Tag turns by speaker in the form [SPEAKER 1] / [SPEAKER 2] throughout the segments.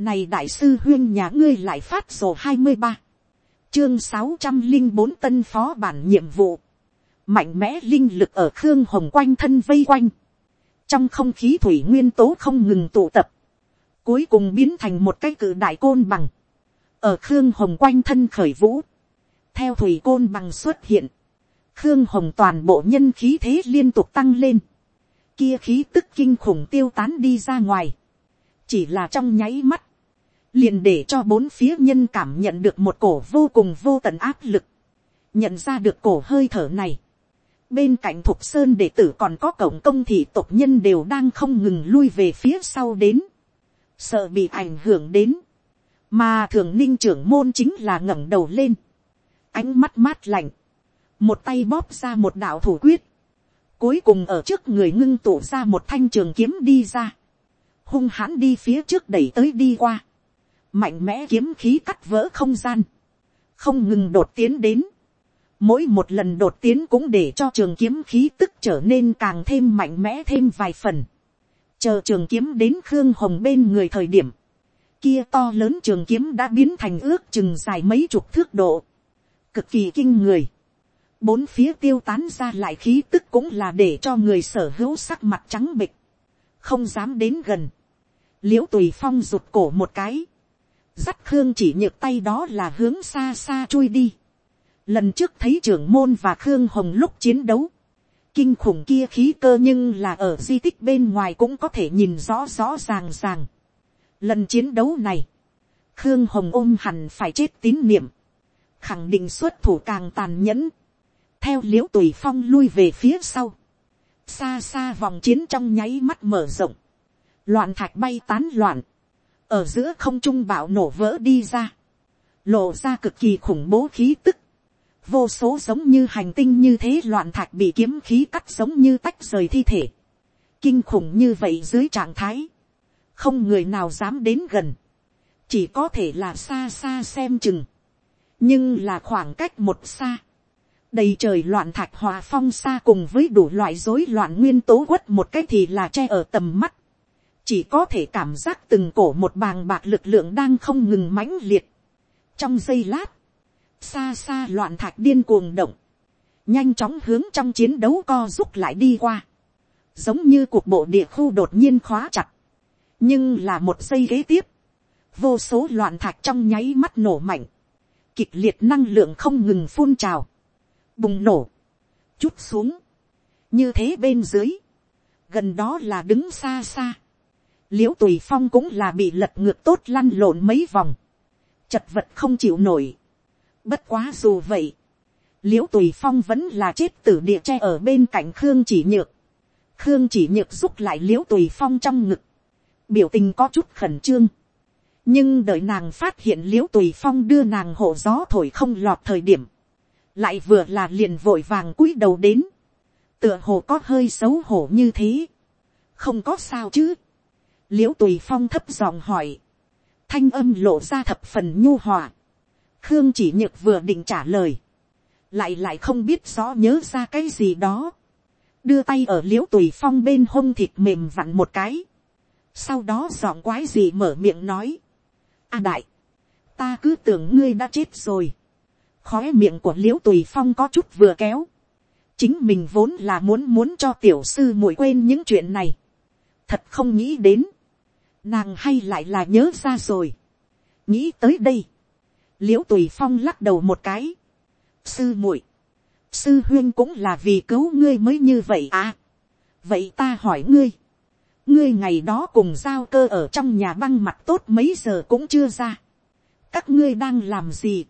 [SPEAKER 1] Này đại sư huyên nhà ngươi lại phát sổ hai mươi ba Chương sáu trăm linh bốn tân phó bản nhiệm vụ. Mạnh mẽ linh lực ở Khương Hồng quanh thân vây quanh. Trong không khí thủy nguyên tố không ngừng tụ tập. Cuối cùng biến thành một cái cử đại côn bằng. Ở Khương Hồng quanh thân khởi vũ. Theo thủy côn bằng xuất hiện. Khương Hồng toàn bộ nhân khí thế liên tục tăng lên. Kia khí tức kinh khủng tiêu tán đi ra ngoài. Chỉ là trong nháy mắt liền để cho bốn phía nhân cảm nhận được một cổ vô cùng vô tận áp lực, nhận ra được cổ hơi thở này. bên cạnh thục sơn đệ tử còn có cổng công thị tộc nhân đều đang không ngừng lui về phía sau đến, sợ bị ảnh hưởng đến, mà thường ninh trưởng môn chính là ngẩng đầu lên, ánh mắt mát lạnh, một tay bóp ra một đạo thủ quyết, cuối cùng ở trước người ngưng tụ ra một thanh trường kiếm đi ra, hung hãn đi phía trước đẩy tới đi qua, mạnh mẽ kiếm khí cắt vỡ không gian, không ngừng đột tiến đến, mỗi một lần đột tiến cũng để cho trường kiếm khí tức trở nên càng thêm mạnh mẽ thêm vài phần, chờ trường kiếm đến khương hồng bên người thời điểm, kia to lớn trường kiếm đã biến thành ước chừng dài mấy chục thước độ, cực kỳ kinh người, bốn phía tiêu tán ra lại khí tức cũng là để cho người sở hữu sắc mặt trắng bịch, không dám đến gần, l i ễ u tùy phong rụt cổ một cái, dắt khương chỉ nhược tay đó là hướng xa xa chui đi. lần trước thấy trưởng môn và khương hồng lúc chiến đấu, kinh khủng kia khí cơ nhưng là ở di tích bên ngoài cũng có thể nhìn rõ rõ ràng ràng. lần chiến đấu này, khương hồng ôm hẳn phải chết tín niệm, khẳng định xuất thủ càng tàn nhẫn, theo l i ễ u tùy phong lui về phía sau, xa xa vòng chiến trong nháy mắt mở rộng, loạn thạch bay tán loạn, ở giữa không trung bạo nổ vỡ đi ra, lộ ra cực kỳ khủng bố khí tức, vô số giống như hành tinh như thế loạn thạch bị kiếm khí cắt giống như tách rời thi thể, kinh khủng như vậy dưới trạng thái, không người nào dám đến gần, chỉ có thể là xa xa xem chừng, nhưng là khoảng cách một xa, đầy trời loạn thạch hòa phong xa cùng với đủ loại rối loạn nguyên tố quất một cái thì là che ở tầm mắt, chỉ có thể cảm giác từng cổ một bàng bạc lực lượng đang không ngừng mãnh liệt. trong giây lát, xa xa loạn thạch điên cuồng động, nhanh chóng hướng trong chiến đấu co rút lại đi qua, giống như cuộc bộ địa khu đột nhiên khóa chặt, nhưng là một giây kế tiếp, vô số loạn thạch trong nháy mắt nổ mạnh, kịch liệt năng lượng không ngừng phun trào, bùng nổ, chút xuống, như thế bên dưới, gần đó là đứng xa xa, l i ễ u tùy phong cũng là bị lật ngược tốt lăn lộn mấy vòng, chật vật không chịu nổi. bất quá dù vậy, l i ễ u tùy phong vẫn là chết tử địa tre ở bên cạnh khương chỉ nhược, khương chỉ nhược giúp lại l i ễ u tùy phong trong ngực, biểu tình có chút khẩn trương, nhưng đợi nàng phát hiện l i ễ u tùy phong đưa nàng hộ gió thổi không lọt thời điểm, lại vừa là liền vội vàng cúi đầu đến, tựa hồ có hơi xấu hổ như thế, không có sao chứ, l i ễ u tùy phong thấp giọng hỏi, thanh âm lộ ra thập phần nhu hòa, khương chỉ nhược vừa định trả lời, lại lại không biết rõ nhớ ra cái gì đó, đưa tay ở l i ễ u tùy phong bên hông thịt mềm vặn một cái, sau đó giọng quái gì mở miệng nói, a đại, ta cứ tưởng ngươi đã chết rồi, khói miệng của l i ễ u tùy phong có chút vừa kéo, chính mình vốn là muốn muốn cho tiểu sư muội quên những chuyện này, thật không nghĩ đến, nàng hay lại là nhớ ra rồi, nghĩ tới đây, l i ễ u tùy phong lắc đầu một cái, sư muội, sư huyên cũng là vì cứu ngươi mới như vậy à, vậy ta hỏi ngươi, ngươi ngày đó cùng giao cơ ở trong nhà băng mặt tốt mấy giờ cũng chưa ra, các ngươi đang làm gì,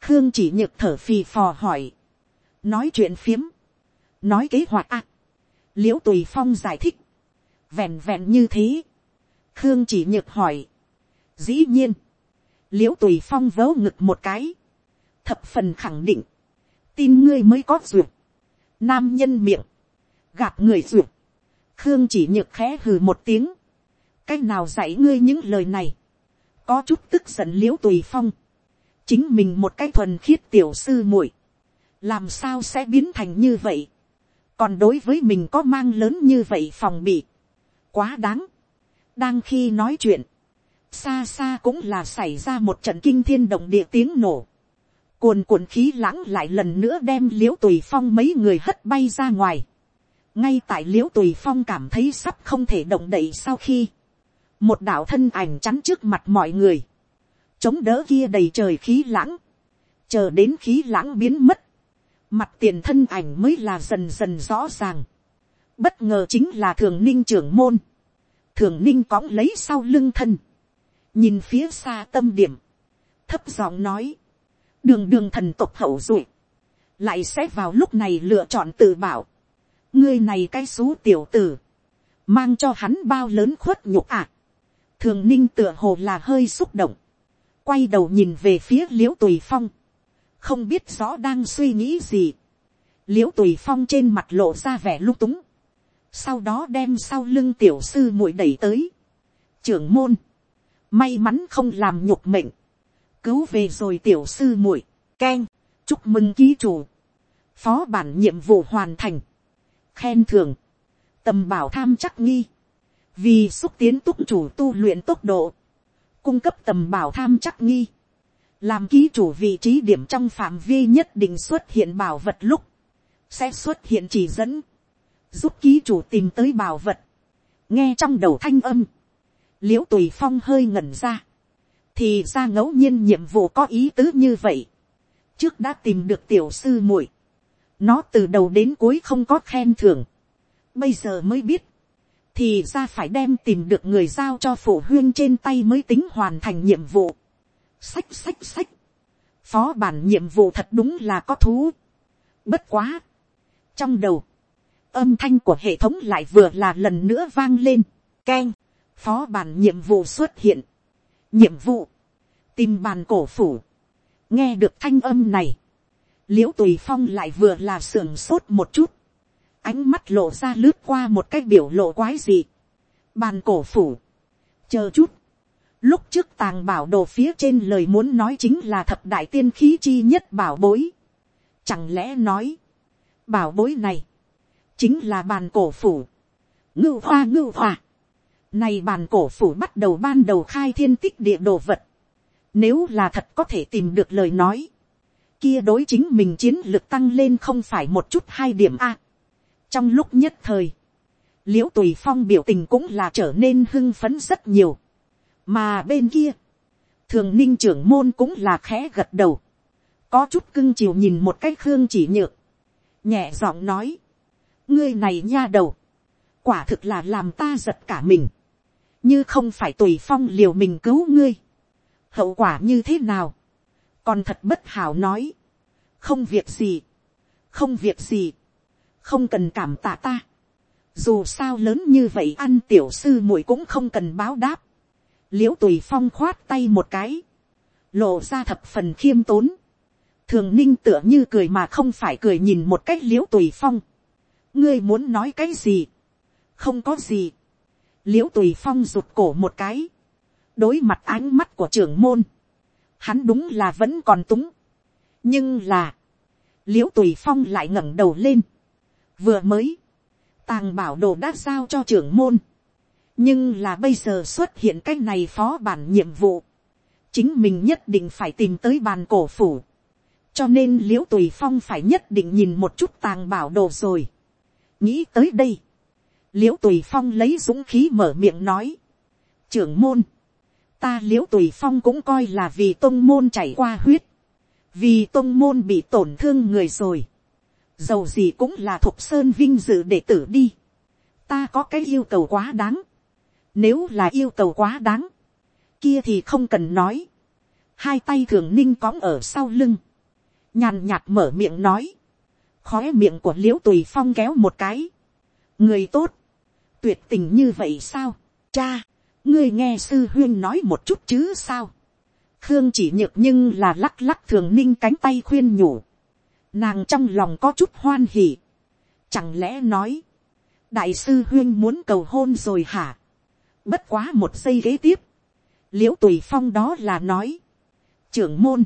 [SPEAKER 1] khương chỉ nhược thở phì phò hỏi, nói chuyện phiếm, nói kế hoạch à, l i ễ u tùy phong giải thích, vẹn vẹn như thế, khương chỉ nhược hỏi. dĩ nhiên, l i ễ u tùy phong vớ ngực một cái, thập phần khẳng định, tin ngươi mới có duyệt, nam nhân miệng, gạt người duyệt, khương chỉ nhược khẽ hừ một tiếng, c á c h nào dạy ngươi những lời này, có chút tức giận l i ễ u tùy phong, chính mình một cái thuần khiết tiểu sư muội, làm sao sẽ biến thành như vậy, còn đối với mình có mang lớn như vậy phòng bị, quá đáng, đang khi nói chuyện, xa xa cũng là xảy ra một trận kinh thiên động địa tiếng nổ, cuồn cuộn khí lãng lại lần nữa đem l i ễ u tùy phong mấy người hất bay ra ngoài, ngay tại l i ễ u tùy phong cảm thấy sắp không thể động đậy sau khi, một đạo thân ảnh chắn trước mặt mọi người, chống đỡ kia đầy trời khí lãng, chờ đến khí lãng biến mất, mặt tiền thân ảnh mới là dần dần rõ ràng, bất ngờ chính là thường ninh trưởng môn, thường ninh cõng lấy sau lưng thân, nhìn phía xa tâm điểm, thấp giọng nói, đường đường thần tộc hậu duệ, lại sẽ vào lúc này lựa chọn tự bảo, ngươi này cái xú tiểu tử, mang cho hắn bao lớn khuất nhục ạ. À. thường ninh tựa hồ là hơi xúc động, quay đầu nhìn về phía l i ễ u tùy phong, không biết rõ đang suy nghĩ gì, l i ễ u tùy phong trên mặt lộ ra vẻ lung túng, sau đó đem sau lưng tiểu sư muội đẩy tới, trưởng môn, may mắn không làm nhục mệnh, cứu về rồi tiểu sư muội, keng, chúc mừng ký chủ, phó bản nhiệm vụ hoàn thành, khen thưởng, tầm bảo tham chắc nghi, vì xúc tiến túc chủ tu luyện tốc độ, cung cấp tầm bảo tham chắc nghi, làm ký chủ vị trí điểm trong phạm vi nhất định xuất hiện bảo vật lúc, sẽ xuất hiện chỉ dẫn, giúp ký chủ tìm tới bảo vật, nghe trong đầu thanh âm, l i ễ u tùy phong hơi ngẩn ra, thì ra ngẫu nhiên nhiệm vụ có ý tứ như vậy. trước đã tìm được tiểu sư muội, nó từ đầu đến cuối không có khen thưởng, bây giờ mới biết, thì ra phải đem tìm được người giao cho phụ huyên trên tay mới tính hoàn thành nhiệm vụ. sách sách sách, phó bản nhiệm vụ thật đúng là có thú. bất quá, trong đầu, âm thanh của hệ thống lại vừa là lần nữa vang lên, k phó bản nhiệm vụ xuất hiện, nhiệm vụ, tìm bàn cổ phủ, nghe được thanh âm này, l i ễ u tùy phong lại vừa là sưởng sốt một chút, ánh mắt lộ ra lướt qua một cái biểu lộ quái gì, bàn cổ phủ, chờ chút, lúc trước tàng bảo đồ phía trên lời muốn nói chính là thập đại tiên khí chi nhất bảo bối, chẳng lẽ nói, bảo bối này, chính là bàn cổ phủ, ngưu hoa ngưu hoa, này bàn cổ phủ bắt đầu ban đầu khai thiên tích địa đồ vật. Nếu là thật có thể tìm được lời nói. Kia đối chính mình chiến lược tăng lên không phải một chút hai điểm A. Trong lúc nhất thời. Liễu tùy phong biểu tình cũng là trở nên hưng phấn rất nhiều. Mà bên kia. Thường ninh trưởng môn cũng là khẽ gật đầu. Có chút cưng chiều nhìn một cách khương chỉ nhược. Nhẹ giọng nói. Ngươi này nha đầu. Quả thực là làm ta giật cả mình. Như không phải tùy phong liều mình cứu ngươi, hậu quả như thế nào, còn thật bất hảo nói, không việc gì, không việc gì, không cần cảm tạ ta, dù sao lớn như vậy ăn tiểu sư muội cũng không cần báo đáp, l i ễ u tùy phong khoát tay một cái, lộ ra thập phần khiêm tốn, thường ninh tựa như cười mà không phải cười nhìn một cách l i ễ u tùy phong, ngươi muốn nói cái gì, không có gì, l i ễ u tùy phong rụt cổ một cái, đối mặt ánh mắt của trưởng môn, hắn đúng là vẫn còn túng, nhưng là, l i ễ u tùy phong lại ngẩng đầu lên, vừa mới, tàng bảo đồ đã giao cho trưởng môn, nhưng là bây giờ xuất hiện cái này phó bản nhiệm vụ, chính mình nhất định phải tìm tới bàn cổ phủ, cho nên l i ễ u tùy phong phải nhất định nhìn một chút tàng bảo đồ rồi nghĩ tới đây, l i ễ u tùy phong lấy dũng khí mở miệng nói, trưởng môn, ta l i ễ u tùy phong cũng coi là vì tôn môn chảy qua huyết, vì tôn môn bị tổn thương người rồi, dầu gì cũng là thục sơn vinh dự để tử đi, ta có cái yêu cầu quá đáng, nếu là yêu cầu quá đáng, kia thì không cần nói, hai tay thường ninh cõng ở sau lưng, nhàn nhạt mở miệng nói, khói miệng của l i ễ u tùy phong kéo một cái, người tốt, tuyệt tình như vậy sao, cha, ngươi nghe sư huyên nói một chút chứ sao, khương chỉ nhược nhưng là lắc lắc thường ninh cánh tay khuyên nhủ, nàng trong lòng có chút hoan hỉ, chẳng lẽ nói, đại sư huyên muốn cầu hôn rồi hả, bất quá một giây kế tiếp, l i ễ u tùy phong đó là nói, trưởng môn,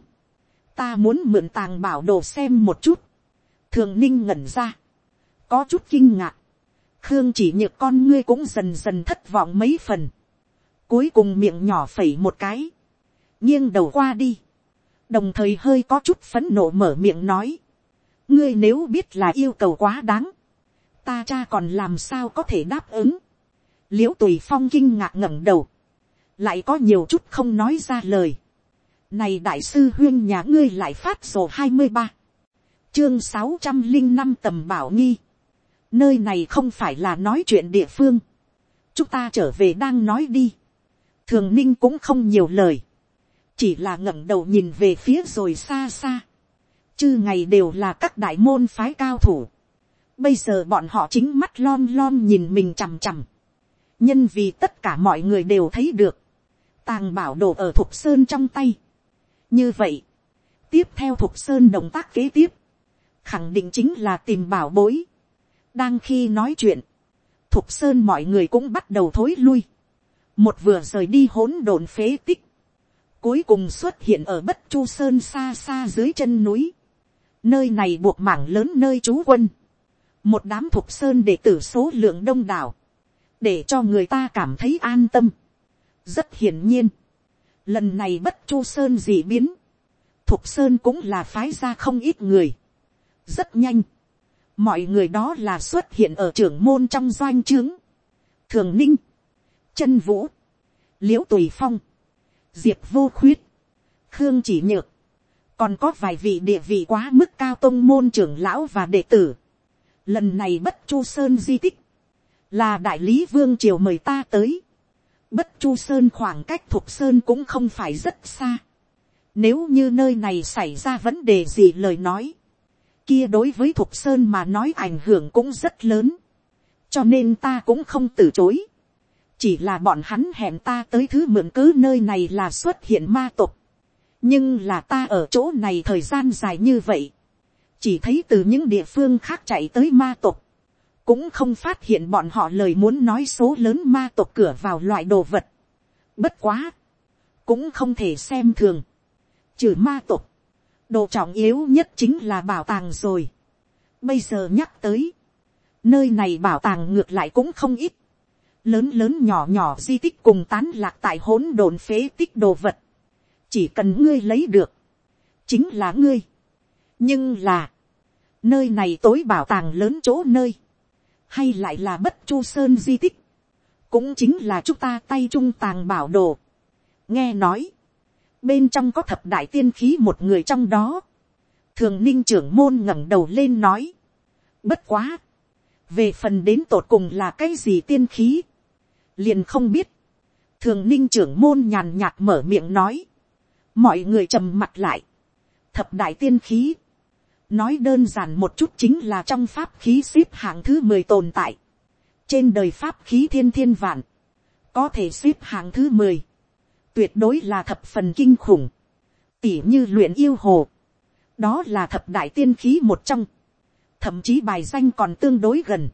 [SPEAKER 1] ta muốn mượn tàng bảo đồ xem một chút, thường ninh ngẩn ra, có chút kinh ngạc, khương chỉ nhược con ngươi cũng dần dần thất vọng mấy phần. cuối cùng miệng nhỏ phẩy một cái, nghiêng đầu qua đi, đồng thời hơi có chút phấn nộ mở miệng nói, ngươi nếu biết là yêu cầu quá đáng, ta cha còn làm sao có thể đáp ứng, l i ễ u tùy phong kinh ngạc ngẩng đầu, lại có nhiều chút không nói ra lời, này đại sư huyên nhà ngươi lại phát sổ hai mươi ba, chương sáu trăm linh năm tầm bảo nghi, nơi này không phải là nói chuyện địa phương, chúng ta trở về đang nói đi, thường ninh cũng không nhiều lời, chỉ là ngẩng đầu nhìn về phía rồi xa xa, chư ngày đều là các đại môn phái cao thủ, bây giờ bọn họ chính mắt lom lom nhìn mình chằm chằm, nhân vì tất cả mọi người đều thấy được, tàng bảo đồ ở thục sơn trong tay. như vậy, tiếp theo thục sơn động tác kế tiếp, khẳng định chính là tìm bảo bối. đang khi nói chuyện, thục sơn mọi người cũng bắt đầu thối lui, một vừa rời đi hỗn độn phế tích, cuối cùng xuất hiện ở bất chu sơn xa xa dưới chân núi, nơi này buộc mảng lớn nơi trú quân, một đám thục sơn để tử số lượng đông đảo, để cho người ta cảm thấy an tâm. rất hiển nhiên, lần này bất chu sơn dị biến, thục sơn cũng là phái ra không ít người, rất nhanh, mọi người đó là xuất hiện ở trưởng môn trong doanh trướng, thường ninh, chân vũ, Liễu tùy phong, diệp vô khuyết, khương chỉ nhược, còn có vài vị địa vị quá mức cao tông môn trưởng lão và đệ tử, Lần này bất chu sơn di tích, là đại lý vương triều mời ta tới. Bất chu sơn khoảng cách thuộc sơn cũng không phải rất xa. Nếu như nơi này xảy ra vấn đề gì lời nói, kia đối với thục sơn mà nói ảnh hưởng cũng rất lớn. cho nên ta cũng không từ chối. chỉ là bọn hắn hẹn ta tới thứ mượn cứ nơi này là xuất hiện ma tục. nhưng là ta ở chỗ này thời gian dài như vậy chỉ thấy từ những địa phương khác chạy tới ma tộc, cũng không phát hiện bọn họ lời muốn nói số lớn ma tộc cửa vào loại đồ vật. Bất quá, cũng không thể xem thường, trừ ma tộc, đồ trọng yếu nhất chính là bảo tàng rồi. Bây giờ nhắc tới, nơi này bảo tàng ngược lại cũng không ít, lớn lớn nhỏ nhỏ di tích cùng tán lạc tại hỗn độn phế tích đồ vật, chỉ cần ngươi lấy được, chính là ngươi nhưng là, nơi này tối bảo tàng lớn chỗ nơi, hay lại là bất chu sơn di tích, cũng chính là chúng ta tay trung tàng bảo đồ. nghe nói, bên trong có thập đại tiên khí một người trong đó, thường ninh trưởng môn ngẩng đầu lên nói, bất quá, về phần đến tột cùng là cái gì tiên khí, liền không biết, thường ninh trưởng môn nhàn nhạt mở miệng nói, mọi người trầm mặt lại, thập đại tiên khí, nói đơn giản một chút chính là trong pháp khí xếp hạng thứ mười tồn tại. trên đời pháp khí thiên thiên vạn, có thể xếp hạng thứ mười, tuyệt đối là thập phần kinh khủng, tỉ như luyện yêu hồ, đó là thập đại tiên khí một trong, thậm chí bài danh còn tương đối gần,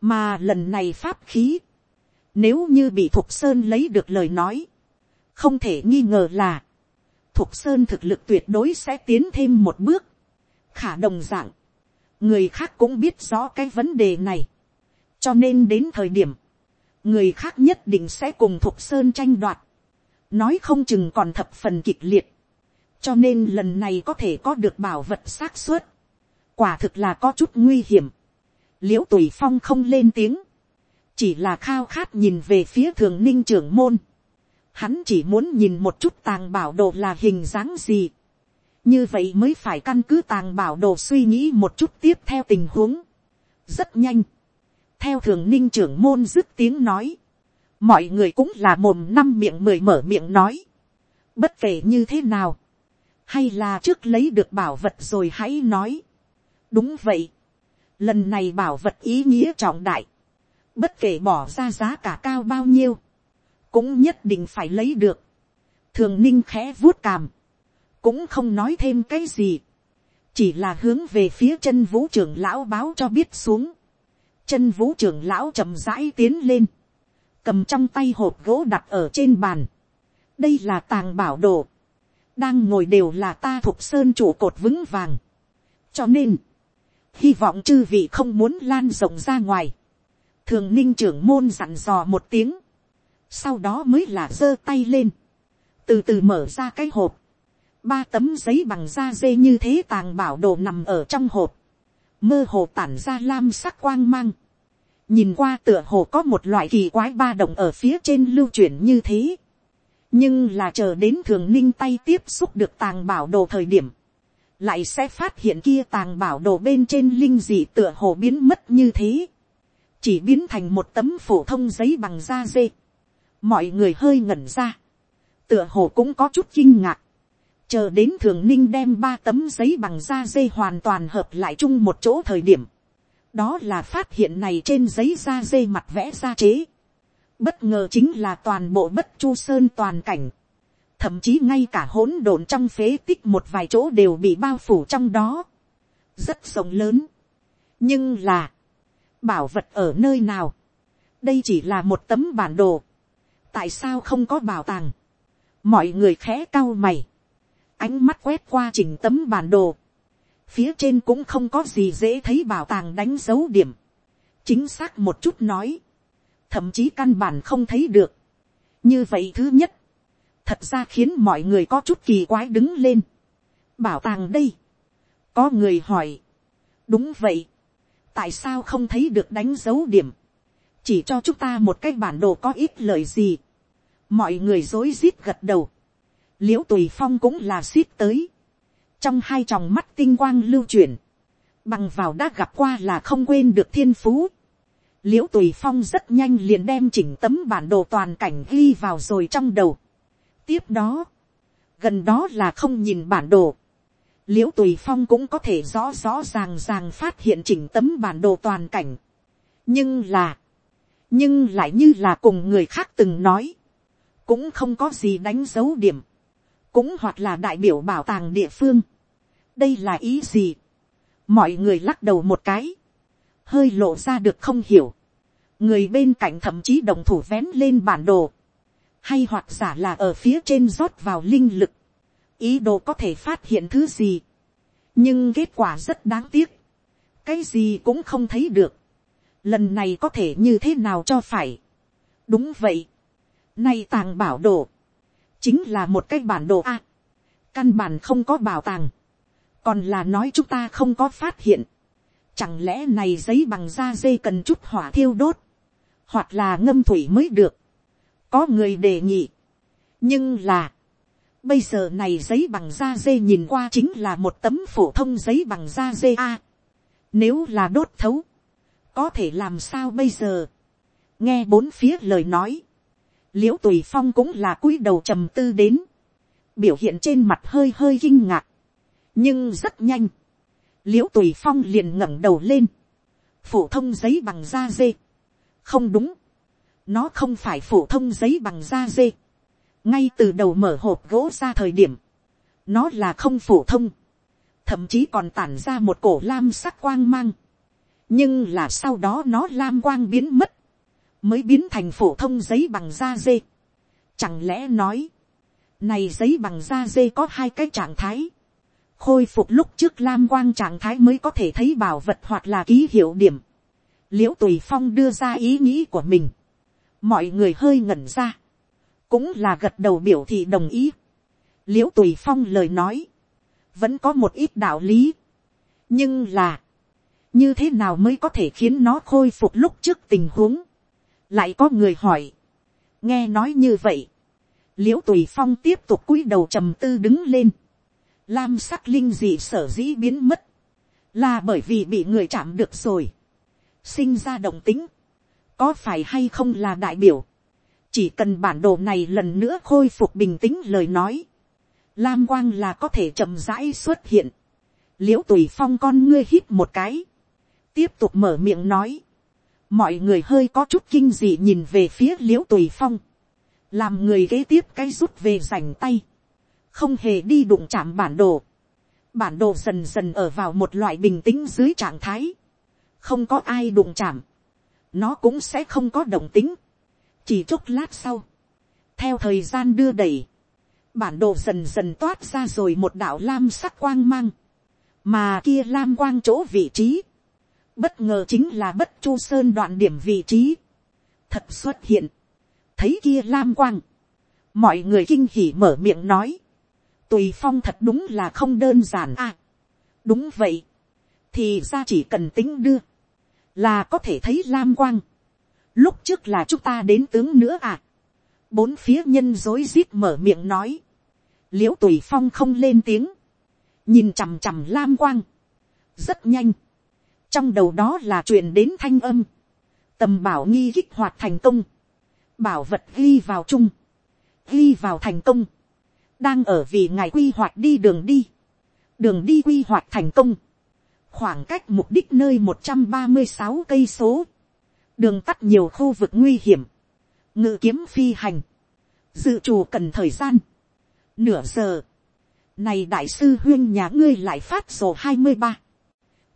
[SPEAKER 1] mà lần này pháp khí, nếu như bị thục sơn lấy được lời nói, không thể nghi ngờ là, thục sơn thực lực tuyệt đối sẽ tiến thêm một bước, khả đồng dạng, người khác cũng biết rõ cái vấn đề này, cho nên đến thời điểm, người khác nhất định sẽ cùng thục sơn tranh đoạt, nói không chừng còn thập phần kịch liệt, cho nên lần này có thể có được bảo vật xác suất, quả thực là có chút nguy hiểm, l i ễ u tùy phong không lên tiếng, chỉ là khao khát nhìn về phía thường ninh trưởng môn, hắn chỉ muốn nhìn một chút tàng bảo đồ là hình dáng gì, như vậy mới phải căn cứ tàng bảo đồ suy nghĩ một chút tiếp theo tình huống. rất nhanh. theo thường ninh trưởng môn dứt tiếng nói mọi người cũng là mồm năm miệng mười mở miệng nói. bất kể như thế nào. hay là trước lấy được bảo vật rồi hãy nói. đúng vậy. lần này bảo vật ý nghĩa trọng đại. bất kể bỏ ra giá cả cao bao nhiêu. cũng nhất định phải lấy được. thường ninh khẽ vuốt càm cũng không nói thêm cái gì, chỉ là hướng về phía chân vũ trưởng lão báo cho biết xuống, chân vũ trưởng lão chậm rãi tiến lên, cầm trong tay hộp gỗ đặt ở trên bàn, đây là tàng bảo đồ, đang ngồi đều là ta thuộc sơn trụ cột vững vàng, cho nên, hy vọng chư vị không muốn lan rộng ra ngoài, thường ninh trưởng môn dặn dò một tiếng, sau đó mới là giơ tay lên, từ từ mở ra cái hộp, ba tấm giấy bằng da dê như thế tàng bảo đồ nằm ở trong hộp, mơ hồ tản ra lam sắc quang mang, nhìn qua tựa hồ có một loại kỳ quái ba động ở phía trên lưu chuyển như thế, nhưng là chờ đến thường ninh tay tiếp xúc được tàng bảo đồ thời điểm, lại sẽ phát hiện kia tàng bảo đồ bên trên linh dị tựa hồ biến mất như thế, chỉ biến thành một tấm phổ thông giấy bằng da dê, mọi người hơi ngẩn ra, tựa hồ cũng có chút kinh ngạc, chờ đến thường ninh đem ba tấm giấy bằng da dê hoàn toàn hợp lại chung một chỗ thời điểm, đó là phát hiện này trên giấy da dê mặt vẽ ra chế, bất ngờ chính là toàn bộ bất chu sơn toàn cảnh, thậm chí ngay cả hỗn độn trong phế tích một vài chỗ đều bị bao phủ trong đó, rất rộng lớn, nhưng là, bảo vật ở nơi nào, đây chỉ là một tấm bản đồ, tại sao không có bảo tàng, mọi người khẽ cao mày, ánh mắt quét qua chỉnh tấm bản đồ, phía trên cũng không có gì dễ thấy bảo tàng đánh dấu điểm, chính xác một chút nói, thậm chí căn bản không thấy được. như vậy thứ nhất, thật ra khiến mọi người có chút kỳ quái đứng lên. bảo tàng đây, có người hỏi, đúng vậy, tại sao không thấy được đánh dấu điểm, chỉ cho chúng ta một cái bản đồ có ít lời gì, mọi người rối rít gật đầu, l i ễ u tùy phong cũng là ship tới, trong hai tròng mắt tinh quang lưu chuyển, bằng vào đã gặp qua là không quên được thiên phú, l i ễ u tùy phong rất nhanh liền đem chỉnh tấm bản đồ toàn cảnh ghi vào rồi trong đầu. tiếp đó, gần đó là không nhìn bản đồ. l i ễ u tùy phong cũng có thể rõ rõ ràng ràng phát hiện chỉnh tấm bản đồ toàn cảnh. nhưng là, nhưng lại như là cùng người khác từng nói, cũng không có gì đánh dấu điểm, cũng hoặc là đại biểu bảo tàng địa phương. đây là ý gì. mọi người lắc đầu một cái, hơi lộ ra được không hiểu. Người bên cạnh thậm chí đồng thủ vén lên bản đồ, hay hoặc giả là ở phía trên rót vào linh lực, ý đồ có thể phát hiện thứ gì, nhưng kết quả rất đáng tiếc, cái gì cũng không thấy được, lần này có thể như thế nào cho phải, đúng vậy, nay tàng bảo đồ, chính là một cái bản đồ a, căn bản không có bảo tàng, còn là nói chúng ta không có phát hiện, chẳng lẽ này giấy bằng da dê cần chút hỏa thiêu đốt, hoặc là ngâm thủy mới được, có người đề nghị, nhưng là, bây giờ này giấy bằng da dê nhìn qua chính là một tấm phổ thông giấy bằng da dê a, nếu là đốt thấu, có thể làm sao bây giờ, nghe bốn phía lời nói, l i ễ u tùy phong cũng là cúi đầu trầm tư đến, biểu hiện trên mặt hơi hơi kinh ngạc, nhưng rất nhanh, l i ễ u tùy phong liền ngẩng đầu lên, phổ thông giấy bằng da dê, không đúng, nó không phải phổ thông giấy bằng da dê, ngay từ đầu mở hộp gỗ ra thời điểm, nó là không phổ thông, thậm chí còn tản ra một cổ lam sắc quang mang, nhưng là sau đó nó lam quang biến mất, mới biến thành phổ thông giấy bằng da dê. Chẳng lẽ nói, này giấy bằng da dê có hai cái trạng thái, khôi phục lúc trước lam quang trạng thái mới có thể thấy bảo vật hoặc là ký hiệu điểm. L i ễ u tùy phong đưa ra ý nghĩ của mình, mọi người hơi ngẩn ra, cũng là gật đầu biểu thị đồng ý. l i ễ u tùy phong lời nói, vẫn có một ít đạo lý, nhưng là, như thế nào mới có thể khiến nó khôi phục lúc trước tình huống, lại có người hỏi, nghe nói như vậy, l i ễ u tùy phong tiếp tục cúi đầu trầm tư đứng lên, lam sắc linh dị sở dĩ biến mất, là bởi vì bị người chạm được rồi. Sinh ra động tính, có phải hay không là đại biểu, chỉ cần bản đồ này lần nữa khôi phục bình tĩnh lời nói, lam quang là có thể chậm rãi xuất hiện, l i ễ u tùy phong con ngươi hít một cái, tiếp tục mở miệng nói, mọi người hơi có chút kinh dị nhìn về phía l i ễ u tùy phong, làm người kế tiếp cái rút về dành tay, không hề đi đụng chạm bản đồ, bản đồ dần dần ở vào một loại bình tĩnh dưới trạng thái, không có ai đụng chạm, nó cũng sẽ không có động tính. chỉ chốc lát sau, theo thời gian đưa đẩy, bản đồ dần dần toát ra rồi một đạo lam sắc quang mang, mà kia lam quang chỗ vị trí, bất ngờ chính là bất chu sơn đoạn điểm vị trí, thật xuất hiện, thấy kia lam quang, mọi người kinh hỉ mở miệng nói, tùy phong thật đúng là không đơn giản à. đúng vậy, thì ra chỉ cần tính đưa, là có thể thấy lam quang. lúc trước là chúng ta đến tướng nữa à. bốn phía nhân dối rít mở miệng nói, l i ễ u tùy phong không lên tiếng, nhìn chằm chằm lam quang, rất nhanh, trong đầu đó là chuyện đến thanh âm, tầm bảo nghi kích hoạt thành công, bảo vật ghi vào chung, ghi vào thành công, đang ở vì ngài quy hoạch đi đường đi, đường đi quy hoạch thành công, khoảng cách mục đích nơi một trăm ba mươi sáu cây số, đường tắt nhiều khu vực nguy hiểm, ngự kiếm phi hành, dự trù cần thời gian, nửa giờ, này đại sư huyên nhà ngươi lại phát sổ hai mươi ba,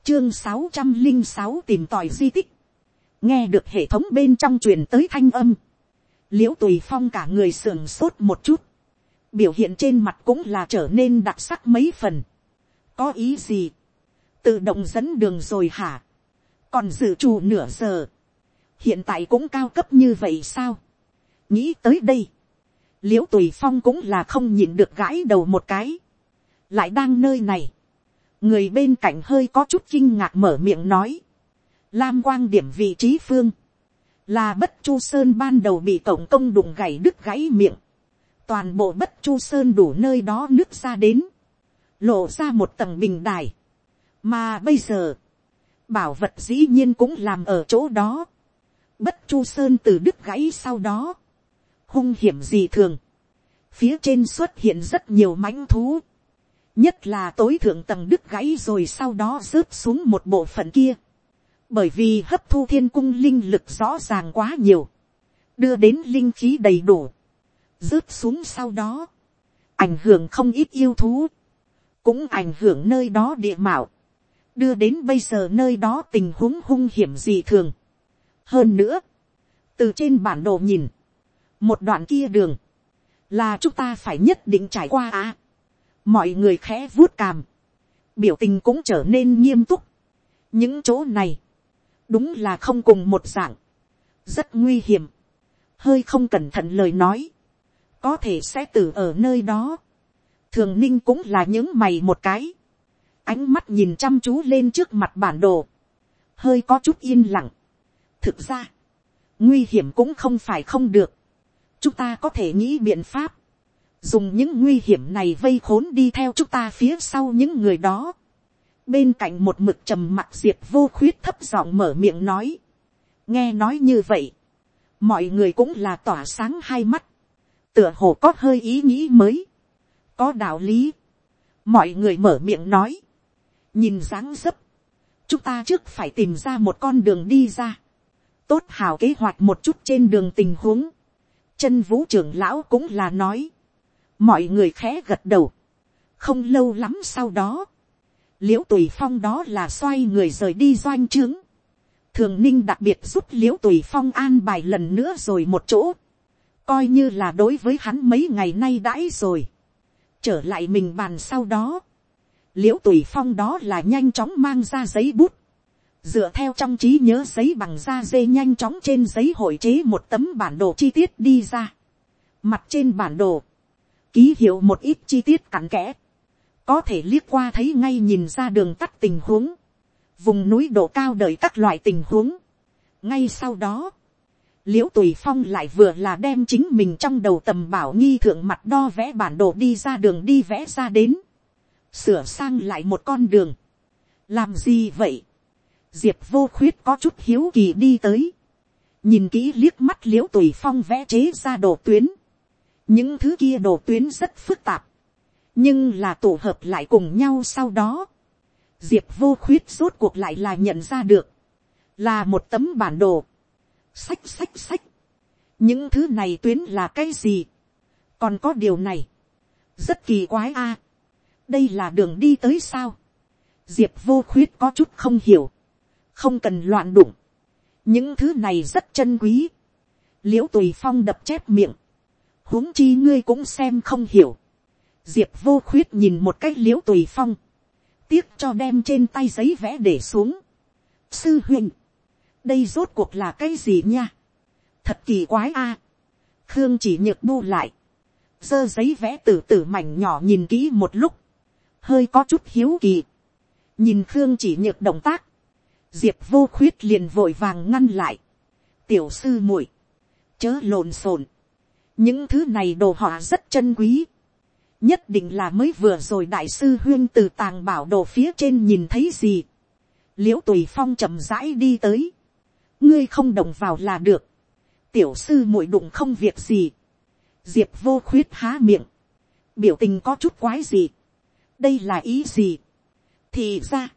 [SPEAKER 1] chương sáu trăm linh sáu tìm tòi di tích, nghe được hệ thống bên trong truyền tới thanh âm, l i ễ u tùy phong cả người sườn sốt một chút, biểu hiện trên mặt cũng là trở nên đặc sắc mấy phần, có ý gì, tự động dẫn đường rồi hả, còn dự trù nửa giờ, hiện tại cũng cao cấp như vậy sao, nghĩ tới đây, l i ễ u tùy phong cũng là không nhìn được gãi đầu một cái, lại đang nơi này, người bên cạnh hơi có chút kinh ngạc mở miệng nói, lam quang điểm vị trí phương, là bất chu sơn ban đầu bị tổng công đụng gãy đứt gãy miệng, toàn bộ bất chu sơn đủ nơi đó nước ra đến, lộ ra một tầng bình đài, mà bây giờ, bảo vật dĩ nhiên cũng làm ở chỗ đó. Bất chu sơn từ đứt gãy sau đó. Hung hiểm gì thường. Phía trên xuất hiện rất nhiều mãnh thú. Nhất là tối thượng tầng đứt gãy rồi sau đó rớt xuống một bộ phận kia. Bởi vì hấp thu thiên cung linh lực rõ ràng quá nhiều. Đưa đến linh khí đầy đủ. Rớt xuống sau đó. Ảnh hưởng không ít yêu thú. Cũng ảnh hưởng nơi đó địa mạo đưa đến bây giờ nơi đó tình huống hung hiểm gì thường. hơn nữa, từ trên bản đồ nhìn, một đoạn kia đường, là chúng ta phải nhất định trải qua à mọi người khẽ vuốt càm, biểu tình cũng trở nên nghiêm túc. những chỗ này, đúng là không cùng một dạng, rất nguy hiểm, hơi không cẩn thận lời nói, có thể sẽ tử ở nơi đó. thường ninh cũng là những mày một cái, ánh mắt nhìn chăm chú lên trước mặt bản đồ, hơi có chút yên lặng. thực ra, nguy hiểm cũng không phải không được. chúng ta có thể nghĩ biện pháp, dùng những nguy hiểm này vây khốn đi theo chúng ta phía sau những người đó. bên cạnh một mực trầm mặc diệt vô khuyết thấp giọng mở miệng nói. nghe nói như vậy, mọi người cũng là tỏa sáng hai mắt, tựa hồ có hơi ý nghĩ mới, có đạo lý. mọi người mở miệng nói, nhìn dáng dấp, chúng ta trước phải tìm ra một con đường đi ra, tốt hào kế hoạch một chút trên đường tình huống, chân vũ trưởng lão cũng là nói, mọi người khẽ gật đầu, không lâu lắm sau đó, l i ễ u tùy phong đó là xoay người rời đi doanh trướng, thường ninh đặc biệt giúp l i ễ u tùy phong an bài lần nữa rồi một chỗ, coi như là đối với hắn mấy ngày nay đãi rồi, trở lại mình bàn sau đó, l i ễ u tùy phong đó là nhanh chóng mang ra giấy bút, dựa theo trong trí nhớ giấy bằng da dê nhanh chóng trên giấy hội chế một tấm bản đồ chi tiết đi ra. Mặt trên bản đồ, ký hiệu một ít chi tiết cặn kẽ, có thể liếc qua thấy ngay nhìn ra đường tắt tình huống, vùng núi độ cao đợi các loại tình huống. ngay sau đó, l i ễ u tùy phong lại vừa là đem chính mình trong đầu tầm bảo nghi thượng mặt đo vẽ bản đồ đi ra đường đi vẽ ra đến sửa sang lại một con đường. làm gì vậy. diệp vô khuyết có chút hiếu kỳ đi tới. nhìn kỹ liếc mắt l i ễ u tùy phong vẽ chế ra đồ tuyến những thứ kia đồ tuyến rất phức tạp. nhưng là tổ hợp lại cùng nhau sau đó. diệp vô khuyết rốt cuộc lại là nhận ra được. là một tấm bản đồ. sách sách sách. những thứ này tuyến là cái gì. còn có điều này. rất kỳ quái a đây là đường đi tới sao. diệp vô khuyết có chút không hiểu, không cần loạn đụng, những thứ này rất chân quý, l i ễ u tùy phong đập chép miệng, huống chi ngươi cũng xem không hiểu, diệp vô khuyết nhìn một cách l i ễ u tùy phong, tiếc cho đem trên tay giấy vẽ để xuống, sư huynh, đây rốt cuộc là cái gì nha, thật kỳ quái a, khương chỉ nhược bu lại, giơ giấy vẽ từ từ mảnh nhỏ nhìn kỹ một lúc, hơi có chút hiếu kỳ, nhìn khương chỉ nhược động tác, diệp vô khuyết liền vội vàng ngăn lại, tiểu sư muội, chớ lộn xộn, những thứ này đồ họa rất chân quý, nhất định là mới vừa rồi đại sư huyên từ tàng bảo đồ phía trên nhìn thấy gì, l i ễ u tùy phong chậm rãi đi tới, ngươi không động vào là được, tiểu sư muội đụng không việc gì, diệp vô khuyết há miệng, biểu tình có chút quái gì, đây là ý gì, thì ra,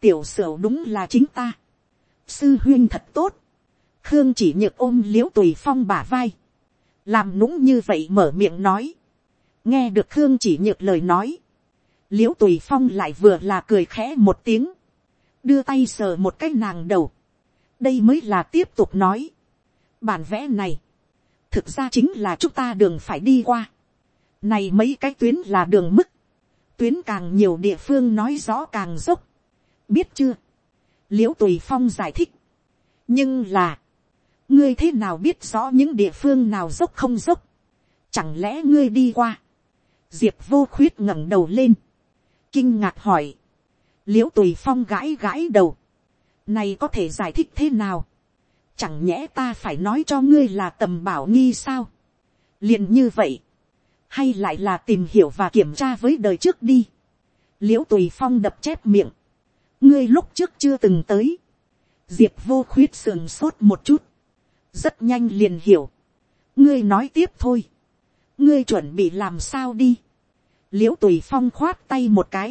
[SPEAKER 1] tiểu sửu đúng là chính ta, sư huyên thật tốt, khương chỉ nhược ôm l i ễ u tùy phong bả vai, làm nũng như vậy mở miệng nói, nghe được khương chỉ nhược lời nói, l i ễ u tùy phong lại vừa là cười khẽ một tiếng, đưa tay sờ một cái nàng đầu, đây mới là tiếp tục nói, bản vẽ này, thực ra chính là chúng ta đường phải đi qua, này mấy cái tuyến là đường mức, tuyến càng nhiều địa phương nói rõ càng dốc, biết chưa, l i ễ u tùy phong giải thích, nhưng là, ngươi thế nào biết rõ những địa phương nào dốc không dốc, chẳng lẽ ngươi đi qua, diệp vô khuyết ngẩng đầu lên, kinh ngạc hỏi, l i ễ u tùy phong gãi gãi đầu, này có thể giải thích thế nào, chẳng nhẽ ta phải nói cho ngươi là tầm bảo nghi sao, liền như vậy, hay lại là tìm hiểu và kiểm tra với đời trước đi, l i ễ u tùy phong đập chép miệng, ngươi lúc trước chưa từng tới, diệp vô khuyết sườn sốt một chút, rất nhanh liền hiểu, ngươi nói tiếp thôi, ngươi chuẩn bị làm sao đi. l i ễ u tùy phong khoát tay một cái,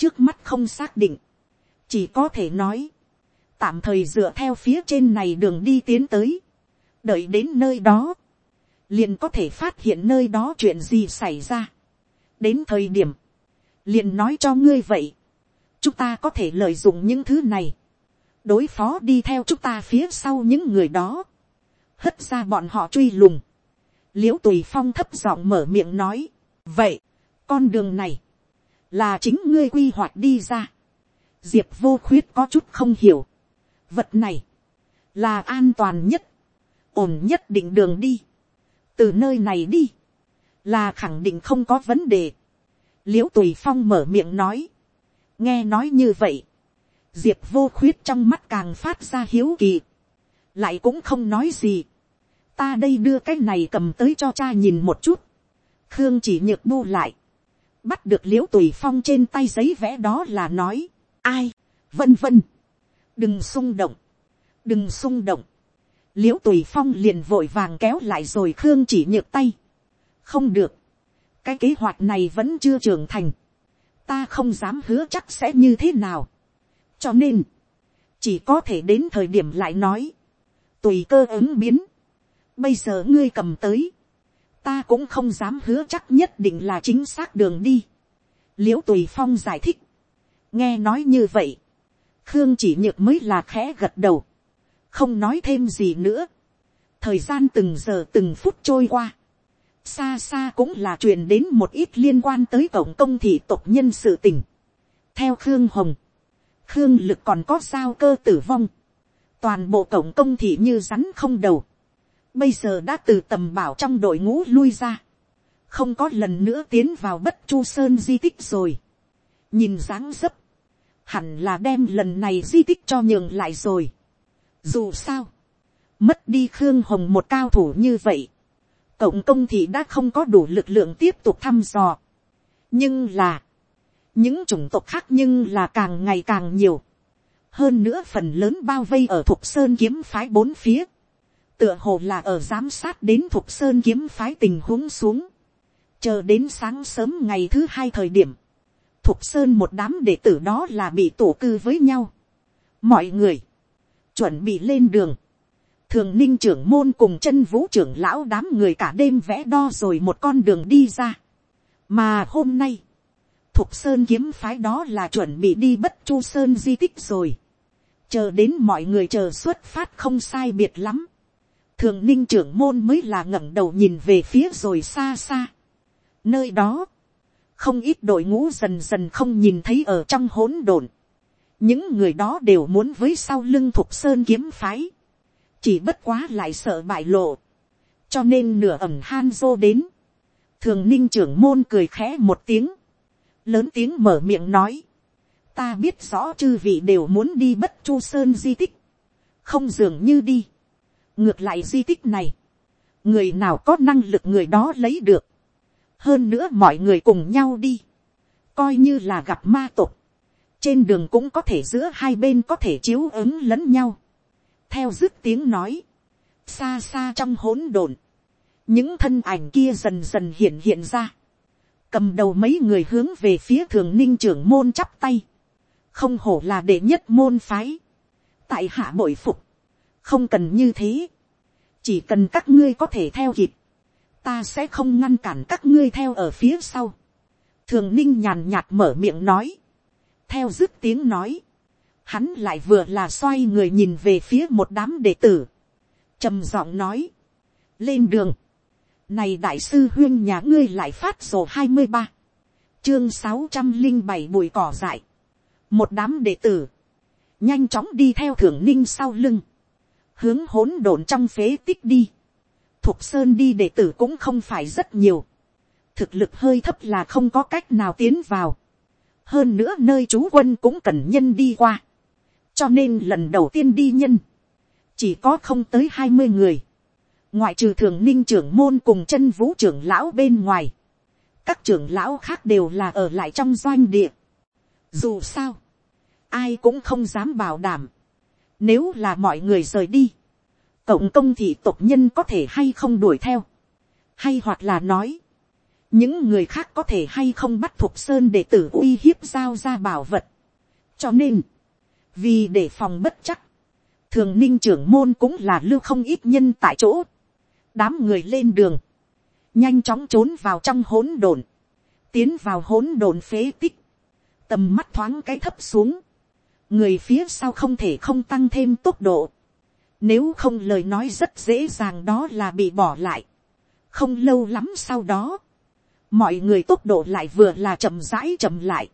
[SPEAKER 1] trước mắt không xác định, chỉ có thể nói, tạm thời dựa theo phía trên này đường đi tiến tới, đợi đến nơi đó, liền có thể phát hiện nơi đó chuyện gì xảy ra. đến thời điểm, liền nói cho ngươi vậy, chúng ta có thể lợi dụng những thứ này, đối phó đi theo chúng ta phía sau những người đó, hất ra bọn họ truy lùng, l i ễ u tùy phong thấp giọng mở miệng nói, vậy, con đường này, là chính ngươi quy hoạch đi ra. diệp vô khuyết có chút không hiểu. vật này, là an toàn nhất, ổn nhất định đường đi. từ nơi này đi, là khẳng định không có vấn đề. l i ễ u tùy phong mở miệng nói, nghe nói như vậy, diệp vô khuyết trong mắt càng phát ra hiếu kỳ, lại cũng không nói gì. Ta đây đưa cái này cầm tới cho cha nhìn một chút, khương chỉ nhược bu lại, bắt được l i ễ u tùy phong trên tay giấy vẽ đó là nói, ai, vân vân, đừng xung động, đừng xung động, l i ễ u tùy phong liền vội vàng kéo lại rồi khương chỉ nhược tay, không được, cái kế hoạch này vẫn chưa trưởng thành, ta không dám hứa chắc sẽ như thế nào, cho nên, chỉ có thể đến thời điểm lại nói, tùy cơ ứng biến, Bây giờ ngươi cầm tới. Ta cũng không dám hứa chắc nhất định là chính xác đường đi. Liễu tùy phong giải thích. Nghe nói như vậy. Khương chỉ nhược mới là khẽ gật đầu. Không nói thêm gì nữa. Thời gian từng giờ từng phút trôi qua. Xa xa cũng là truyền đến một ít liên quan tới cổng công thị tộc nhân sự tình. Theo Khương Hồng. Khương lực còn có sao cơ tử vong. Toàn bộ cổng công thị như rắn không đầu bây giờ đã từ tầm bảo trong đội ngũ lui ra, không có lần nữa tiến vào bất chu sơn di tích rồi. nhìn dáng dấp, hẳn là đem lần này di tích cho nhường lại rồi. dù sao, mất đi khương hồng một cao thủ như vậy, cộng công thị đã không có đủ lực lượng tiếp tục thăm dò. nhưng là, những chủng tộc khác nhưng là càng ngày càng nhiều. hơn nữa phần lớn bao vây ở thục sơn kiếm phái bốn phía tựa hồ là ở giám sát đến thục sơn kiếm phái tình huống xuống, chờ đến sáng sớm ngày thứ hai thời điểm, thục sơn một đám đệ tử đó là bị tổ cư với nhau. mọi người, chuẩn bị lên đường, thường ninh trưởng môn cùng chân vũ trưởng lão đám người cả đêm vẽ đo rồi một con đường đi ra. mà hôm nay, thục sơn kiếm phái đó là chuẩn bị đi bất chu sơn di tích rồi. chờ đến mọi người chờ xuất phát không sai biệt lắm thường ninh trưởng môn mới là ngẩng đầu nhìn về phía rồi xa xa. nơi đó, không ít đội ngũ dần dần không nhìn thấy ở trong hỗn độn. những người đó đều muốn với sau lưng thục sơn kiếm phái. chỉ bất quá lại sợ bại lộ. cho nên nửa ẩm han dô đến, thường ninh trưởng môn cười khẽ một tiếng, lớn tiếng mở miệng nói, ta biết rõ chư vị đều muốn đi bất chu sơn di tích, không dường như đi, ngược lại di tích này, người nào có năng lực người đó lấy được, hơn nữa mọi người cùng nhau đi, coi như là gặp ma tục, trên đường cũng có thể giữa hai bên có thể chiếu ứng lẫn nhau, theo dứt tiếng nói, xa xa trong hỗn độn, những thân ảnh kia dần dần hiện hiện ra, cầm đầu mấy người hướng về phía thường ninh trưởng môn chắp tay, không hổ là đệ nhất môn phái, tại hạ bội phục, không cần như thế, chỉ cần các ngươi có thể theo kịp, ta sẽ không ngăn cản các ngươi theo ở phía sau. thường ninh nhàn nhạt mở miệng nói, theo dứt tiếng nói, hắn lại vừa là xoay người nhìn về phía một đám đệ tử, trầm giọng nói, lên đường, này đại sư huyên nhà ngươi lại phát sổ hai mươi ba, chương sáu trăm linh bảy bụi cỏ dại, một đám đệ tử, nhanh chóng đi theo thưởng ninh sau lưng, hướng hỗn độn trong phế tích đi, thục sơn đi đệ tử cũng không phải rất nhiều, thực lực hơi thấp là không có cách nào tiến vào, hơn nữa nơi chú quân cũng cần nhân đi qua, cho nên lần đầu tiên đi nhân, chỉ có không tới hai mươi người, ngoại trừ thường ninh trưởng môn cùng chân vũ trưởng lão bên ngoài, các trưởng lão khác đều là ở lại trong doanh địa. Dù sao, ai cũng không dám bảo đảm, nếu là mọi người rời đi, cộng công thị tộc nhân có thể hay không đuổi theo, hay hoặc là nói, những người khác có thể hay không bắt thuộc sơn để tử uy hiếp giao ra bảo vật. cho nên, vì để phòng bất chắc, thường ninh trưởng môn cũng là lưu không ít nhân tại chỗ, đám người lên đường, nhanh chóng trốn vào trong hỗn độn, tiến vào hỗn độn phế tích, tầm mắt thoáng cái thấp xuống, người phía sau không thể không tăng thêm tốc độ, nếu không lời nói rất dễ dàng đó là bị bỏ lại, không lâu lắm sau đó, mọi người tốc độ lại vừa là chậm rãi chậm lại,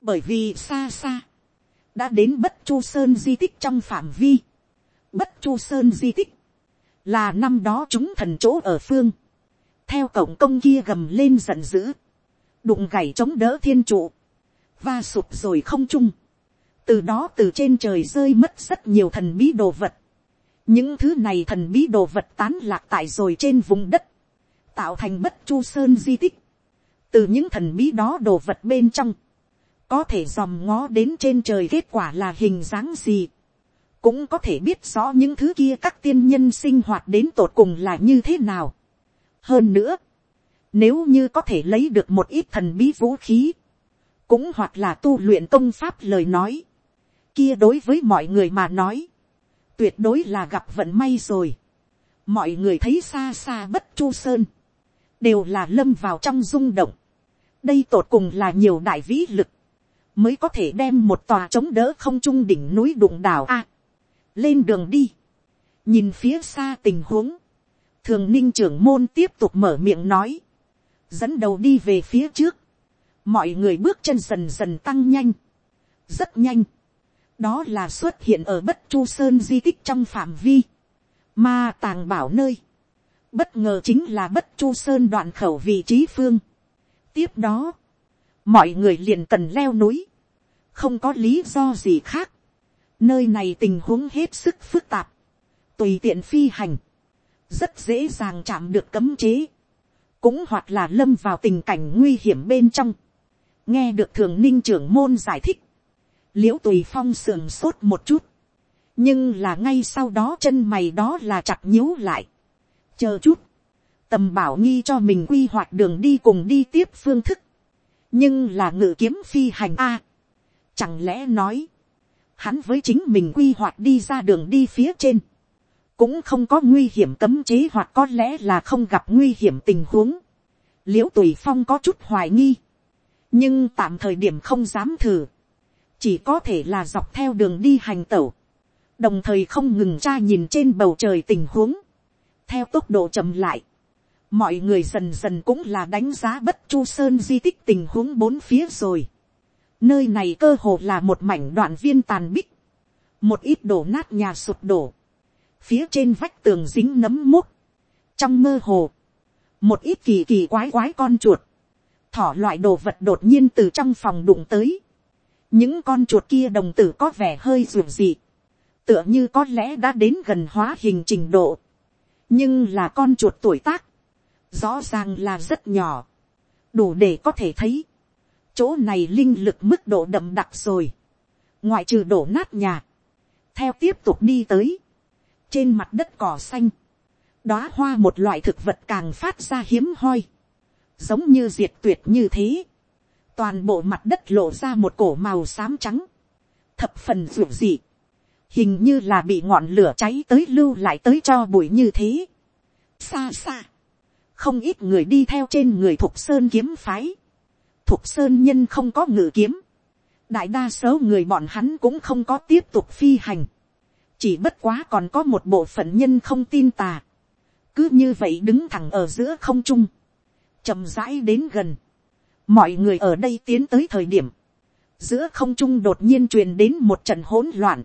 [SPEAKER 1] bởi vì xa xa, đã đến bất chu sơn di tích trong phạm vi, bất chu sơn di tích, là năm đó chúng thần chỗ ở phương, theo cổng công kia gầm lên giận dữ, đụng gảy chống đỡ thiên trụ, và sụp rồi không chung, từ đó từ trên trời rơi mất rất nhiều thần bí đồ vật, những thứ này thần bí đồ vật tán lạc tại rồi trên vùng đất, tạo thành bất chu sơn di tích, từ những thần bí đó đồ vật bên trong, có thể dòm ngó đến trên trời kết quả là hình dáng gì, cũng có thể biết rõ những thứ kia các tiên nhân sinh hoạt đến tột cùng là như thế nào. hơn nữa, nếu như có thể lấy được một ít thần bí vũ khí, cũng hoặc là tu luyện công pháp lời nói, kia đối với mọi người mà nói, tuyệt đối là gặp vận may rồi. mọi người thấy xa xa bất chu sơn, đều là lâm vào trong rung động. đây tột cùng là nhiều đại vĩ lực, mới có thể đem một tòa chống đỡ không trung đỉnh núi đụng đảo a lên đường đi, nhìn phía xa tình huống, thường ninh trưởng môn tiếp tục mở miệng nói, dẫn đầu đi về phía trước, mọi người bước chân dần dần tăng nhanh, rất nhanh, đó là xuất hiện ở bất chu sơn di tích trong phạm vi, mà tàng bảo nơi, bất ngờ chính là bất chu sơn đoạn khẩu vị trí phương. tiếp đó, mọi người liền cần leo núi, không có lý do gì khác, Nơi này tình huống hết sức phức tạp. Tùy tiện phi hành. Rất dễ dàng chạm được cấm chế. Cũng hoặc là lâm vào tình cảnh nguy hiểm bên trong. Nghe được thường ninh trưởng môn giải thích. Liễu tùy phong sườn sốt một chút. Nhưng là ngay sau đó chân mày đó là chặt nhíu lại. Chờ chút. Tầm bảo nghi cho mình quy hoạch đường đi cùng đi tiếp phương thức. Nhưng là ngự kiếm phi hành A. chẳng lẽ nói hắn với chính mình quy hoạch đi ra đường đi phía trên, cũng không có nguy hiểm cấm chế hoặc có lẽ là không gặp nguy hiểm tình huống. l i ễ u tùy phong có chút hoài nghi, nhưng tạm thời điểm không dám thử, chỉ có thể là dọc theo đường đi hành tẩu, đồng thời không ngừng tra nhìn trên bầu trời tình huống, theo tốc độ chậm lại, mọi người dần dần cũng là đánh giá bất chu sơn di tích tình huống bốn phía rồi. Nơi này cơ hồ là một mảnh đoạn viên tàn bích. Một ít đổ nát nhà sụp đổ. Phía trên vách tường dính nấm mốc. trong mơ hồ, một ít kỳ kỳ quái quái con chuột, thỏ loại đồ vật đột nhiên từ trong phòng đụng tới, những con chuột kia đồng tử có vẻ hơi ruột dị, tựa như có lẽ đã đến gần hóa hình trình độ, nhưng là con chuột tuổi tác, rõ ràng là rất nhỏ, đủ để có thể thấy, chỗ này linh lực mức độ đậm đặc rồi, ngoại trừ đổ nát nhà, theo tiếp tục đi tới, trên mặt đất cỏ xanh, đóa hoa một loại thực vật càng phát ra hiếm hoi, giống như diệt tuyệt như thế, toàn bộ mặt đất lộ ra một cổ màu xám trắng, thập phần ruột dị, hình như là bị ngọn lửa cháy tới lưu lại tới cho bụi như thế. xa xa, không ít người đi theo trên người thục sơn kiếm phái, thục sơn nhân không có ngự kiếm, đại đa số người bọn hắn cũng không có tiếp tục phi hành, chỉ bất quá còn có một bộ phận nhân không tin tà, cứ như vậy đứng thẳng ở giữa không trung, chậm rãi đến gần, mọi người ở đây tiến tới thời điểm, giữa không trung đột nhiên truyền đến một trận hỗn loạn,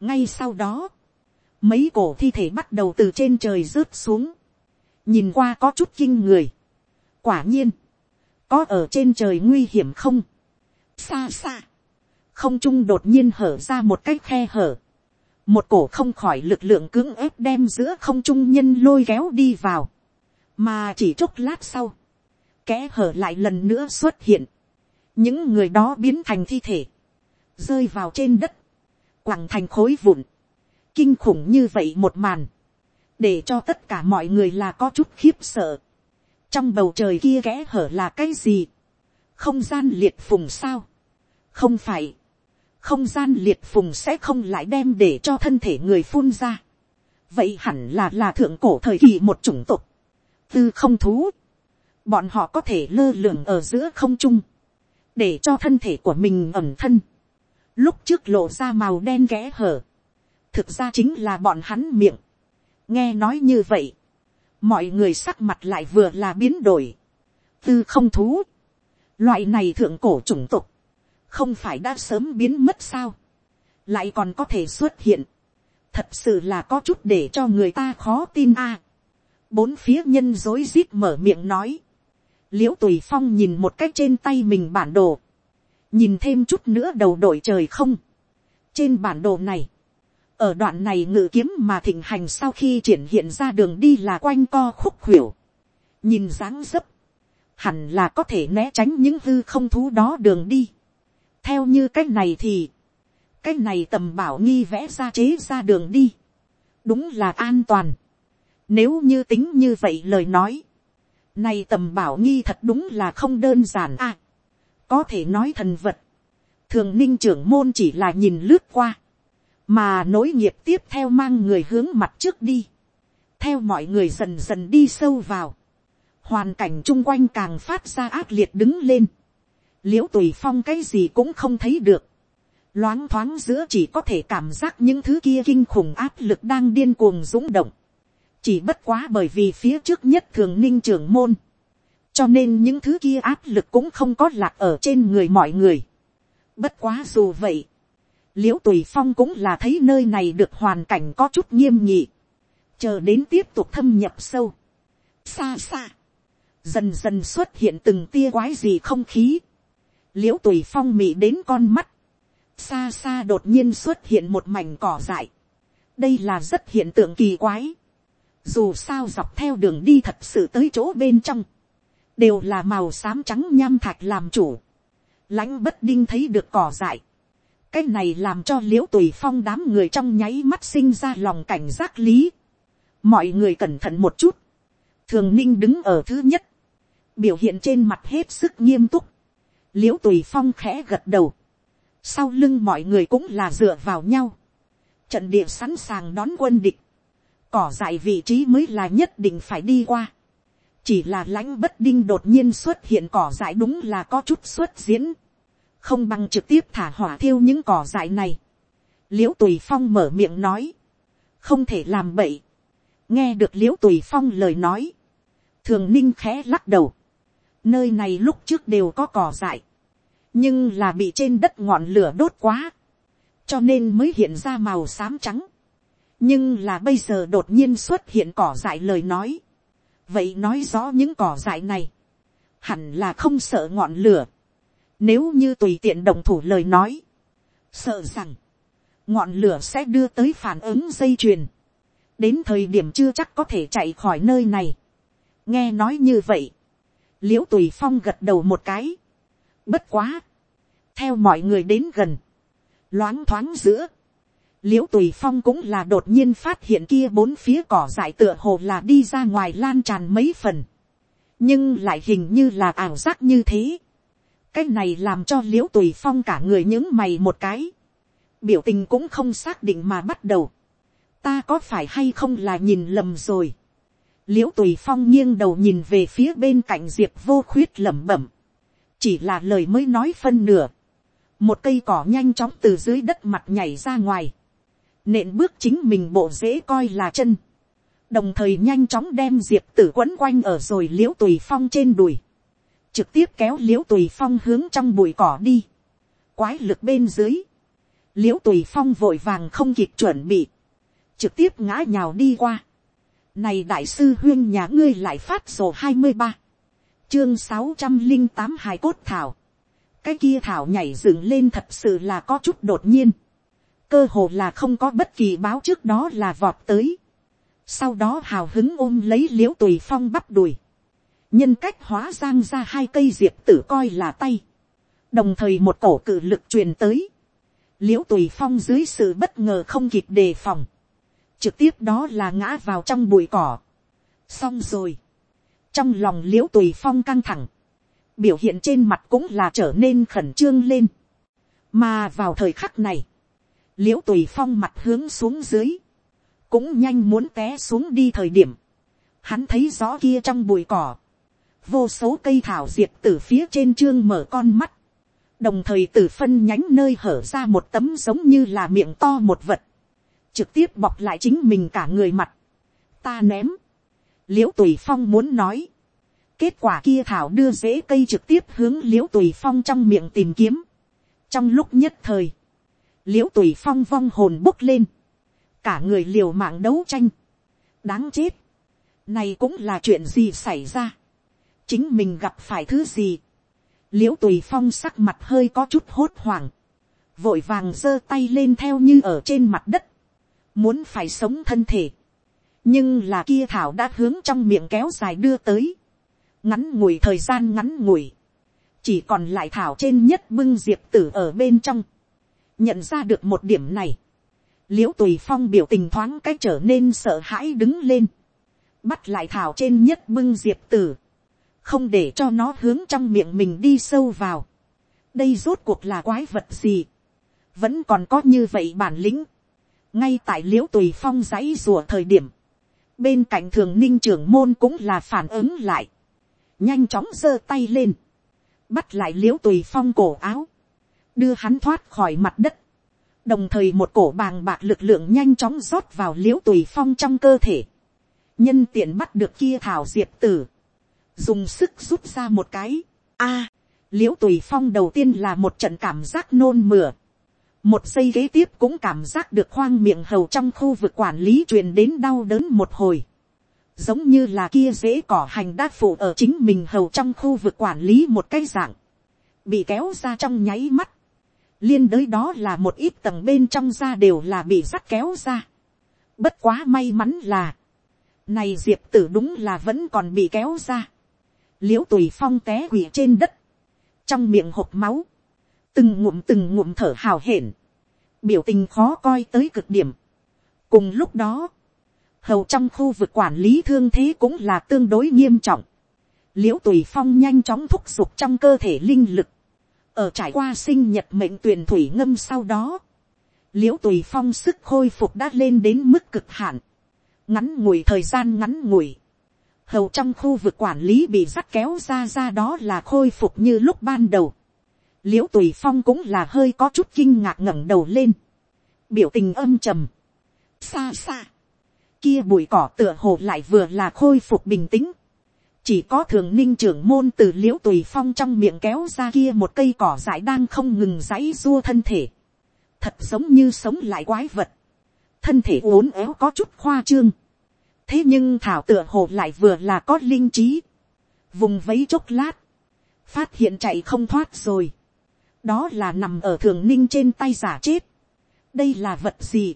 [SPEAKER 1] ngay sau đó, mấy cổ thi thể bắt đầu từ trên trời rớt xuống, nhìn qua có chút kinh người. quả nhiên, có ở trên trời nguy hiểm không, xa xa, không trung đột nhiên hở ra một cái khe hở, một cổ không khỏi lực lượng cưỡng ép đem giữa không trung nhân lôi kéo đi vào, mà chỉ chốc lát sau, kẽ hở lại lần nữa xuất hiện, những người đó biến thành thi thể, rơi vào trên đất, quẳng thành khối vụn, kinh khủng như vậy một màn, để cho tất cả mọi người là có chút khiếp sợ trong bầu trời kia kẽ hở là cái gì, không gian liệt phùng sao, không phải, không gian liệt phùng sẽ không lại đem để cho thân thể người phun ra. vậy hẳn là là thượng cổ thời kỳ một chủng tộc, tư không thú, bọn họ có thể lơ lửng ở giữa không trung, để cho thân thể của mình ẩm thân, lúc trước lộ ra màu đen ghé hở, thực ra chính là bọn hắn miệng, nghe nói như vậy, mọi người sắc mặt lại vừa là biến đổi, tư không thú, loại này thượng cổ chủng tục, không phải đã sớm biến mất sao, lại còn có thể xuất hiện, thật sự là có chút để cho người ta khó tin a. bốn phía nhân dối rít mở miệng nói, l i ễ u tùy phong nhìn một cách trên tay mình bản đồ, nhìn thêm chút nữa đầu đội trời không, trên bản đồ này, ở đoạn này ngự kiếm mà thịnh hành sau khi triển hiện ra đường đi là quanh co khúc khuỷu, nhìn dáng dấp, hẳn là có thể né tránh những hư không thú đó đường đi. theo như cái này thì, cái này tầm bảo nghi vẽ ra chế ra đường đi, đúng là an toàn. nếu như tính như vậy lời nói, này tầm bảo nghi thật đúng là không đơn giản à. có thể nói thần vật, thường ninh trưởng môn chỉ là nhìn lướt qua, mà nối nghiệp tiếp theo mang người hướng mặt trước đi, theo mọi người dần dần đi sâu vào, hoàn cảnh chung quanh càng phát ra ác liệt đứng lên, l i ễ u tùy phong cái gì cũng không thấy được, loáng thoáng giữa chỉ có thể cảm giác những thứ kia kinh khủng áp lực đang điên cuồng rúng động, chỉ bất quá bởi vì phía trước nhất thường ninh trưởng môn, cho nên những thứ kia áp lực cũng không có lạc ở trên người mọi người. Bất quá dù vậy, l i ễ u tùy phong cũng là thấy nơi này được hoàn cảnh có chút nghiêm nhị, chờ đến tiếp tục thâm nhập sâu, xa xa, dần dần xuất hiện từng tia quái gì không khí, l i ễ u tùy phong mị đến con mắt, xa xa đột nhiên xuất hiện một mảnh cỏ dại, đây là rất hiện tượng kỳ quái, dù sao dọc theo đường đi thật sự tới chỗ bên trong, đều là màu xám trắng nham thạch làm chủ, lãnh bất đinh thấy được cỏ dại, cái này làm cho l i ễ u tùy phong đám người trong nháy mắt sinh ra lòng cảnh giác lý. mọi người cẩn thận một chút. thường ninh đứng ở thứ nhất, biểu hiện trên mặt hết sức nghiêm túc. l i ễ u tùy phong khẽ gật đầu. sau lưng mọi người cũng là dựa vào nhau. trận địa sẵn sàng đón quân địch. cỏ dại vị trí mới là nhất định phải đi qua. chỉ là lãnh bất đinh đột nhiên xuất hiện cỏ dại đúng là có chút xuất diễn không bằng trực tiếp thả hỏa thiêu những cỏ dại này. l i ễ u tùy phong mở miệng nói, không thể làm bậy, nghe được l i ễ u tùy phong lời nói, thường ninh khẽ lắc đầu, nơi này lúc trước đều có cỏ dại, nhưng là bị trên đất ngọn lửa đốt quá, cho nên mới hiện ra màu xám trắng, nhưng là bây giờ đột nhiên xuất hiện cỏ dại lời nói, vậy nói rõ những cỏ dại này, hẳn là không sợ ngọn lửa. Nếu như tùy tiện đồng thủ lời nói, sợ rằng, ngọn lửa sẽ đưa tới phản ứng dây chuyền. đến thời điểm chưa chắc có thể chạy khỏi nơi này. nghe nói như vậy, liễu tùy phong gật đầu một cái. bất quá, theo mọi người đến gần, loáng thoáng giữa, l i ễ u tùy phong cũng là đột nhiên phát hiện kia bốn phía cỏ dại tựa hồ là đi ra ngoài lan tràn mấy phần nhưng lại hình như là ảo giác như thế cái này làm cho l i ễ u tùy phong cả người những mày một cái, biểu tình cũng không xác định mà bắt đầu, ta có phải hay không là nhìn lầm rồi. l i ễ u tùy phong nghiêng đầu nhìn về phía bên cạnh diệp vô khuyết lẩm bẩm, chỉ là lời mới nói phân nửa, một cây cỏ nhanh chóng từ dưới đất mặt nhảy ra ngoài, nện bước chính mình bộ dễ coi là chân, đồng thời nhanh chóng đem diệp tử quấn quanh ở rồi l i ễ u tùy phong trên đùi, trực tiếp kéo l i ễ u tùy phong hướng trong bụi cỏ đi, quái lực bên dưới, l i ễ u tùy phong vội vàng không kịp chuẩn bị, trực tiếp ngã nhào đi qua. Này đại sư huyên nhà ngươi lại phát sổ hai mươi ba, chương sáu trăm linh tám hài cốt thảo, cái kia thảo nhảy dựng lên thật sự là có chút đột nhiên, cơ hồ là không có bất kỳ báo trước đó là vọt tới, sau đó hào hứng ôm lấy l i ễ u tùy phong bắp đùi, nhân cách hóa giang ra hai cây diệp tử coi là tay, đồng thời một cổ cự lực truyền tới, l i ễ u tùy phong dưới sự bất ngờ không kịp đề phòng, trực tiếp đó là ngã vào trong bụi cỏ. xong rồi, trong lòng l i ễ u tùy phong căng thẳng, biểu hiện trên mặt cũng là trở nên khẩn trương lên, mà vào thời khắc này, l i ễ u tùy phong mặt hướng xuống dưới, cũng nhanh muốn té xuống đi thời điểm, hắn thấy rõ kia trong bụi cỏ, vô số cây thảo diệp từ phía trên trương mở con mắt, đồng thời từ phân nhánh nơi hở ra một tấm giống như là miệng to một vật, trực tiếp bọc lại chính mình cả người mặt, ta ném, l i ễ u tùy phong muốn nói, kết quả kia thảo đưa dễ cây trực tiếp hướng l i ễ u tùy phong trong miệng tìm kiếm, trong lúc nhất thời, l i ễ u tùy phong vong hồn bốc lên, cả người liều mạng đấu tranh, đáng chết, này cũng là chuyện gì xảy ra, chính mình gặp phải thứ gì, l i ễ u tùy phong sắc mặt hơi có chút hốt hoảng, vội vàng giơ tay lên theo như ở trên mặt đất, muốn phải sống thân thể, nhưng là kia thảo đã hướng trong miệng kéo dài đưa tới, ngắn ngủi thời gian ngắn ngủi, chỉ còn lại thảo trên nhất bưng diệp tử ở bên trong, nhận ra được một điểm này, l i ễ u tùy phong biểu tình thoáng cách trở nên sợ hãi đứng lên, bắt lại thảo trên nhất bưng diệp tử, không để cho nó hướng trong miệng mình đi sâu vào. đây rốt cuộc là quái vật gì, vẫn còn có như vậy bản lĩnh, ngay tại l i ễ u tùy phong dãy rùa thời điểm, bên cạnh thường ninh trưởng môn cũng là phản ứng lại, nhanh chóng giơ tay lên, bắt lại l i ễ u tùy phong cổ áo, đưa hắn thoát khỏi mặt đất, đồng thời một cổ bàng bạc lực lượng nhanh chóng rót vào l i ễ u tùy phong trong cơ thể, nhân tiện bắt được kia thảo diệp tử, dùng sức rút ra một cái, a, à, l i ễ u tùy phong đầu tiên là một trận cảm giác nôn mửa, một giây kế tiếp cũng cảm giác được khoang miệng hầu trong khu vực quản lý truyền đến đau đớn một hồi, giống như là kia dễ cỏ hành đa phụ ở chính mình hầu trong khu vực quản lý một cái dạng, bị kéo ra trong nháy mắt, liên đới đó là một ít tầng bên trong da đều là bị sắt kéo ra. Bất quá may mắn là, này diệp tử đúng là vẫn còn bị kéo ra l i ễ u tùy phong té quỳ trên đất, trong miệng hộp máu, từng ngụm từng ngụm thở hào hển, biểu tình khó coi tới cực điểm. cùng lúc đó, hầu trong khu vực quản lý thương thế cũng là tương đối nghiêm trọng. l i ễ u tùy phong nhanh chóng thúc giục trong cơ thể linh lực, ở trải qua sinh nhật mệnh tuyển thủy ngâm sau đó, l i ễ u tùy phong sức khôi phục đã lên đến mức cực hạn, ngắn ngủi thời gian ngắn ngủi, hầu trong khu vực quản lý bị rắc kéo ra ra đó là khôi phục như lúc ban đầu, l i ễ u tùy phong cũng là hơi có chút kinh ngạc ngẩng đầu lên, biểu tình âm trầm, xa xa, kia bụi cỏ tựa hồ lại vừa là khôi phục bình tĩnh, chỉ có thường ninh trưởng môn từ l i ễ u tùy phong trong miệng kéo ra kia một cây cỏ dại đang không ngừng dãy dua thân thể, thật giống như sống lại quái vật, thân thể uốn éo có chút khoa trương, thế nhưng thảo tựa hồ lại vừa là có linh trí, vùng vấy chốc lát, phát hiện chạy không thoát rồi, đó là nằm ở thường ninh trên tay giả chết, đây là vật gì,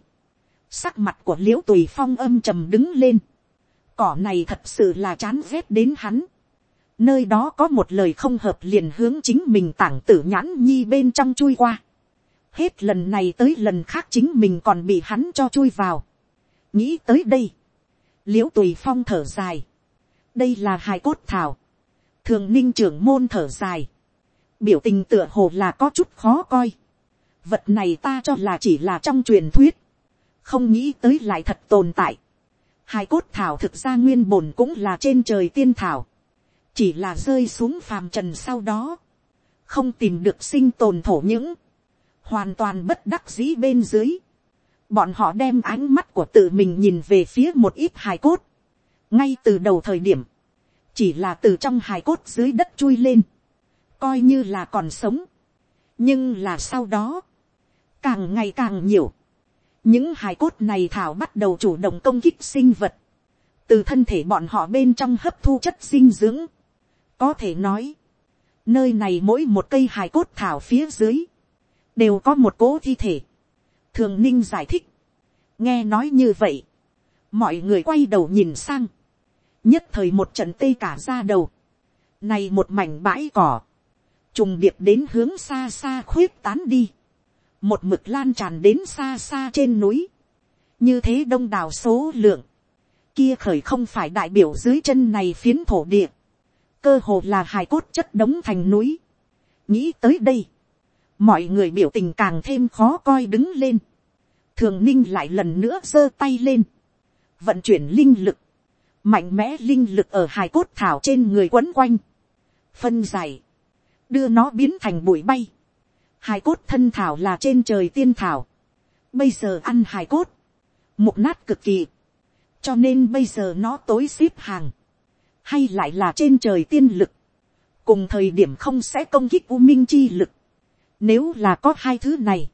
[SPEAKER 1] sắc mặt của l i ễ u tùy phong âm trầm đứng lên, cỏ này thật sự là chán ghét đến hắn, nơi đó có một lời không hợp liền hướng chính mình tảng tử nhãn nhi bên trong chui qua, hết lần này tới lần khác chính mình còn bị hắn cho chui vào, nghĩ tới đây, l i ễ u tùy phong thở dài, đây là hài cốt thảo, thường ninh trưởng môn thở dài, biểu tình tựa hồ là có chút khó coi. Vật này ta cho là chỉ là trong truyền thuyết, không nghĩ tới lại thật tồn tại. Hai cốt thảo thực ra nguyên bổn cũng là trên trời tiên thảo, chỉ là rơi xuống phàm trần sau đó, không tìm được sinh tồn thổ những, hoàn toàn bất đắc dĩ bên dưới. Bọn họ đem ánh mắt của tự mình nhìn về phía một ít hài cốt, ngay từ đầu thời điểm, chỉ là từ trong hài cốt dưới đất chui lên, coi như là còn sống. nhưng là sau đó, càng ngày càng nhiều, những hài cốt này thảo bắt đầu chủ động công kích sinh vật, từ thân thể bọn họ bên trong hấp thu chất dinh dưỡng. có thể nói, nơi này mỗi một cây hài cốt thảo phía dưới, đều có một cố thi thể thường ninh giải thích, nghe nói như vậy, mọi người quay đầu nhìn sang, nhất thời một trận tê cả ra đầu, này một mảnh bãi cỏ, trùng điệp đến hướng xa xa khuyết tán đi, một mực lan tràn đến xa xa trên núi, như thế đông đảo số lượng, kia khởi không phải đại biểu dưới chân này phiến thổ địa, cơ hồ là hài cốt chất đống thành núi. nghĩ tới đây, mọi người biểu tình càng thêm khó coi đứng lên, thường ninh lại lần nữa giơ tay lên, vận chuyển linh lực, mạnh mẽ linh lực ở hài cốt thảo trên người quấn quanh, phân giải, đưa nó biến thành bụi bay. Hài cốt thân thảo là trên trời tiên thảo. Bây giờ ăn hài cốt. Mục nát cực kỳ. Cho nên bây giờ nó tối xếp hàng. Hay lại là trên trời tiên lực. Cùng thời điểm không sẽ công kích u minh chi lực. Nếu là có hai thứ này.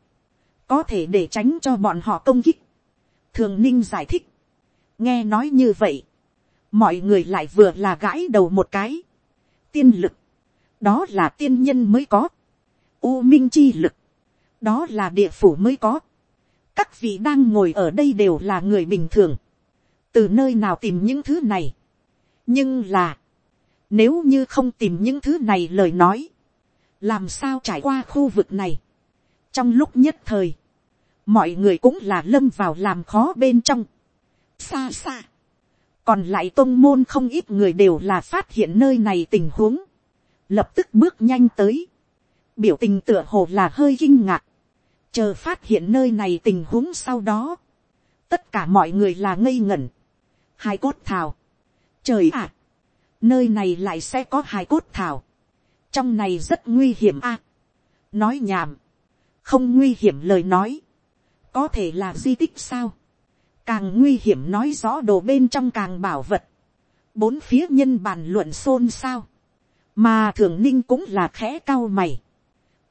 [SPEAKER 1] Có thể để tránh cho bọn họ công kích. Thường ninh giải thích. Nghe nói như vậy. Mọi người lại vừa là gãi đầu một cái. Tiên lực đó là tiên nhân mới có, u minh chi lực, đó là địa phủ mới có, các vị đang ngồi ở đây đều là người bình thường, từ nơi nào tìm những thứ này, nhưng là, nếu như không tìm những thứ này lời nói, làm sao trải qua khu vực này, trong lúc nhất thời, mọi người cũng là lâm vào làm khó bên trong, xa xa, còn lại tôn môn không ít người đều là phát hiện nơi này tình huống, lập tức bước nhanh tới, biểu tình tựa hồ là hơi kinh ngạc, chờ phát hiện nơi này tình huống sau đó, tất cả mọi người là ngây ngẩn, hai cốt thảo, trời ạ, nơi này lại sẽ có hai cốt thảo, trong này rất nguy hiểm a, nói nhảm, không nguy hiểm lời nói, có thể là di tích sao, càng nguy hiểm nói rõ đồ bên trong càng bảo vật, bốn phía nhân bàn luận xôn xao, mà thường ninh cũng là khẽ cao mày,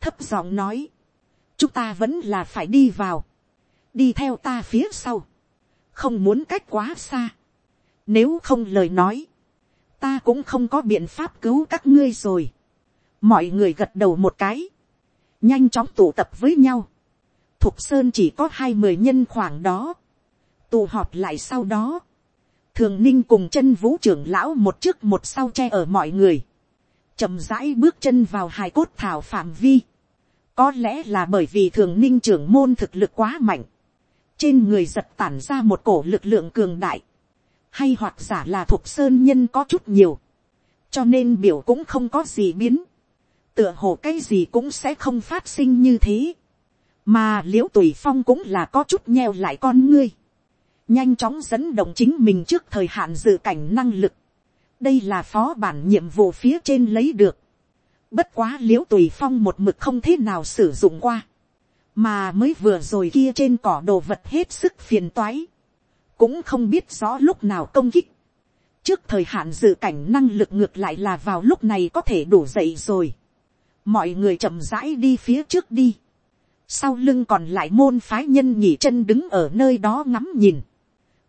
[SPEAKER 1] thấp giọng nói, chúng ta vẫn là phải đi vào, đi theo ta phía sau, không muốn cách quá xa, nếu không lời nói, ta cũng không có biện pháp cứu các ngươi rồi, mọi người gật đầu một cái, nhanh chóng tụ tập với nhau, thục sơn chỉ có hai mươi nhân khoảng đó, tụ họp lại sau đó, thường ninh cùng chân vũ trưởng lão một trước một sau che ở mọi người, chậm rãi bước chân vào hài cốt thảo phạm vi. Có lẽ là bởi vì thường ninh trưởng môn thực lực quá mạnh. Trên người giật tản ra một cổ lực lượng cường đại. Hay hoặc giả là thuộc sơn nhân có chút nhiều. Cho nên biểu cũng không có gì biến. Tựa hồ cái gì cũng sẽ không phát sinh như thế. Mà liễu tùy phong cũng là có chút nheo lại con ngươi. Nhanh chóng dẫn động chính mình trước thời hạn dự cảnh năng lực đây là phó bản nhiệm vụ phía trên lấy được. bất quá l i ễ u tùy phong một mực không thế nào sử dụng qua. mà mới vừa rồi kia trên cỏ đồ vật hết sức phiền toái. cũng không biết rõ lúc nào công kích. trước thời hạn dự cảnh năng lực ngược lại là vào lúc này có thể đủ dậy rồi mọi người chậm rãi đi phía trước đi. sau lưng còn lại môn phái nhân nhỉ chân đứng ở nơi đó ngắm nhìn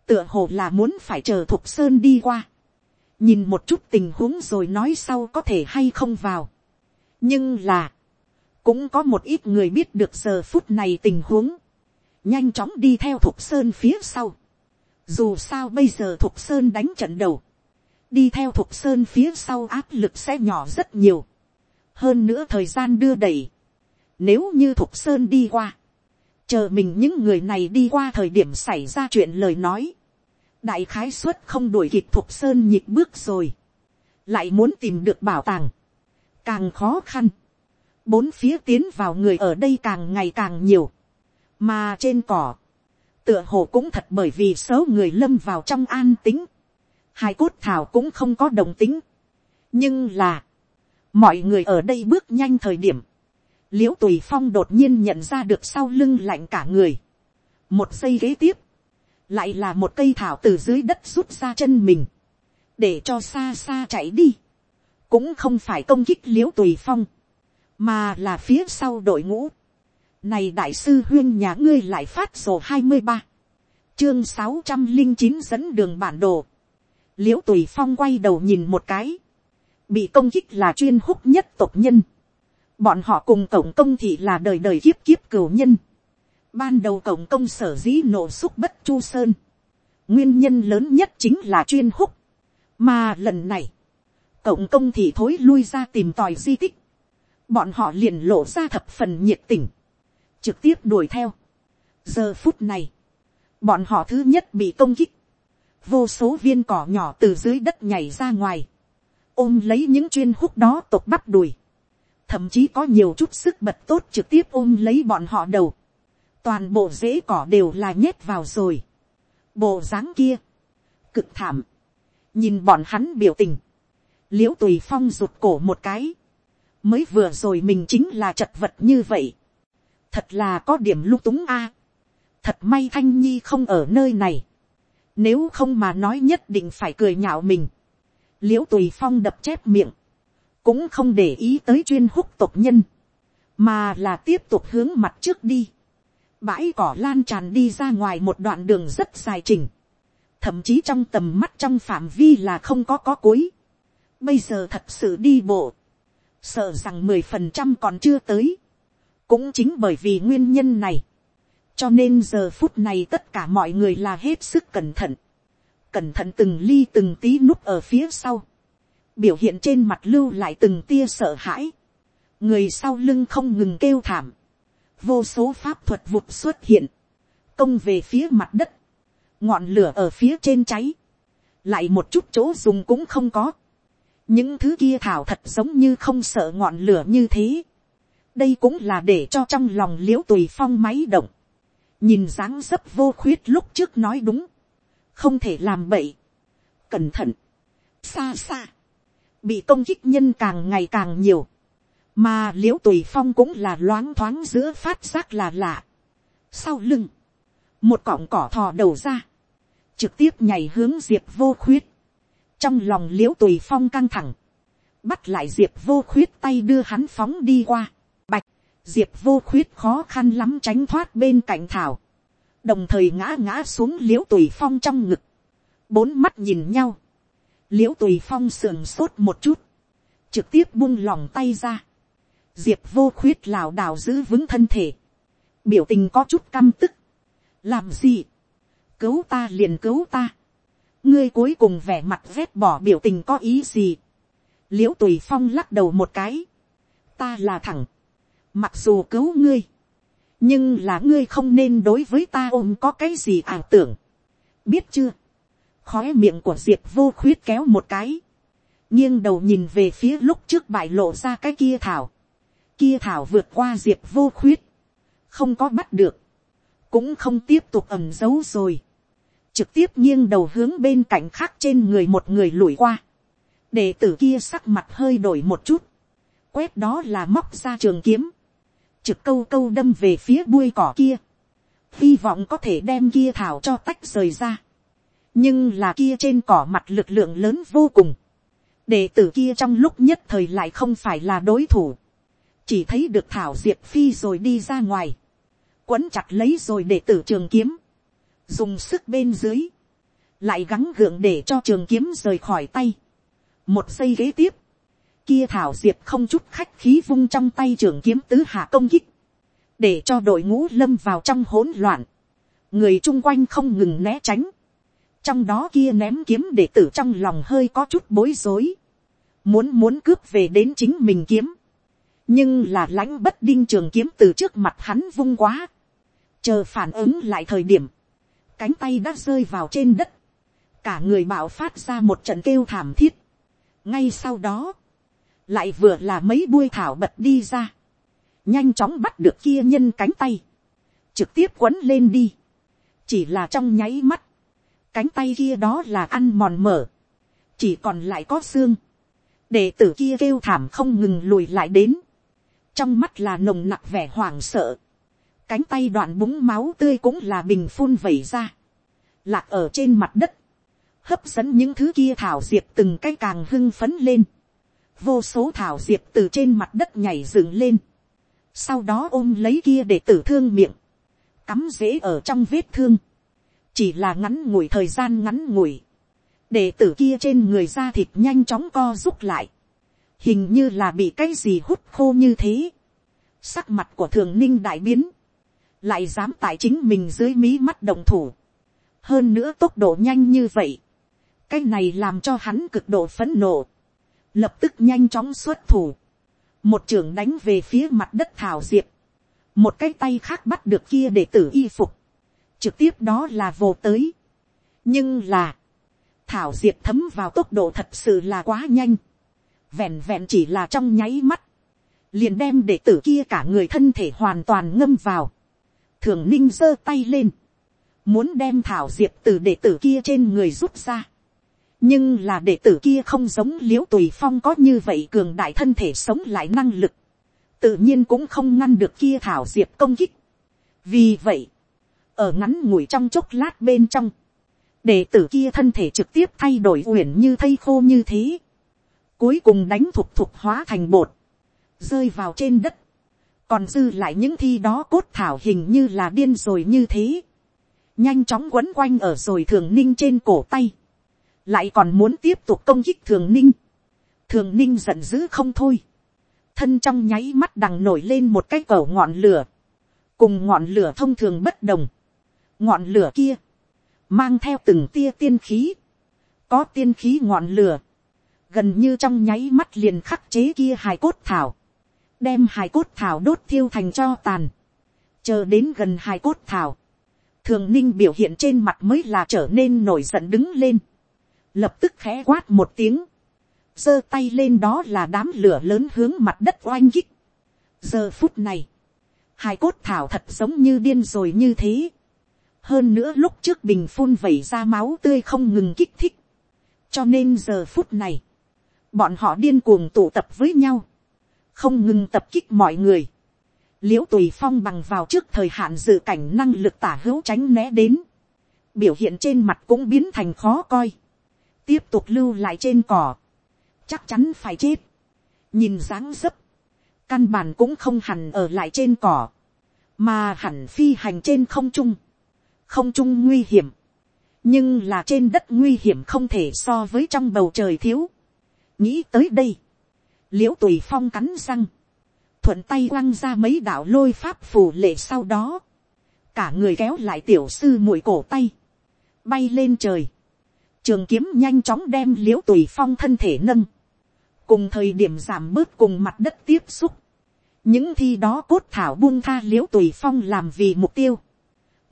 [SPEAKER 1] tựa hồ là muốn phải chờ thục sơn đi qua, nhìn một chút tình huống rồi nói sau có thể hay không vào. nhưng là, cũng có một ít người biết được giờ phút này tình huống, nhanh chóng đi theo thục sơn phía sau. dù sao bây giờ thục sơn đánh trận đầu, đi theo thục sơn phía sau áp lực sẽ nhỏ rất nhiều hơn nữa thời gian đưa đẩy, nếu như thục sơn đi qua, chờ mình những người này đi qua thời điểm xảy ra chuyện lời nói, đại khái suất không đuổi kịp thục sơn nhịp bước rồi, lại muốn tìm được bảo tàng, càng khó khăn, bốn phía tiến vào người ở đây càng ngày càng nhiều, mà trên cỏ, tựa hồ cũng thật bởi vì số người lâm vào trong an tính, hai cốt thảo cũng không có đồng tính, nhưng là, mọi người ở đây bước nhanh thời điểm, l i ễ u tùy phong đột nhiên nhận ra được sau lưng lạnh cả người, một giây ghế tiếp, lại là một cây thảo từ dưới đất rút ra chân mình, để cho xa xa chạy đi, cũng không phải công kích l i ễ u tùy phong, mà là phía sau đội ngũ. Này đại sư huyên nhà ngươi lại phát sổ hai mươi ba. Chương sáu trăm linh chín dẫn đường bản đồ. l i ễ u tùy phong quay đầu nhìn một cái, bị công kích là chuyên húc nhất tộc nhân. bọn họ cùng cổng công thì là đời đời kiếp kiếp cửu nhân. ban đầu cổng công sở dĩ nổ xúc bất chu sơn. nguyên nhân lớn nhất chính là chuyên húc. mà lần này, cổng công thì thối lui ra tìm tòi di tích bọn họ liền lộ ra thập phần nhiệt tình, trực tiếp đuổi theo. giờ phút này, bọn họ thứ nhất bị công kích, vô số viên cỏ nhỏ từ dưới đất nhảy ra ngoài, ôm lấy những chuyên hút đó tộc bắp đùi, thậm chí có nhiều chút sức bật tốt trực tiếp ôm lấy bọn họ đầu, toàn bộ rễ cỏ đều là nhét vào rồi, bộ dáng kia, cực thảm, nhìn bọn hắn biểu tình, l i ễ u tùy phong rụt cổ một cái, mới vừa rồi mình chính là chật vật như vậy. thật là có điểm lung túng a. thật may thanh nhi không ở nơi này. nếu không mà nói nhất định phải cười nhạo mình l i ễ u tùy phong đập chép miệng. cũng không để ý tới chuyên húc tộc nhân. mà là tiếp tục hướng mặt trước đi. bãi cỏ lan tràn đi ra ngoài một đoạn đường rất dài trình. thậm chí trong tầm mắt trong phạm vi là không có có cuối. bây giờ thật sự đi bộ sợ rằng mười phần trăm còn chưa tới. cũng chính bởi vì nguyên nhân này, cho nên giờ phút này tất cả mọi người là hết sức cẩn thận, cẩn thận từng ly từng tí núp ở phía sau, biểu hiện trên mặt lưu lại từng tia sợ hãi, người sau lưng không ngừng kêu thảm, vô số pháp thuật vụt xuất hiện, công về phía mặt đất, ngọn lửa ở phía trên cháy, lại một chút chỗ dùng cũng không có, những thứ kia thảo thật giống như không sợ ngọn lửa như thế. đây cũng là để cho trong lòng l i ễ u tùy phong máy động. nhìn dáng dấp vô khuyết lúc trước nói đúng không thể làm bậy. cẩn thận. xa xa. bị công kích nhân càng ngày càng nhiều. mà l i ễ u tùy phong cũng là loáng thoáng giữa phát giác là lạ. sau lưng, một cọng cỏ thò đầu ra, trực tiếp nhảy hướng diệp vô khuyết trong lòng l i ễ u tùy phong căng thẳng, bắt lại diệp vô khuyết tay đưa hắn phóng đi qua, bạch, diệp vô khuyết khó khăn lắm tránh thoát bên cạnh thảo, đồng thời ngã ngã xuống l i ễ u tùy phong trong ngực, bốn mắt nhìn nhau, l i ễ u tùy phong sườn sốt một chút, trực tiếp buông lòng tay ra, diệp vô khuyết lảo đảo giữ vững thân thể, biểu tình có chút căm tức, làm gì, cứu ta liền cứu ta, ngươi cuối cùng vẻ mặt vét bỏ biểu tình có ý gì. l i ễ u tùy phong lắc đầu một cái. ta là thẳng. mặc dù cứu ngươi nhưng là ngươi không nên đối với ta ôm có cái gì ảo tưởng. biết chưa. khói miệng của diệp vô khuyết kéo một cái. nghiêng đầu nhìn về phía lúc trước bại lộ ra cái kia thảo. kia thảo vượt qua diệp vô khuyết. không có bắt được. cũng không tiếp tục ẩm giấu rồi trực tiếp nghiêng đầu hướng bên cạnh khác trên người một người lùi qua. để tử kia sắc mặt hơi đổi một chút. quét đó là móc ra trường kiếm trực câu câu đâm về phía buôi cỏ kia. hy vọng có thể đem kia thảo cho tách rời ra. nhưng là kia trên cỏ mặt lực lượng lớn vô cùng. đệ tử kia trong lúc nhất thời lại không phải là đối thủ. chỉ thấy được thảo diệp phi rồi đi ra ngoài. quấn chặt lấy rồi đệ tử trường kiếm dùng sức bên dưới, lại gắng gượng để cho trường kiếm rời khỏi tay. một giây ghế tiếp, kia thảo diệp không chút khách khí vung trong tay trường kiếm tứ hạ công kích, để cho đội ngũ lâm vào trong hỗn loạn, người chung quanh không ngừng né tránh, trong đó kia ném kiếm để tử trong lòng hơi có chút bối rối, muốn muốn cướp về đến chính mình kiếm, nhưng là lãnh bất đinh trường kiếm từ trước mặt hắn vung quá, chờ phản ứng lại thời điểm, cánh tay đã rơi vào trên đất, cả người bạo phát ra một trận kêu thảm thiết. ngay sau đó, lại vừa là mấy bui thảo bật đi ra, nhanh chóng bắt được kia nhân cánh tay, trực tiếp quấn lên đi, chỉ là trong nháy mắt, cánh tay kia đó là ăn mòn mở, chỉ còn lại có xương, đệ tử kia kêu thảm không ngừng lùi lại đến, trong mắt là nồng nặc vẻ hoảng sợ, cánh tay đoạn búng máu tươi cũng là bình phun vẩy ra, lạc ở trên mặt đất, hấp dẫn những thứ kia thảo diệp từng cái càng hưng phấn lên, vô số thảo diệp từ trên mặt đất nhảy dựng lên, sau đó ôm lấy kia để tử thương miệng, cắm rễ ở trong vết thương, chỉ là ngắn ngủi thời gian ngắn ngủi, để tử kia trên người da thịt nhanh chóng co rút lại, hình như là bị cái gì hút khô như thế, sắc mặt của thường ninh đại biến, lại dám tại chính mình dưới mí mắt đồng thủ, hơn nữa tốc độ nhanh như vậy, cái này làm cho hắn cực độ phấn nộ, lập tức nhanh chóng xuất thủ, một trưởng đánh về phía mặt đất thảo diệp, một cái tay khác bắt được kia để tử y phục, trực tiếp đó là vô tới. nhưng là, thảo diệp thấm vào tốc độ thật sự là quá nhanh, vẹn vẹn chỉ là trong nháy mắt, liền đem để tử kia cả người thân thể hoàn toàn ngâm vào, thường ninh giơ tay lên, muốn đem thảo diệp từ đệ tử kia trên người rút ra nhưng là đệ tử kia không giống l i ễ u tùy phong có như vậy cường đại thân thể sống lại năng lực, tự nhiên cũng không ngăn được kia thảo diệp công kích. vì vậy, ở ngắn ngủi trong chốc lát bên trong, đệ tử kia thân thể trực tiếp thay đổi uyển như thây khô như thế, cuối cùng đánh thục thục hóa thành bột, rơi vào trên đất, còn dư lại những thi đó cốt thảo hình như là điên rồi như thế, nhanh chóng quấn quanh ở rồi thường ninh trên cổ tay, lại còn muốn tiếp tục công kích thường ninh, thường ninh giận dữ không thôi, thân trong nháy mắt đằng nổi lên một cái cầu ngọn lửa, cùng ngọn lửa thông thường bất đồng, ngọn lửa kia, mang theo từng tia tiên khí, có tiên khí ngọn lửa, gần như trong nháy mắt liền khắc chế kia hài cốt thảo, đem hài cốt thảo đốt thiêu thành cho tàn, chờ đến gần hài cốt thảo, thường ninh biểu hiện trên mặt mới là trở nên nổi giận đứng lên, lập tức khẽ quát một tiếng, giơ tay lên đó là đám lửa lớn hướng mặt đất oanh kích. giờ phút này, hai cốt thảo thật giống như điên rồi như thế. hơn nữa lúc trước bình phun vẩy ra máu tươi không ngừng kích thích. cho nên giờ phút này, bọn họ điên cuồng tụ tập với nhau, không ngừng tập kích mọi người. l i ễ u tùy phong bằng vào trước thời hạn dự cảnh năng lực tả hữu tránh né đến, biểu hiện trên mặt cũng biến thành khó coi tiếp tục lưu lại trên cỏ, chắc chắn phải chết. nhìn dáng dấp, căn bản cũng không hẳn ở lại trên cỏ, mà hẳn phi hành trên không trung, không trung nguy hiểm, nhưng là trên đất nguy hiểm không thể so với trong bầu trời thiếu. nghĩ tới đây, l i ễ u tùy phong cắn răng, thuận tay quăng ra mấy đạo lôi pháp phù lệ sau đó, cả người kéo lại tiểu sư mũi cổ tay, bay lên trời, trường kiếm nhanh chóng đem l i ễ u tùy phong thân thể nâng, cùng thời điểm giảm bớt cùng mặt đất tiếp xúc, những thi đó cốt thảo buông tha l i ễ u tùy phong làm vì mục tiêu,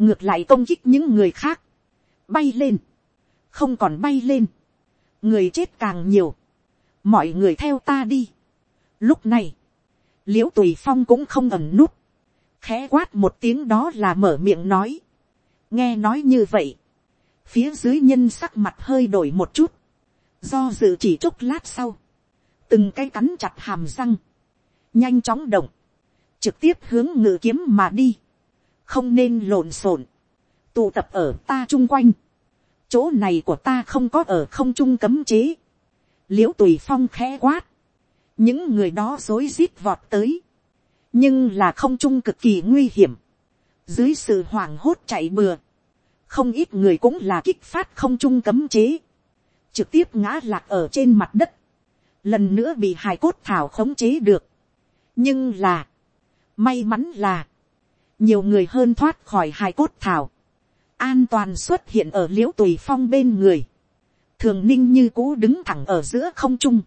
[SPEAKER 1] ngược lại công kích những người khác, bay lên, không còn bay lên, người chết càng nhiều, mọi người theo ta đi. Lúc này, l i ễ u tùy phong cũng không ẩn nút, khẽ quát một tiếng đó là mở miệng nói, nghe nói như vậy, phía dưới nhân sắc mặt hơi đổi một chút, do dự chỉ chốc lát sau, từng cái cắn chặt hàm răng, nhanh chóng động, trực tiếp hướng ngự kiếm mà đi, không nên lộn xộn, tụ tập ở ta chung quanh, chỗ này của ta không có ở không trung cấm chế, l i ễ u tùy phong khẽ quát, những người đó rối rít vọt tới, nhưng là không trung cực kỳ nguy hiểm, dưới sự hoảng hốt chạy bừa, không ít người cũng là kích phát không trung cấm chế, trực tiếp ngã lạc ở trên mặt đất, lần nữa bị hài cốt thảo khống chế được. nhưng là, may mắn là, nhiều người hơn thoát khỏi hài cốt thảo, an toàn xuất hiện ở l i ễ u tùy phong bên người, thường ninh như cũ đứng thẳng ở giữa không trung,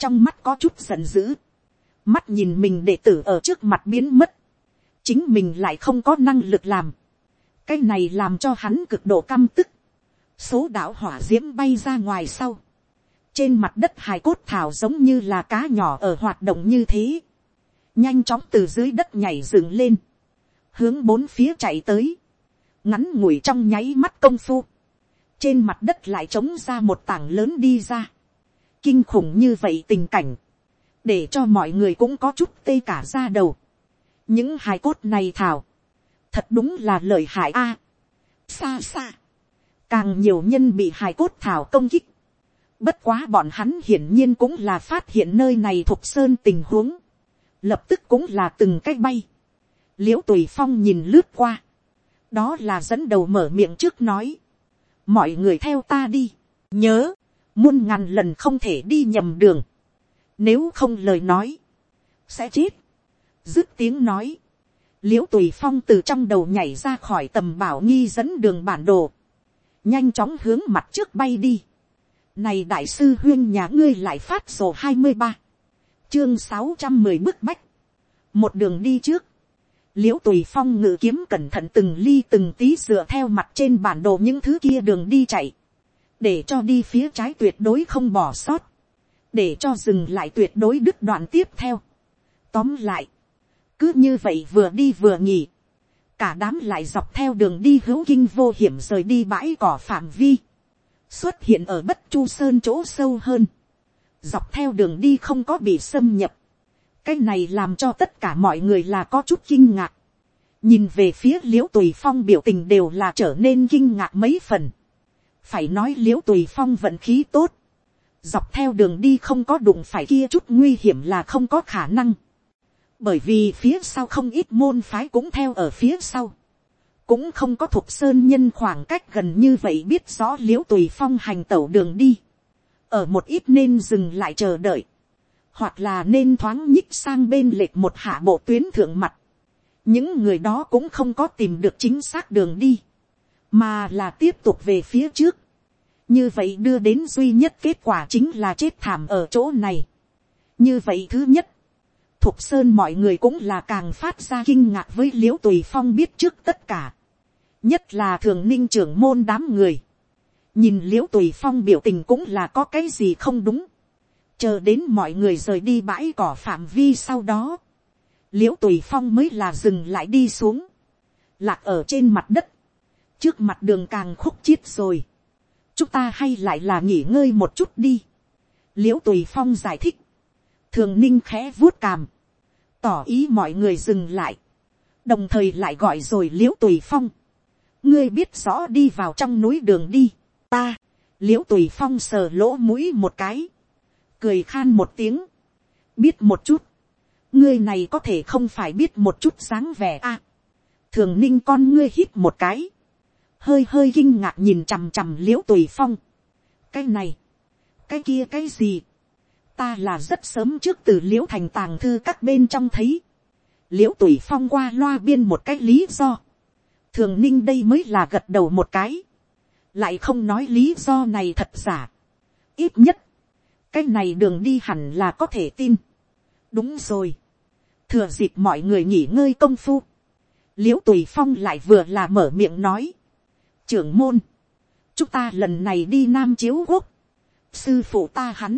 [SPEAKER 1] trong mắt có chút giận dữ, mắt nhìn mình đệ tử ở trước mặt biến mất, chính mình lại không có năng lực làm, cái này làm cho hắn cực độ căm tức, số đạo hỏa d i ễ m bay ra ngoài sau, trên mặt đất hài cốt thảo giống như là cá nhỏ ở hoạt động như thế, nhanh chóng từ dưới đất nhảy dựng lên, hướng bốn phía chạy tới, ngắn ngủi trong nháy mắt công phu, trên mặt đất lại trống ra một tảng lớn đi ra, kinh khủng như vậy tình cảnh, để cho mọi người cũng có chút tê cả ra đầu. những hài cốt này thảo, thật đúng là lợi hại a. xa xa, càng nhiều nhân bị hài cốt thảo công kích, bất quá bọn hắn hiển nhiên cũng là phát hiện nơi này thuộc sơn tình huống, lập tức cũng là từng cách bay, l i ễ u tùy phong nhìn lướt qua, đó là dẫn đầu mở miệng trước nói, mọi người theo ta đi, nhớ, muôn ngàn lần không thể đi nhầm đường, nếu không lời nói, sẽ chết, dứt tiếng nói, l i ễ u tùy phong từ trong đầu nhảy ra khỏi tầm bảo nghi dẫn đường bản đồ, nhanh chóng hướng mặt trước bay đi. Này đại sư huyên nhà ngươi lại phát sổ hai mươi ba, chương sáu trăm mười bức bách, một đường đi trước, l i ễ u tùy phong ngự kiếm cẩn thận từng ly từng tí dựa theo mặt trên bản đồ những thứ kia đường đi chạy, để cho đi phía trái tuyệt đối không bỏ sót, để cho dừng lại tuyệt đối đứt đoạn tiếp theo. Tóm lại, cứ như vậy vừa đi vừa nghỉ, cả đám lại dọc theo đường đi hữu kinh vô hiểm rời đi bãi cỏ phạm vi, xuất hiện ở bất chu sơn chỗ sâu hơn, dọc theo đường đi không có bị xâm nhập, cái này làm cho tất cả mọi người là có chút kinh ngạc. nhìn về phía l i ễ u tùy phong biểu tình đều là trở nên kinh ngạc mấy phần. phải nói l i ễ u tùy phong vận khí tốt. dọc theo đường đi không có đụng phải kia chút nguy hiểm là không có khả năng bởi vì phía sau không ít môn phái cũng theo ở phía sau. cũng không có thuộc sơn nhân khoảng cách gần như vậy biết rõ l i ễ u tùy phong hành tẩu đường đi. ở một ít nên dừng lại chờ đợi hoặc là nên thoáng nhích sang bên lệch một hạ bộ tuyến thượng mặt. những người đó cũng không có tìm được chính xác đường đi, mà là tiếp tục về phía trước. như vậy đưa đến duy nhất kết quả chính là chết thảm ở chỗ này. như vậy thứ nhất, thục sơn mọi người cũng là càng phát ra kinh ngạc với l i ễ u tùy phong biết trước tất cả. nhất là thường ninh trưởng môn đám người. nhìn l i ễ u tùy phong biểu tình cũng là có cái gì không đúng. Chờ đến mọi người rời đi bãi cỏ phạm vi sau đó, l i ễ u tùy phong mới là dừng lại đi xuống, lạc ở trên mặt đất, trước mặt đường càng khúc chiết rồi, chúng ta hay lại là nghỉ ngơi một chút đi, l i ễ u tùy phong giải thích, thường ninh khẽ vuốt càm, tỏ ý mọi người dừng lại, đồng thời lại gọi rồi l i ễ u tùy phong, ngươi biết rõ đi vào trong núi đường đi, ta, l i ễ u tùy phong sờ lỗ mũi một cái, cười khan một tiếng, biết một chút, ngươi này có thể không phải biết một chút dáng vẻ a. thường ninh con ngươi hít một cái, hơi hơi kinh ngạc nhìn chằm chằm l i ễ u tùy phong. cái này, cái kia cái gì, ta là rất sớm trước từ l i ễ u thành tàng thư các bên trong thấy, l i ễ u tùy phong qua loa biên một cái lý do, thường ninh đây mới là gật đầu một cái, lại không nói lý do này thật giả, ít nhất cái này đường đi hẳn là có thể tin. đúng rồi. thừa dịp mọi người nghỉ ngơi công phu. l i ễ u tùy phong lại vừa là mở miệng nói. trưởng môn, chúng ta lần này đi nam chiếu quốc. sư phụ ta hắn,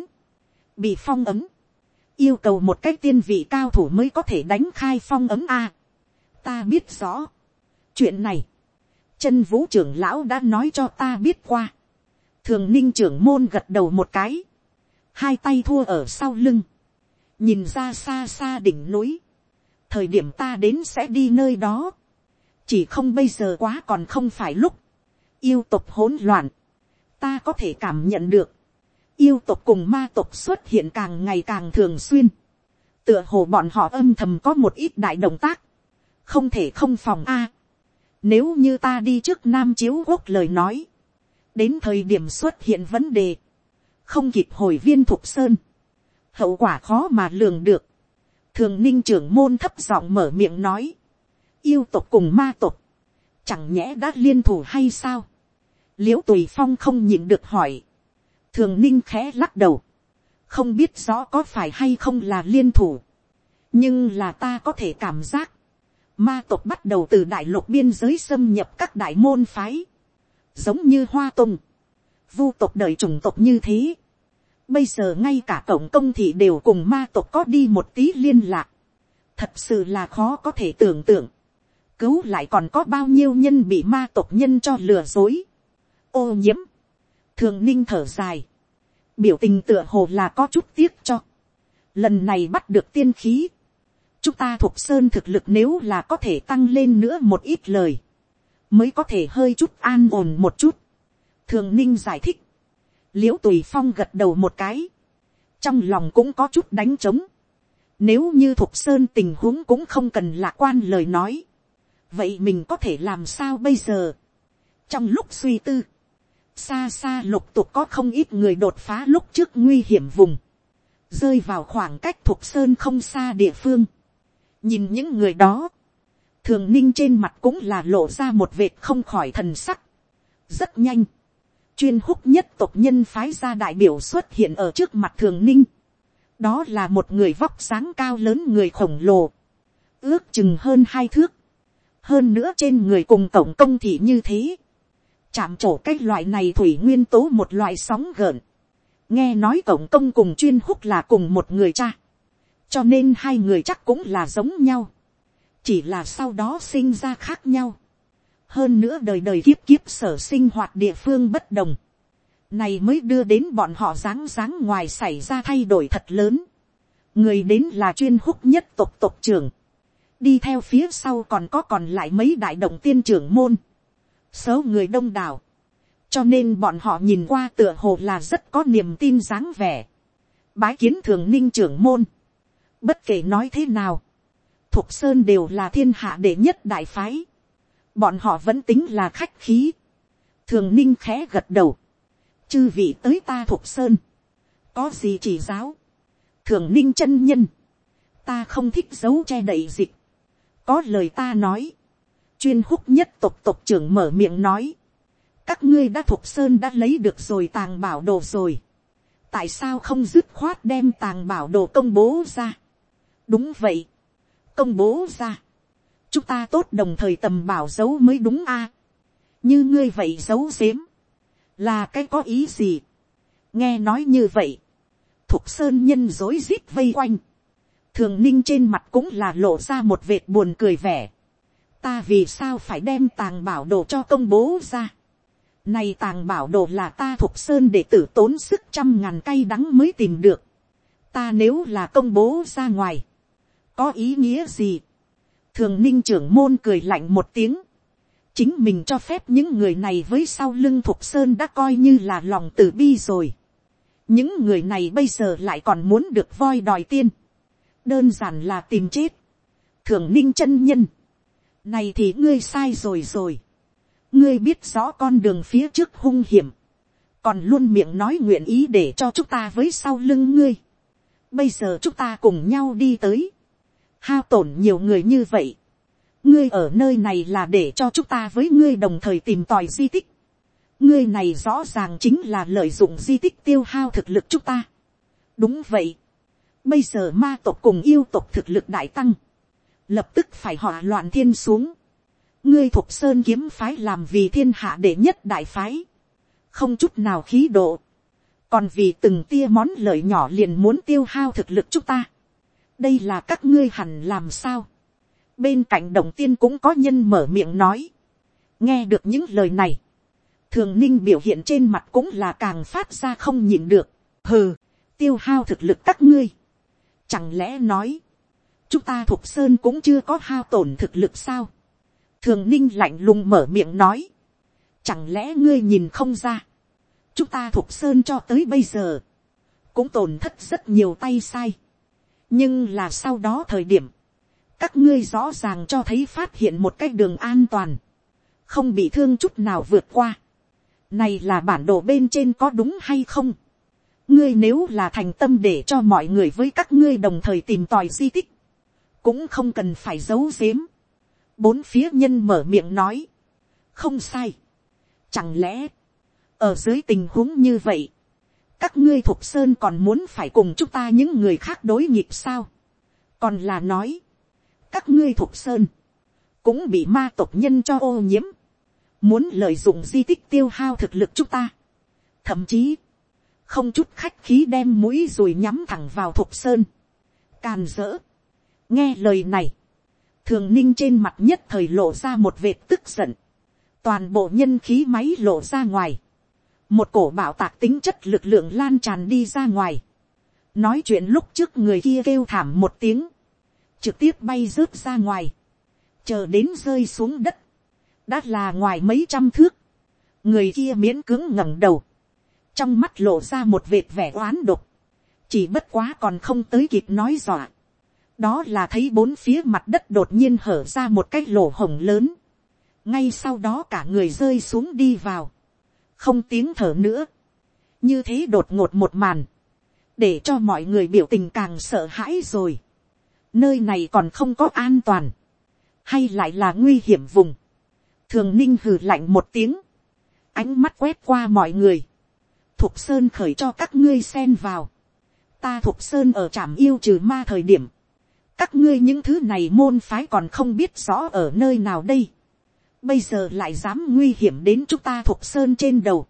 [SPEAKER 1] bị phong ấm. yêu cầu một cái tiên vị cao thủ mới có thể đánh khai phong ấm a. ta biết rõ. chuyện này, chân vũ trưởng lão đã nói cho ta biết qua. thường ninh trưởng môn gật đầu một cái hai tay thua ở sau lưng, nhìn ra xa xa đỉnh núi, thời điểm ta đến sẽ đi nơi đó, chỉ không bây giờ quá còn không phải lúc, yêu tục hỗn loạn, ta có thể cảm nhận được, yêu tộc cùng ma tộc xuất hiện càng ngày càng thường xuyên, tựa hồ bọn họ âm thầm có một ít đại động tác, không thể không phòng a, Nếu như ta đi trước Nam Chiếu Quốc lời nói. Đến thời điểm xuất hiện vấn đề. Không kịp hồi viên Thục Sơn. Hậu quả khó mà lường được. Thường ninh trưởng môn thấp giọng mở miệng nói. Yêu tộc cùng ma tộc. Chẳng nhẽ đã liên thủ hay sao? Liễu tùy phong không nhịn được hỏi. Thường ninh khẽ lắc đầu. Không biết rõ có phải hay không là liên thủ. Nhưng là ta có thể cảm giác. Ma tộc bắt đầu từ đại lục biên giới xâm nhập các đại môn phái, giống như hoa tùng, vu tộc đời chủng tộc như thế. Bây giờ ngay cả cổng công thị đều cùng ma tộc có đi một tí liên lạc, thật sự là khó có thể tưởng tượng, cứu lại còn có bao nhiêu nhân bị ma tộc nhân cho lừa dối, ô nhiễm, thường ninh thở dài, biểu tình tựa hồ là có chút tiếc cho, lần này bắt được tiên khí, chúng ta thuộc sơn thực lực nếu là có thể tăng lên nữa một ít lời, mới có thể hơi chút an ổn một chút. thường ninh giải thích, l i ễ u tùy phong gật đầu một cái, trong lòng cũng có chút đánh trống. nếu như thuộc sơn tình huống cũng không cần lạc quan lời nói, vậy mình có thể làm sao bây giờ. trong lúc suy tư, xa xa lục tục có không ít người đột phá lúc trước nguy hiểm vùng, rơi vào khoảng cách thuộc sơn không xa địa phương. Nhìn những người đó, thường ninh trên mặt cũng là lộ ra một vệt không khỏi thần sắc. rất nhanh, chuyên húc nhất tộc nhân phái ra đại biểu xuất hiện ở trước mặt thường ninh. đó là một người vóc dáng cao lớn người khổng lồ, ước chừng hơn hai thước, hơn nữa trên người cùng tổng công thị như thế, chạm trổ cái loại này thủy nguyên tố một loại sóng gợn, nghe nói tổng công cùng chuyên húc là cùng một người cha, cho nên hai người chắc cũng là giống nhau, chỉ là sau đó sinh ra khác nhau, hơn nữa đời đời kiếp kiếp sở sinh hoạt địa phương bất đồng, này mới đưa đến bọn họ dáng dáng ngoài xảy ra thay đổi thật lớn, người đến là chuyên húc nhất tộc tộc trưởng, đi theo phía sau còn có còn lại mấy đại động tiên trưởng môn, số người đông đảo, cho nên bọn họ nhìn qua tựa hồ là rất có niềm tin dáng vẻ, bái kiến thường ninh trưởng môn, Bất kể nói thế nào, Thục Sơn đều là thiên hạ đệ nhất đại phái. Bọn họ vẫn tính là khách khí. Thường Ninh khẽ gật đầu. Chư vị tới ta Thục Sơn. Có gì chỉ giáo. Thường Ninh chân nhân. Ta không thích giấu che đậy dịch. Có lời ta nói. Chuyên húc nhất tộc tộc trưởng mở miệng nói. Các ngươi đã Thục Sơn đã lấy được rồi tàng bảo đồ rồi. Tại sao không dứt khoát đem tàng bảo đồ công bố ra? Đúng vậy, công bố ra, chúng ta tốt đồng thời tầm bảo dấu mới đúng a, như ngươi vậy giấu giếm, là cái có ý gì, nghe nói như vậy, thục sơn nhân dối rít vây quanh, thường ninh trên mặt cũng là lộ ra một vệt buồn cười vẻ, ta vì sao phải đem tàng bảo đồ cho công bố ra, này tàng bảo đồ là ta thục sơn để tử tốn sức trăm ngàn cây đắng mới tìm được. Ta nếu là công bố ra ngoài có ý nghĩa gì. thường ninh trưởng môn cười lạnh một tiếng. chính mình cho phép những người này với sau lưng thục sơn đã coi như là lòng tử bi rồi. những người này bây giờ lại còn muốn được voi đòi tiên. đơn giản là tìm chết. thường ninh chân nhân này thì ngươi sai rồi rồi. ngươi biết rõ con đường phía trước hung hiểm. còn luôn miệng nói nguyện ý để cho chúng ta với sau lưng ngươi. bây giờ chúng ta cùng nhau đi tới hao tổn nhiều người như vậy. ngươi ở nơi này là để cho chúng ta với ngươi đồng thời tìm tòi di tích. ngươi này rõ ràng chính là lợi dụng di tích tiêu hao thực lực chúng ta. đúng vậy. bây giờ ma tộc cùng yêu tộc thực lực đại tăng lập tức phải hỏa loạn thiên xuống. ngươi thuộc sơn kiếm phái làm vì thiên hạ đệ nhất đại phái. không chút nào khí độ. còn vì từng tia món lợi nhỏ liền muốn tiêu hao thực lực chúng ta đây là các ngươi hẳn làm sao. bên cạnh đồng tiên cũng có nhân mở miệng nói. nghe được những lời này, thường ninh biểu hiện trên mặt cũng là càng phát ra không nhịn được. hừ, tiêu hao thực lực các ngươi. chẳng lẽ nói, chúng ta thuộc sơn cũng chưa có hao tổn thực lực sao. thường ninh lạnh lùng mở miệng nói. chẳng lẽ ngươi nhìn không ra. chúng ta thuộc sơn cho tới bây giờ, cũng tổn thất rất nhiều tay sai nhưng là sau đó thời điểm, các ngươi rõ ràng cho thấy phát hiện một cái đường an toàn, không bị thương chút nào vượt qua. Này là bản đồ bên trên có đúng hay không? Ngươi nếu là thành tâm để cho mọi người với các ngươi đồng thời tìm tòi di tích, cũng không cần phải giấu giếm. Bốn phía nhân mở miệng nói, không sai. Chẳng lẽ, ở dưới tình huống như vậy, các ngươi thuộc sơn còn muốn phải cùng chúng ta những người khác đối nghịch sao? còn là nói, các ngươi thuộc sơn, cũng bị ma tộc nhân cho ô nhiễm, muốn lợi dụng di tích tiêu hao thực lực chúng ta, thậm chí, không chút khách khí đem mũi rồi nhắm thẳng vào thục sơn, càn dỡ nghe lời này, thường ninh trên mặt nhất thời lộ ra một vệt tức giận, toàn bộ nhân khí máy lộ ra ngoài, một cổ bảo tạc tính chất lực lượng lan tràn đi ra ngoài, nói chuyện lúc trước người kia kêu thảm một tiếng, trực tiếp bay rớt ra ngoài, chờ đến rơi xuống đất, đã là ngoài mấy trăm thước, người kia miễn cứng ngẩng đầu, trong mắt lộ ra một vệt vẻ oán độc, chỉ bất quá còn không tới kịp nói dọa, đó là thấy bốn phía mặt đất đột nhiên hở ra một cái lỗ hồng lớn, ngay sau đó cả người rơi xuống đi vào, không tiếng thở nữa, như thế đột ngột một màn, để cho mọi người biểu tình càng sợ hãi rồi, nơi này còn không có an toàn, hay lại là nguy hiểm vùng, thường ninh hừ lạnh một tiếng, ánh mắt quét qua mọi người, thục sơn khởi cho các ngươi xen vào, ta thục sơn ở trạm yêu trừ ma thời điểm, các ngươi những thứ này môn phái còn không biết rõ ở nơi nào đây, bây giờ lại dám nguy hiểm đến chúng ta thục sơn trên đầu,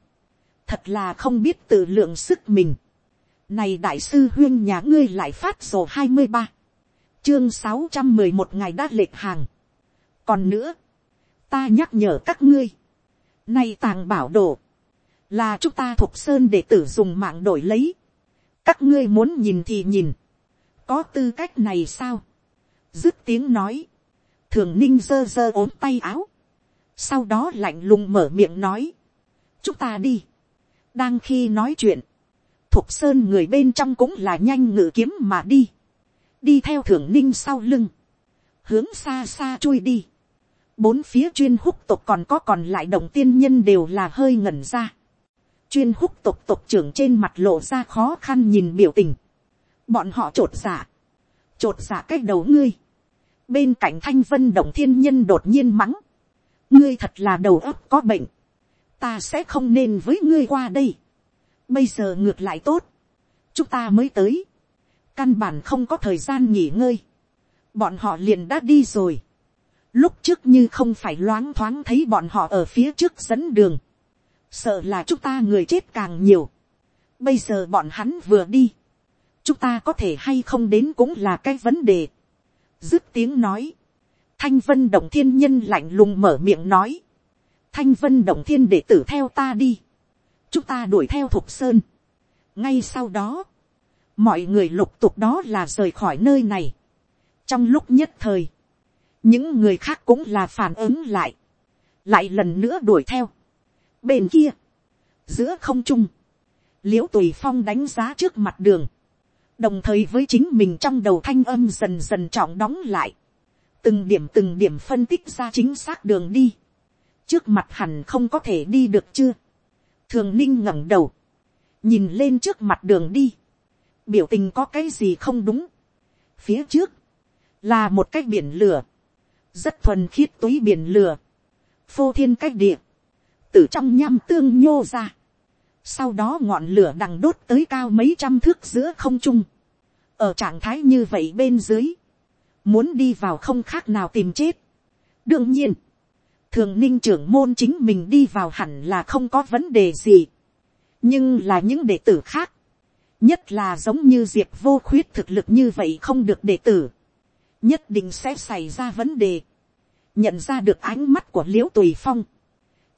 [SPEAKER 1] thật là không biết tự lượng sức mình, này đại sư huyên nhà ngươi lại phát sổ hai mươi ba. Chương sáu trăm mười một ngày đã lệch hàng. còn nữa, ta nhắc nhở các ngươi, nay tàng bảo đồ, là chúng ta thuộc sơn để tử dùng mạng đổi lấy. các ngươi muốn nhìn thì nhìn, có tư cách này sao, dứt tiếng nói, thường ninh giơ giơ ốm tay áo, sau đó lạnh lùng mở miệng nói, chúng ta đi, đang khi nói chuyện, thuộc sơn người bên trong cũng là nhanh ngự kiếm mà đi, đi theo thượng ninh sau lưng, hướng xa xa chui đi. Bốn phía chuyên húc tộc còn có còn lại động tiên nhân đều là hơi ngẩn ra. Chuyên húc tộc tộc trưởng trên mặt lộ ra khó khăn nhìn biểu tình. Bọn họ trột dạ. Trột giả cái đầu ngươi. Bên cạnh thanh vân động thiên nhân đột nhiên mắng. Ngươi thật là đầu óc có bệnh. Ta sẽ không nên với ngươi qua đây. Bây giờ ngược lại tốt. Chúng ta mới tới căn bản không có thời gian nghỉ ngơi, bọn họ liền đã đi rồi. Lúc trước như không phải loáng thoáng thấy bọn họ ở phía trước dẫn đường, sợ là chúng ta người chết càng nhiều. Bây giờ bọn hắn vừa đi, chúng ta có thể hay không đến cũng là cái vấn đề. Dứt tiếng nói, thanh vân động thiên nhân lạnh lùng mở miệng nói, thanh vân động thiên đệ tử theo ta đi, chúng ta đuổi theo thục sơn. ngay sau đó, mọi người lục tục đó là rời khỏi nơi này. trong lúc nhất thời, những người khác cũng là phản ứng lại, lại lần nữa đuổi theo. bên kia, giữa không trung, l i ễ u tùy phong đánh giá trước mặt đường, đồng thời với chính mình trong đầu thanh âm dần dần trọng đóng lại, từng điểm từng điểm phân tích ra chính xác đường đi, trước mặt hẳn không có thể đi được chưa, thường ninh ngẩng đầu, nhìn lên trước mặt đường đi, biểu tình có cái gì không đúng. phía trước, là một cái biển lửa, rất thuần khiết túi biển lửa, phô thiên cách địa, từ trong nham tương nhô ra, sau đó ngọn lửa đằng đốt tới cao mấy trăm thước giữa không trung, ở trạng thái như vậy bên dưới, muốn đi vào không khác nào tìm chết. đương nhiên, thường ninh trưởng môn chính mình đi vào hẳn là không có vấn đề gì, nhưng là những đệ tử khác, nhất là giống như diệp vô khuyết thực lực như vậy không được đệ tử, nhất định sẽ xảy ra vấn đề, nhận ra được ánh mắt của l i ễ u tùy phong,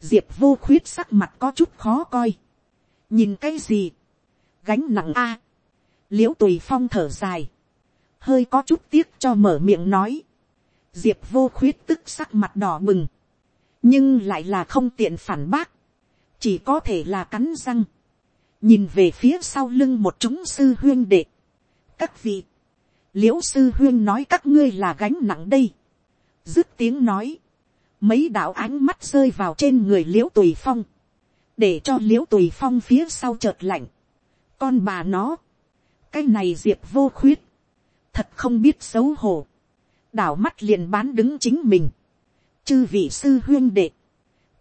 [SPEAKER 1] diệp vô khuyết sắc mặt có chút khó coi, nhìn cái gì, gánh nặng a, l i ễ u tùy phong thở dài, hơi có chút tiếc cho mở miệng nói, diệp vô khuyết tức sắc mặt đỏ bừng, nhưng lại là không tiện phản bác, chỉ có thể là cắn răng, nhìn về phía sau lưng một chúng sư huyên đệ. các vị, l i ễ u sư huyên nói các ngươi là gánh nặng đây. dứt tiếng nói, mấy đạo ánh mắt rơi vào trên người l i ễ u tùy phong, để cho l i ễ u tùy phong phía sau chợt lạnh, con bà nó, cái này diệp vô khuyết, thật không biết xấu hổ, đảo mắt liền bán đứng chính mình, chư vị sư huyên đệ,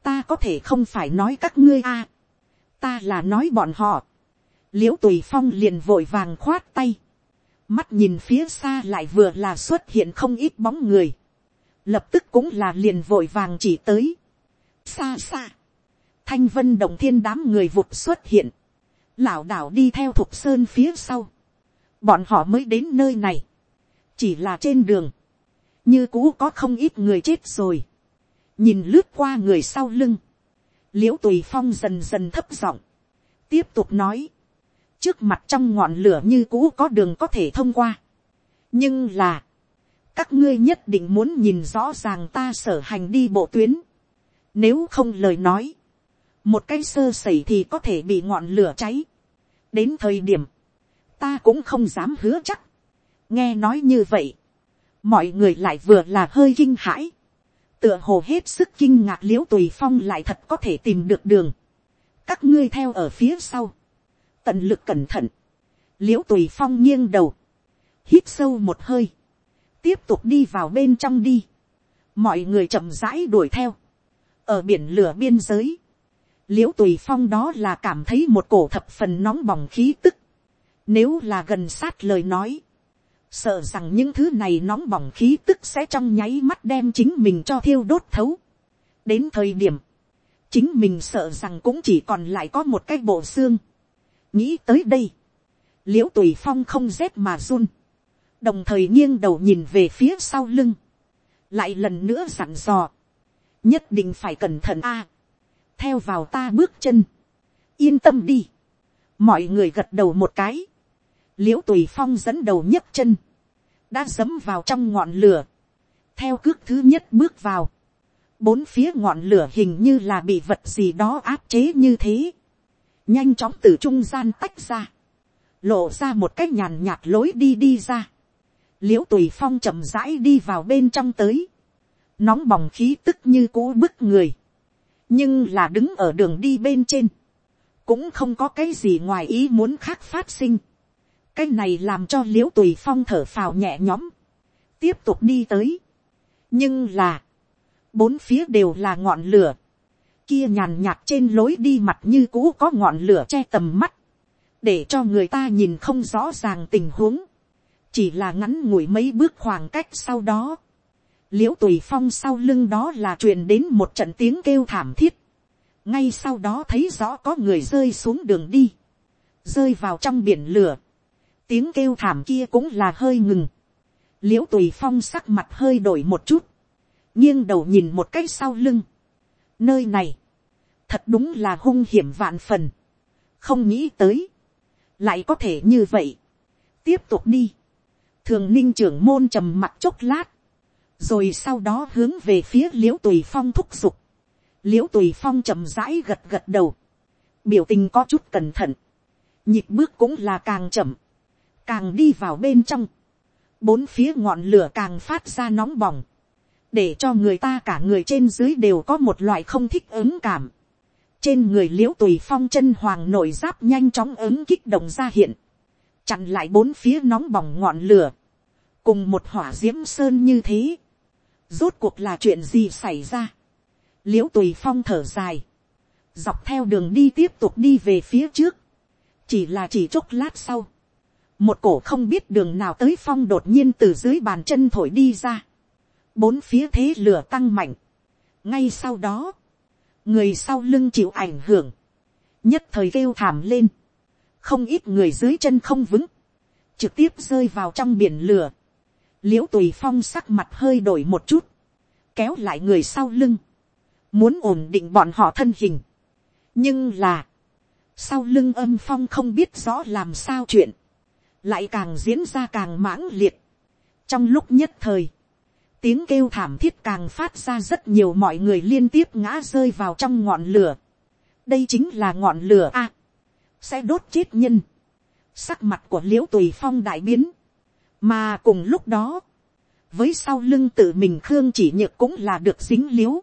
[SPEAKER 1] ta có thể không phải nói các ngươi a, ta là nói bọn họ, l i ễ u tùy phong liền vội vàng khoát tay, mắt nhìn phía xa lại vừa là xuất hiện không ít bóng người, lập tức cũng là liền vội vàng chỉ tới. xa xa, thanh vân động thiên đám người vụt xuất hiện, lảo đảo đi theo thục sơn phía sau, bọn họ mới đến nơi này, chỉ là trên đường, như cũ có không ít người chết rồi, nhìn lướt qua người sau lưng, l i ễ u tùy phong dần dần thấp giọng, tiếp tục nói, trước mặt trong ngọn lửa như cũ có đường có thể thông qua, nhưng là, các ngươi nhất định muốn nhìn rõ ràng ta sở hành đi bộ tuyến. Nếu không lời nói, một cái sơ sẩy thì có thể bị ngọn lửa cháy. đến thời điểm, ta cũng không dám hứa chắc. nghe nói như vậy, mọi người lại vừa là hơi kinh hãi. tựa hồ hết sức kinh ngạc l i ễ u tùy phong lại thật có thể tìm được đường. các ngươi theo ở phía sau. tận lực cẩn thận. l i ễ u tùy phong nghiêng đầu. hít sâu một hơi tiếp tục đi vào bên trong đi. mọi người chậm rãi đuổi theo. ở biển lửa biên giới, l i ễ u tùy phong đó là cảm thấy một cổ thập phần nóng bỏng khí tức. nếu là gần sát lời nói, sợ rằng những thứ này nóng bỏng khí tức sẽ trong nháy mắt đem chính mình cho thiêu đốt thấu. đến thời điểm, chính mình sợ rằng cũng chỉ còn lại có một cái bộ xương. nghĩ tới đây, l i ễ u tùy phong không rét mà run đồng thời nghiêng đầu nhìn về phía sau lưng, lại lần nữa dặn dò, nhất định phải cẩn thận a, theo vào ta bước chân, yên tâm đi, mọi người gật đầu một cái, l i ễ u tùy phong dẫn đầu nhấc chân, đã dấm vào trong ngọn lửa, theo cước thứ nhất bước vào, bốn phía ngọn lửa hình như là bị vật gì đó áp chế như thế, nhanh chóng từ trung gian tách ra, lộ ra một cách nhàn nhạt lối đi đi ra, l i ễ u tùy phong chậm rãi đi vào bên trong tới, nóng bỏng khí tức như cũ bức người, nhưng là đứng ở đường đi bên trên, cũng không có cái gì ngoài ý muốn khác phát sinh, cái này làm cho l i ễ u tùy phong thở phào nhẹ nhõm, tiếp tục đi tới, nhưng là, bốn phía đều là ngọn lửa, kia nhàn nhạt trên lối đi mặt như cũ có ngọn lửa che tầm mắt, để cho người ta nhìn không rõ ràng tình huống, chỉ là ngắn ngủi mấy bước khoảng cách sau đó, l i ễ u tùy phong sau lưng đó là truyền đến một trận tiếng kêu thảm thiết, ngay sau đó thấy rõ có người rơi xuống đường đi, rơi vào trong biển lửa, tiếng kêu thảm kia cũng là hơi ngừng, l i ễ u tùy phong sắc mặt hơi đổi một chút, nghiêng đầu nhìn một cái sau lưng, nơi này, thật đúng là hung hiểm vạn phần, không nghĩ tới, lại có thể như vậy, tiếp tục đi, thường ninh trưởng môn trầm mặt chốc lát, rồi sau đó hướng về phía l i ễ u tùy phong thúc giục, l i ễ u tùy phong chậm rãi gật gật đầu, biểu tình có chút cẩn thận, nhịp bước cũng là càng chậm, càng đi vào bên trong, bốn phía ngọn lửa càng phát ra nóng bỏng, để cho người ta cả người trên dưới đều có một loại không thích ứng cảm. trên người l i ễ u tùy phong chân hoàng nổi giáp nhanh chóng ứng kích động ra hiện, chặn lại bốn phía nóng bỏng ngọn lửa, cùng một hỏa d i ễ m sơn như thế, rốt cuộc là chuyện gì xảy ra, l i ễ u tùy phong thở dài, dọc theo đường đi tiếp tục đi về phía trước, chỉ là chỉ chốc lát sau, một cổ không biết đường nào tới phong đột nhiên từ dưới bàn chân thổi đi ra, bốn phía thế lửa tăng mạnh, ngay sau đó, người sau lưng chịu ảnh hưởng, nhất thời kêu thảm lên, không ít người dưới chân không vững, trực tiếp rơi vào trong biển lửa, l i ễ u tùy phong sắc mặt hơi đổi một chút, kéo lại người sau lưng, muốn ổn định bọn họ thân hình. nhưng là, sau lưng âm phong không biết rõ làm sao chuyện, lại càng diễn ra càng mãng liệt. trong lúc nhất thời, tiếng kêu thảm thiết càng phát ra rất nhiều mọi người liên tiếp ngã rơi vào trong ngọn lửa. đây chính là ngọn lửa a sẽ đốt chết nhân. Sắc mặt của l i ễ u tùy phong đại biến mà cùng lúc đó, với sau lưng tự mình khương chỉ nhược cũng là được dính l i ế u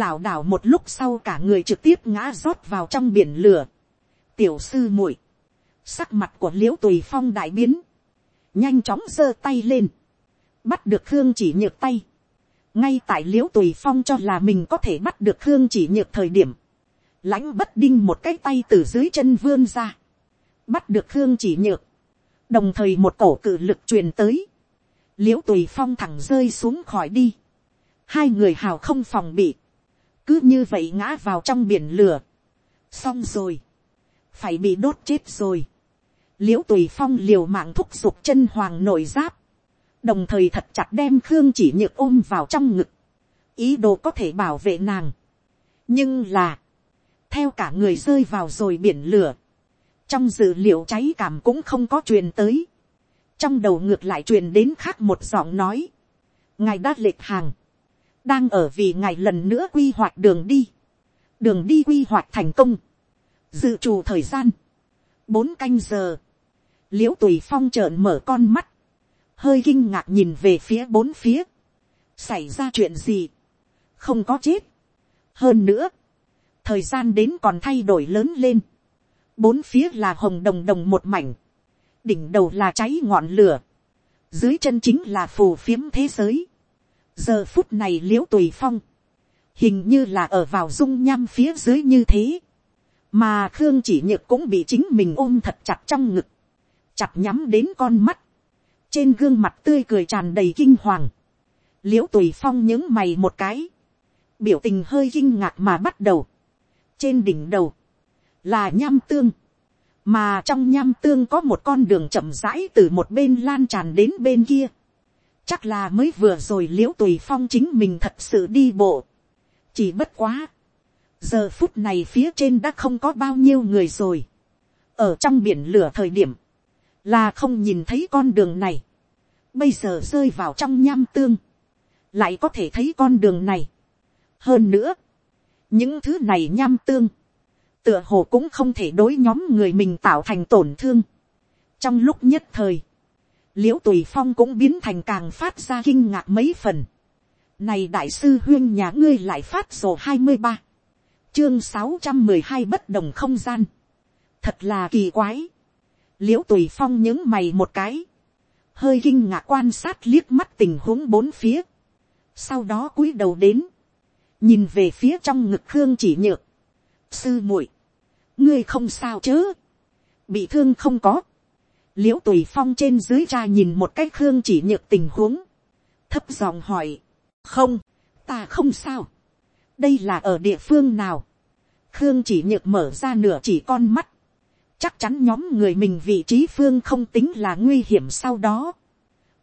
[SPEAKER 1] lảo đảo một lúc sau cả người trực tiếp ngã rót vào trong biển lửa. tiểu sư muội, sắc mặt của l i ễ u tùy phong đại biến, nhanh chóng giơ tay lên, bắt được khương chỉ nhược tay, ngay tại l i ễ u tùy phong cho là mình có thể bắt được khương chỉ nhược thời điểm, lãnh bất đinh một cái tay từ dưới chân vươn ra, bắt được khương chỉ nhược, đồng thời một cổ cự lực truyền tới, l i ễ u tùy phong thẳng rơi xuống khỏi đi, hai người hào không phòng bị, cứ như vậy ngã vào trong biển lửa, xong rồi, phải bị đốt chết rồi, l i ễ u tùy phong liều mạng thúc giục chân hoàng nội giáp, đồng thời thật chặt đem khương chỉ nhược ôm vào trong ngực, ý đồ có thể bảo vệ nàng. nhưng là, theo cả người rơi vào rồi biển lửa, trong dự liệu cháy cảm cũng không có truyền tới, trong đầu ngược lại truyền đến khác một giọng nói, ngài đã lệch hàng, đang ở vì ngài lần nữa quy hoạch đường đi, đường đi quy hoạch thành công, dự trù thời gian, bốn canh giờ, l i ễ u tùy phong trợn mở con mắt, hơi kinh ngạc nhìn về phía bốn phía, xảy ra chuyện gì, không có chết, hơn nữa, thời gian đến còn thay đổi lớn lên, bốn phía là hồng đồng đồng một mảnh, đỉnh đầu là cháy ngọn lửa, dưới chân chính là phù phiếm thế giới, giờ phút này l i ễ u tùy phong, hình như là ở vào dung nham phía dưới như thế, mà khương chỉ nhược cũng bị chính mình ôm thật chặt trong ngực, chặt nhắm đến con mắt, trên gương mặt tươi cười tràn đầy kinh hoàng, l i ễ u tùy phong những mày một cái, biểu tình hơi kinh ngạc mà bắt đầu, trên đỉnh đầu, là nham tương, mà trong nham tương có một con đường chậm rãi từ một bên lan tràn đến bên kia, Chắc là mới vừa rồi l i ễ u tùy phong chính mình thật sự đi bộ. Chỉ bất quá. Giờ phút này phía trên đã không có bao nhiêu người rồi. Ở trong biển lửa thời điểm. Là không nhìn thấy con đường này. Bây giờ rơi vào trong nham tương. Lại có thể thấy con đường này. Hơn nữa. Những thứ này nham tương. Tựa hồ cũng không thể đối nhóm người mình tạo thành tổn thương. Trong lúc nhất thời l i ễ u tùy phong cũng biến thành càng phát ra kinh ngạc mấy phần. này đại sư huyên nhà ngươi lại phát sổ hai mươi ba, chương sáu trăm mười hai bất đồng không gian. thật là kỳ quái. l i ễ u tùy phong những mày một cái, hơi kinh ngạc quan sát liếc mắt tình huống bốn phía. sau đó cúi đầu đến, nhìn về phía trong ngực khương chỉ nhược. sư muội, ngươi không sao chứ? bị thương không có. L i ễ u tùy phong trên dưới cha nhìn một cái khương chỉ nhược tình huống, thấp giọng hỏi, không, ta không sao, đây là ở địa phương nào, khương chỉ nhược mở ra nửa chỉ con mắt, chắc chắn nhóm người mình vị trí phương không tính là nguy hiểm sau đó,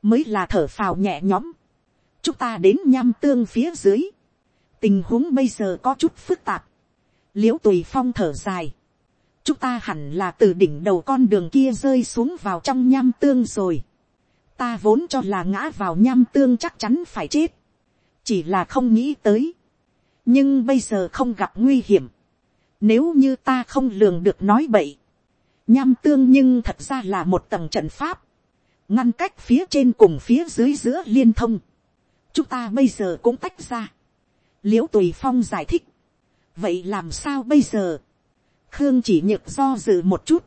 [SPEAKER 1] mới là thở phào nhẹ nhõm, chúng ta đến nham tương phía dưới, tình huống bây giờ có chút phức tạp, l i ễ u tùy phong thở dài, chúng ta hẳn là từ đỉnh đầu con đường kia rơi xuống vào trong nham tương rồi. ta vốn cho là ngã vào nham tương chắc chắn phải chết. chỉ là không nghĩ tới. nhưng bây giờ không gặp nguy hiểm. nếu như ta không lường được nói bậy. nham tương nhưng thật ra là một tầng trận pháp. ngăn cách phía trên cùng phía dưới giữa liên thông. chúng ta bây giờ cũng tách ra. l i ễ u tùy phong giải thích. vậy làm sao bây giờ khương chỉ nhược do dự một chút,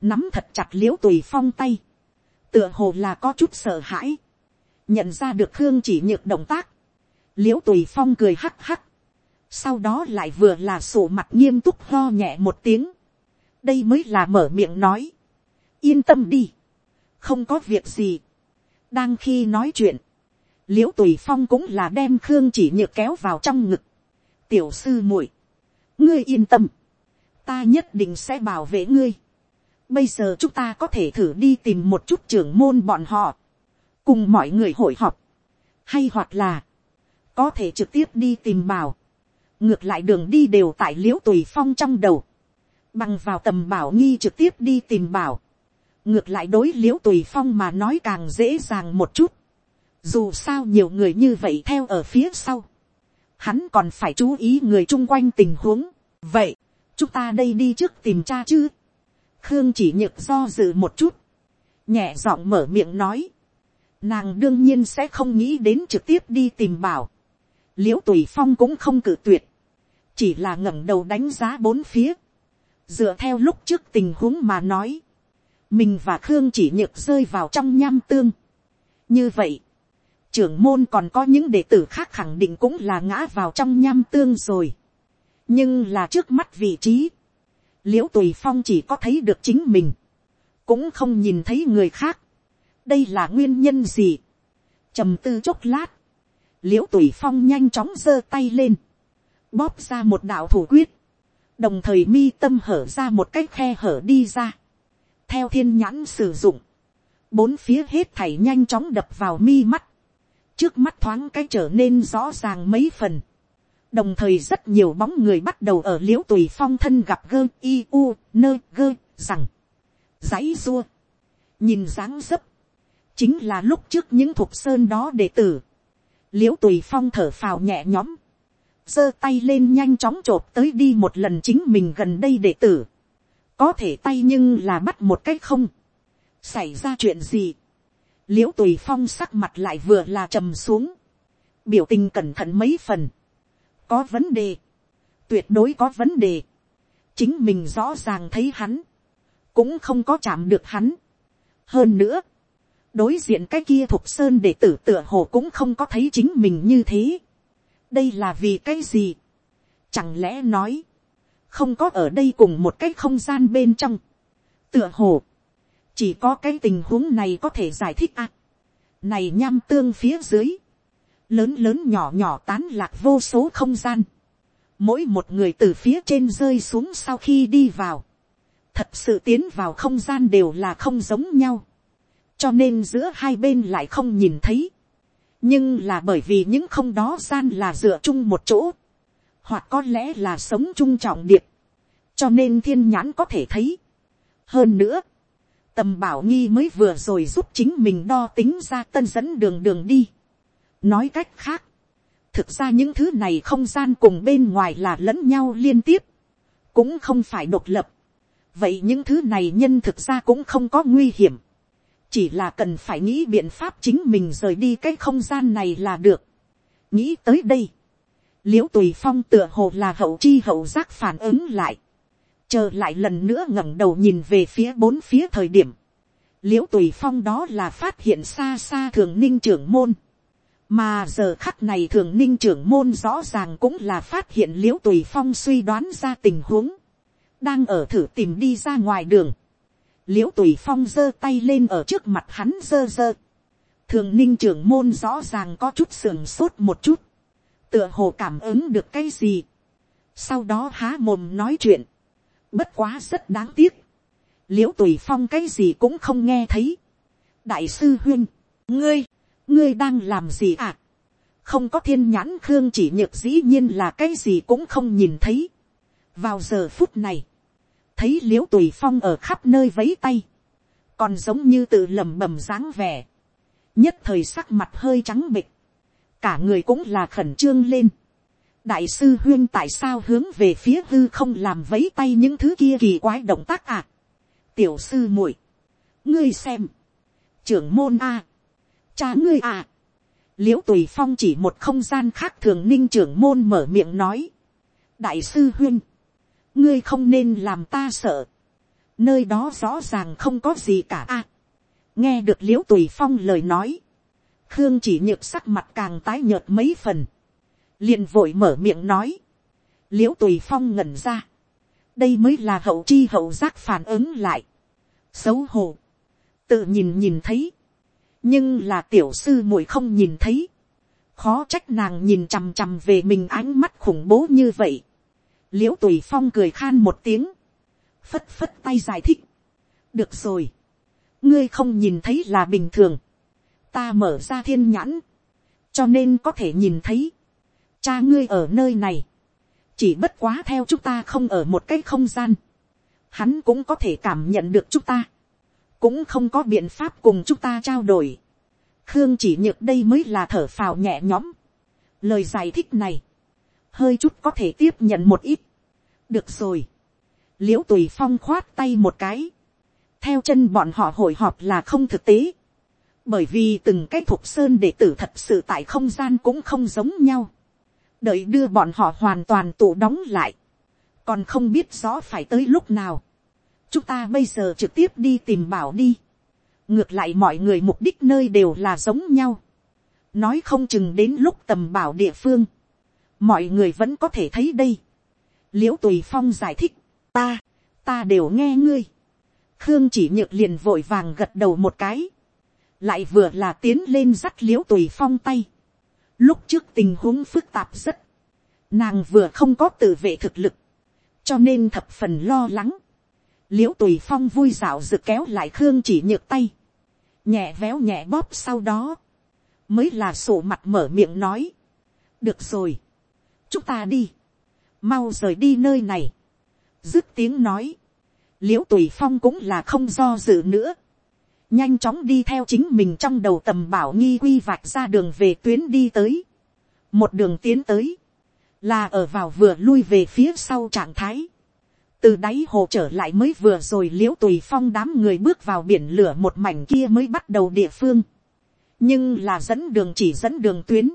[SPEAKER 1] nắm thật chặt l i ễ u tùy phong tay, tựa hồ là có chút sợ hãi, nhận ra được khương chỉ nhược động tác, l i ễ u tùy phong cười hắc hắc, sau đó lại vừa là sổ mặt nghiêm túc lo nhẹ một tiếng, đây mới là mở miệng nói, yên tâm đi, không có việc gì, đang khi nói chuyện, l i ễ u tùy phong cũng là đem khương chỉ nhược kéo vào trong ngực, tiểu sư muội, ngươi yên tâm, ta nhất định sẽ bảo vệ ngươi. Bây giờ chúng ta có thể thử đi tìm một chút trưởng môn bọn họ, cùng mọi người hội họp, hay hoặc là, có thể trực tiếp đi tìm bảo, ngược lại đường đi đều tại liễu tùy phong trong đầu, bằng vào tầm bảo nghi trực tiếp đi tìm bảo, ngược lại đối liễu tùy phong mà nói càng dễ dàng một chút, dù sao nhiều người như vậy theo ở phía sau, hắn còn phải chú ý người chung quanh tình huống, vậy, chúng ta đây đi trước tìm cha chứ. khương chỉ nhược do dự một chút, nhẹ giọng mở miệng nói, nàng đương nhiên sẽ không nghĩ đến trực tiếp đi tìm bảo. l i ễ u tùy phong cũng không cự tuyệt, chỉ là ngẩng đầu đánh giá bốn phía, dựa theo lúc trước tình huống mà nói, mình và khương chỉ nhược rơi vào trong nham tương. như vậy, trưởng môn còn có những đệ tử khác khẳng định cũng là ngã vào trong nham tương rồi nhưng là trước mắt vị trí, l i ễ u tùy phong chỉ có thấy được chính mình, cũng không nhìn thấy người khác. đây là nguyên nhân gì? Trầm tư chốc lát, l i ễ u tùy phong nhanh chóng giơ tay lên, bóp ra một đạo thủ quyết, đồng thời mi tâm hở ra một cái khe hở đi ra, theo thiên nhãn sử dụng, bốn phía hết thảy nhanh chóng đập vào mi mắt, trước mắt thoáng cái trở nên rõ ràng mấy phần, đồng thời rất nhiều bóng người bắt đầu ở l i ễ u tùy phong thân gặp gơ i u nơ gơ rằng, dãy dua, nhìn dáng dấp, chính là lúc trước những thuộc sơn đó đệ tử, l i ễ u tùy phong thở phào nhẹ nhõm, giơ tay lên nhanh chóng t r ộ p tới đi một lần chính mình gần đây đệ tử, có thể tay nhưng là bắt một cái không, xảy ra chuyện gì, l i ễ u tùy phong sắc mặt lại vừa là trầm xuống, biểu tình cẩn thận mấy phần, có vấn đề, tuyệt đối có vấn đề, chính mình rõ ràng thấy hắn, cũng không có chạm được hắn. hơn nữa, đối diện cái kia thục sơn để tử tựa hồ cũng không có thấy chính mình như thế. đây là vì cái gì. chẳng lẽ nói, không có ở đây cùng một cái không gian bên trong. tựa hồ, chỉ có cái tình huống này có thể giải thích à. này nham tương phía dưới, lớn lớn nhỏ nhỏ tán lạc vô số không gian. mỗi một người từ phía trên rơi xuống sau khi đi vào, thật sự tiến vào không gian đều là không giống nhau cho nên giữa hai bên lại không nhìn thấy. nhưng là bởi vì những không đó gian là dựa chung một chỗ, hoặc có lẽ là sống chung trọng điệp, cho nên thiên nhãn có thể thấy. hơn nữa, tầm bảo nghi mới vừa rồi giúp chính mình đo tính ra tân dẫn đường đường đi nói cách khác, thực ra những thứ này không gian cùng bên ngoài là lẫn nhau liên tiếp, cũng không phải độc lập. vậy những thứ này nhân thực ra cũng không có nguy hiểm chỉ là cần phải nghĩ biện pháp chính mình rời đi cái không gian này là được. nghĩ tới đây, l i ễ u tùy phong tựa hồ là hậu chi hậu giác phản ứng lại, chờ lại lần nữa ngẩng đầu nhìn về phía bốn phía thời điểm, l i ễ u tùy phong đó là phát hiện xa xa thường ninh trưởng môn, mà giờ khắc này thường ninh trưởng môn rõ ràng cũng là phát hiện l i ễ u tùy phong suy đoán ra tình huống, đang ở thử tìm đi ra ngoài đường, l i ễ u tùy phong giơ tay lên ở trước mặt hắn giơ giơ. thường ninh trưởng môn rõ ràng có chút sườn sốt một chút, tựa hồ cảm ứng được cái gì. sau đó há mồm nói chuyện, bất quá rất đáng tiếc. l i ễ u tùy phong cái gì cũng không nghe thấy. đại sư huyên, ngươi, ngươi đang làm gì à. không có thiên nhãn khương chỉ nhược dĩ nhiên là cái gì cũng không nhìn thấy. vào giờ phút này, thấy l i ễ u tùy phong ở khắp nơi vấy tay, còn giống như tự lẩm bẩm dáng vẻ, nhất thời sắc mặt hơi trắng bịch, cả người cũng là khẩn trương lên. đại sư huyên tại sao hướng về phía hư không làm vấy tay những thứ kia kỳ quái động tác à. tiểu sư muội, ngươi xem, trưởng môn a, cha ngươi à. l i ễ u tùy phong chỉ một không gian khác thường ninh trưởng môn mở miệng nói. đại sư huyên, ngươi không nên làm ta sợ, nơi đó rõ ràng không có gì cả a. nghe được l i ễ u tùy phong lời nói, khương chỉ nhựt sắc mặt càng tái nhợt mấy phần, liền vội mở miệng nói, l i ễ u tùy phong ngẩn ra, đây mới là hậu chi hậu giác phản ứng lại, xấu hổ, tự nhìn nhìn thấy, nhưng là tiểu sư muội không nhìn thấy, khó trách nàng nhìn chằm chằm về mình ánh mắt khủng bố như vậy, l i ễ u tùy phong cười khan một tiếng, phất phất tay giải thích. được rồi, ngươi không nhìn thấy là bình thường, ta mở ra thiên nhãn, cho nên có thể nhìn thấy, cha ngươi ở nơi này, chỉ bất quá theo chúng ta không ở một cái không gian, hắn cũng có thể cảm nhận được chúng ta, cũng không có biện pháp cùng chúng ta trao đổi. Khương chỉ nhược đây mới là thở phào nhẹ nhõm. Lời giải thích này, hơi chút có thể tiếp nhận một ít. được rồi. l i ễ u tùy phong khoát tay một cái. theo chân bọn họ hội họp là không thực tế. bởi vì từng cái thục sơn đệ tử thật sự tại không gian cũng không giống nhau. đợi đưa bọn họ hoàn toàn tụ đóng lại, còn không biết rõ phải tới lúc nào, chúng ta bây giờ trực tiếp đi tìm bảo đi, ngược lại mọi người mục đích nơi đều là giống nhau, nói không chừng đến lúc tầm bảo địa phương, mọi người vẫn có thể thấy đây, l i ễ u tùy phong giải thích, ta, ta đều nghe ngươi, khương chỉ nhược liền vội vàng gật đầu một cái, lại vừa là tiến lên dắt l i ễ u tùy phong tay, lúc trước tình huống phức tạp rất, nàng vừa không có tự vệ thực lực, cho nên thập phần lo lắng, l i ễ u tùy phong vui dạo rực kéo lại khương chỉ nhược tay, nhẹ véo nhẹ bóp sau đó, mới là sổ mặt mở miệng nói, được rồi, chúng ta đi, mau rời đi nơi này, dứt tiếng nói, l i ễ u tùy phong cũng là không do dự nữa, nhanh chóng đi theo chính mình trong đầu tầm bảo nghi quy vạch ra đường về tuyến đi tới, một đường tiến tới, là ở vào vừa lui về phía sau trạng thái, từ đáy hồ trở lại mới vừa rồi l i ễ u tùy phong đám người bước vào biển lửa một mảnh kia mới bắt đầu địa phương, nhưng là dẫn đường chỉ dẫn đường tuyến,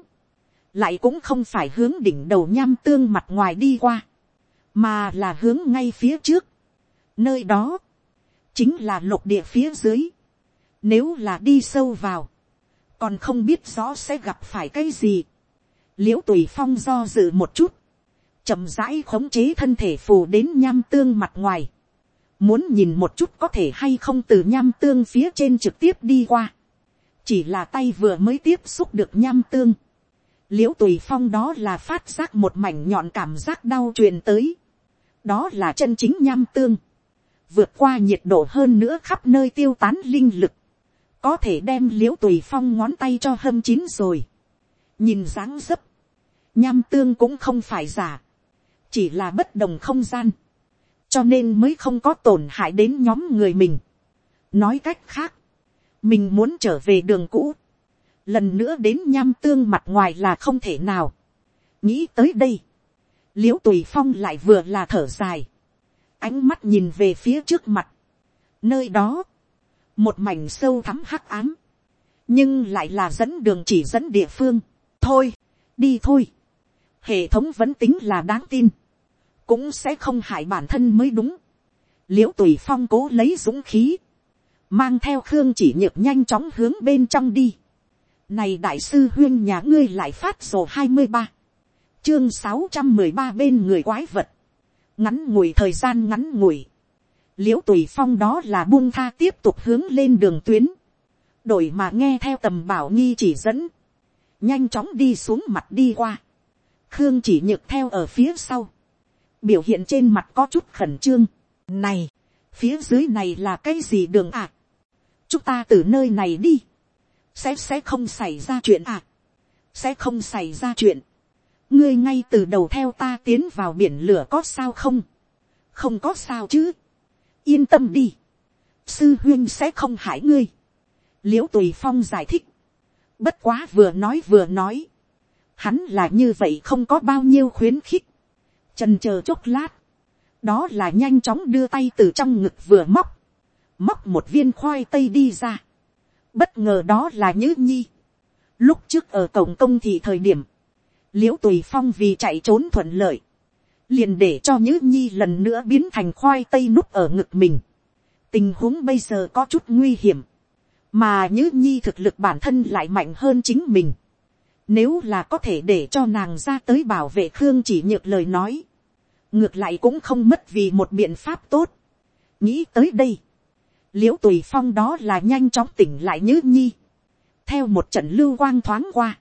[SPEAKER 1] lại cũng không phải hướng đỉnh đầu nham tương mặt ngoài đi qua, mà là hướng ngay phía trước. Nơi đó, chính là lục địa phía dưới. Nếu là đi sâu vào, còn không biết rõ sẽ gặp phải cái gì. l i ễ u tùy phong do dự một chút, chậm rãi khống chế thân thể phù đến nham tương mặt ngoài. Muốn nhìn một chút có thể hay không từ nham tương phía trên trực tiếp đi qua. Chỉ là tay vừa mới tiếp xúc được nham tương l i ễ u tùy phong đó là phát giác một mảnh nhọn cảm giác đau truyền tới. đó là chân chính nham tương. vượt qua nhiệt độ hơn nữa khắp nơi tiêu tán linh lực. có thể đem l i ễ u tùy phong ngón tay cho hâm chín rồi. nhìn dáng dấp, nham tương cũng không phải giả chỉ là bất đồng không gian. cho nên mới không có tổn hại đến nhóm người mình. nói cách khác, mình muốn trở về đường cũ. Lần nữa đến nham tương mặt ngoài là không thể nào. nghĩ tới đây, l i ễ u tùy phong lại vừa là thở dài, ánh mắt nhìn về phía trước mặt, nơi đó, một mảnh sâu thắm hắc ám, nhưng lại là dẫn đường chỉ dẫn địa phương, thôi, đi thôi, hệ thống vẫn tính là đáng tin, cũng sẽ không hại bản thân mới đúng, l i ễ u tùy phong cố lấy dũng khí, mang theo khương chỉ nhược nhanh chóng hướng bên trong đi, này đại sư huyên nhà ngươi lại phát sổ hai mươi ba Chương sáu trăm mười ba bên người quái vật. Ngắn ngủi thời gian ngắn ngủi. Liễu tùy phong đó là buông tha tiếp tục hướng lên đường tuyến. Đổi mà nghe theo tầm bảo nghi chỉ dẫn. Nhanh chóng đi xuống mặt đi qua. Khương chỉ nhược theo ở phía sau. Biểu hiện trên mặt có chút khẩn trương. Này, phía dưới này là cái gì đường à? Chúng ta từ nơi này đi. Sẽ sẽ không xảy ra chuyện à, sẽ không xảy ra chuyện, ngươi ngay từ đầu theo ta tiến vào biển lửa có sao không, không có sao chứ, yên tâm đi, sư huyên sẽ không hại ngươi, liễu tùy phong giải thích, bất quá vừa nói vừa nói, hắn là như vậy không có bao nhiêu khuyến khích, trần chờ chốc lát, đó là nhanh chóng đưa tay từ trong ngực vừa móc, móc một viên khoai tây đi ra, Bất ngờ đó là Nhữ Nhi. Lúc trước ở cổng công thị thời điểm. Liễu Tùy Phong vì chạy trốn thuận lợi. Liền để cho Nhữ Nhi lần nữa biến thành khoai tây núp ở ngực mình. Tình huống bây giờ có chút nguy hiểm. Mà Nhữ Nhi thực lực bản thân lại mạnh hơn chính mình. Nếu là có thể để cho nàng ra tới bảo vệ Khương chỉ nhược lời nói. Ngược lại cũng không mất vì một biện pháp tốt. Nghĩ tới đây liễu tùy phong đó là nhanh chóng tỉnh lại nhữ nhi, theo một trận lưu quang thoáng qua,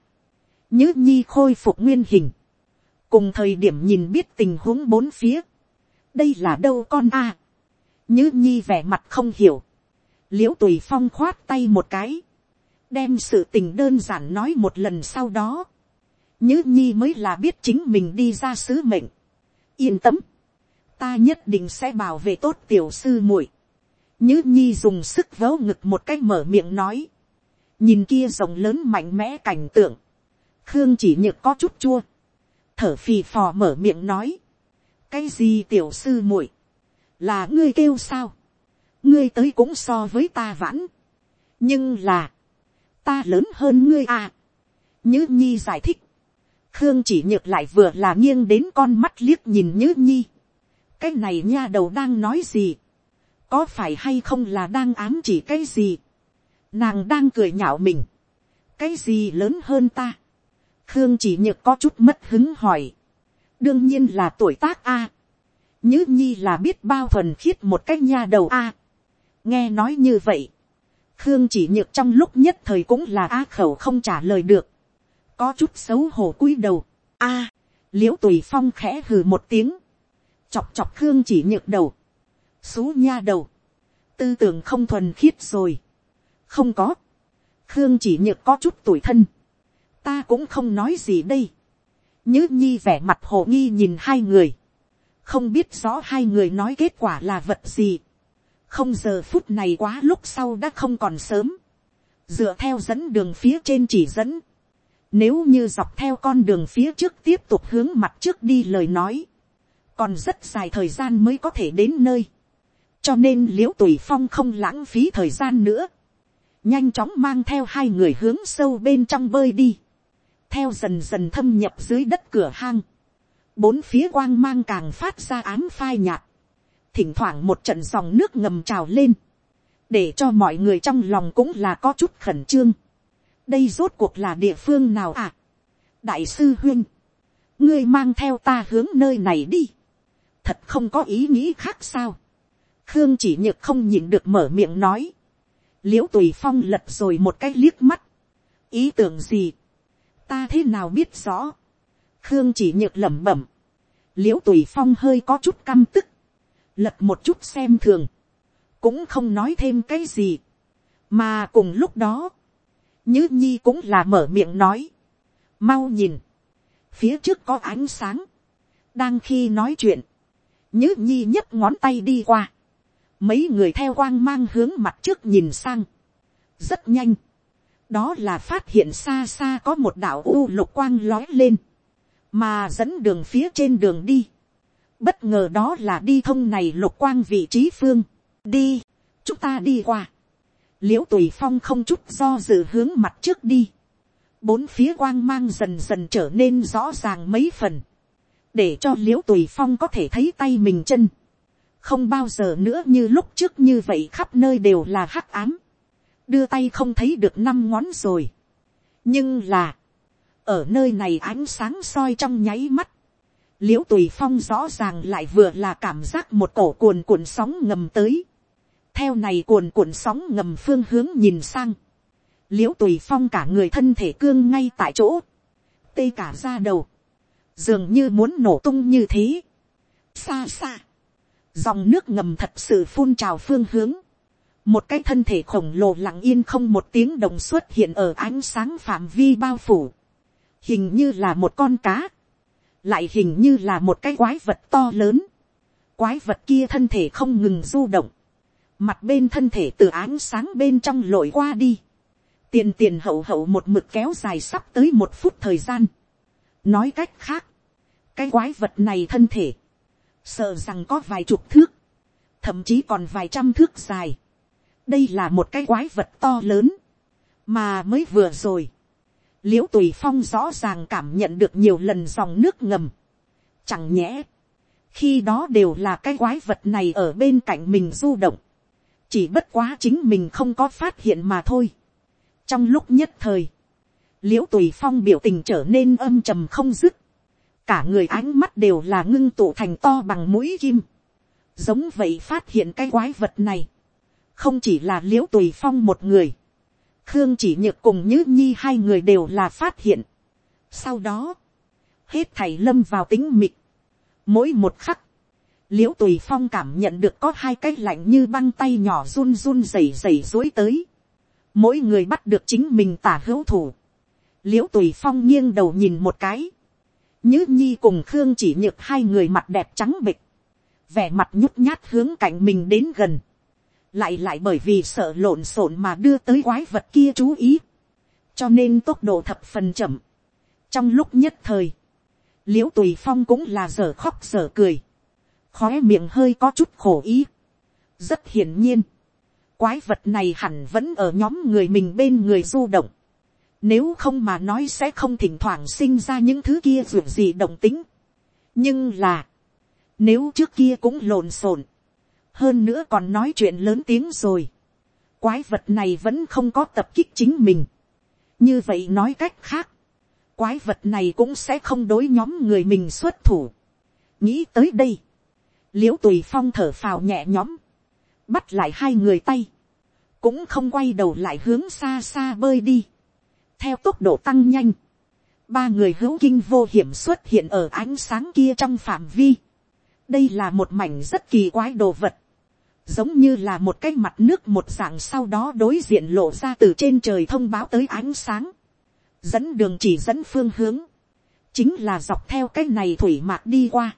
[SPEAKER 1] nhữ nhi khôi phục nguyên hình, cùng thời điểm nhìn biết tình huống bốn phía, đây là đâu con a, à. nhữ nhi vẻ mặt không hiểu, liễu tùy phong khoát tay một cái, đem sự tình đơn giản nói một lần sau đó, nhữ nhi mới là biết chính mình đi ra sứ mệnh, yên tâm, ta nhất định sẽ bảo vệ tốt tiểu sư muội, nhữ nhi dùng sức vớ ngực một cách mở miệng nói. Nhìn kia rồng lớn mạnh mẽ cảnh tượng. Khương chỉ nhược có chút chua. Thở phì phò mở miệng nói. Cái gì tiểu sư muội Là ngươi kêu sao? Ngươi tới cũng so với ta vãn. Nhưng là. Ta lớn hơn ngươi à. nhữ nhi giải thích. khương chỉ nhược lại vừa là nghiêng đến con mắt liếc nhìn nhữ nhi. cái này nha đầu đang nói gì. có phải hay không là đang ám chỉ cái gì. nàng đang cười nhạo mình. cái gì lớn hơn ta. khương chỉ nhược có chút mất hứng hỏi. đương nhiên là tuổi tác a. nhữ nhi là biết bao thuần khiết một cái nha đầu a. nghe nói như vậy khương chỉ nhược trong lúc nhất thời cũng là á khẩu không trả lời được. Có chút xấu hổ cúi đầu. a, à, l i ễ u tùy phong khẽ hừ một tiếng, chọc chọc khương chỉ nhược đầu, xú nha đầu, tư tưởng không thuần khiết rồi, không có, khương chỉ nhược có chút tuổi thân, ta cũng không nói gì đây, nhứ nhi vẻ mặt hồ nghi nhìn hai người, không biết rõ hai người nói kết quả là vật gì, không giờ phút này quá lúc sau đã không còn sớm, dựa theo dẫn đường phía trên chỉ dẫn, nếu như dọc theo con đường phía trước tiếp tục hướng mặt trước đi lời nói. Còn rất dài thời gian mới có thể đến nơi. Cho nên liễu tùy phong không lãng phí thời gian nữa. Nhanh chóng mang theo hai người hướng sâu bên trong bơi đi. Theo dần dần thâm nhập dưới đất cửa hang. Bốn phía quang mang càng phát ra ám phai nhạt. Thỉnh thoảng một trận dòng nước ngầm trào lên. Để cho mọi người trong lòng cũng là có chút khẩn trương đây rốt cuộc là địa phương nào à. đại sư huyên, ngươi mang theo ta hướng nơi này đi. thật không có ý nghĩ khác sao. khương chỉ nhược không nhìn được mở miệng nói. l i ễ u tùy phong lật rồi một cái liếc mắt. ý tưởng gì. ta thế nào biết rõ. khương chỉ nhược lẩm bẩm. l i ễ u tùy phong hơi có chút căm tức lật một chút xem thường. cũng không nói thêm cái gì. mà cùng lúc đó, Nhứ nhi cũng là mở miệng nói. Mau nhìn. Phía trước có ánh sáng. Đang khi nói chuyện. Nhứ nhi nhấc ngón tay đi qua. Mấy người theo quang mang hướng mặt trước nhìn sang. Rất nhanh. Đó là phát hiện xa xa có một đảo u lục quang lói lên. Mà dẫn đường phía trên đường đi. Bất ngờ đó là đi thông này lục quang vị trí phương. Đi. Chúng ta đi qua. L i ễ u tùy phong không chút do dự hướng mặt trước đi, bốn phía quang mang dần dần trở nên rõ ràng mấy phần, để cho l i ễ u tùy phong có thể thấy tay mình chân, không bao giờ nữa như lúc trước như vậy khắp nơi đều là hắc ám, đưa tay không thấy được năm ngón rồi, nhưng là, ở nơi này ánh sáng soi trong nháy mắt, l i ễ u tùy phong rõ ràng lại vừa là cảm giác một cổ cuồn cuộn sóng ngầm tới, theo này cuồn cuộn sóng ngầm phương hướng nhìn sang, l i ễ u tùy phong cả người thân thể cương ngay tại chỗ, tê cả ra đầu, dường như muốn nổ tung như thế. xa xa, dòng nước ngầm thật sự phun trào phương hướng, một cái thân thể khổng lồ lặng yên không một tiếng đồng xuất hiện ở ánh sáng phạm vi bao phủ, hình như là một con cá, lại hình như là một cái quái vật to lớn, quái vật kia thân thể không ngừng du động, mặt bên thân thể từ ánh sáng bên trong lội qua đi, tiền tiền hậu hậu một mực kéo dài sắp tới một phút thời gian. nói cách khác, cái quái vật này thân thể, sợ rằng có vài chục thước, thậm chí còn vài trăm thước dài. đây là một cái quái vật to lớn, mà mới vừa rồi, l i ễ u tùy phong rõ ràng cảm nhận được nhiều lần dòng nước ngầm. chẳng nhẽ, khi đó đều là cái quái vật này ở bên cạnh mình du động, chỉ bất quá chính mình không có phát hiện mà thôi. trong lúc nhất thời, l i ễ u tùy phong biểu tình trở nên âm trầm không dứt, cả người ánh mắt đều là ngưng tụ thành to bằng mũi kim, giống vậy phát hiện cái quái vật này, không chỉ là l i ễ u tùy phong một người, khương chỉ nhược cùng nhữ nhi hai người đều là phát hiện. sau đó, hết thầy lâm vào tính mịt, mỗi một khắc, Liễu tùy phong cảm nhận được có hai cái lạnh như băng tay nhỏ run run rẩy rẩy dối tới. mỗi người bắt được chính mình tả hữu thủ. Liễu tùy phong nghiêng đầu nhìn một cái. nhứ nhi cùng khương chỉ nhược hai người mặt đẹp trắng bịch. vẻ mặt nhút nhát hướng cạnh mình đến gần lại lại bởi vì sợ lộn xộn mà đưa tới quái vật kia chú ý. cho nên tốc độ thập phần chậm. trong lúc nhất thời, l i ễ u tùy phong cũng là giờ khóc giờ cười khóe miệng hơi có chút khổ ý. rất hiển nhiên, quái vật này hẳn vẫn ở nhóm người mình bên người du động. Nếu không mà nói sẽ không thỉnh thoảng sinh ra những thứ kia dù gì động tính. Nhưng là, nếu trước kia cũng lộn xộn, hơn nữa còn nói chuyện lớn tiếng rồi, quái vật này vẫn không có tập kích chính mình. như vậy nói cách khác, quái vật này cũng sẽ không đối nhóm người mình xuất thủ. nghĩ tới đây, l i ễ u tùy phong thở phào nhẹ nhõm, bắt lại hai người tay, cũng không quay đầu lại hướng xa xa bơi đi, theo tốc độ tăng nhanh, ba người hữu kinh vô hiểm xuất hiện ở ánh sáng kia trong phạm vi. đây là một mảnh rất kỳ quái đồ vật, giống như là một cái mặt nước một dạng sau đó đối diện lộ ra từ trên trời thông báo tới ánh sáng. Dẫn đường chỉ dẫn phương hướng, chính là dọc theo cái này thủy mạc đi qua.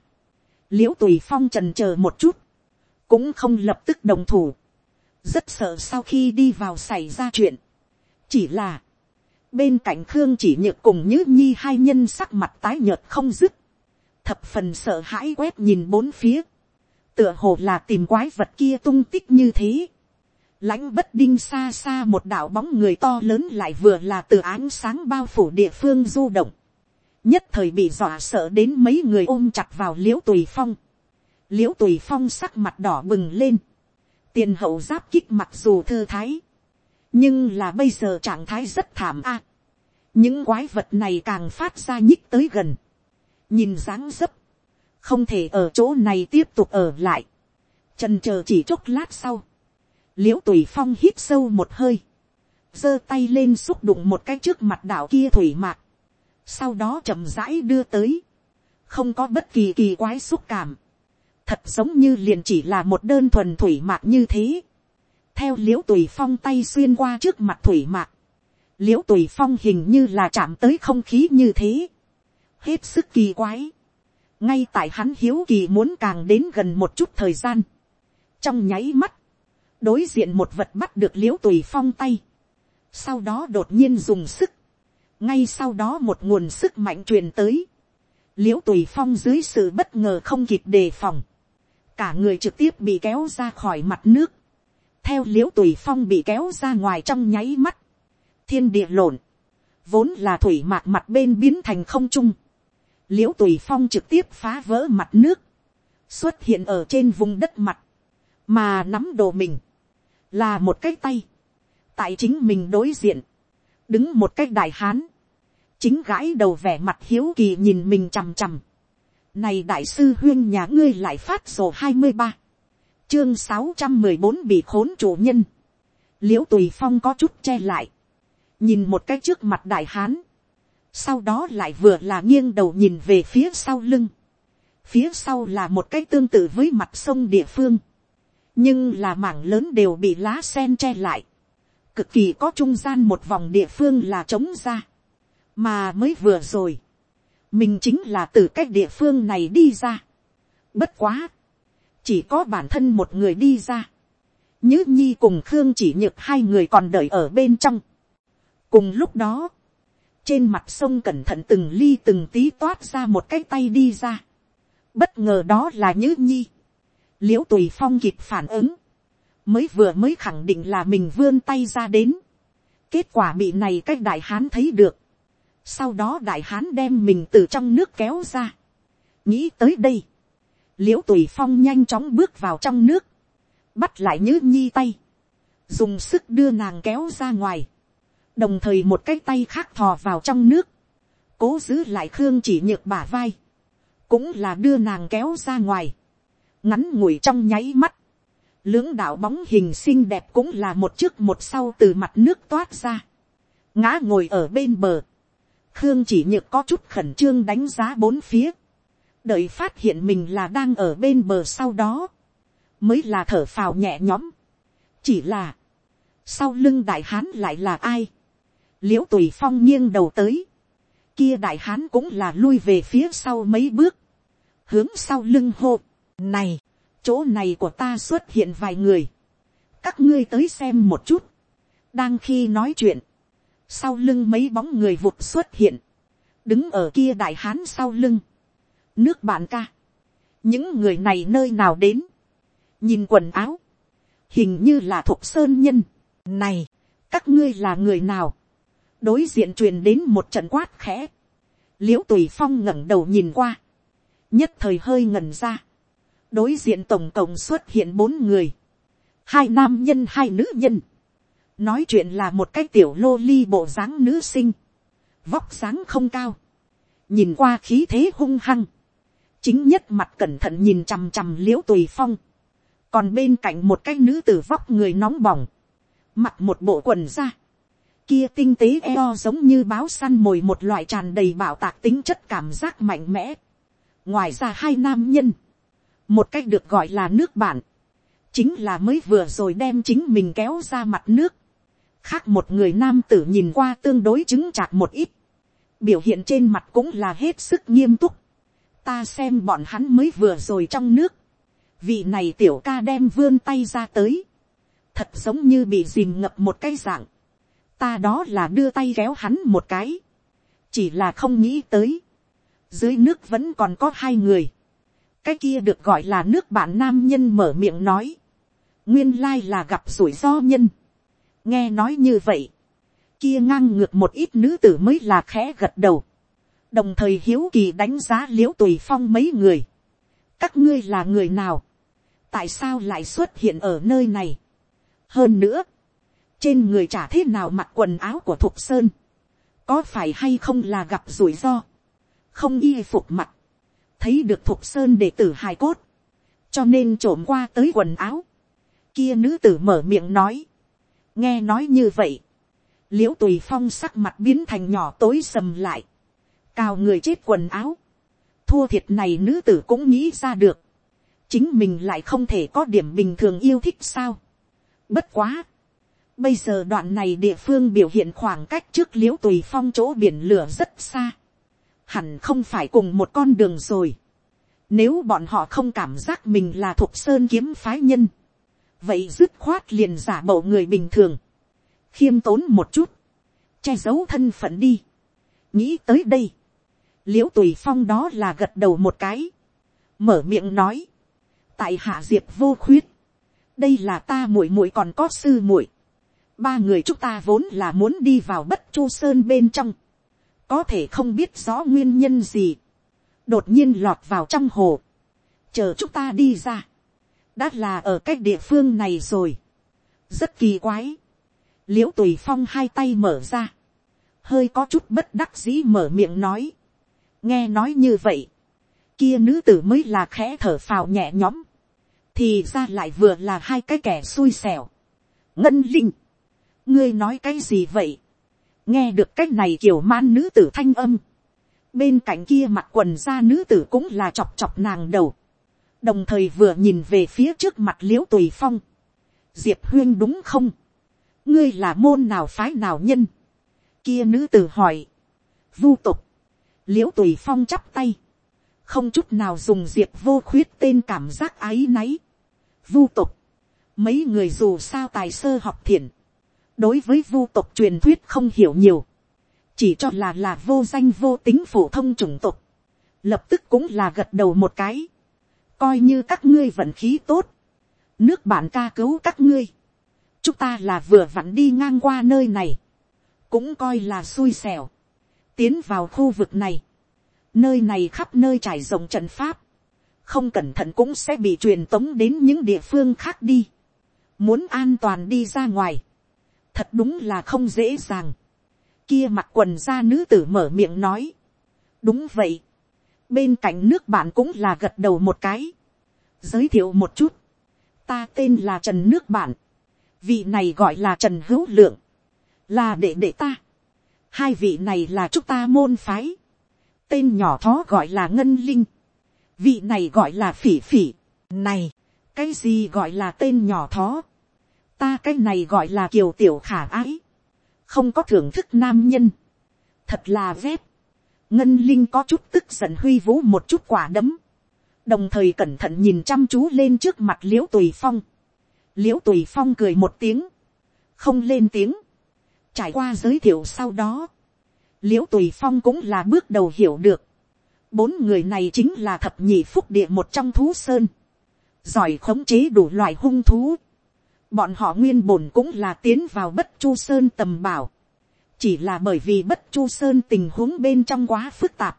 [SPEAKER 1] l i ễ u tùy phong trần c h ờ một chút, cũng không lập tức đồng thủ, rất sợ sau khi đi vào xảy ra chuyện. chỉ là, bên cạnh khương chỉ nhược cùng như nhi hai nhân sắc mặt tái nhợt không dứt, thập phần sợ hãi quét nhìn bốn phía, tựa hồ là tìm quái vật kia tung tích như thế lãnh bất đinh xa xa một đạo bóng người to lớn lại vừa là từ ánh sáng bao phủ địa phương du động. nhất thời bị dọa sợ đến mấy người ôm chặt vào l i ễ u tùy phong. l i ễ u tùy phong sắc mặt đỏ bừng lên. tiền hậu giáp kích mặc dù thư thái. nhưng là bây giờ trạng thái rất thảm a. những quái vật này càng phát ra nhích tới gần. nhìn dáng dấp không thể ở chỗ này tiếp tục ở lại. trần chờ chỉ chốc lát sau. Liễu tùy phong hít sâu một hơi, giơ tay lên xúc đụng một cái trước mặt đảo kia thủy mạc, sau đó chậm rãi đưa tới, không có bất kỳ kỳ quái xúc cảm, thật giống như liền chỉ là một đơn thuần thủy mạc như thế, theo Liễu tùy phong tay xuyên qua trước mặt thủy mạc, Liễu tùy phong hình như là chạm tới không khí như thế, hết sức kỳ quái, ngay tại hắn hiếu kỳ muốn càng đến gần một chút thời gian, trong nháy mắt, đối diện một vật bắt được l i ễ u tùy phong tay, sau đó đột nhiên dùng sức, ngay sau đó một nguồn sức mạnh truyền tới, l i ễ u tùy phong dưới sự bất ngờ không kịp đề phòng, cả người trực tiếp bị kéo ra khỏi mặt nước, theo l i ễ u tùy phong bị kéo ra ngoài trong nháy mắt, thiên địa lộn, vốn là thủy mạc mặt bên biến thành không trung, l i ễ u tùy phong trực tiếp phá vỡ mặt nước, xuất hiện ở trên vùng đất mặt, mà nắm đồ mình, là một cái tay, tại chính mình đối diện, đứng một cái đại hán, chính gãi đầu vẻ mặt hiếu kỳ nhìn mình chằm chằm. Này đại sư huyên nhà ngươi lại phát sổ hai mươi ba. Chương sáu trăm mười bốn bị khốn chủ nhân. l i ễ u tùy phong có chút che lại, nhìn một cái trước mặt đại hán, sau đó lại vừa là nghiêng đầu nhìn về phía sau lưng, phía sau là một cái tương tự với mặt sông địa phương, nhưng là mảng lớn đều bị lá sen che lại, cực kỳ có trung gian một vòng địa phương là trống ra, mà mới vừa rồi, mình chính là từ cái địa phương này đi ra. Bất quá, chỉ có bản thân một người đi ra, nhứ nhi cùng khương chỉ nhược hai người còn đợi ở bên trong. cùng lúc đó, trên mặt sông cẩn thận từng ly từng tí toát ra một cái tay đi ra. bất ngờ đó là nhữ nhi. L i ễ u tùy phong kịp phản ứng, mới vừa mới khẳng định là mình vươn tay ra đến, kết quả bị này cái đại hán thấy được, sau đó đại hán đem mình từ trong nước kéo ra, nghĩ tới đây, l i ễ u tùy phong nhanh chóng bước vào trong nước, bắt lại nhữ nhi tay, dùng sức đưa nàng kéo ra ngoài, đồng thời một cái tay khác thò vào trong nước, cố giữ lại khương chỉ nhược bả vai, cũng là đưa nàng kéo ra ngoài, ngắn ngủi trong nháy mắt, lưỡng đạo bóng hình xinh đẹp cũng là một trước một sau từ mặt nước toát ra, ngã ngồi ở bên bờ, khương chỉ nhược có chút khẩn trương đánh giá bốn phía, đợi phát hiện mình là đang ở bên bờ sau đó, mới là thở phào nhẹ nhõm, chỉ là, sau lưng đại hán lại là ai, l i ễ u tùy phong nghiêng đầu tới, kia đại hán cũng là lui về phía sau mấy bước, hướng sau lưng hô, này, chỗ này của ta xuất hiện vài người. Các ngươi tới xem một chút. Đang khi nói chuyện, sau lưng mấy bóng người vụt xuất hiện. Đứng ở kia đại hán sau lưng. Nước bạn ca. Những người này nơi nào đến. Nhìn quần áo. Hình như là thuộc sơn nhân. Này, các ngươi là người nào? Đối diện truyền đến một trận quát khẽ, l i ễ u tùy phong ngẩng đầu nhìn qua, nhất thời hơi ngẩn ra, đối diện tổng cộng xuất hiện bốn người, hai nam nhân hai nữ nhân, nói chuyện là một cái tiểu lô ly bộ dáng nữ sinh, vóc dáng không cao, nhìn qua khí thế hung hăng, chính nhất mặt cẩn thận nhìn chằm chằm l i ễ u tùy phong, còn bên cạnh một cái nữ tử vóc người nóng bỏng, mặc một bộ quần ra, kia tinh tế eo giống như báo săn mồi một loại tràn đầy bảo tạc tính chất cảm giác mạnh mẽ. ngoài ra hai nam nhân, một cách được gọi là nước bạn, chính là mới vừa rồi đem chính mình kéo ra mặt nước. khác một người nam tử nhìn qua tương đối chứng chạc một ít, biểu hiện trên mặt cũng là hết sức nghiêm túc. ta xem bọn hắn mới vừa rồi trong nước, vị này tiểu ca đem vươn tay ra tới, thật giống như bị dìm ngập một cái dạng ta đó là đưa tay kéo hắn một cái, chỉ là không nghĩ tới, dưới nước vẫn còn có hai người, cái kia được gọi là nước bạn nam nhân mở miệng nói, nguyên lai là gặp rủi ro nhân, nghe nói như vậy, kia ngang ngược một ít nữ tử mới là khẽ gật đầu, đồng thời hiếu kỳ đánh giá l i ễ u tùy phong mấy người, các ngươi là người nào, tại sao lại xuất hiện ở nơi này, hơn nữa, trên người chả thế nào mặc quần áo của thục sơn, có phải hay không là gặp rủi ro, không y phục mặt, thấy được thục sơn để tử hài cốt, cho nên trộm qua tới quần áo, kia nữ tử mở miệng nói, nghe nói như vậy, l i ễ u tùy phong sắc mặt biến thành nhỏ tối sầm lại, cào người chết quần áo, thua thiệt này nữ tử cũng nghĩ ra được, chính mình lại không thể có điểm bình thường yêu thích sao. Bất quá, Bây giờ đoạn này địa phương biểu hiện khoảng cách trước liễu tùy phong chỗ biển lửa rất xa. Hẳn không phải cùng một con đường rồi. Nếu bọn họ không cảm giác mình là thuộc sơn kiếm phái nhân. Vậy dứt khoát liền giả bộ người bình thường. Khiêm tốn một chút. Che giấu thân phận đi. Nghĩ tới đây. Liễu tùy phong đó là gật đầu một cái. Mở miệng nói. Tại hạ diệp vô khuyết. Đây là ta muội muội còn có sư muội ba người chúng ta vốn là muốn đi vào bất chu sơn bên trong, có thể không biết rõ nguyên nhân gì, đột nhiên lọt vào trong hồ, chờ chúng ta đi ra, đã là ở cái địa phương này rồi, rất kỳ quái, l i ễ u tùy phong hai tay mở ra, hơi có chút bất đắc dĩ mở miệng nói, nghe nói như vậy, kia nữ tử mới là khẽ thở phào nhẹ nhõm, thì ra lại vừa là hai cái kẻ xui xẻo, ngân linh, ngươi nói cái gì vậy, nghe được cái này kiểu man nữ tử thanh âm, bên cạnh kia mặt quần ra nữ tử cũng là chọc chọc nàng đầu, đồng thời vừa nhìn về phía trước mặt l i ễ u tùy phong, diệp huyên đúng không, ngươi là môn nào phái nào nhân, kia nữ tử hỏi, vu tục, l i ễ u tùy phong chắp tay, không chút nào dùng diệp vô khuyết tên cảm giác áy náy, vu tục, mấy người dù sao tài sơ học thiện, đối với vu tộc truyền thuyết không hiểu nhiều, chỉ cho là là vô danh vô tính phổ thông chủng tộc, lập tức cũng là gật đầu một cái, coi như các ngươi vận khí tốt, nước bạn ca cứu các ngươi, chúng ta là vừa vặn đi ngang qua nơi này, cũng coi là xui xẻo, tiến vào khu vực này, nơi này khắp nơi trải rộng trận pháp, không cẩn thận cũng sẽ bị truyền tống đến những địa phương khác đi, muốn an toàn đi ra ngoài, thật đúng là không dễ dàng. Kia mặc quần ra nữ tử mở miệng nói. đúng vậy. bên cạnh nước bạn cũng là gật đầu một cái. giới thiệu một chút. ta tên là trần nước bạn. vị này gọi là trần hữu lượng. là đệ đệ ta. hai vị này là chúng ta môn phái. tên nhỏ thó gọi là ngân linh. vị này gọi là phỉ phỉ. này, cái gì gọi là tên nhỏ thó ta cái này gọi là kiều tiểu khả ái, không có thưởng thức nam nhân, thật là vét, ngân linh có chút tức giận huy vũ một chút quả đấm, đồng thời cẩn thận nhìn chăm chú lên trước mặt l i ễ u tùy phong, l i ễ u tùy phong cười một tiếng, không lên tiếng, trải qua giới thiệu sau đó, l i ễ u tùy phong cũng là bước đầu hiểu được, bốn người này chính là thập nhị phúc địa một trong thú sơn, giỏi khống chế đủ loại hung thú, Bọn họ nguyên bổn cũng là tiến vào bất chu sơn tầm bảo. chỉ là bởi vì bất chu sơn tình huống bên trong quá phức tạp,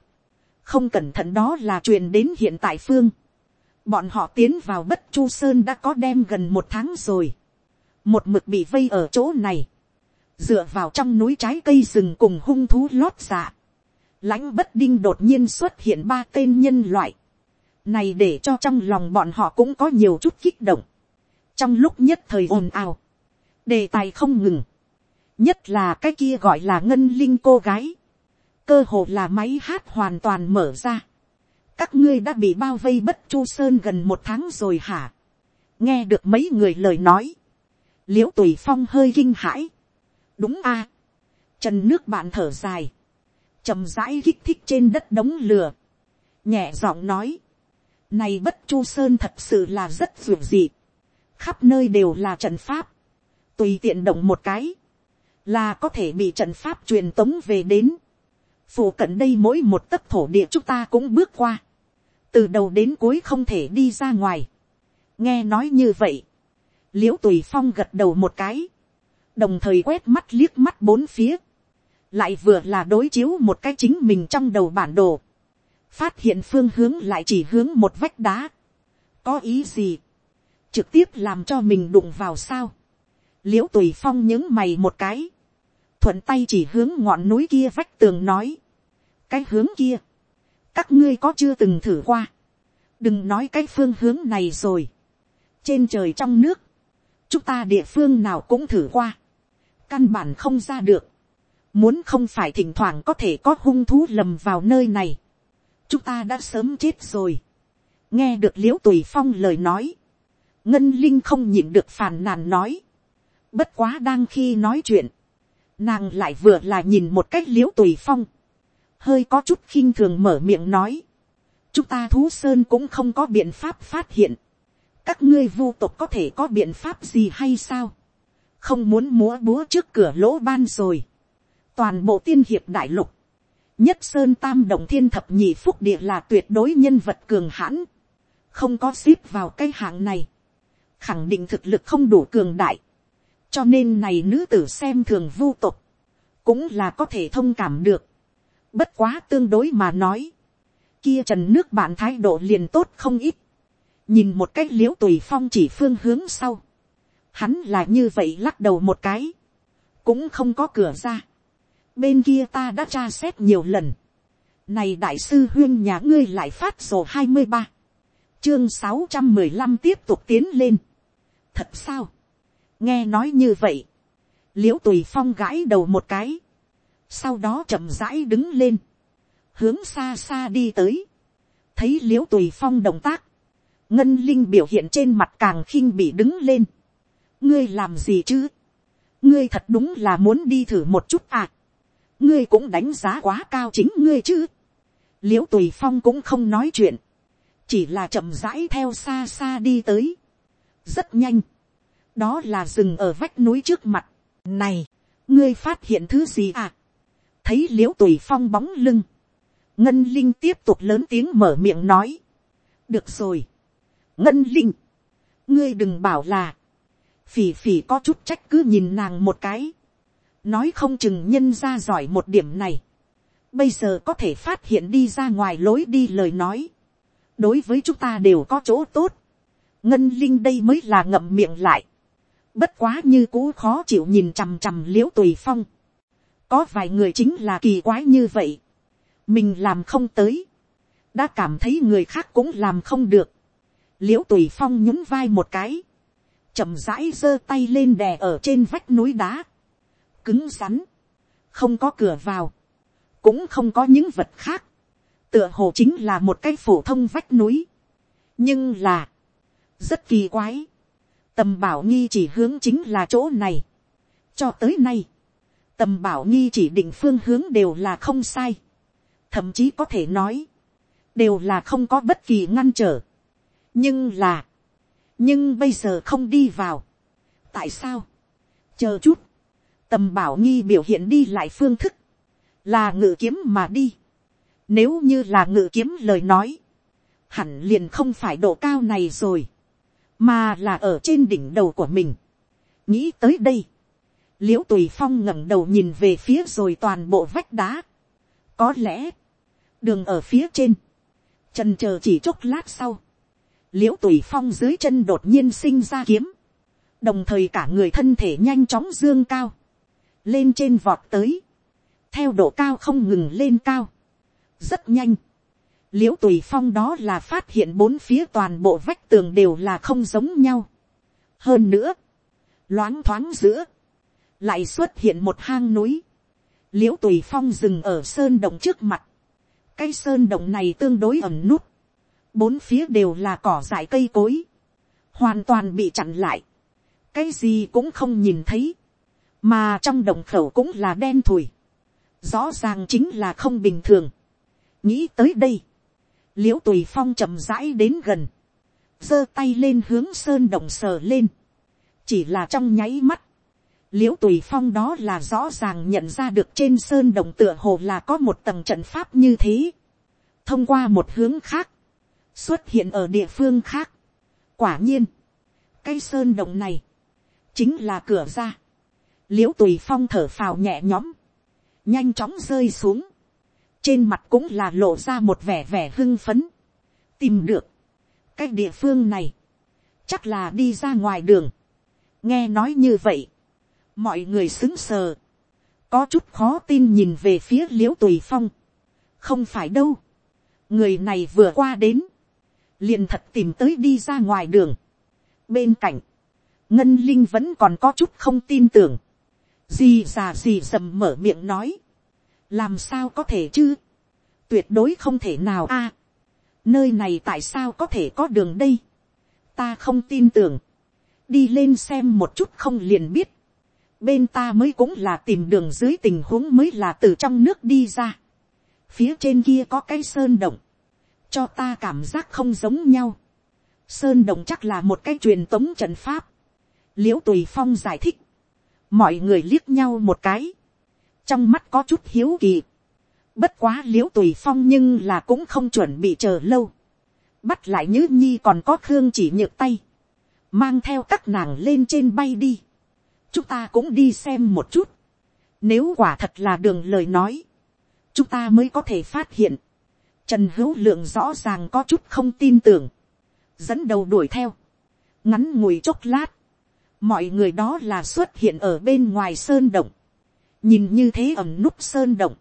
[SPEAKER 1] không cẩn thận đó là chuyện đến hiện tại phương, bọn họ tiến vào bất chu sơn đã có đem gần một tháng rồi, một mực bị vây ở chỗ này, dựa vào trong núi trái cây rừng cùng hung thú lót dạ, lãnh bất đinh đột nhiên xuất hiện ba tên nhân loại, này để cho trong lòng bọn họ cũng có nhiều chút kích động, trong lúc nhất thời ồn ào, đề tài không ngừng, nhất là cái kia gọi là ngân linh cô gái, cơ hồ là máy hát hoàn toàn mở ra, các ngươi đã bị bao vây bất chu sơn gần một tháng rồi hả, nghe được mấy người lời nói, l i ễ u tùy phong hơi kinh hãi, đúng a, trần nước bạn thở dài, chầm rãi kích thích trên đất đống lửa, nhẹ giọng nói, này bất chu sơn thật sự là rất ruột dị, khắp nơi đều là trận pháp, tùy tiện động một cái, là có thể bị trận pháp truyền tống về đến, phủ cận đây mỗi một tấc thổ địa chúng ta cũng bước qua, từ đầu đến cuối không thể đi ra ngoài. nghe nói như vậy, l i ễ u tùy phong gật đầu một cái, đồng thời quét mắt liếc mắt bốn phía, lại vừa là đối chiếu một cái chính mình trong đầu bản đồ, phát hiện phương hướng lại chỉ hướng một vách đá, có ý gì, trực tiếp làm cho mình đụng vào sao, l i ễ u tùy phong những mày một cái, thuận tay chỉ hướng ngọn núi kia vách tường nói, cái hướng kia, các ngươi có chưa từng thử qua, đừng nói cái phương hướng này rồi, trên trời trong nước, chúng ta địa phương nào cũng thử qua, căn bản không ra được, muốn không phải thỉnh thoảng có thể có hung thú lầm vào nơi này, chúng ta đã sớm chết rồi, nghe được l i ễ u tùy phong lời nói, ngân linh không nhịn được phàn nàn nói, bất quá đang khi nói chuyện, nàng lại vừa là nhìn một cách l i ễ u tùy phong, hơi có chút khinh thường mở miệng nói, chúng ta thú sơn cũng không có biện pháp phát hiện, các ngươi vu tộc có thể có biện pháp gì hay sao, không muốn múa búa trước cửa lỗ ban rồi, toàn bộ tiên hiệp đại lục, nhất sơn tam đồng thiên thập nhị phúc địa là tuyệt đối nhân vật cường hãn, không có ship vào cái hạng này, khẳng định thực lực không đủ cường đại, cho nên này nữ tử xem thường vu tộc, cũng là có thể thông cảm được, Bất quá tương đối mà nói. Kia trần nước bạn thái độ liền tốt không ít. Nhìn một cách liễu tùy phong chỉ phương hướng sau. Hắn là như vậy lắc đầu một cái. Cũng không có cửa ra. Bên kia ta đã tra xét nhiều lần. Này đại sư huyên nhà ngươi lại phát sổ ba Chương sáu trăm mười lăm tiếp tục tiến lên. Thật sao? Nghe nói như vậy. Liễu tùy phong gãi đầu một cái sau đó chậm rãi đứng lên, hướng xa xa đi tới, thấy l i ễ u tùy phong động tác, ngân linh biểu hiện trên mặt càng khinh bị đứng lên, ngươi làm gì chứ, ngươi thật đúng là muốn đi thử một chút à, ngươi cũng đánh giá quá cao chính ngươi chứ, l i ễ u tùy phong cũng không nói chuyện, chỉ là chậm rãi theo xa xa đi tới, rất nhanh, đó là rừng ở vách núi trước mặt, này, ngươi phát hiện thứ gì à, thấy l i ễ u tùy phong bóng lưng, ngân linh tiếp tục lớn tiếng mở miệng nói, được rồi, ngân linh, ngươi đừng bảo là, phỉ phỉ có chút trách cứ nhìn nàng một cái, nói không chừng nhân ra giỏi một điểm này, bây giờ có thể phát hiện đi ra ngoài lối đi lời nói, đối với chúng ta đều có chỗ tốt, ngân linh đây mới là ngậm miệng lại, bất quá như cũ khó chịu nhìn chằm chằm l i ễ u tùy phong, có vài người chính là kỳ quái như vậy, mình làm không tới, đã cảm thấy người khác cũng làm không được, l i ễ u tùy phong nhún vai một cái, chậm rãi giơ tay lên đè ở trên vách núi đá, cứng rắn, không có cửa vào, cũng không có những vật khác, tựa hồ chính là một cái phổ thông vách núi, nhưng là, rất kỳ quái, tầm bảo nghi chỉ hướng chính là chỗ này, cho tới nay, tầm bảo nghi chỉ định phương hướng đều là không sai, thậm chí có thể nói, đều là không có bất kỳ ngăn trở. nhưng là, nhưng bây giờ không đi vào. tại sao, chờ chút, tầm bảo nghi biểu hiện đi lại phương thức, là ngự kiếm mà đi. nếu như là ngự kiếm lời nói, hẳn liền không phải độ cao này rồi, mà là ở trên đỉnh đầu của mình. nghĩ tới đây, l i ễ u tùy phong ngẩng đầu nhìn về phía rồi toàn bộ vách đá. có lẽ, đường ở phía trên, trần c h ờ chỉ chốc lát sau, l i ễ u tùy phong dưới chân đột nhiên sinh ra kiếm, đồng thời cả người thân thể nhanh chóng dương cao, lên trên vọt tới, theo độ cao không ngừng lên cao, rất nhanh, l i ễ u tùy phong đó là phát hiện bốn phía toàn bộ vách tường đều là không giống nhau. hơn nữa, loáng thoáng giữa, lại xuất hiện một hang núi, l i ễ u tùy phong dừng ở sơn động trước mặt, cái sơn động này tương đối ẩm nút, bốn phía đều là cỏ dại cây cối, hoàn toàn bị chặn lại, cái gì cũng không nhìn thấy, mà trong động khẩu cũng là đen thùi, rõ ràng chính là không bình thường. nghĩ tới đây, l i ễ u tùy phong chậm rãi đến gần, giơ tay lên hướng sơn động sờ lên, chỉ là trong nháy mắt, l i ễ u tùy phong đó là rõ ràng nhận ra được trên sơn động tựa hồ là có một tầng trận pháp như thế, thông qua một hướng khác, xuất hiện ở địa phương khác. quả nhiên, cái sơn động này, chính là cửa ra, l i ễ u tùy phong thở phào nhẹ nhõm, nhanh chóng rơi xuống, trên mặt cũng là lộ ra một vẻ vẻ hưng phấn, tìm được, cái địa phương này, chắc là đi ra ngoài đường, nghe nói như vậy, mọi người xứng sờ, có chút khó tin nhìn về phía l i ễ u tùy phong, không phải đâu, người này vừa qua đến, liền thật tìm tới đi ra ngoài đường, bên cạnh, ngân linh vẫn còn có chút không tin tưởng, gì già gì dầm mở miệng nói, làm sao có thể chứ, tuyệt đối không thể nào a, nơi này tại sao có thể có đường đây, ta không tin tưởng, đi lên xem một chút không liền biết, bên ta mới cũng là tìm đường dưới tình huống mới là từ trong nước đi ra. phía trên kia có cái sơn động, cho ta cảm giác không giống nhau. sơn động chắc là một cái truyền tống trận pháp. l i ễ u tùy phong giải thích, mọi người liếc nhau một cái, trong mắt có chút hiếu kỳ. bất quá l i ễ u tùy phong nhưng là cũng không chuẩn bị chờ lâu. bắt lại nhứ nhi còn có khương chỉ nhược tay, mang theo các nàng lên trên bay đi chúng ta cũng đi xem một chút. Nếu quả thật là đường lời nói, chúng ta mới có thể phát hiện. Trần hữu lượng rõ ràng có chút không tin tưởng. Dẫn đầu đuổi theo. Ngắn ngủi chốc lát. Mọi người đó là xuất hiện ở bên ngoài sơn động. Nhìn như thế ẩm núp sơn động.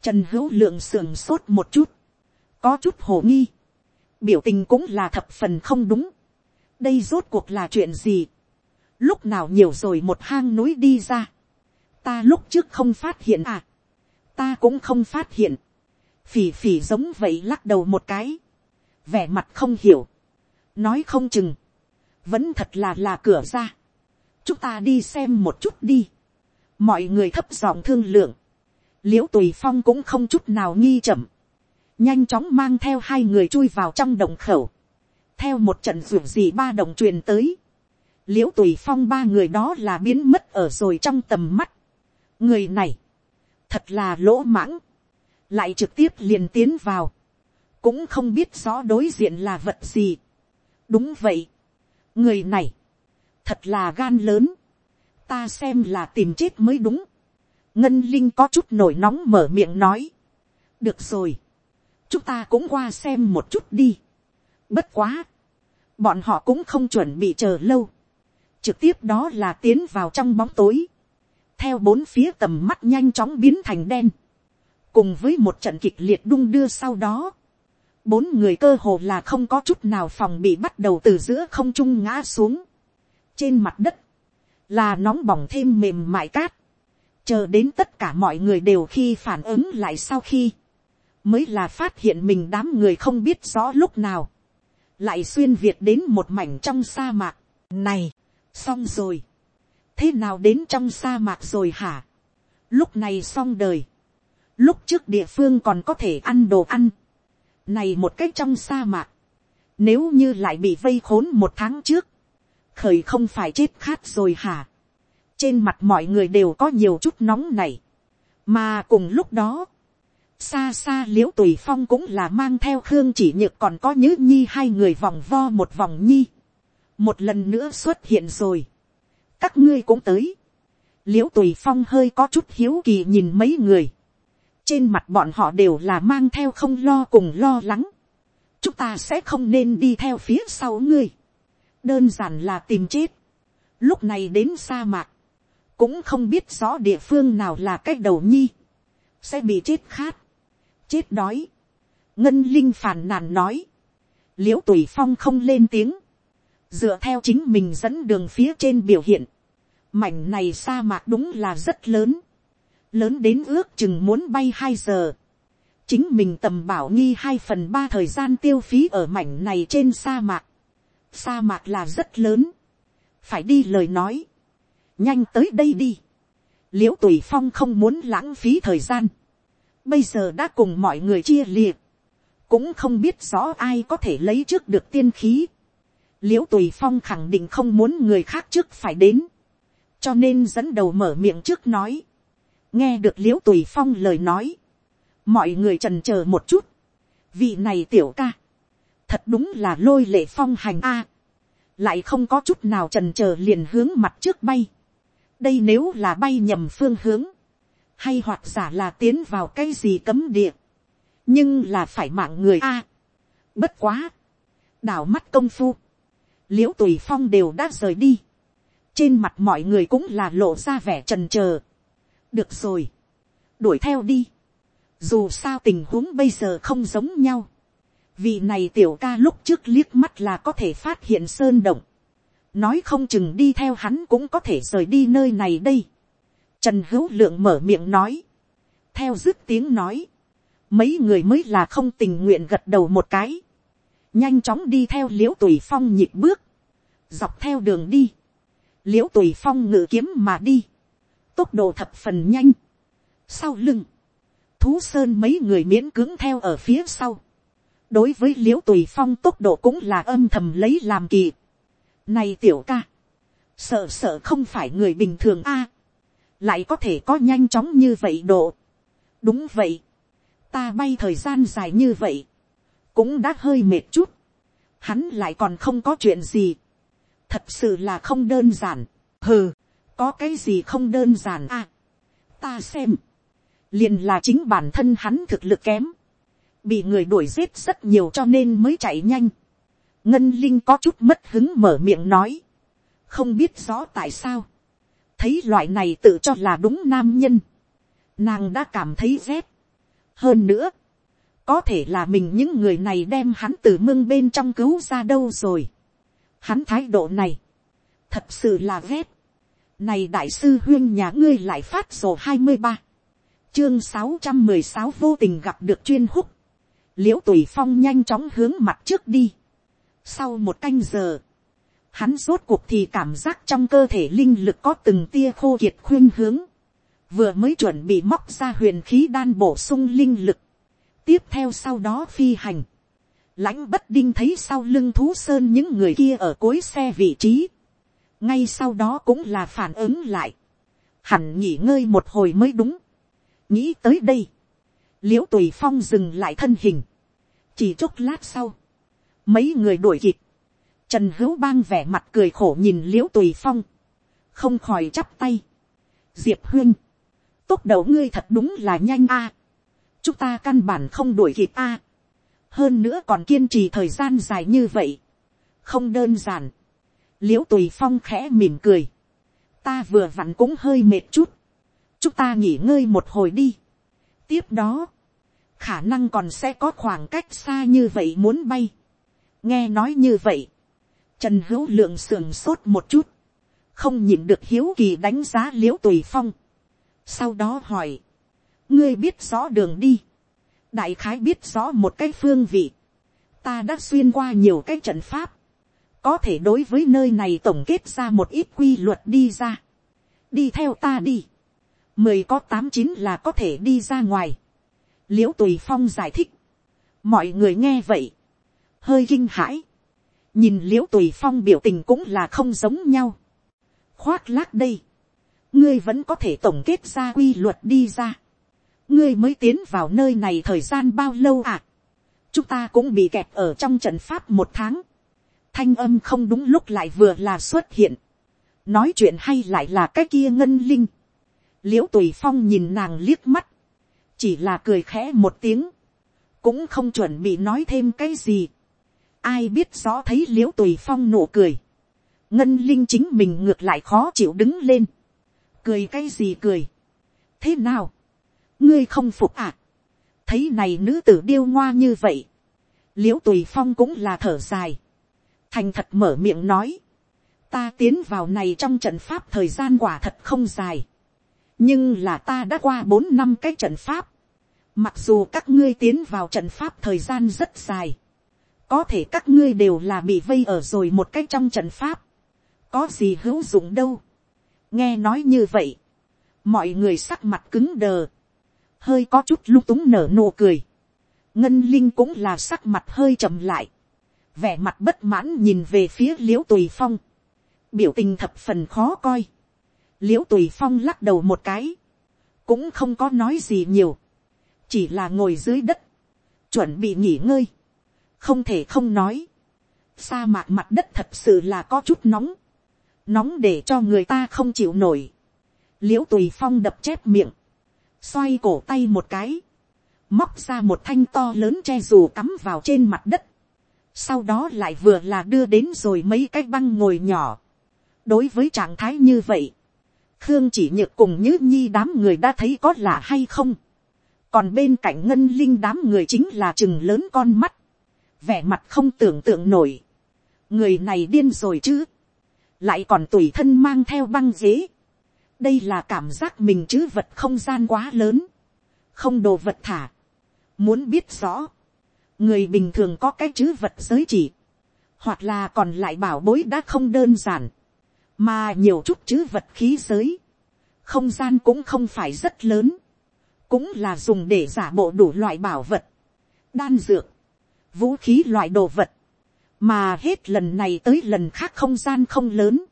[SPEAKER 1] Trần hữu lượng sườn sốt một chút. Có chút hồ nghi. Biểu tình cũng là thập phần không đúng. Đây rốt cuộc là chuyện gì? lúc nào nhiều rồi một hang núi đi ra, ta lúc trước không phát hiện à, ta cũng không phát hiện, phỉ phỉ giống vậy lắc đầu một cái, vẻ mặt không hiểu, nói không chừng, vẫn thật là là cửa ra, chúng ta đi xem một chút đi, mọi người thấp giọng thương lượng, l i ễ u tùy phong cũng không chút nào nghi chậm, nhanh chóng mang theo hai người chui vào trong đồng khẩu, theo một trận ruộng gì ba đồng truyền tới, l i ễ u tùy phong ba người đó là biến mất ở rồi trong tầm mắt. người này, thật là lỗ mãng, lại trực tiếp liền tiến vào, cũng không biết rõ đối diện là vật gì. đúng vậy, người này, thật là gan lớn, ta xem là tìm chết mới đúng. ngân linh có chút nổi nóng mở miệng nói. được rồi, chúng ta cũng qua xem một chút đi. bất quá, bọn họ cũng không chuẩn bị chờ lâu. Trực tiếp đó là tiến vào trong bóng tối, theo bốn phía tầm mắt nhanh chóng biến thành đen, cùng với một trận kịch liệt đung đưa sau đó, bốn người cơ hồ là không có chút nào phòng bị bắt đầu từ giữa không trung ngã xuống, trên mặt đất, là nóng bỏng thêm mềm mại cát, chờ đến tất cả mọi người đều khi phản ứng lại sau khi, mới là phát hiện mình đám người không biết rõ lúc nào, lại xuyên việt đến một mảnh trong sa mạc, này, xong rồi, thế nào đến trong sa mạc rồi hả, lúc này xong đời, lúc trước địa phương còn có thể ăn đồ ăn, này một cách trong sa mạc, nếu như lại bị vây khốn một tháng trước, khởi không phải chết khát rồi hả, trên mặt mọi người đều có nhiều chút nóng này, mà cùng lúc đó, xa xa l i ễ u tùy phong cũng là mang theo khương chỉ nhược còn có nhữ nhi hai người vòng vo một vòng nhi, một lần nữa xuất hiện rồi. các ngươi cũng tới, l i ễ u tùy phong hơi có chút hiếu kỳ nhìn mấy người, trên mặt bọn họ đều là mang theo không lo cùng lo lắng, chúng ta sẽ không nên đi theo phía sau ngươi, đơn giản là tìm chết, lúc này đến sa mạc, cũng không biết rõ địa phương nào là cái đầu nhi, sẽ bị chết khát, chết đói, ngân linh phàn nàn nói, l i ễ u tùy phong không lên tiếng, dựa theo chính mình dẫn đường phía trên biểu hiện, Mảnh này sa mạc đúng là rất lớn. Lớn đến ước chừng muốn bay hai giờ. Chính mình tầm bảo nghi hai phần ba thời gian tiêu phí ở mảnh này trên sa mạc. Sa mạc là rất lớn. Phải đi lời nói. Nhanh tới đây đi. Liễu tùy phong không muốn lãng phí thời gian. Bây giờ đã cùng mọi người chia liệt. Cũng không biết rõ ai có thể lấy trước được tiên khí. Liễu tùy phong khẳng định không muốn người khác trước phải đến cho nên dẫn đầu mở miệng trước nói, nghe được l i ễ u tùy phong lời nói, mọi người trần c h ờ một chút, vị này tiểu ca, thật đúng là lôi lệ phong hành a, lại không có chút nào trần trờ liền hướng mặt trước bay, đây nếu là bay nhầm phương hướng, hay hoặc giả là tiến vào cái gì cấm địa, nhưng là phải mạng người a. bất quá, đảo mắt công phu, l i ễ u tùy phong đều đã rời đi, trên mặt mọi người cũng là lộ ra vẻ trần trờ. được rồi, đuổi theo đi. dù sao tình huống bây giờ không giống nhau vì này tiểu ca lúc trước liếc mắt là có thể phát hiện sơn động. nói không chừng đi theo hắn cũng có thể rời đi nơi này đây. trần hữu lượng mở miệng nói. theo dứt tiếng nói, mấy người mới là không tình nguyện gật đầu một cái. nhanh chóng đi theo l i ễ u tùy phong nhịp bước, dọc theo đường đi l i ễ u tùy phong ngự kiếm mà đi, tốc độ thập phần nhanh. sau lưng, thú sơn mấy người miễn cưỡng theo ở phía sau đối với l i ễ u tùy phong tốc độ cũng là âm thầm lấy làm kỳ. này tiểu ca, sợ sợ không phải người bình thường a, lại có thể có nhanh chóng như vậy độ. đúng vậy, ta bay thời gian dài như vậy, cũng đã hơi mệt chút, hắn lại còn không có chuyện gì. Thật sự là không đơn giản, hừ, có cái gì không đơn giản à, ta xem, liền là chính bản thân hắn thực lực kém, bị người đuổi giết rất nhiều cho nên mới chạy nhanh, ngân linh có chút mất hứng mở miệng nói, không biết rõ tại sao, thấy loại này tự cho là đúng nam nhân, nàng đã cảm thấy rét. hơn nữa, có thể là mình những người này đem hắn từ mương bên trong cứu ra đâu rồi. Hắn thái độ này. Thật sự là ghét. Này đại sư huyên nhà ngươi lại phát sổ ba Chương sáu trăm mười sáu vô tình gặp được chuyên húc. Liễu tùy phong nhanh chóng hướng mặt trước đi. Sau một canh giờ. Hắn rốt cuộc thì cảm giác trong cơ thể linh lực có từng tia khô kiệt khuyên hướng. Vừa mới chuẩn bị móc ra huyền khí đan bổ sung linh lực. Tiếp theo sau đó phi hành lãnh bất đinh thấy sau lưng thú sơn những người kia ở cuối xe vị trí. ngay sau đó cũng là phản ứng lại. hẳn nghỉ ngơi một hồi mới đúng. nghĩ tới đây l i ễ u tùy phong dừng lại thân hình. chỉ chốc lát sau. mấy người đuổi kịp. trần hữu bang vẻ mặt cười khổ nhìn l i ễ u tùy phong. không khỏi chắp tay. diệp huyên. tốc độ ngươi thật đúng là nhanh a. chúng ta căn bản không đuổi kịp a hơn nữa còn kiên trì thời gian dài như vậy, không đơn giản, l i ễ u tùy phong khẽ mỉm cười, ta vừa vặn cũng hơi mệt chút, chúng ta nghỉ ngơi một hồi đi tiếp đó, khả năng còn sẽ có khoảng cách xa như vậy muốn bay. nghe nói như vậy, trần hữu lượng sườn sốt một chút, không nhìn được hiếu kỳ đánh giá l i ễ u tùy phong. sau đó hỏi, ngươi biết rõ đường đi, đại khái biết rõ một cái phương vị, ta đã xuyên qua nhiều cái trận pháp, có thể đối với nơi này tổng kết ra một ít quy luật đi ra, đi theo ta đi, mười có tám chín là có thể đi ra ngoài, l i ễ u tùy phong giải thích, mọi người nghe vậy, hơi kinh hãi, nhìn l i ễ u tùy phong biểu tình cũng là không giống nhau, khoác lác đây, ngươi vẫn có thể tổng kết ra quy luật đi ra, ngươi mới tiến vào nơi này thời gian bao lâu à. chúng ta cũng bị kẹt ở trong trận pháp một tháng. thanh âm không đúng lúc lại vừa là xuất hiện. nói chuyện hay lại là cái kia ngân linh, l i ễ u tùy phong nhìn nàng liếc mắt, chỉ là cười khẽ một tiếng, cũng không chuẩn bị nói thêm cái gì, ai biết rõ thấy l i ễ u tùy phong nụ cười, ngân linh chính mình ngược lại khó chịu đứng lên, cười cái gì cười, thế nào, ngươi không phục à, thấy này nữ tử điêu ngoa như vậy, l i ễ u tùy phong cũng là thở dài, thành thật mở miệng nói, ta tiến vào này trong trận pháp thời gian quả thật không dài, nhưng là ta đã qua bốn năm cái trận pháp, mặc dù các ngươi tiến vào trận pháp thời gian rất dài, có thể các ngươi đều là bị vây ở rồi một cái trong trận pháp, có gì hữu dụng đâu, nghe nói như vậy, mọi người sắc mặt cứng đờ, hơi có chút lung túng nở nụ cười, ngân linh cũng là sắc mặt hơi chậm lại, vẻ mặt bất mãn nhìn về phía l i ễ u tùy phong, biểu tình thập phần khó coi, l i ễ u tùy phong lắc đầu một cái, cũng không có nói gì nhiều, chỉ là ngồi dưới đất, chuẩn bị nghỉ ngơi, không thể không nói, sa mạc mặt đất thật sự là có chút nóng, nóng để cho người ta không chịu nổi, l i ễ u tùy phong đập chép miệng, xoay cổ tay một cái, móc ra một thanh to lớn che dù cắm vào trên mặt đất, sau đó lại vừa là đưa đến rồi mấy cái băng ngồi nhỏ. đối với trạng thái như vậy, khương chỉ nhược cùng như nhi đám người đã thấy có lạ hay không, còn bên cạnh ngân linh đám người chính là chừng lớn con mắt, vẻ mặt không tưởng tượng nổi, người này điên rồi chứ, lại còn tùy thân mang theo băng ghế, đây là cảm giác mình chứ vật không gian quá lớn, không đồ vật thả, Muốn biết rõ, người bình thường có cái chứ vật giới chỉ, hoặc là còn lại bảo bối đã không đơn giản, mà nhiều chút chữ vật khí giới, không gian cũng không phải rất lớn, cũng là dùng để giả bộ đủ loại bảo vật, đan dược, vũ khí loại đồ vật, mà hết lần này tới lần khác không gian không lớn,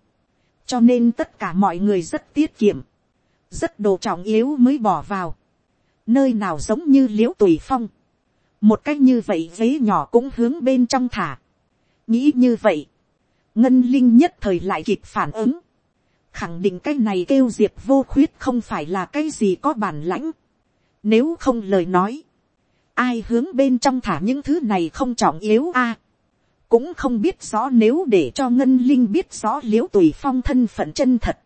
[SPEAKER 1] cho nên tất cả mọi người rất tiết kiệm, rất đồ trọng yếu mới bỏ vào, nơi nào giống như l i ễ u tùy phong, một cách như vậy ghế nhỏ cũng hướng bên trong thả, nghĩ như vậy, ngân linh nhất thời lại kịp phản ứng, khẳng định cái này kêu diệp vô khuyết không phải là cái gì có bản lãnh, nếu không lời nói, ai hướng bên trong thả những thứ này không trọng yếu a, cũng không biết rõ nếu để cho ngân linh biết rõ l i ễ u tùy phong thân phận chân thật,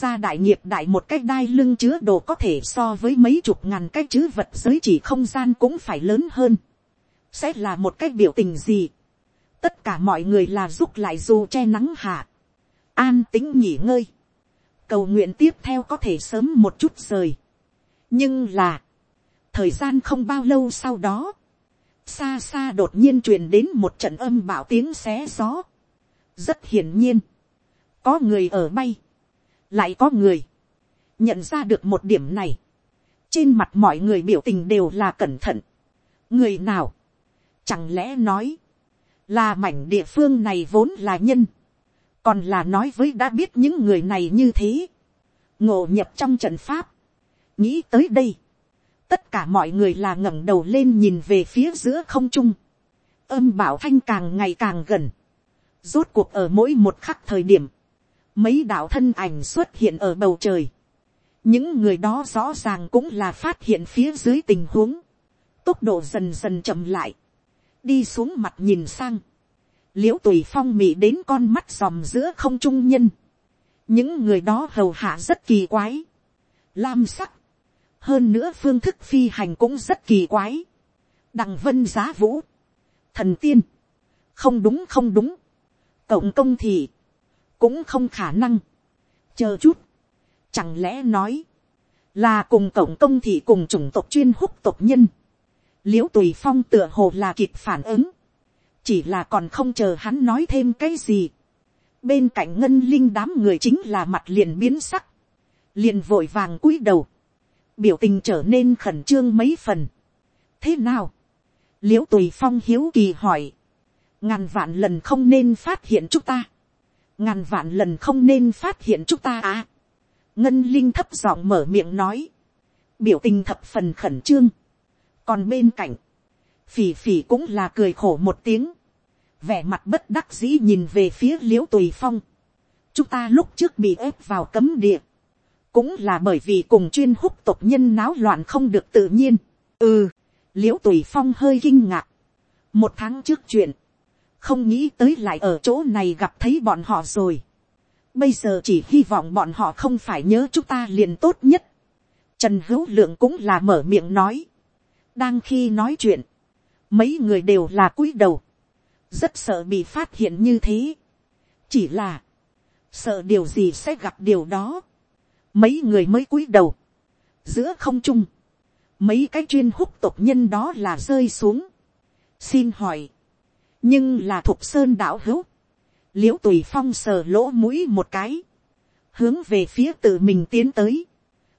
[SPEAKER 1] ra đại nghiệp đại một cái đai lưng chứa đồ có thể so với mấy chục ngàn cái chữ vật giới chỉ không gian cũng phải lớn hơn. sẽ là một cái biểu tình gì tất cả mọi người là giúp lại dù che nắng hạ. an tính nghỉ ngơi. cầu nguyện tiếp theo có thể sớm một chút rời. nhưng là, thời gian không bao lâu sau đó, xa xa đột nhiên truyền đến một trận âm bảo tiếng xé gió. rất hiển nhiên, có người ở bay lại có người, nhận ra được một điểm này, trên mặt mọi người biểu tình đều là cẩn thận. người nào, chẳng lẽ nói, là mảnh địa phương này vốn là nhân, còn là nói với đã biết những người này như thế, ngộ nhập trong trận pháp, nghĩ tới đây, tất cả mọi người là ngẩng đầu lên nhìn về phía giữa không trung, âm bảo thanh càng ngày càng gần, rốt cuộc ở mỗi một khắc thời điểm, mấy đạo thân ảnh xuất hiện ở bầu trời. những người đó rõ ràng cũng là phát hiện phía dưới tình huống, tốc độ dần dần chậm lại, đi xuống mặt nhìn sang, l i ễ u tùy phong mị đến con mắt dòm giữa không trung nhân, những người đó hầu hạ rất kỳ quái, lam sắc, hơn nữa phương thức phi hành cũng rất kỳ quái, đằng vân giá vũ, thần tiên, không đúng không đúng, cộng công thì, cũng không khả năng. chờ chút, chẳng lẽ nói, là cùng cộng công thì cùng chủng tộc chuyên húc tộc nhân, l i ễ u tùy phong tựa hồ là kịp phản ứng, chỉ là còn không chờ hắn nói thêm cái gì. bên cạnh ngân linh đám người chính là mặt liền biến sắc, liền vội vàng cúi đầu, biểu tình trở nên khẩn trương mấy phần. thế nào, l i ễ u tùy phong hiếu kỳ hỏi, ngàn vạn lần không nên phát hiện chúng ta, ngàn vạn lần không nên phát hiện chúng ta à. ngân linh thấp giọng mở miệng nói, biểu tình thập phần khẩn trương còn bên cạnh, phỉ phỉ cũng là cười khổ một tiếng, vẻ mặt bất đắc dĩ nhìn về phía l i ễ u tùy phong, chúng ta lúc trước bị ép vào cấm địa, cũng là bởi vì cùng chuyên hút tộc nhân náo loạn không được tự nhiên. ừ, l i ễ u tùy phong hơi kinh ngạc. một tháng trước chuyện, không nghĩ tới lại ở chỗ này gặp thấy bọn họ rồi. bây giờ chỉ hy vọng bọn họ không phải nhớ chúng ta liền tốt nhất. trần hữu lượng cũng là mở miệng nói đang khi nói chuyện, mấy người đều là cúi đầu, rất sợ bị phát hiện như thế. chỉ là, sợ điều gì sẽ gặp điều đó. Mấy người mới cúi đầu, giữa không trung, mấy cái chuyên hút tộc nhân đó là rơi xuống. xin hỏi, nhưng là thục sơn đạo hữu, l i ễ u tùy phong sờ lỗ mũi một cái, hướng về phía tự mình tiến tới,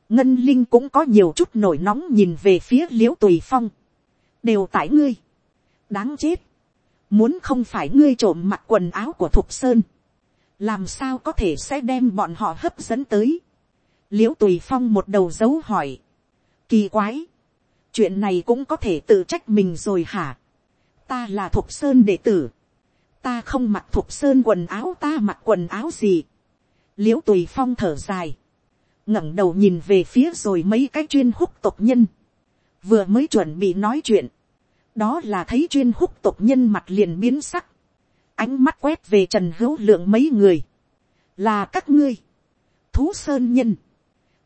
[SPEAKER 1] ngân linh cũng có nhiều chút nổi nóng nhìn về phía l i ễ u tùy phong, đều tại ngươi, đáng chết, muốn không phải ngươi trộm mặc quần áo của thục sơn, làm sao có thể sẽ đem bọn họ hấp dẫn tới, l i ễ u tùy phong một đầu dấu hỏi. kỳ quái, chuyện này cũng có thể tự trách mình rồi hả. ta là thục sơn đệ tử. ta không mặc thục sơn quần áo ta mặc quần áo gì. l i ễ u tùy phong thở dài ngẩng đầu nhìn về phía rồi mấy cái chuyên hút tộc nhân. vừa mới chuẩn bị nói chuyện. đó là thấy chuyên hút tộc nhân mặt liền biến sắc. ánh mắt quét về trần hữu lượng mấy người. là các ngươi. thú sơn nhân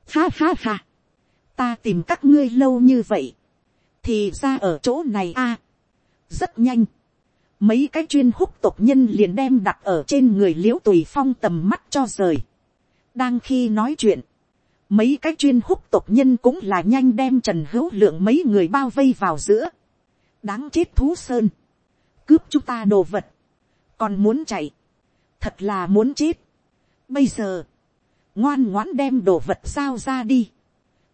[SPEAKER 1] Ha ha ha. Ta tìm các ngươi lâu như vậy. Thì ra ở chỗ này a Rất nhanh. Mấy cái chuyên hút tộc nhân liền đem đặt ở trên người liễu tùy phong tầm mắt cho rời. Đang khi nói chuyện. Mấy cái chuyên hút tộc nhân cũng là nhanh đem trần hữu lượng mấy người bao vây vào giữa. Đáng chết thú sơn. Cướp chúng ta đồ vật. Còn muốn chạy. Thật là muốn chết. Bây giờ ngoan ngoãn đem đồ vật giao ra đi.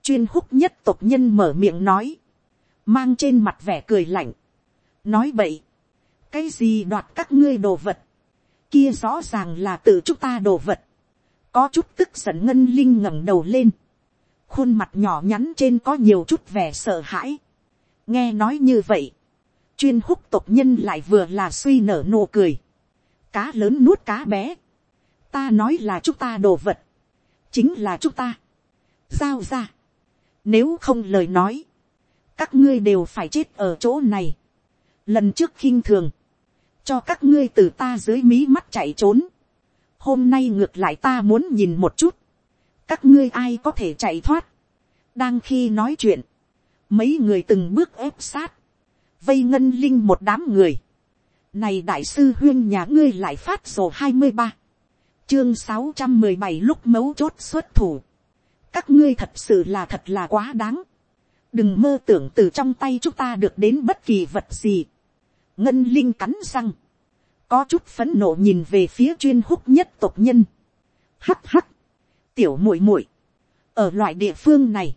[SPEAKER 1] chuyên húc nhất tộc nhân mở miệng nói, mang trên mặt vẻ cười lạnh, nói vậy, cái gì đoạt các ngươi đồ vật, kia rõ ràng là tự chúng ta đồ vật, có chút tức giận ngân linh ngẩng đầu lên, khuôn mặt nhỏ nhắn trên có nhiều chút vẻ sợ hãi, nghe nói như vậy, chuyên húc tộc nhân lại vừa là suy nở nụ cười, cá lớn nuốt cá bé, ta nói là chúng ta đồ vật, chính là chúng ta. giao ra. nếu không lời nói, các ngươi đều phải chết ở chỗ này. lần trước khinh thường, cho các ngươi từ ta dưới mí mắt chạy trốn hôm nay ngược lại ta muốn nhìn một chút, các ngươi ai có thể chạy thoát. đang khi nói chuyện, mấy người từng bước ép sát, vây ngân linh một đám người. này đại sư huyên nhà ngươi lại phát sổ hai mươi ba chương sáu trăm mười bảy lúc mấu chốt xuất thủ. các ngươi thật sự là thật là quá đáng. đừng mơ tưởng từ trong tay chúng ta được đến bất kỳ vật gì. ngân linh cắn răng có chút phấn nộ nhìn về phía chuyên húc nhất tộc nhân. hắt hắt. tiểu muội muội. ở loại địa phương này,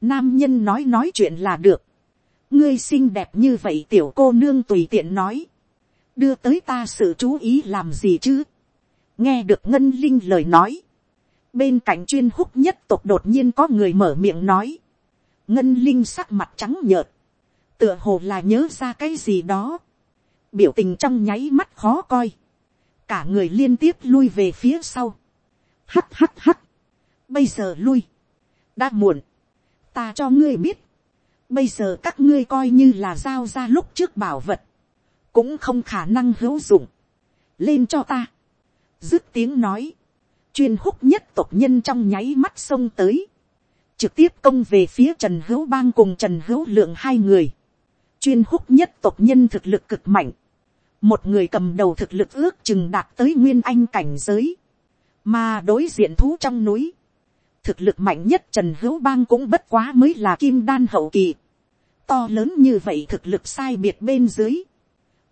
[SPEAKER 1] nam nhân nói nói chuyện là được. ngươi xinh đẹp như vậy tiểu cô nương tùy tiện nói. đưa tới ta sự chú ý làm gì chứ nghe được ngân linh lời nói, bên cạnh chuyên húc nhất tộc đột nhiên có người mở miệng nói, ngân linh sắc mặt trắng nhợt, tựa hồ là nhớ ra cái gì đó, biểu tình trong nháy mắt khó coi, cả người liên tiếp lui về phía sau, hắt hắt hắt, bây giờ lui, đã muộn, ta cho ngươi biết, bây giờ các ngươi coi như là giao ra lúc trước bảo vật, cũng không khả năng hữu dụng, lên cho ta, dứt tiếng nói, chuyên húc nhất tộc nhân trong nháy mắt xông tới, trực tiếp công về phía trần hữu bang cùng trần hữu lượng hai người, chuyên húc nhất tộc nhân thực lực cực mạnh, một người cầm đầu thực lực ước chừng đạt tới nguyên anh cảnh giới, mà đối diện thú trong núi, thực lực mạnh nhất trần hữu bang cũng bất quá mới là kim đan hậu kỳ, to lớn như vậy thực lực sai biệt bên dưới,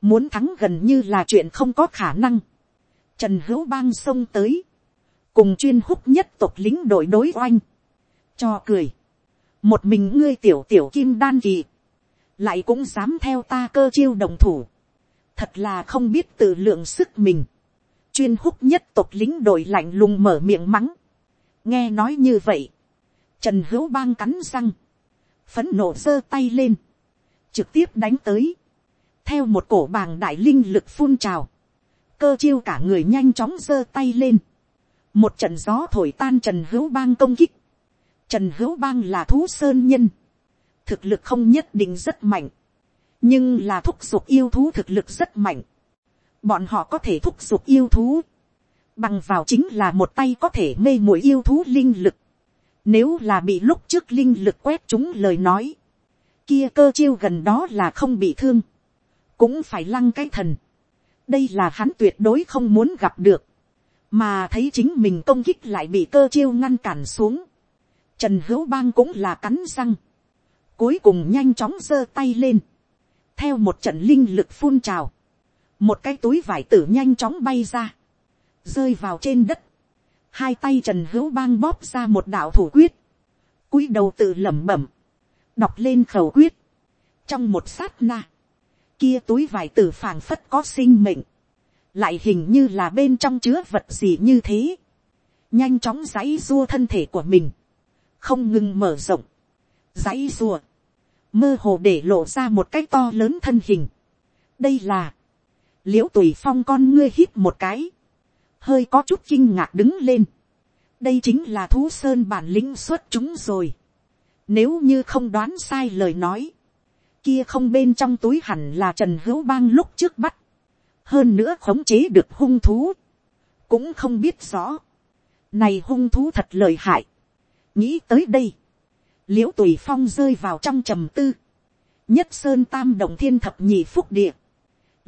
[SPEAKER 1] muốn thắng gần như là chuyện không có khả năng, Trần hữu bang xông tới. Cùng chuyên húc nhất tộc lính đội đối oanh. Cho cười. Một mình ngươi tiểu tiểu kim đan kỳ. Lại cũng dám theo ta cơ chiêu đồng thủ. Thật là không biết tự lượng sức mình. Chuyên húc nhất tộc lính đội lạnh lùng mở miệng mắng. Nghe nói như vậy. Trần hữu bang cắn răng. Phấn nộ giơ tay lên. Trực tiếp đánh tới. Theo một cổ bàng đại linh lực phun trào cơ chiêu cả người nhanh chóng giơ tay lên, một trận gió thổi tan trần hữu bang công kích, trần hữu bang là thú sơn nhân, thực lực không nhất định rất mạnh, nhưng là thúc giục yêu thú thực lực rất mạnh, bọn họ có thể thúc giục yêu thú, bằng vào chính là một tay có thể mê muội yêu thú linh lực, nếu là bị lúc trước linh lực quét chúng lời nói, kia cơ chiêu gần đó là không bị thương, cũng phải lăng cái thần. đây là hắn tuyệt đối không muốn gặp được, mà thấy chính mình công kích lại bị cơ chiêu ngăn cản xuống. Trần hữu bang cũng là cắn răng, cuối cùng nhanh chóng giơ tay lên, theo một trận linh lực phun trào, một cái túi vải tử nhanh chóng bay ra, rơi vào trên đất, hai tay trần hữu bang bóp ra một đạo thủ quyết, cúi đầu tự lẩm bẩm, đọc lên khẩu quyết, trong một sát na, kia túi vải tử phảng phất có sinh mệnh, lại hình như là bên trong chứa vật gì như thế, nhanh chóng dãy rua thân thể của mình, không ngừng mở rộng, dãy rua mơ hồ để lộ ra một cái to lớn thân hình. đây là, l i ễ u tùy phong con ngươi hít một cái, hơi có chút kinh ngạc đứng lên. đây chính là thú sơn bản lĩnh xuất chúng rồi. nếu như không đoán sai lời nói, kia không bên trong túi hẳn là trần hữu bang lúc trước bắt hơn nữa khống chế được hung thú, cũng không biết rõ. Này hung thú thật lợi hại. nghĩ tới đây, l i ễ u tùy phong rơi vào trong trầm tư, nhất sơn tam động thiên thập nhị phúc địa,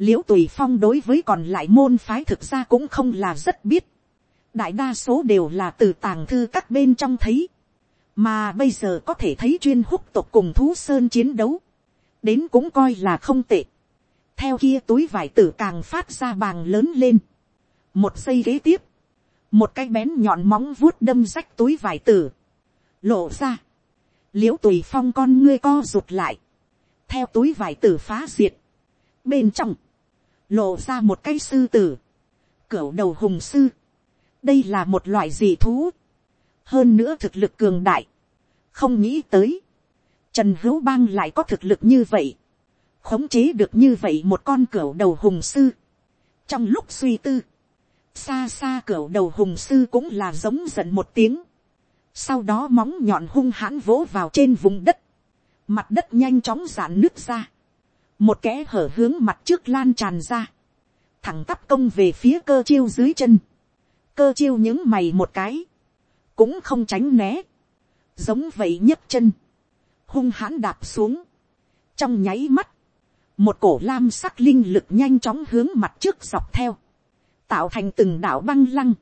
[SPEAKER 1] l i ễ u tùy phong đối với còn lại môn phái thực ra cũng không là rất biết, đại đa số đều là từ tàng thư các bên trong thấy, mà bây giờ có thể thấy chuyên húc tộc cùng thú sơn chiến đấu, đến cũng coi là không tệ. Theo kia túi vải tử càng phát ra bàng lớn lên. một giây kế tiếp, một cái bén nhọn móng vuốt đâm rách túi vải tử, lộ ra, l i ễ u tùy phong con ngươi co rụt lại, theo túi vải tử phá diệt, bên trong, lộ ra một cái sư tử, cửa đầu hùng sư, đây là một loại dị thú, hơn nữa thực lực cường đại, không nghĩ tới, trần hữu bang lại có thực lực như vậy, khống chế được như vậy một con cửa đầu hùng sư. trong lúc suy tư, xa xa cửa đầu hùng sư cũng là giống giận một tiếng sau đó móng nhọn hung hãn vỗ vào trên vùng đất, mặt đất nhanh chóng giãn nước ra, một kẽ hở hướng mặt trước lan tràn ra, thẳng tắp công về phía cơ chiêu dưới chân, cơ chiêu những mày một cái, cũng không tránh né, giống vậy nhấc chân, hung hãn đạp xuống, trong nháy mắt, một cổ lam sắc linh lực nhanh chóng hướng mặt trước dọc theo, tạo thành từng đảo băng lăng,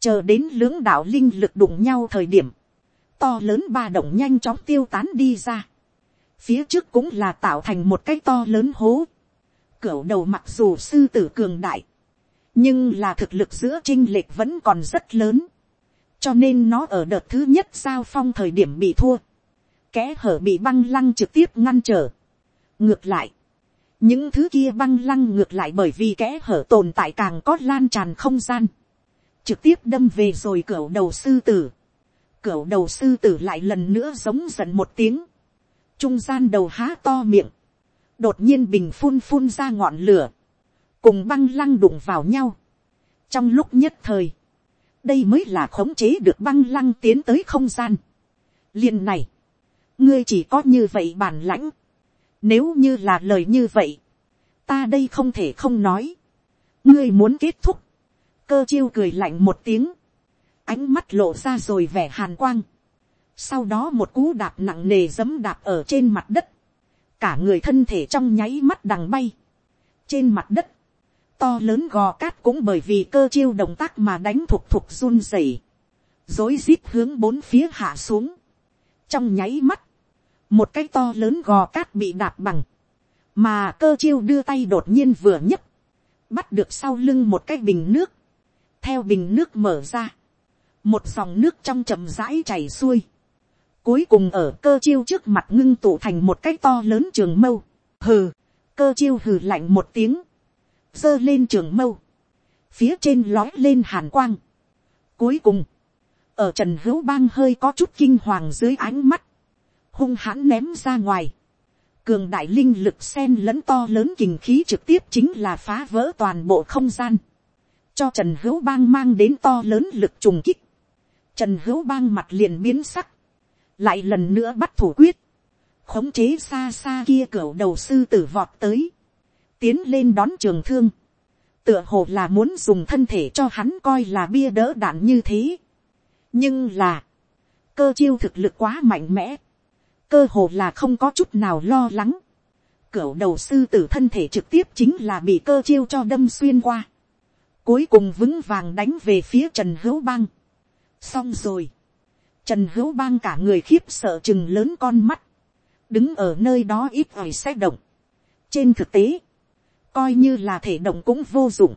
[SPEAKER 1] chờ đến lưỡng đạo linh lực đụng nhau thời điểm, to lớn ba động nhanh chóng tiêu tán đi ra, phía trước cũng là tạo thành một cái to lớn hố, cửu đầu mặc dù sư tử cường đại, nhưng là thực lực giữa trinh lệch vẫn còn rất lớn, cho nên nó ở đợt thứ nhất giao phong thời điểm bị thua, kẽ hở bị băng lăng trực tiếp ngăn trở. ngược lại, những thứ kia băng lăng ngược lại bởi vì kẽ hở tồn tại càng có lan tràn không gian, trực tiếp đâm về rồi cửa đầu sư tử, cửa đầu sư tử lại lần nữa giống giận một tiếng, trung gian đầu há to miệng, đột nhiên bình phun phun ra ngọn lửa, cùng băng lăng đụng vào nhau. trong lúc nhất thời, đây mới là khống chế được băng lăng tiến tới không gian. liền này, ngươi chỉ có như vậy bản lãnh, nếu như là lời như vậy, ta đây không thể không nói. Ngươi muốn kết thúc. Cơ chiêu cười lạnh một tiếng. Ánh mắt lộ ra rồi vẻ hàn quang. Sau đó một cú đạp nặng nề giấm đạp ở trên mặt đất. Cả người thân thể trong nháy mắt đằng bay. Trên mặt đất. To lớn gò cát cũng bởi vì cơ chiêu động tác mà đánh thục thục run rẩy Dối rít hướng bốn phía hạ xuống. Trong nháy mắt một cái to lớn gò cát bị đạp bằng, mà cơ chiêu đưa tay đột nhiên vừa nhấc, bắt được sau lưng một cái bình nước, theo bình nước mở ra, một dòng nước trong chậm rãi chảy xuôi, cuối cùng ở cơ chiêu trước mặt ngưng tụ thành một cái to lớn trường mâu, hừ, cơ chiêu hừ lạnh một tiếng, giơ lên trường mâu, phía trên lói lên hàn quang. Cuối cùng, ở trần hữu bang hơi có chút kinh hoàng dưới ánh mắt, hung hãn ném ra ngoài. Cường đại linh lực sen lẫn to lớn kình khí trực tiếp chính là phá vỡ toàn bộ không gian cho trần hữu bang mang đến to lớn lực trùng kích, trần hữu bang mặt liền biến sắc, lại lần nữa bắt thủ quyết, khống chế xa xa kia cửa đầu sư tử vọt tới, tiến lên đón trường thương, tựa hồ là muốn dùng thân thể cho hắn coi là bia đỡ đạn như thế. nhưng là, cơ chiêu thực lực quá mạnh mẽ, cơ hồ là không có chút nào lo lắng. cửa đầu sư tử thân thể trực tiếp chính là bị cơ chiêu cho đâm xuyên qua. Cuối cùng vững vàng đánh về phía Trần Hữu Bang. Xong rồi. Trần Hữu Bang cả người khiếp sợ chừng lớn con mắt. Đứng ở nơi đó ít ỏi sẽ động. Trên thực tế, coi như là thể động cũng vô dụng.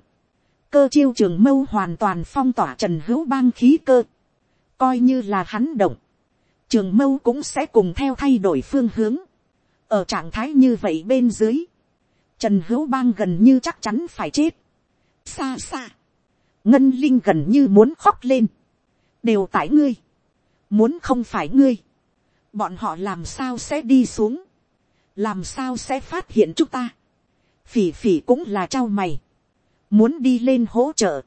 [SPEAKER 1] Cơ chiêu trường mâu hoàn toàn phong tỏa Trần Hữu Bang khí cơ. Coi như là hắn động trường mâu cũng sẽ cùng theo thay đổi phương hướng. ở trạng thái như vậy bên dưới, trần hữu bang gần như chắc chắn phải chết xa xa, ngân linh gần như muốn khóc lên. đều tại ngươi, muốn không phải ngươi, bọn họ làm sao sẽ đi xuống, làm sao sẽ phát hiện chúng ta. phỉ phỉ cũng là trao mày, muốn đi lên hỗ trợ,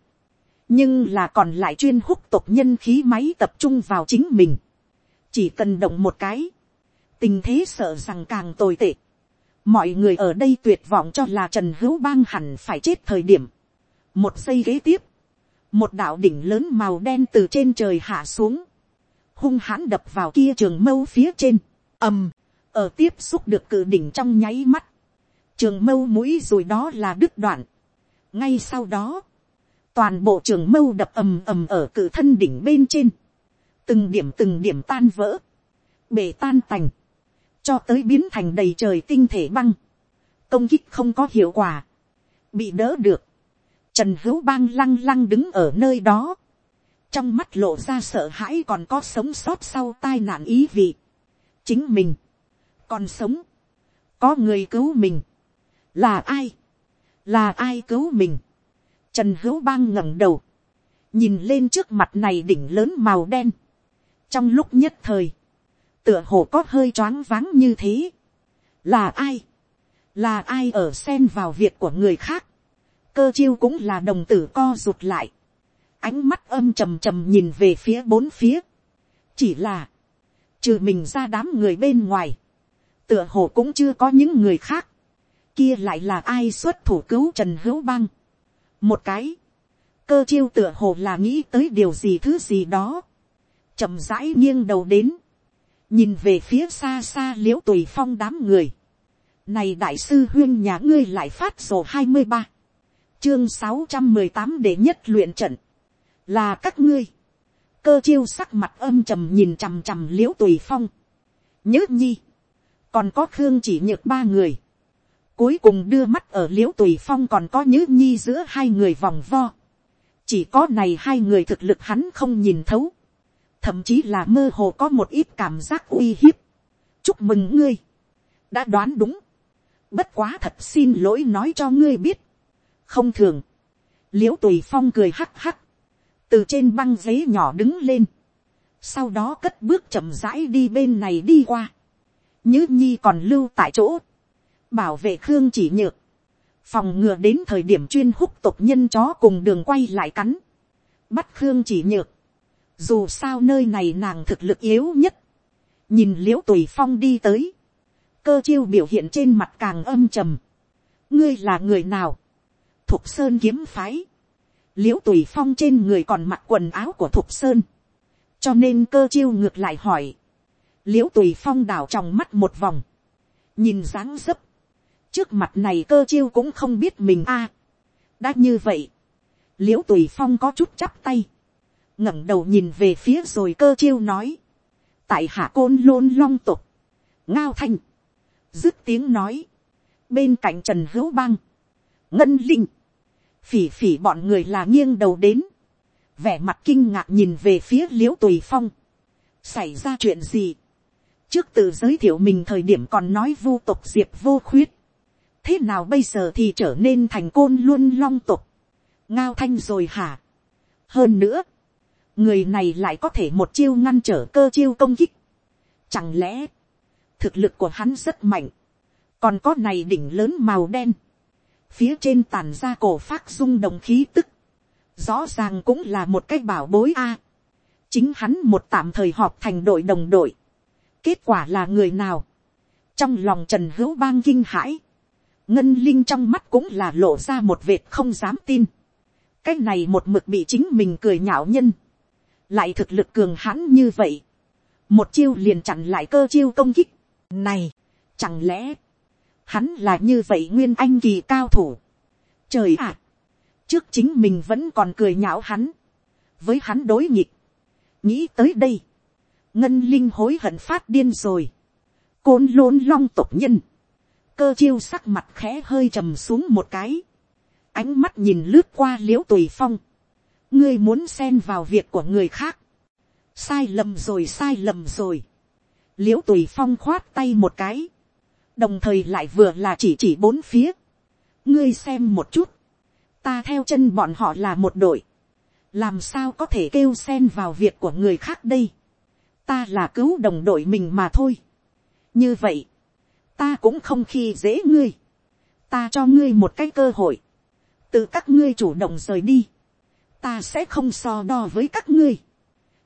[SPEAKER 1] nhưng là còn lại chuyên hút tộc nhân khí máy tập trung vào chính mình chỉ cần động một cái, tình thế sợ rằng càng tồi tệ. mọi người ở đây tuyệt vọng cho là trần hữu bang hẳn phải chết thời điểm một giây ghế tiếp, một đạo đỉnh lớn màu đen từ trên trời hạ xuống, hung hãn đập vào kia trường mâu phía trên, ầm, ở tiếp xúc được cự đỉnh trong nháy mắt, trường mâu mũi rồi đó là đứt đoạn. ngay sau đó, toàn bộ trường mâu đập ầm ầm ở cự thân đỉnh bên trên, từng điểm từng điểm tan vỡ, bể tan tành, cho tới biến thành đầy trời tinh thể băng, công kích không có hiệu quả, bị đỡ được, trần hữu bang lăng lăng đứng ở nơi đó, trong mắt lộ ra sợ hãi còn có sống sót sau tai nạn ý vị, chính mình, còn sống, có người cứu mình, là ai, là ai cứu mình, trần hữu bang ngẩng đầu, nhìn lên trước mặt này đỉnh lớn màu đen, trong lúc nhất thời, tựa hồ có hơi choáng váng như thế. là ai, là ai ở xen vào việc của người khác, cơ chiêu cũng là đồng tử co rụt lại, ánh mắt âm trầm trầm nhìn về phía bốn phía, chỉ là, trừ mình ra đám người bên ngoài, tựa hồ cũng chưa có những người khác, kia lại là ai xuất thủ cứu trần hữu băng, một cái, cơ chiêu tựa hồ là nghĩ tới điều gì thứ gì đó, chậm rãi nghiêng đầu đến, nhìn về phía xa xa l i ễ u tùy phong đám người. này đại sư huyên nhà ngươi lại phát sổ hai mươi ba, chương sáu trăm mười tám để nhất luyện trận, là các ngươi, cơ chiêu sắc mặt âm trầm nhìn chằm chằm l i ễ u tùy phong, nhớ nhi, còn có khương chỉ nhược ba người, cuối cùng đưa mắt ở l i ễ u tùy phong còn có nhớ nhi giữa hai người vòng vo, chỉ có này hai người thực lực hắn không nhìn thấu, thậm chí là mơ hồ có một ít cảm giác uy hiếp. chúc mừng ngươi, đã đoán đúng, bất quá thật xin lỗi nói cho ngươi biết, không thường, l i ễ u tùy phong cười hắc hắc, từ trên băng giấy nhỏ đứng lên, sau đó cất bước chậm rãi đi bên này đi qua, nhứ nhi còn lưu tại chỗ, bảo vệ khương chỉ nhược, phòng ngừa đến thời điểm chuyên hút tục nhân chó cùng đường quay lại cắn, bắt khương chỉ nhược, dù sao nơi này nàng thực lực yếu nhất, nhìn l i ễ u tùy phong đi tới, cơ chiêu biểu hiện trên mặt càng âm trầm, ngươi là người nào, thục sơn kiếm phái, l i ễ u tùy phong trên người còn mặc quần áo của thục sơn, cho nên cơ chiêu ngược lại hỏi, l i ễ u tùy phong đảo trong mắt một vòng, nhìn dáng dấp, trước mặt này cơ chiêu cũng không biết mình a, đã như vậy, l i ễ u tùy phong có chút chắp tay, ngẩng đầu nhìn về phía rồi cơ chiêu nói, tại hạ côn lôn long tục, ngao thanh, dứt tiếng nói, bên cạnh trần hữu bang, ngân linh, phỉ phỉ bọn người là nghiêng đầu đến, vẻ mặt kinh ngạc nhìn về phía l i ễ u tùy phong, xảy ra chuyện gì, trước tự giới thiệu mình thời điểm còn nói vu tục diệp vô khuyết, thế nào bây giờ thì trở nên thành côn luôn long tục, ngao thanh rồi hả, hơn nữa, người này lại có thể một chiêu ngăn trở cơ chiêu công kích. Chẳng lẽ, thực lực của hắn rất mạnh, còn có này đỉnh lớn màu đen, phía trên tàn ra cổ phát rung đồng khí tức, rõ ràng cũng là một cái bảo bối a. chính hắn một tạm thời họp thành đội đồng đội, kết quả là người nào, trong lòng trần hữu bang kinh hãi, ngân linh trong mắt cũng là lộ ra một vệt không dám tin, cái này một mực bị chính mình cười nhạo nhân, lại thực lực cường hãn như vậy, một chiêu liền chặn lại cơ chiêu công kích, này, chẳng lẽ, hắn là như vậy nguyên anh kỳ cao thủ, trời ạ, trước chính mình vẫn còn cười nhạo hắn, với hắn đối nghịch, nghĩ tới đây, ngân linh hối hận phát điên rồi, côn lôn long tộc nhân, cơ chiêu sắc mặt khẽ hơi trầm xuống một cái, ánh mắt nhìn lướt qua liễu tùy phong, ngươi muốn xen vào việc của người khác, sai lầm rồi sai lầm rồi, liễu tùy phong khoát tay một cái, đồng thời lại vừa là chỉ chỉ bốn phía, ngươi xem một chút, ta theo chân bọn họ là một đội, làm sao có thể kêu xen vào việc của người khác đây, ta là cứu đồng đội mình mà thôi, như vậy, ta cũng không khi dễ ngươi, ta cho ngươi một cái cơ hội, từ các ngươi chủ động rời đi, ta sẽ không so đo với các ngươi.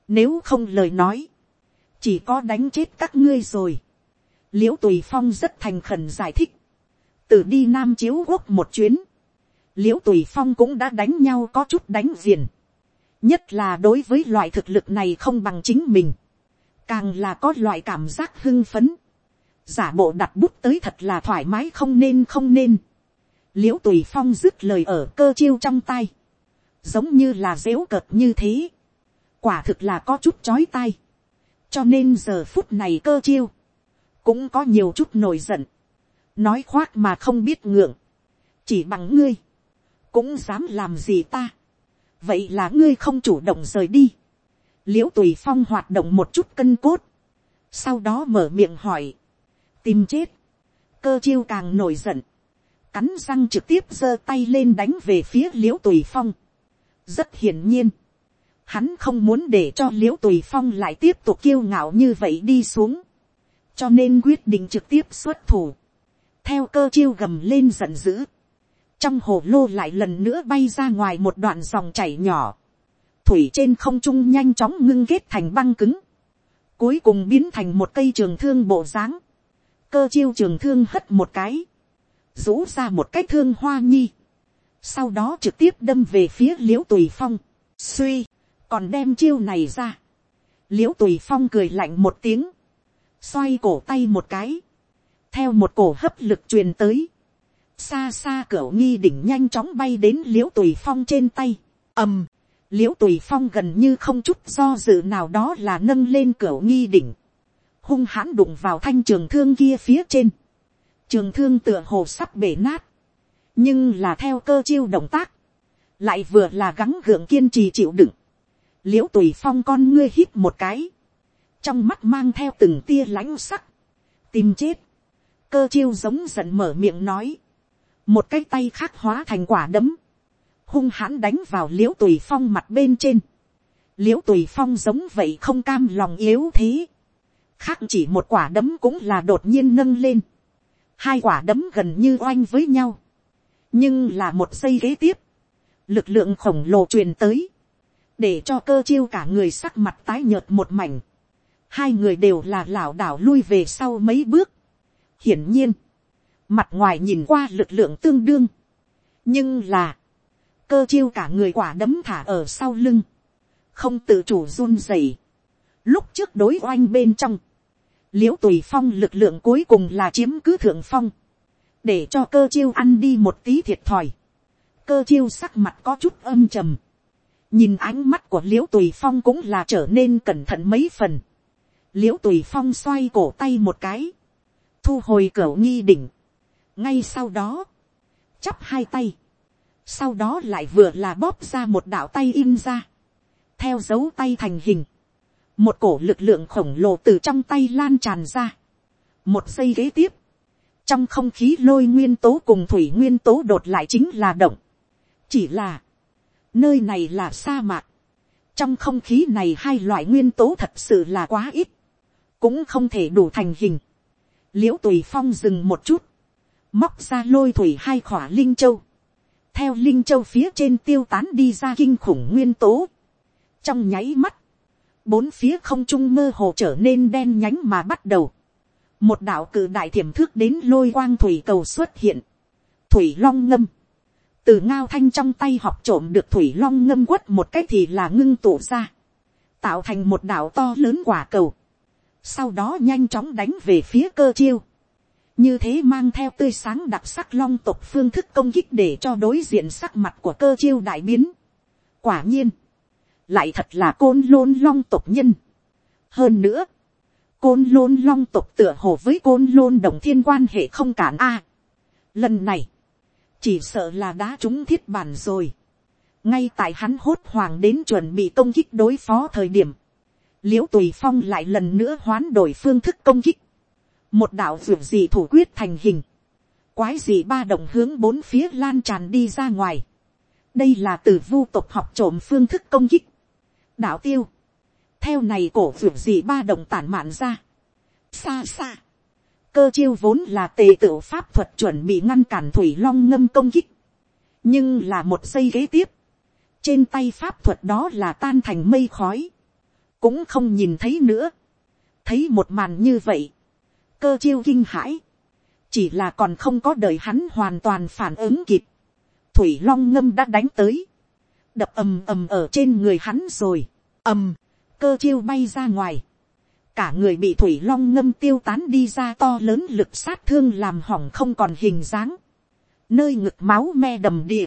[SPEAKER 1] Nếu không lời nói, chỉ có đánh chết các ngươi rồi l i ễ u tùy phong rất thành khẩn giải thích, từ đi nam chiếu quốc một chuyến, l i ễ u tùy phong cũng đã đánh nhau có chút đánh viền, nhất là đối với loại thực lực này không bằng chính mình, càng là có loại cảm giác hưng phấn, giả bộ đặt bút tới thật là thoải mái không nên không nên, l i ễ u tùy phong dứt lời ở cơ chiêu trong tay, giống như là dếu cợt như thế, quả thực là có chút chói tai, cho nên giờ phút này cơ chiêu, cũng có nhiều chút nổi giận, nói khoác mà không biết ngượng, chỉ bằng ngươi, cũng dám làm gì ta, vậy là ngươi không chủ động rời đi, l i ễ u tùy phong hoạt động một chút cân cốt, sau đó mở miệng hỏi, tìm chết, cơ chiêu càng nổi giận, cắn răng trực tiếp giơ tay lên đánh về phía l i ễ u tùy phong. rất hiển nhiên, hắn không muốn để cho l i ễ u tùy phong lại tiếp tục kiêu ngạo như vậy đi xuống, cho nên quyết định trực tiếp xuất thủ, theo cơ chiêu gầm lên giận dữ, trong hồ lô lại lần nữa bay ra ngoài một đoạn dòng chảy nhỏ, thủy trên không trung nhanh chóng ngưng kết thành băng cứng, cuối cùng biến thành một cây trường thương bộ dáng, cơ chiêu trường thương hất một cái, rũ ra một cái thương hoa nhi, sau đó trực tiếp đâm về phía l i ễ u tùy phong, suy, còn đem chiêu này ra, l i ễ u tùy phong cười lạnh một tiếng, xoay cổ tay một cái, theo một cổ hấp lực truyền tới, xa xa cửa nghi đỉnh nhanh chóng bay đến l i ễ u tùy phong trên tay, ầm, l i ễ u tùy phong gần như không chút do dự nào đó là nâng lên cửa nghi đỉnh, hung hãn đụng vào thanh trường thương kia phía trên, trường thương tựa hồ sắp bể nát, nhưng là theo cơ chiêu động tác, lại vừa là gắng gượng kiên trì chịu đựng, l i ễ u tùy phong con ngươi hít một cái, trong mắt mang theo từng tia lãnh sắc, tìm chết, cơ chiêu giống giận mở miệng nói, một cái tay khác hóa thành quả đấm, hung hãn đánh vào l i ễ u tùy phong mặt bên trên, l i ễ u tùy phong giống vậy không cam lòng yếu thế, khác chỉ một quả đấm cũng là đột nhiên nâng lên, hai quả đấm gần như oanh với nhau, nhưng là một giây kế tiếp, lực lượng khổng lồ truyền tới, để cho cơ chiêu cả người sắc mặt tái nhợt một mảnh, hai người đều là lảo đảo lui về sau mấy bước, hiển nhiên, mặt ngoài nhìn qua lực lượng tương đương, nhưng là, cơ chiêu cả người quả đấm thả ở sau lưng, không tự chủ run rẩy, lúc trước đối oanh bên trong, l i ễ u tùy phong lực lượng cuối cùng là chiếm cứ thượng phong, để cho cơ chiêu ăn đi một tí thiệt thòi, cơ chiêu sắc mặt có chút âm trầm, nhìn ánh mắt của l i ễ u tùy phong cũng là trở nên cẩn thận mấy phần, l i ễ u tùy phong xoay cổ tay một cái, thu hồi cửa nghi đỉnh, ngay sau đó, chắp hai tay, sau đó lại vừa là bóp ra một đạo tay in ra, theo dấu tay thành hình, một cổ lực lượng khổng lồ từ trong tay lan tràn ra. một giây kế tiếp, trong không khí lôi nguyên tố cùng thủy nguyên tố đột lại chính là động. chỉ là, nơi này là sa mạc. trong không khí này hai loại nguyên tố thật sự là quá ít, cũng không thể đủ thành hình. l i ễ u tùy phong dừng một chút, móc ra lôi thủy hai khỏa linh châu, theo linh châu phía trên tiêu tán đi ra kinh khủng nguyên tố. trong nháy mắt, bốn phía không trung mơ hồ trở nên đen nhánh mà bắt đầu. một đạo cử đại thiểm thước đến lôi quang thủy cầu xuất hiện. thủy long ngâm. từ ngao thanh trong tay học trộm được thủy long ngâm quất một cách thì là ngưng tụ ra. tạo thành một đạo to lớn quả cầu sau đó nhanh chóng đánh về phía cơ chiêu như thế mang theo tươi sáng đặc sắc long tộc phương thức công kích để cho đối diện sắc mặt của cơ chiêu đại biến. quả nhiên, lại thật là côn lôn long tộc nhân. hơn nữa, côn lôn long tộc tựa hồ với côn lôn đồng thiên quan hệ không cản a. lần này, chỉ sợ là đã trúng thiết bàn rồi. ngay tại hắn hốt hoàng đến chuẩn bị công kích đối phó thời điểm, l i ễ u tùy phong lại lần nữa hoán đổi phương thức công kích một đạo ruột gì thủ quyết thành hình, quái gì ba động hướng bốn phía lan tràn đi ra ngoài. đây là từ vu tộc học trộm phương thức công kích. đạo tiêu, theo này cổ ruột gì ba động tản mạn ra. xa xa, cơ chiêu vốn là tề tự pháp thuật chuẩn bị ngăn cản thủy long ngâm công kích. nhưng là một giây kế tiếp, trên tay pháp thuật đó là tan thành mây khói, cũng không nhìn thấy nữa. thấy một màn như vậy, cơ chiêu kinh hãi, chỉ là còn không có đợi hắn hoàn toàn phản ứng kịp, thủy long ngâm đã đánh tới, đập ầm ầm ở trên người hắn rồi, ầm, cơ chiêu bay ra ngoài, cả người bị thủy long ngâm tiêu tán đi ra to lớn lực sát thương làm hỏng không còn hình dáng, nơi ngực máu me đầm địa,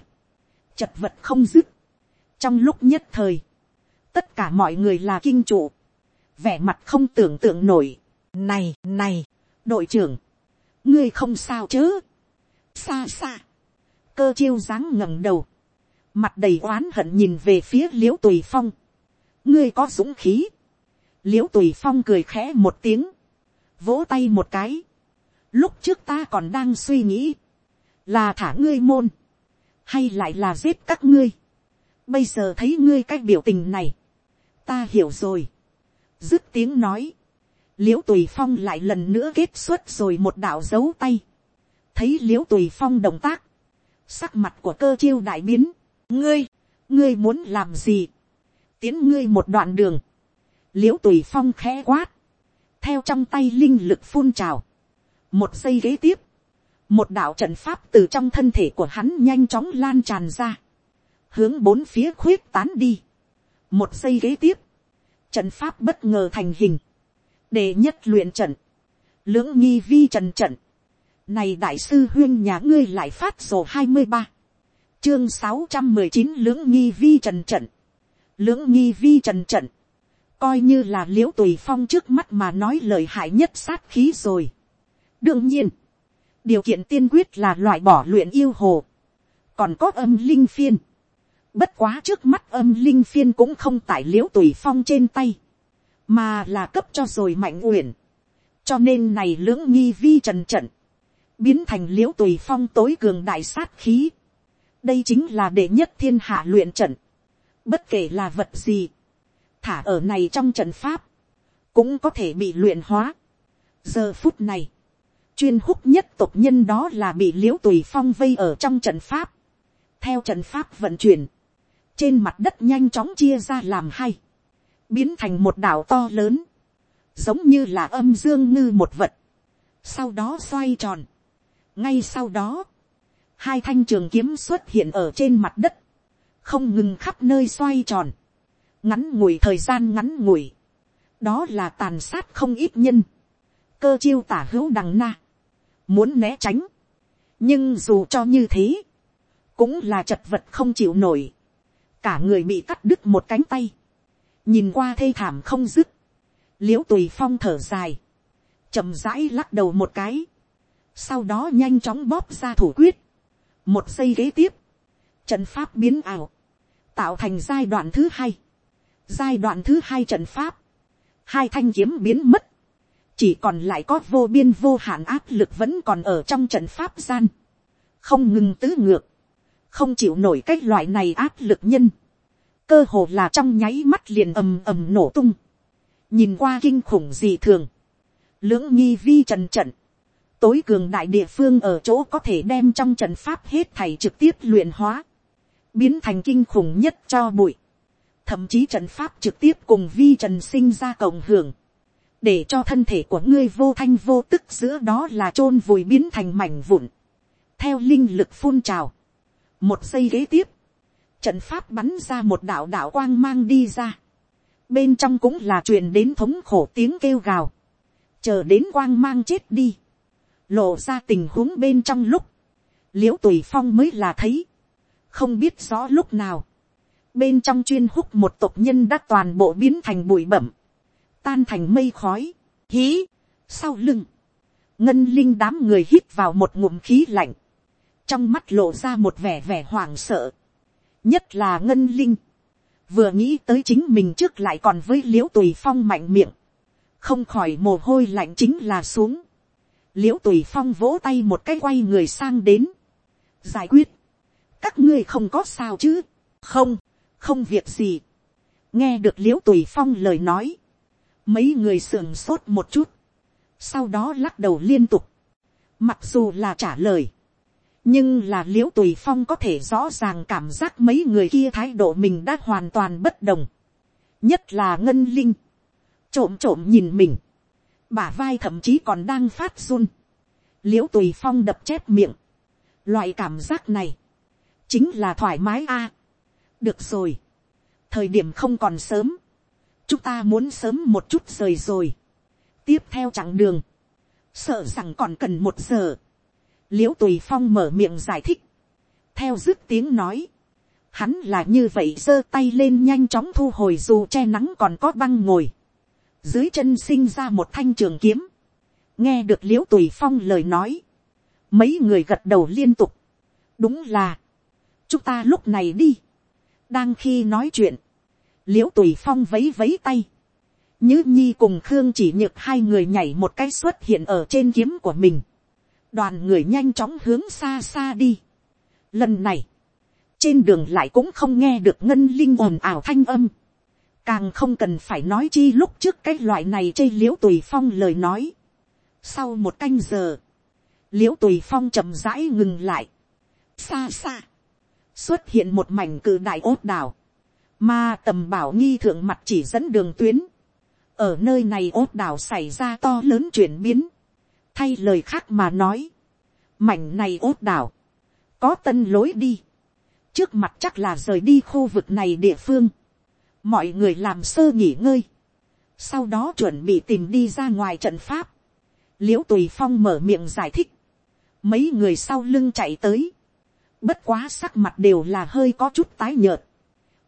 [SPEAKER 1] chật vật không dứt, trong lúc nhất thời, tất cả mọi người là kinh trụ, vẻ mặt không tưởng tượng nổi, này này, đội trưởng, ngươi không sao chứ, xa xa, cơ chiêu dáng ngẩng đầu, mặt đầy oán hận nhìn về phía l i ễ u tùy phong, ngươi có dũng khí, l i ễ u tùy phong cười khẽ một tiếng, vỗ tay một cái, lúc trước ta còn đang suy nghĩ, là thả ngươi môn, hay lại là giết các ngươi, bây giờ thấy ngươi cái biểu tình này, ta hiểu rồi, dứt tiếng nói, l i ễ u tùy phong lại lần nữa kết xuất rồi một đạo dấu tay, thấy l i ễ u tùy phong động tác, sắc mặt của cơ chiêu đại biến, ngươi, ngươi muốn làm gì, tiến ngươi một đoạn đường, l i ễ u tùy phong khẽ quát, theo trong tay linh lực phun trào, một giây kế tiếp, một đạo trận pháp từ trong thân thể của hắn nhanh chóng lan tràn ra, hướng bốn phía khuyết tán đi, một giây ghế tiếp, trận pháp bất ngờ thành hình, để nhất luyện trận, lưỡng nghi vi trần trận, này đại sư huyên nhà ngươi lại phát sổ hai mươi ba, chương sáu trăm mười chín lưỡng nghi vi trần trận, lưỡng nghi vi trần trận, coi như là l i ễ u tùy phong trước mắt mà nói lời hại nhất sát khí rồi. đương nhiên, điều kiện tiên quyết là loại bỏ luyện yêu hồ, còn có âm linh phiên, bất quá trước mắt âm linh phiên cũng không tải liễu tùy phong trên tay, mà là cấp cho rồi mạnh uyển. cho nên này lưỡng nghi vi trần trận, biến thành liễu tùy phong tối cường đại sát khí. đây chính là đệ nhất thiên hạ luyện trận, bất kể là vật gì, thả ở này trong trận pháp, cũng có thể bị luyện hóa. giờ phút này, chuyên húc nhất tộc nhân đó là bị liễu tùy phong vây ở trong trận pháp, theo trận pháp vận chuyển, trên mặt đất nhanh chóng chia ra làm hai, biến thành một đảo to lớn, giống như là âm dương ngư một vật, sau đó xoay tròn, ngay sau đó, hai thanh trường kiếm xuất hiện ở trên mặt đất, không ngừng khắp nơi xoay tròn, ngắn ngủi thời gian ngắn ngủi, đó là tàn sát không ít nhân, cơ chiêu tả hữu đằng na, muốn né tránh, nhưng dù cho như thế, cũng là chật vật không chịu nổi, cả người bị cắt đứt một cánh tay, nhìn qua thê thảm không dứt, l i ễ u tùy phong thở dài, chậm rãi lắc đầu một cái, sau đó nhanh chóng bóp ra thủ quyết, một giây kế tiếp, trận pháp biến ảo, tạo thành giai đoạn thứ hai, giai đoạn thứ hai trận pháp, hai thanh kiếm biến mất, chỉ còn lại có vô biên vô hạn áp lực vẫn còn ở trong trận pháp gian, không ngừng tứ ngược, không chịu nổi cái loại này áp lực nhân, cơ hồ là trong nháy mắt liền ầm ầm nổ tung, nhìn qua kinh khủng gì thường, lưỡng nghi vi trần trận, tối cường đại địa phương ở chỗ có thể đem trong trận pháp hết thảy trực tiếp luyện hóa, biến thành kinh khủng nhất cho bụi, thậm chí trận pháp trực tiếp cùng vi trần sinh ra cộng hưởng, để cho thân thể của ngươi vô thanh vô tức giữa đó là chôn vùi biến thành mảnh vụn, theo linh lực phun trào, một giây kế tiếp, trận pháp bắn ra một đạo đạo quang mang đi ra, bên trong cũng là truyền đến thống khổ tiếng kêu gào, chờ đến quang mang chết đi, lộ ra tình huống bên trong lúc, l i ễ u tùy phong mới là thấy, không biết rõ lúc nào, bên trong chuyên hút một tộc nhân đã toàn bộ biến thành bụi bẩm, tan thành mây khói, hí, sau lưng, ngân linh đám người hít vào một ngụm khí lạnh, trong mắt lộ ra một vẻ vẻ hoảng sợ, nhất là ngân linh, vừa nghĩ tới chính mình trước lại còn với l i ễ u tùy phong mạnh miệng, không khỏi mồ hôi lạnh chính là xuống, l i ễ u tùy phong vỗ tay một cái quay người sang đến, giải quyết, các ngươi không có sao chứ, không, không việc gì, nghe được l i ễ u tùy phong lời nói, mấy người sườn sốt một chút, sau đó lắc đầu liên tục, mặc dù là trả lời, nhưng là l i ễ u tùy phong có thể rõ ràng cảm giác mấy người kia thái độ mình đã hoàn toàn bất đồng, nhất là ngân linh, trộm trộm nhìn mình, bả vai thậm chí còn đang phát run, l i ễ u tùy phong đập chép miệng, loại cảm giác này, chính là thoải mái a. được rồi, thời điểm không còn sớm, chúng ta muốn sớm một chút rời rồi, tiếp theo chặng đường, sợ rằng còn cần một giờ, l i ễ u tùy phong mở miệng giải thích, theo dứt tiếng nói, hắn là như vậy giơ tay lên nhanh chóng thu hồi dù che nắng còn có băng ngồi, dưới chân sinh ra một thanh trường kiếm, nghe được l i ễ u tùy phong lời nói, mấy người gật đầu liên tục, đúng là, chúng ta lúc này đi, đang khi nói chuyện, l i ễ u tùy phong vấy vấy tay, Như nhi cùng khương chỉ nhược hai người nhảy một cái xuất hiện ở trên kiếm của mình, đoàn người nhanh chóng hướng xa xa đi. Lần này, trên đường lại cũng không nghe được ngân linh ồn ảo thanh âm, càng không cần phải nói chi lúc trước cái loại này chây liễu tùy phong lời nói. sau một canh giờ, liễu tùy phong chậm rãi ngừng lại, xa xa, xuất hiện một mảnh cử đại ốt đảo, mà tầm bảo nghi thượng mặt chỉ dẫn đường tuyến, ở nơi này ốt đảo xảy ra to lớn chuyển biến, thay lời khác mà nói, mảnh này ốt đảo, có tân lối đi, trước mặt chắc là rời đi khu vực này địa phương, mọi người làm sơ nghỉ ngơi, sau đó chuẩn bị tìm đi ra ngoài trận pháp, l i ễ u tùy phong mở miệng giải thích, mấy người sau lưng chạy tới, bất quá sắc mặt đều là hơi có chút tái nhợt,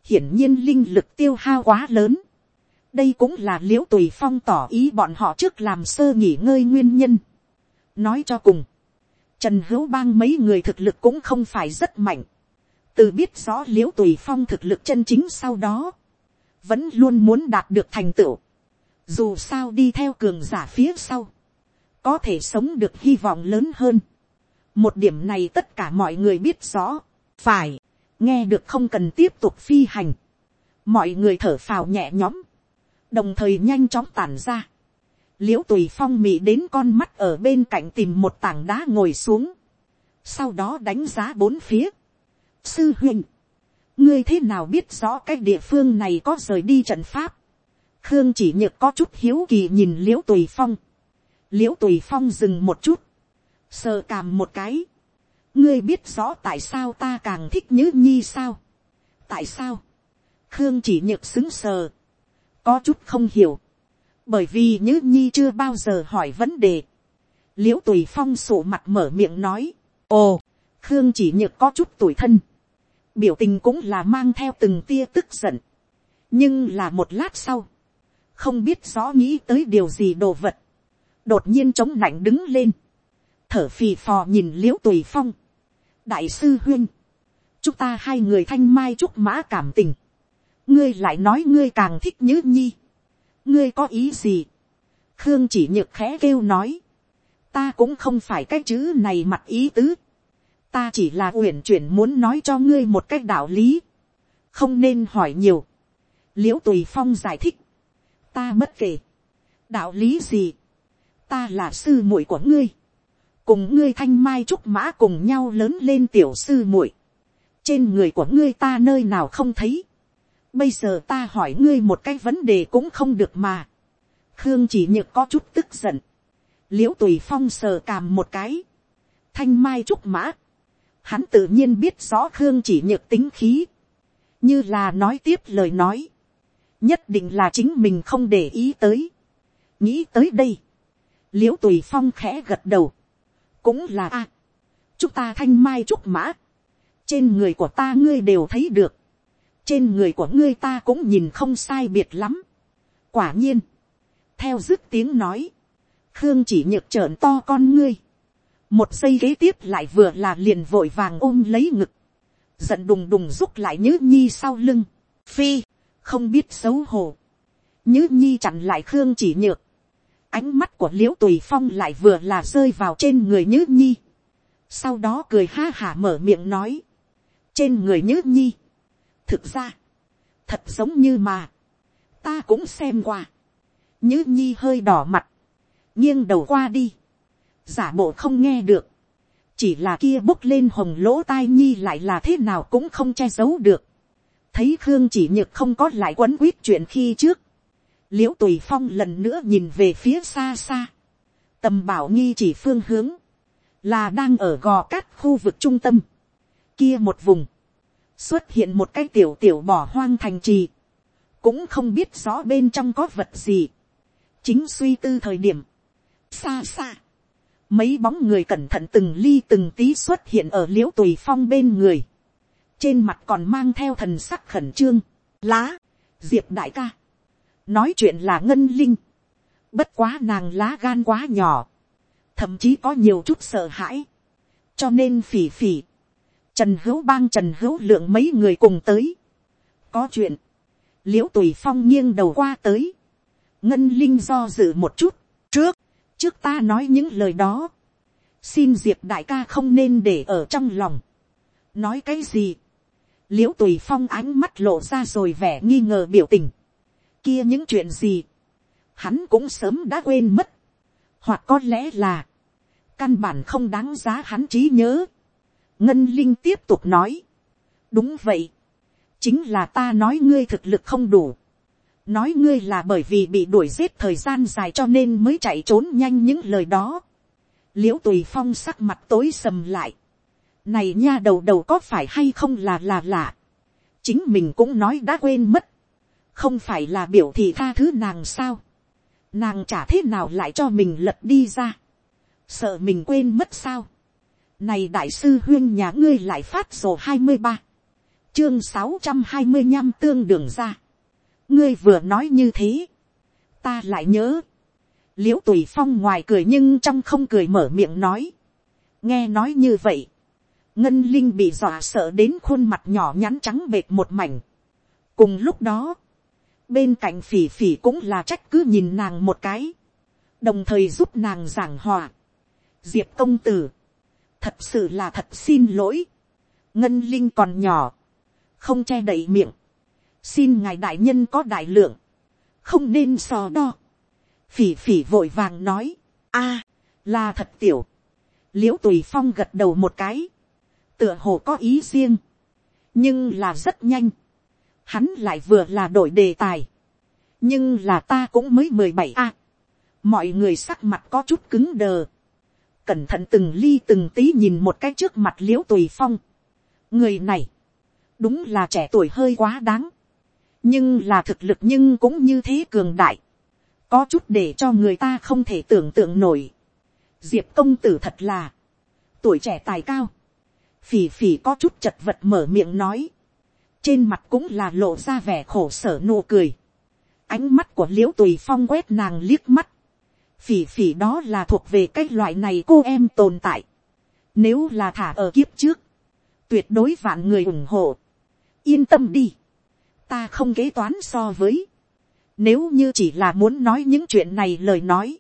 [SPEAKER 1] hiển nhiên linh lực tiêu hao quá lớn, đây cũng là l i ễ u tùy phong tỏ ý bọn họ trước làm sơ nghỉ ngơi nguyên nhân nói cho cùng, trần hữu bang mấy người thực lực cũng không phải rất mạnh, từ biết rõ l i ễ u tùy phong thực lực chân chính sau đó, vẫn luôn muốn đạt được thành tựu, dù sao đi theo cường giả phía sau, có thể sống được hy vọng lớn hơn. một điểm này tất cả mọi người biết rõ, phải, nghe được không cần tiếp tục phi hành, mọi người thở phào nhẹ nhõm, đồng thời nhanh chóng tản ra, l i ễ u tùy phong mị đến con mắt ở bên cạnh tìm một tảng đá ngồi xuống, sau đó đánh giá bốn phía, sư huynh, ngươi thế nào biết rõ cái địa phương này có rời đi trận pháp. khương chỉ nhược có chút hiếu kỳ nhìn l i ễ u tùy phong. l i ễ u tùy phong dừng một chút, sờ càm một cái. ngươi biết rõ tại sao ta càng thích nhữ nhi sao. tại sao, khương chỉ nhược xứng sờ, có chút không hiểu, bởi vì nhữ nhi chưa bao giờ hỏi vấn đề. l i ễ u tùy phong sổ mặt mở miệng nói, ồ, khương chỉ nhược có chút tuổi thân. Biểu tình cũng là mang theo từng tia tức giận. nhưng là một lát sau, không biết rõ nghĩ tới điều gì đồ vật, đột nhiên chống lạnh đứng lên, thở phì phò nhìn l i ễ u tùy phong, đại sư huyên, chúng ta hai người thanh mai trúc mã cảm tình, ngươi lại nói ngươi càng thích nhữ nhi, ngươi có ý gì, khương chỉ nhược khẽ kêu nói, ta cũng không phải cái chữ này mặt ý tứ, ta chỉ là uyển chuyển muốn nói cho ngươi một cách đạo lý, không nên hỏi nhiều, l i ễ u tùy phong giải thích, ta bất kể, đạo lý gì, ta là sư muội của ngươi, cùng ngươi thanh mai trúc mã cùng nhau lớn lên tiểu sư muội, trên người của ngươi ta nơi nào không thấy, bây giờ ta hỏi ngươi một cái vấn đề cũng không được mà, khương chỉ nhược có chút tức giận, l i ễ u tùy phong sờ càm một cái, thanh mai trúc mã, hắn tự nhiên biết rõ khương chỉ nhược tính khí, như là nói tiếp lời nói, nhất định là chính mình không để ý tới, nghĩ tới đây, l i ễ u tùy phong khẽ gật đầu, cũng là a, chúng ta thanh mai trúc mã, trên người của ta ngươi đều thấy được, trên người của ngươi ta cũng nhìn không sai biệt lắm. quả nhiên, theo dứt tiếng nói, khương chỉ nhược trợn to con ngươi, một giây kế tiếp lại vừa là liền vội vàng ôm lấy ngực, giận đùng đùng rút lại nhữ nhi sau lưng, phi, không biết xấu hổ, nhữ nhi chặn lại khương chỉ nhược, ánh mắt của l i ễ u tùy phong lại vừa là rơi vào trên người nhữ nhi. sau đó cười ha hả mở miệng nói, trên người nhữ nhi thực ra, thật giống như mà, ta cũng xem qua. như nhi hơi đỏ mặt, nghiêng đầu qua đi, giả bộ không nghe được, chỉ là kia bốc lên hồng lỗ tai nhi lại là thế nào cũng không che giấu được. thấy khương chỉ nhược không có lại quấn quýt chuyện khi trước, l i ễ u tùy phong lần nữa nhìn về phía xa xa, tầm bảo nghi chỉ phương hướng, là đang ở gò cát khu vực trung tâm, kia một vùng, xuất hiện một cái tiểu tiểu bỏ hoang thành trì, cũng không biết rõ bên trong có vật gì, chính suy tư thời điểm, xa xa, mấy bóng người cẩn thận từng ly từng tí xuất hiện ở l i ễ u tùy phong bên người, trên mặt còn mang theo thần sắc khẩn trương, lá, diệp đại ca, nói chuyện là ngân linh, bất quá nàng lá gan quá nhỏ, thậm chí có nhiều chút sợ hãi, cho nên phỉ phỉ, trần hữu bang trần hữu lượng mấy người cùng tới, có chuyện, Liễu tùy phong nghiêng đầu qua tới, ngân linh do dự một chút, trước, trước ta nói những lời đó, xin diệp đại ca không nên để ở trong lòng, nói cái gì, Liễu tùy phong ánh mắt lộ ra rồi vẻ nghi ngờ biểu tình, kia những chuyện gì, hắn cũng sớm đã quên mất, hoặc có lẽ là, căn bản không đáng giá hắn trí nhớ ngân linh tiếp tục nói, đúng vậy, chính là ta nói ngươi thực lực không đủ, nói ngươi là bởi vì bị đuổi giết thời gian dài cho nên mới chạy trốn nhanh những lời đó. Liễu tùy phong sắc mặt tối sầm lại, này nha đầu đầu có phải hay không là là lạ, chính mình cũng nói đã quên mất, không phải là biểu thị tha thứ nàng sao, nàng chả thế nào lại cho mình lật đi ra, sợ mình quên mất sao, này đại sư huyên nhà ngươi lại phát sổ hai mươi ba, chương sáu trăm hai mươi nhăm tương đường ra, ngươi vừa nói như thế, ta lại nhớ, liễu tùy phong ngoài cười nhưng trong không cười mở miệng nói, nghe nói như vậy, ngân linh bị dọa sợ đến khuôn mặt nhỏ nhắn trắng bệt một mảnh. cùng lúc đó, bên cạnh phỉ phỉ cũng là trách cứ nhìn nàng một cái, đồng thời giúp nàng giảng hòa. diệp công tử, thật sự là thật xin lỗi, ngân linh còn nhỏ, không che đậy miệng, xin ngài đại nhân có đại lượng, không nên so đo. phỉ phỉ vội vàng nói, a, là thật tiểu, l i ễ u tùy phong gật đầu một cái, tựa hồ có ý riêng, nhưng là rất nhanh, hắn lại vừa là đổi đề tài. nhưng là ta cũng mới mười bảy a. mọi người sắc mặt có chút cứng đờ cẩn thận từng ly từng tí nhìn một cái trước mặt l i ễ u tùy phong. người này, đúng là trẻ tuổi hơi quá đáng. nhưng là thực lực nhưng cũng như thế cường đại. có chút để cho người ta không thể tưởng tượng nổi. diệp công tử thật là, tuổi trẻ tài cao. phỉ phỉ có chút chật vật mở miệng nói trên mặt cũng là lộ ra vẻ khổ sở nụ cười. ánh mắt của l i ễ u tùy phong quét nàng liếc mắt phỉ phỉ đó là thuộc về cái loại này cô em tồn tại. nếu là thả ở kiếp trước, tuyệt đối vạn người ủng hộ. yên tâm đi. ta không kế toán so với. nếu như chỉ là muốn nói những chuyện này lời nói,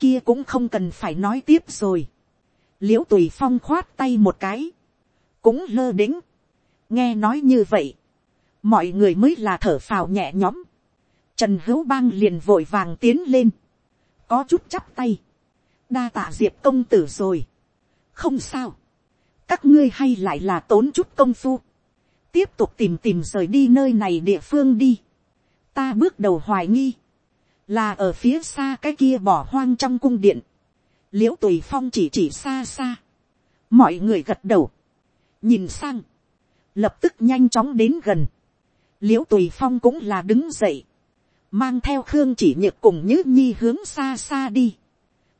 [SPEAKER 1] kia cũng không cần phải nói tiếp rồi. l i ễ u tùy phong khoát tay một cái, cũng lơ đĩnh nghe nói như vậy, mọi người mới là thở phào nhẹ nhõm. trần hữu bang liền vội vàng tiến lên, có chút chắp tay, đa tạ diệp công tử rồi. không sao. các ngươi hay lại là tốn chút công phu. tiếp tục tìm tìm rời đi nơi này địa phương đi. ta bước đầu hoài nghi. là ở phía xa cái kia bỏ hoang trong cung điện. l i ễ u tùy phong chỉ chỉ xa xa. mọi người gật đầu. nhìn sang. lập tức nhanh chóng đến gần. l i ễ u tùy phong cũng là đứng dậy mang theo khương chỉ nhược cùng nhữ nhi hướng xa xa đi,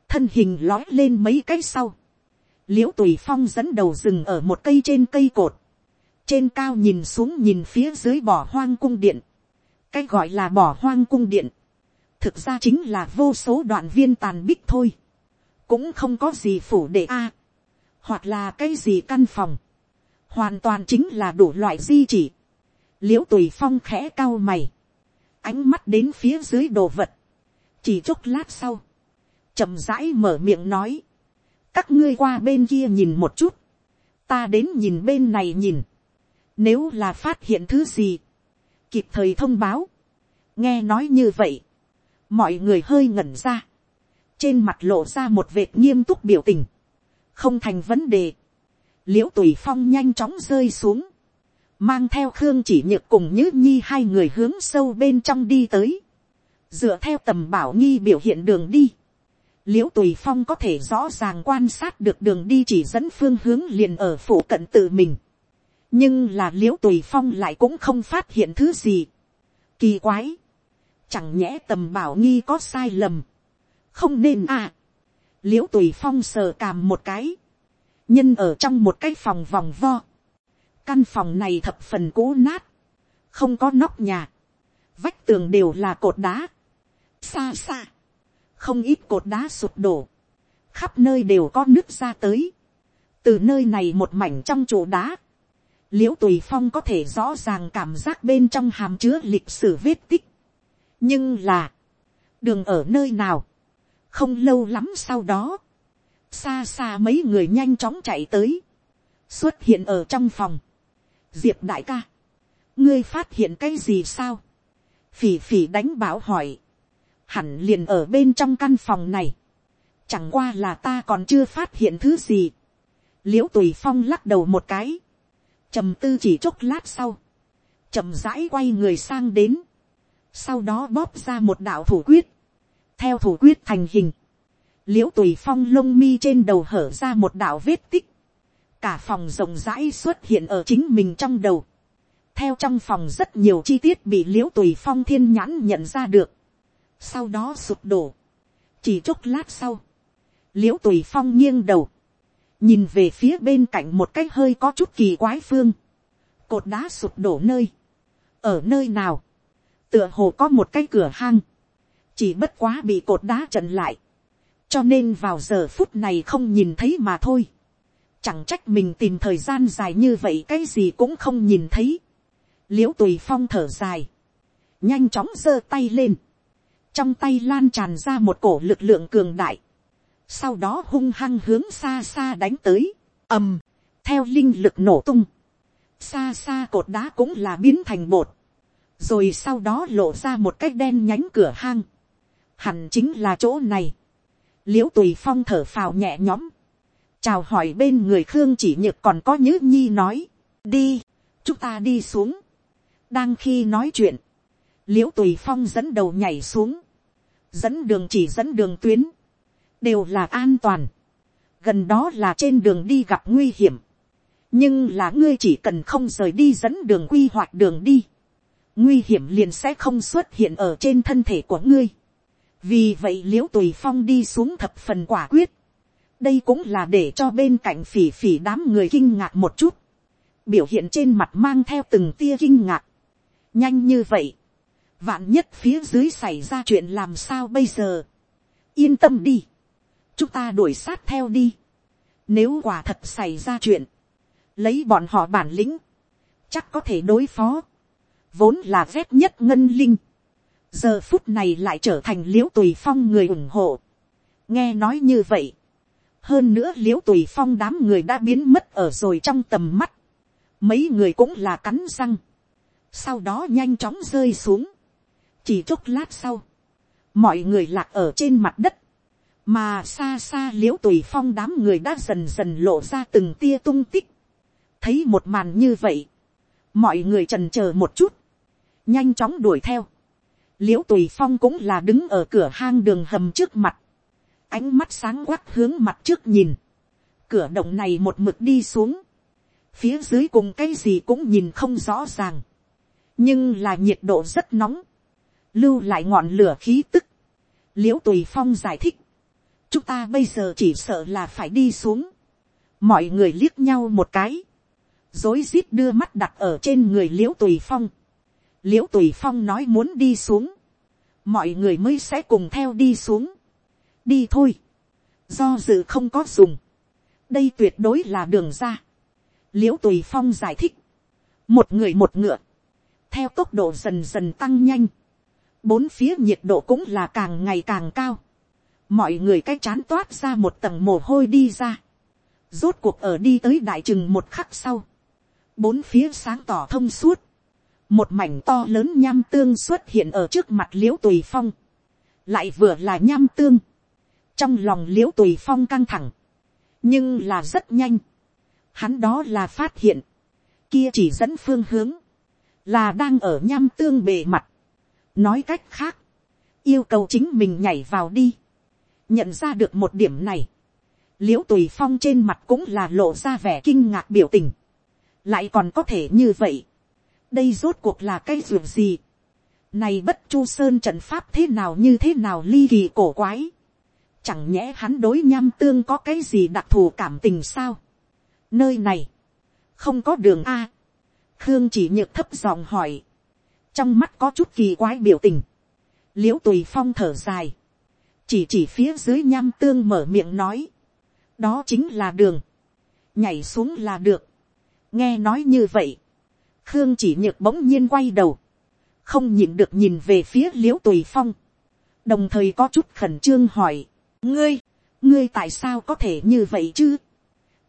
[SPEAKER 1] thân hình lói lên mấy cái sau, l i ễ u tùy phong dẫn đầu rừng ở một cây trên cây cột, trên cao nhìn xuống nhìn phía dưới bỏ hoang cung điện, cái gọi là bỏ hoang cung điện, thực ra chính là vô số đoạn viên tàn bích thôi, cũng không có gì phủ để a, hoặc là cái gì căn phòng, hoàn toàn chính là đủ loại di chỉ, l i ễ u tùy phong khẽ cao mày, ánh mắt đến phía dưới đồ vật, chỉ chốc lát sau, chậm rãi mở miệng nói, các ngươi qua bên kia nhìn một chút, ta đến nhìn bên này nhìn, nếu là phát hiện thứ gì, kịp thời thông báo, nghe nói như vậy, mọi người hơi ngẩn ra, trên mặt lộ ra một vệt nghiêm túc biểu tình, không thành vấn đề, l i ễ u tùy phong nhanh chóng rơi xuống, mang theo khương chỉ nhược cùng nhữ nhi hai người hướng sâu bên trong đi tới, dựa theo tầm bảo nghi biểu hiện đường đi, l i ễ u tùy phong có thể rõ ràng quan sát được đường đi chỉ dẫn phương hướng liền ở phủ cận tự mình, nhưng là l i ễ u tùy phong lại cũng không phát hiện thứ gì, kỳ quái, chẳng nhẽ tầm bảo nghi có sai lầm, không nên à, l i ễ u tùy phong sờ càm một cái, nhân ở trong một cái phòng vòng vo, Căn phòng này thập phần cũ nát. Không có nóc nhà. Vách tường đều là cột đá. Xa xa. Không ít cột đá sụp đổ. Khắp nơi đều có nước ra tới. Từ nơi này một mảnh trong chỗ đá. Liễu tùy phong có thể rõ ràng cảm giác bên trong hàm chứa lịch sử vết tích. Nhưng là. Đường ở nơi nào. Không lâu lắm sau đó. Xa xa mấy người nhanh chóng chạy tới xuất hiện ở trong phòng diệp đại ca, ngươi phát hiện cái gì sao, phỉ phỉ đánh bảo hỏi, hẳn liền ở bên trong căn phòng này, chẳng qua là ta còn chưa phát hiện thứ gì, l i ễ u tùy phong lắc đầu một cái, trầm tư chỉ chốc lát sau, chậm rãi quay người sang đến, sau đó bóp ra một đạo thủ quyết, theo thủ quyết thành hình, l i ễ u tùy phong lông mi trên đầu hở ra một đạo vết tích, cả phòng rộng rãi xuất hiện ở chính mình trong đầu. theo trong phòng rất nhiều chi tiết bị l i ễ u tùy phong thiên nhãn nhận ra được. sau đó sụp đổ. chỉ chốc lát sau, l i ễ u tùy phong nghiêng đầu, nhìn về phía bên cạnh một cái hơi có chút kỳ quái phương, cột đá sụp đổ nơi, ở nơi nào, tựa hồ có một cái cửa hang, chỉ bất quá bị cột đá trần lại, cho nên vào giờ phút này không nhìn thấy mà thôi chẳng trách mình tìm thời gian dài như vậy cái gì cũng không nhìn thấy. l i ễ u tùy phong thở dài, nhanh chóng giơ tay lên, trong tay lan tràn ra một cổ lực lượng cường đại, sau đó hung hăng hướng xa xa đánh tới, ầm, theo linh lực nổ tung, xa xa cột đá cũng là biến thành bột, rồi sau đó lộ ra một cái đen nhánh cửa hang, hẳn chính là chỗ này, l i ễ u tùy phong thở phào nhẹ nhõm, chào hỏi bên người khương chỉ nhược còn có nhữ nhi nói, đi, chúng ta đi xuống. đang khi nói chuyện, l i ễ u tùy phong dẫn đầu nhảy xuống, dẫn đường chỉ dẫn đường tuyến, đều là an toàn, gần đó là trên đường đi gặp nguy hiểm, nhưng là ngươi chỉ cần không rời đi dẫn đường quy hoạch đường đi, nguy hiểm liền sẽ không xuất hiện ở trên thân thể của ngươi. vì vậy l i ễ u tùy phong đi xuống thập phần quả quyết, đây cũng là để cho bên cạnh phỉ phỉ đám người kinh ngạc một chút, biểu hiện trên mặt mang theo từng tia kinh ngạc, nhanh như vậy, vạn nhất phía dưới xảy ra chuyện làm sao bây giờ, yên tâm đi, chúng ta đuổi sát theo đi, nếu quả thật xảy ra chuyện, lấy bọn họ bản lĩnh, chắc có thể đối phó, vốn là vét nhất ngân linh, giờ phút này lại trở thành l i ễ u tùy phong người ủng hộ, nghe nói như vậy, hơn nữa l i ễ u tùy phong đám người đã biến mất ở rồi trong tầm mắt, mấy người cũng là cắn răng, sau đó nhanh chóng rơi xuống, chỉ chốc lát sau, mọi người lạc ở trên mặt đất, mà xa xa l i ễ u tùy phong đám người đã dần dần lộ ra từng tia tung tích, thấy một màn như vậy, mọi người trần c h ờ một chút, nhanh chóng đuổi theo, l i ễ u tùy phong cũng là đứng ở cửa hang đường hầm trước mặt, ánh mắt sáng quắc hướng mặt trước nhìn, cửa động này một mực đi xuống, phía dưới cùng cái gì cũng nhìn không rõ ràng, nhưng là nhiệt độ rất nóng, lưu lại ngọn lửa khí tức, l i ễ u tùy phong giải thích, chúng ta bây giờ chỉ sợ là phải đi xuống, mọi người liếc nhau một cái, dối rít đưa mắt đặt ở trên người l i ễ u tùy phong, l i ễ u tùy phong nói muốn đi xuống, mọi người mới sẽ cùng theo đi xuống, đi thôi, do dự không có dùng, đây tuyệt đối là đường ra, l i ễ u tùy phong giải thích, một người một ngựa, theo tốc độ dần dần tăng nhanh, bốn phía nhiệt độ cũng là càng ngày càng cao, mọi người cái chán toát ra một tầng mồ hôi đi ra, rốt cuộc ở đi tới đại chừng một khắc sau, bốn phía sáng tỏ thông suốt, một mảnh to lớn nham tương xuất hiện ở trước mặt l i ễ u tùy phong, lại vừa là nham tương, trong lòng l i ễ u tùy phong căng thẳng, nhưng là rất nhanh, hắn đó là phát hiện, kia chỉ dẫn phương hướng, là đang ở nham tương bề mặt, nói cách khác, yêu cầu chính mình nhảy vào đi, nhận ra được một điểm này, l i ễ u tùy phong trên mặt cũng là lộ ra vẻ kinh ngạc biểu tình, lại còn có thể như vậy, đây rốt cuộc là cái ruột gì, này bất chu sơn trận pháp thế nào như thế nào ly kỳ cổ quái, chẳng nhẽ hắn đối nham tương có cái gì đặc thù cảm tình sao, nơi này, không có đường a, khương chỉ nhược thấp giọng hỏi, trong mắt có chút kỳ quái biểu tình, l i ễ u tùy phong thở dài, chỉ chỉ phía dưới nham tương mở miệng nói, đó chính là đường, nhảy xuống là được, nghe nói như vậy, khương chỉ nhược bỗng nhiên quay đầu, không nhìn được nhìn về phía l i ễ u tùy phong, đồng thời có chút khẩn trương hỏi, ngươi, ngươi tại sao có thể như vậy chứ,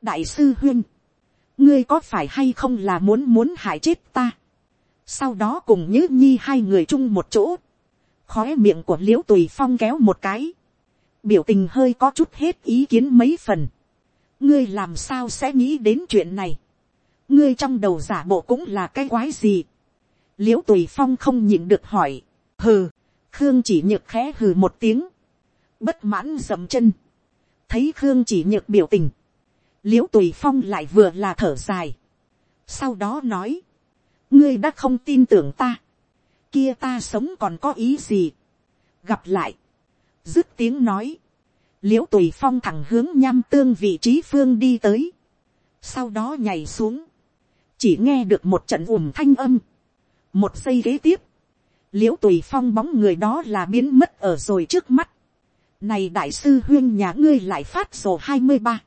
[SPEAKER 1] đại sư huyên, ngươi có phải hay không là muốn muốn hại chết ta, sau đó cùng nhữ nhi hai người chung một chỗ, khói miệng của l i ễ u tùy phong kéo một cái, biểu tình hơi có chút hết ý kiến mấy phần, ngươi làm sao sẽ nghĩ đến chuyện này, ngươi trong đầu giả bộ cũng là cái quái gì, l i ễ u tùy phong không nhịn được hỏi, hừ, khương chỉ nhược khẽ hừ một tiếng, bất mãn dậm chân, thấy khương chỉ nhược biểu tình, l i ễ u tùy phong lại vừa là thở dài, sau đó nói, ngươi đã không tin tưởng ta, kia ta sống còn có ý gì, gặp lại, dứt tiếng nói, l i ễ u tùy phong thẳng hướng nham tương vị trí phương đi tới, sau đó nhảy xuống, chỉ nghe được một trận ùm thanh âm, một giây ghế tiếp, l i ễ u tùy phong bóng người đó là biến mất ở rồi trước mắt, này đại sư huyên nhà ngươi lại phát sổ hai mươi ba,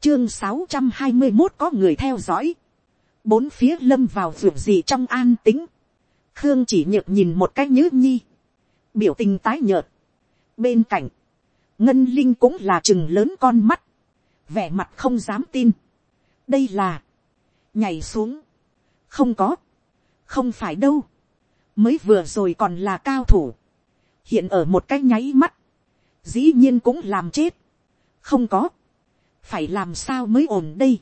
[SPEAKER 1] chương sáu trăm hai mươi một có người theo dõi, bốn phía lâm vào ruộng gì trong an tính, khương chỉ nhược nhìn một cái nhớ nhi, biểu tình tái nhợt, bên cạnh, ngân linh cũng là chừng lớn con mắt, vẻ mặt không dám tin, đây là, nhảy xuống, không có, không phải đâu, mới vừa rồi còn là cao thủ, hiện ở một cái nháy mắt, dĩ nhiên cũng làm chết, không có, phải làm sao mới ổn đây,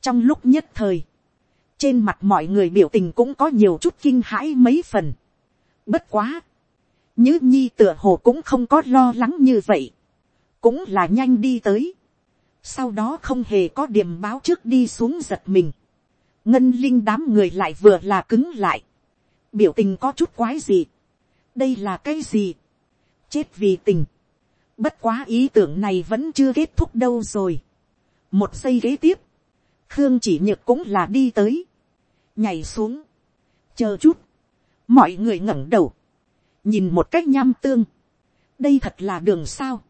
[SPEAKER 1] trong lúc nhất thời, trên mặt mọi người biểu tình cũng có nhiều chút kinh hãi mấy phần. Bất quá, nhứ nhi tựa hồ cũng không có lo lắng như vậy, cũng là nhanh đi tới. sau đó không hề có điểm báo trước đi xuống giật mình. ngân linh đám người lại vừa là cứng lại, biểu tình có chút quái gì. đây là cái gì, chết vì tình bất quá ý tưởng này vẫn chưa kết thúc đâu rồi. một giây kế tiếp, khương chỉ nhược cũng là đi tới, nhảy xuống, chờ chút, mọi người ngẩng đầu, nhìn một cách nham tương, đây thật là đường sao,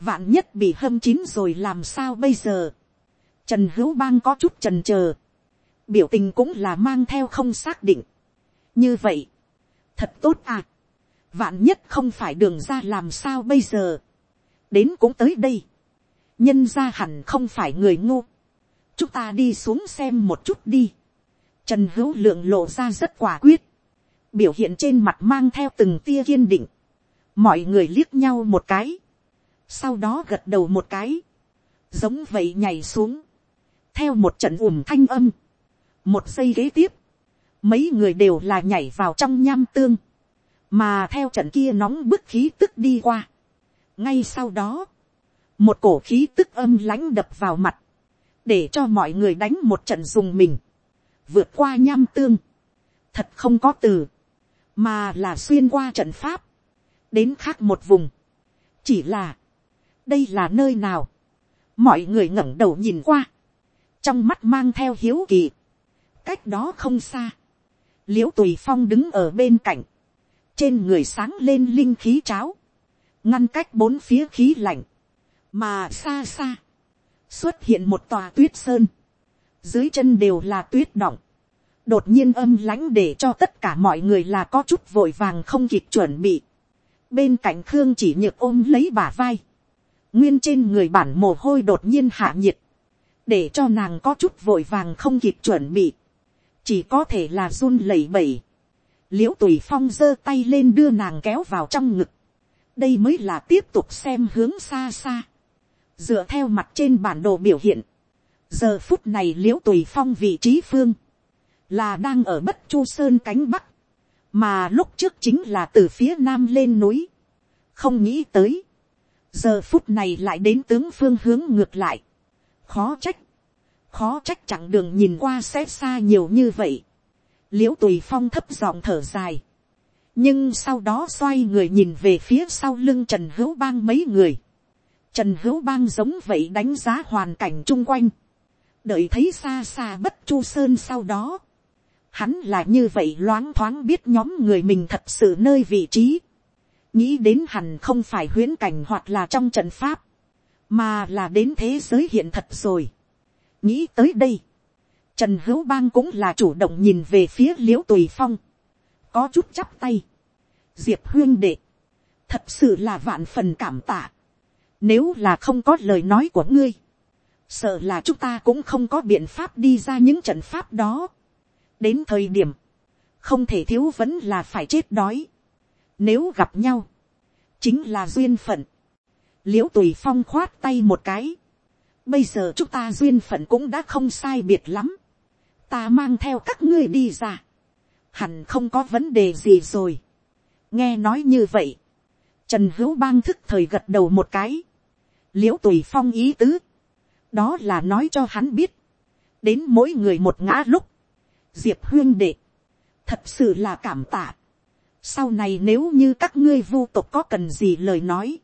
[SPEAKER 1] vạn nhất bị hâm chín rồi làm sao bây giờ, trần hữu bang có chút trần chờ. Biểu tình cũng là mang theo không xác định, như vậy, thật tốt à, vạn nhất không phải đường ra làm sao bây giờ, đến cũng tới đây, nhân ra hẳn không phải người ngô, chúng ta đi xuống xem một chút đi. Trần hữu lượng lộ ra rất quả quyết. Biểu hiện trên mặt mang theo từng tia kiên định. Mọi người liếc nhau một cái. sau đó gật đầu một cái, giống vậy nhảy xuống, theo một trận ùm thanh âm, một giây kế tiếp, mấy người đều là nhảy vào trong nham tương, mà theo trận kia nóng bức khí tức đi qua ngay sau đó, một cổ khí tức âm lãnh đập vào mặt, để cho mọi người đánh một trận dùng mình, vượt qua nham tương, thật không có từ, mà là xuyên qua trận pháp, đến khác một vùng, chỉ là, đây là nơi nào, mọi người ngẩng đầu nhìn qua, trong mắt mang theo hiếu kỳ, cách đó không xa, l i ễ u tùy phong đứng ở bên cạnh, trên người sáng lên linh khí cháo, ngăn cách bốn phía khí lạnh, mà xa xa, xuất hiện một tòa tuyết sơn, dưới chân đều là tuyết động, đột nhiên âm lãnh để cho tất cả mọi người là có chút vội vàng không kịp chuẩn bị, bên cạnh khương chỉ nhược ôm lấy bả vai, nguyên trên người bản mồ hôi đột nhiên hạ nhiệt, để cho nàng có chút vội vàng không kịp chuẩn bị, chỉ có thể là run lẩy bẩy, l i ễ u tùy phong giơ tay lên đưa nàng kéo vào trong ngực, đây mới là tiếp tục xem hướng xa xa, dựa theo mặt trên bản đồ biểu hiện, giờ phút này l i ễ u tùy phong vị trí phương, là đang ở bất chu sơn cánh bắc, mà lúc trước chính là từ phía nam lên núi, không nghĩ tới, giờ phút này lại đến tướng phương hướng ngược lại, khó trách, khó trách chặng đường nhìn qua sẽ xa nhiều như vậy, l i ễ u tùy phong thấp giọng thở dài, nhưng sau đó xoay người nhìn về phía sau lưng trần hữu bang mấy người, trần hữu bang giống vậy đánh giá hoàn cảnh chung quanh, đợi thấy xa xa bất chu sơn sau đó, hắn là như vậy loáng thoáng biết nhóm người mình thật sự nơi vị trí, nghĩ đến hẳn không phải huyễn cảnh hoặc là trong trận pháp, mà là đến thế giới hiện thật rồi. nghĩ tới đây, trần hữu bang cũng là chủ động nhìn về phía l i ễ u tùy phong, có chút chắp tay, diệp huyên đệ, thật sự là vạn phần cảm tạ, nếu là không có lời nói của ngươi, sợ là chúng ta cũng không có biện pháp đi ra những trận pháp đó. đến thời điểm, không thể thiếu vẫn là phải chết đói. Nếu gặp nhau, chính là duyên phận. Liễu tùy phong khoát tay một cái. bây giờ chúng ta duyên phận cũng đã không sai biệt lắm. ta mang theo các ngươi đi ra hẳn không có vấn đề gì rồi. nghe nói như vậy. trần hữu bang thức thời gật đầu một cái. l i ễ u tùy phong ý tứ. đó là nói cho hắn biết. đến mỗi người một ngã lúc. diệp huyên đệ. thật sự là cảm tạ sau này nếu như các ngươi vu tộc có cần gì lời nói,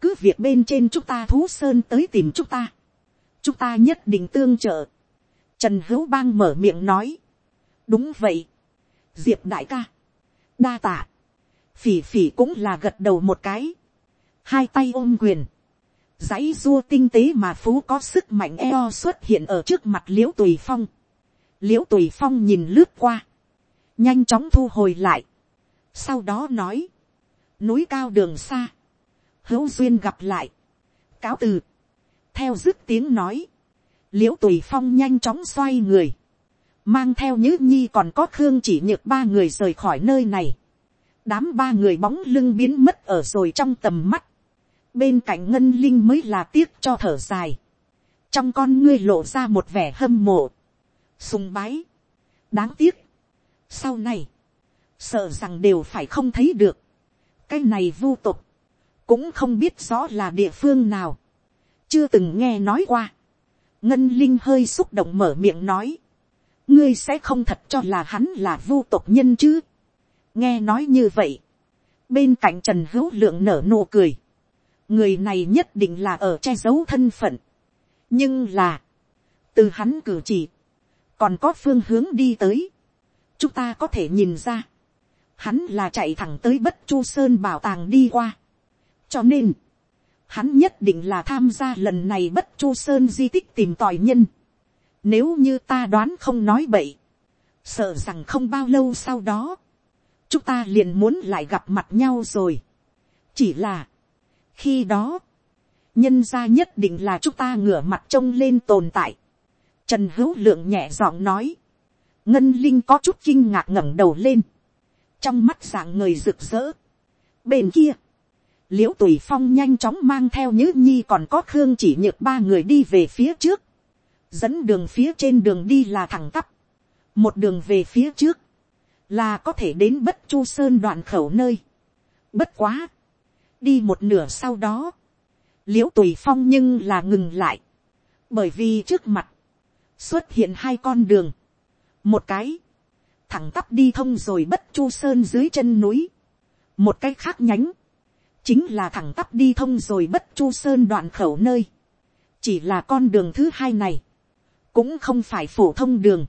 [SPEAKER 1] cứ việc bên trên chúng ta thú sơn tới tìm chúng ta, chúng ta nhất định tương trợ. Trần hữu bang mở miệng nói, đúng vậy, diệp đại ca, đa tạ, phỉ phỉ cũng là gật đầu một cái, hai tay ôm quyền, dãy dua tinh tế mà phú có sức mạnh eo xuất hiện ở trước mặt l i ễ u tùy phong, l i ễ u tùy phong nhìn lướt qua, nhanh chóng thu hồi lại, sau đó nói, núi cao đường xa, hữu duyên gặp lại, cáo từ, theo dứt tiếng nói, l i ễ u tùy phong nhanh chóng xoay người, mang theo nhữ nhi còn có khương chỉ nhược ba người rời khỏi nơi này, đám ba người bóng lưng biến mất ở rồi trong tầm mắt, bên cạnh ngân linh mới là tiếc cho thở dài, trong con ngươi lộ ra một vẻ hâm mộ, sùng bái, đáng tiếc, sau này, sợ rằng đều phải không thấy được. cái này vu tục, cũng không biết rõ là địa phương nào, chưa từng nghe nói qua. ngân linh hơi xúc động mở miệng nói, ngươi sẽ không thật cho là hắn là vu tộc nhân chứ. nghe nói như vậy, bên cạnh trần hữu lượng nở nụ cười, người này nhất định là ở che giấu thân phận, nhưng là, từ hắn cử chỉ, còn có phương hướng đi tới, chúng ta có thể nhìn ra, hắn là chạy thẳng tới bất chu sơn bảo tàng đi qua. cho nên, hắn nhất định là tham gia lần này bất chu sơn di tích tìm tòi nhân nếu như ta đoán không nói bậy, sợ rằng không bao lâu sau đó, chúng ta liền muốn lại gặp mặt nhau rồi. chỉ là, khi đó, nhân gia nhất định là chúng ta ngửa mặt trông lên tồn tại. Trần hữu lượng nhẹ giọng nói, ngân linh có chút kinh ngạc ngẩng đầu lên trong mắt dạng người rực rỡ. Bên kia, l i ễ u tùy phong nhanh chóng mang theo nhữ nhi còn có khương chỉ nhược ba người đi về phía trước, dẫn đường phía trên đường đi là thẳng tắp, một đường về phía trước, là có thể đến bất chu sơn đoạn khẩu nơi. Bất quá, đi một nửa sau đó, l i ễ u tùy phong nhưng là ngừng lại, bởi vì trước mặt, xuất hiện hai con đường, một cái, thẳng tắp đi thông rồi bất chu sơn dưới chân núi. một cái khác nhánh, chính là thẳng tắp đi thông rồi bất chu sơn đoạn khẩu nơi. chỉ là con đường thứ hai này, cũng không phải phổ thông đường,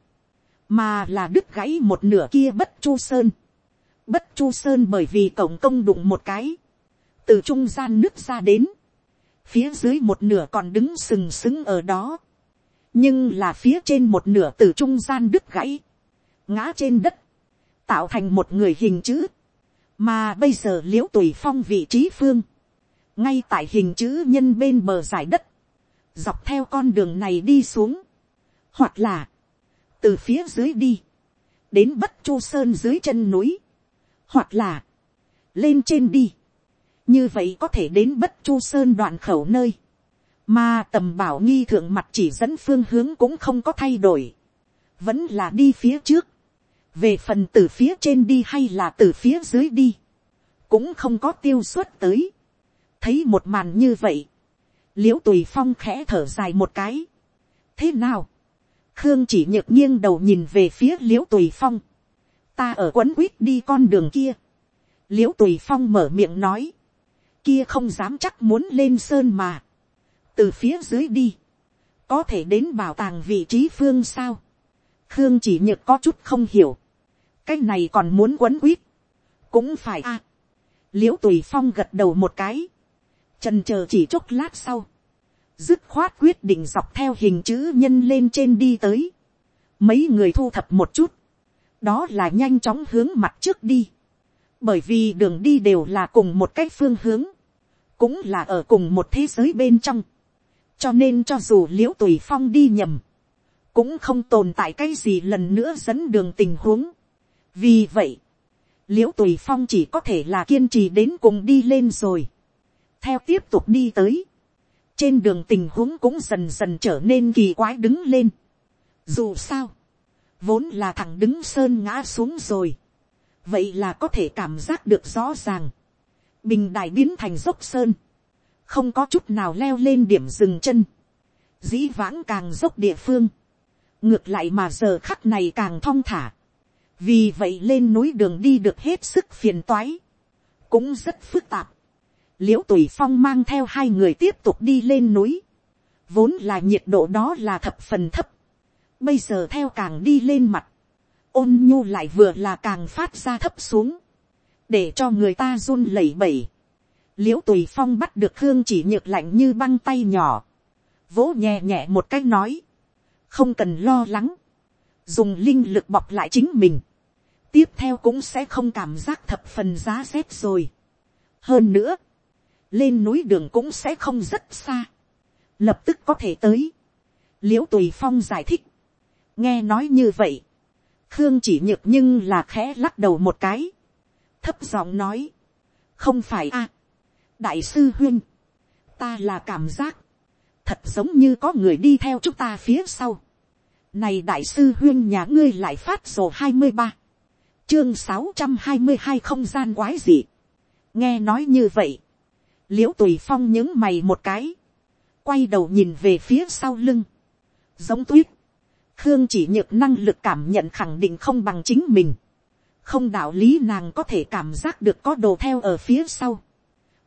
[SPEAKER 1] mà là đứt gãy một nửa kia bất chu sơn. bất chu sơn bởi vì cổng công đụng một cái, từ trung gian nước ra đến, phía dưới một nửa còn đứng sừng sững ở đó, nhưng là phía trên một nửa từ trung gian đứt gãy, ngã trên đất, tạo thành một người hình chữ, mà bây giờ l i ễ u tùy phong vị trí phương, ngay tại hình chữ nhân bên bờ giải đất, dọc theo con đường này đi xuống, hoặc là, từ phía dưới đi, đến bất chu sơn dưới chân núi, hoặc là, lên trên đi, như vậy có thể đến bất chu sơn đoạn khẩu nơi, mà tầm bảo nghi thượng mặt chỉ dẫn phương hướng cũng không có thay đổi, vẫn là đi phía trước, về phần từ phía trên đi hay là từ phía dưới đi, cũng không có tiêu suất tới. thấy một màn như vậy, l i ễ u tùy phong khẽ thở dài một cái. thế nào, khương chỉ nhược nghiêng đầu nhìn về phía l i ễ u tùy phong, ta ở quấn quýt đi con đường kia. l i ễ u tùy phong mở miệng nói, kia không dám chắc muốn lên sơn mà, từ phía dưới đi, có thể đến bảo tàng vị trí phương sao. khương chỉ nhược có chút không hiểu, cái này còn muốn quấn quýt, cũng phải a. À. l i ễ u tùy phong gật đầu một cái, trần c h ờ chỉ chốc lát sau, dứt khoát quyết định dọc theo hình chữ nhân lên trên đi tới, mấy người thu thập một chút, đó là nhanh chóng hướng mặt trước đi, bởi vì đường đi đều là cùng một cái phương hướng, cũng là ở cùng một thế giới bên trong, cho nên cho dù liễu tùy phong đi nhầm, cũng không tồn tại cái gì lần nữa dẫn đường tình huống, vì vậy, liễu tùy phong chỉ có thể là kiên trì đến cùng đi lên rồi. theo tiếp tục đi tới, trên đường tình huống cũng dần dần trở nên kỳ quái đứng lên. dù sao, vốn là thằng đứng sơn ngã xuống rồi. vậy là có thể cảm giác được rõ ràng. bình đài biến thành dốc sơn, không có chút nào leo lên điểm dừng chân. dĩ vãng càng dốc địa phương, ngược lại mà giờ khắc này càng thong thả vì vậy lên núi đường đi được hết sức phiền toái, cũng rất phức tạp l i ễ u tùy phong mang theo hai người tiếp tục đi lên núi, vốn là nhiệt độ đó là thập phần thấp, bây giờ theo càng đi lên mặt, ôn nhu lại vừa là càng phát ra thấp xuống, để cho người ta run lẩy bẩy. l i ễ u tùy phong bắt được hương chỉ nhược lạnh như băng tay nhỏ, vỗ nhẹ nhẹ một cách nói, không cần lo lắng, dùng linh lực bọc lại chính mình, tiếp theo cũng sẽ không cảm giác thập phần giá rét rồi. hơn nữa, lên núi đường cũng sẽ không rất xa, lập tức có thể tới. l i ễ u tùy phong giải thích, nghe nói như vậy, khương chỉ nhược nhưng là khẽ lắc đầu một cái, thấp giọng nói, không phải a, đại sư huyên, ta là cảm giác, thật giống như có người đi theo chúng ta phía sau. Này đại sư huyên nhà ngươi lại phát sổ hai mươi ba. Chương sáu trăm hai mươi hai không gian quái gì. nghe nói như vậy, l i ễ u tùy phong những mày một cái, quay đầu nhìn về phía sau lưng, giống tuyết, khương chỉ nhược năng lực cảm nhận khẳng định không bằng chính mình, không đạo lý nàng có thể cảm giác được có đồ theo ở phía sau,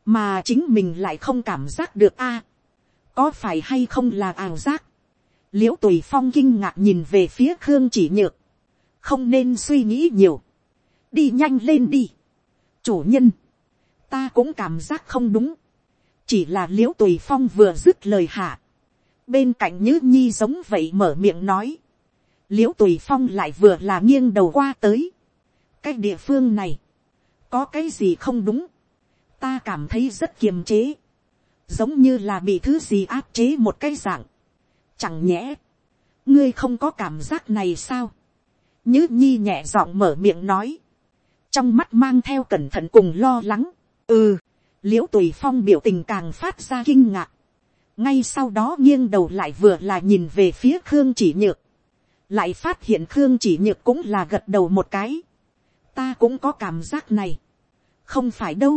[SPEAKER 1] mà chính mình lại không cảm giác được a, có phải hay không là ảo giác, l i ễ u tùy phong kinh ngạc nhìn về phía khương chỉ nhược, không nên suy nghĩ nhiều, đi nhanh lên đi. chủ nhân, ta cũng cảm giác không đúng, chỉ là l i ễ u tùy phong vừa dứt lời hạ, bên cạnh nhữ nhi giống vậy mở miệng nói, l i ễ u tùy phong lại vừa là nghiêng đầu qua tới, cái địa phương này, có cái gì không đúng, ta cảm thấy rất kiềm chế, giống như là bị thứ gì áp chế một cái dạng, chẳng nhẽ, ngươi không có cảm giác này sao, như nhi nhẹ giọng mở miệng nói, trong mắt mang theo cẩn thận cùng lo lắng ừ, l i ễ u tùy phong biểu tình càng phát ra kinh ngạc, ngay sau đó nghiêng đầu lại vừa là nhìn về phía khương chỉ nhược, lại phát hiện khương chỉ nhược cũng là gật đầu một cái, ta cũng có cảm giác này, không phải đâu,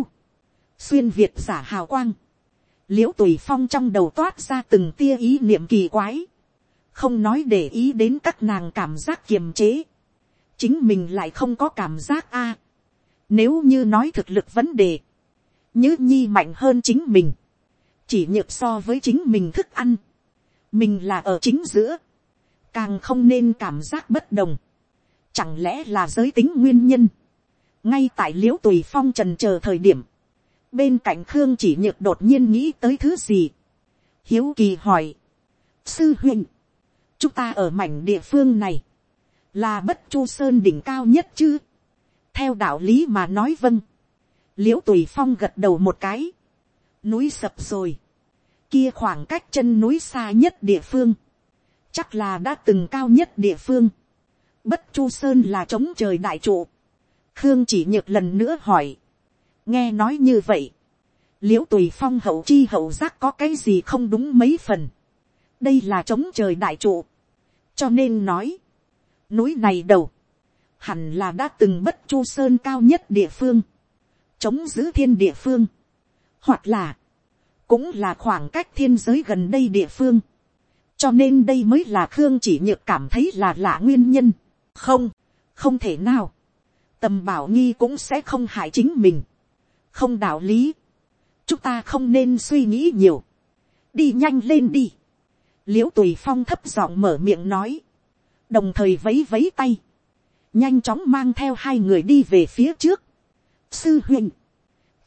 [SPEAKER 1] xuyên việt giả hào quang, l i ễ u tùy phong trong đầu toát ra từng tia ý niệm kỳ quái, không nói để ý đến các nàng cảm giác kiềm chế, chính mình lại không có cảm giác a, nếu như nói thực lực vấn đề, Nhứ nhi mạnh hơn chính mình. Chỉ nhược so với chính mình thức ăn. Mình là ở chính giữa. Càng không nên cảm giác bất đồng. Chẳng lẽ là giới tính nguyên nhân. Ngay tại liễu tùy phong trần chờ thời điểm. Bên cạnh Khương chỉ nhược đột nhiên nghĩ tới thứ gì. Hiếu kỳ hỏi. Sư huynh. Chúng ta ở mảnh địa phương này. Là bất chu sơn đỉnh cao nhất chứ theo đạo lý mà nói vâng, l i ễ u tùy phong gật đầu một cái, núi sập rồi, kia khoảng cách chân núi xa nhất địa phương, chắc là đã từng cao nhất địa phương, bất chu sơn là trống trời đại trụ, khương chỉ nhược lần nữa hỏi, nghe nói như vậy, l i ễ u tùy phong hậu chi hậu giác có cái gì không đúng mấy phần, đây là trống trời đại trụ, cho nên nói, núi này đầu, hẳn là đã từng bất chu sơn cao nhất địa phương, chống giữ thiên địa phương, hoặc là, cũng là khoảng cách thiên giới gần đây địa phương, cho nên đây mới là khương chỉ nhược cảm thấy là lạ nguyên nhân, không, không thể nào, tầm bảo nghi cũng sẽ không hại chính mình, không đạo lý, chúng ta không nên suy nghĩ nhiều, đi nhanh lên đi, l i ễ u tùy phong thấp giọng mở miệng nói, đồng thời vấy vấy tay, nhanh chóng mang theo hai người đi về phía trước sư huynh,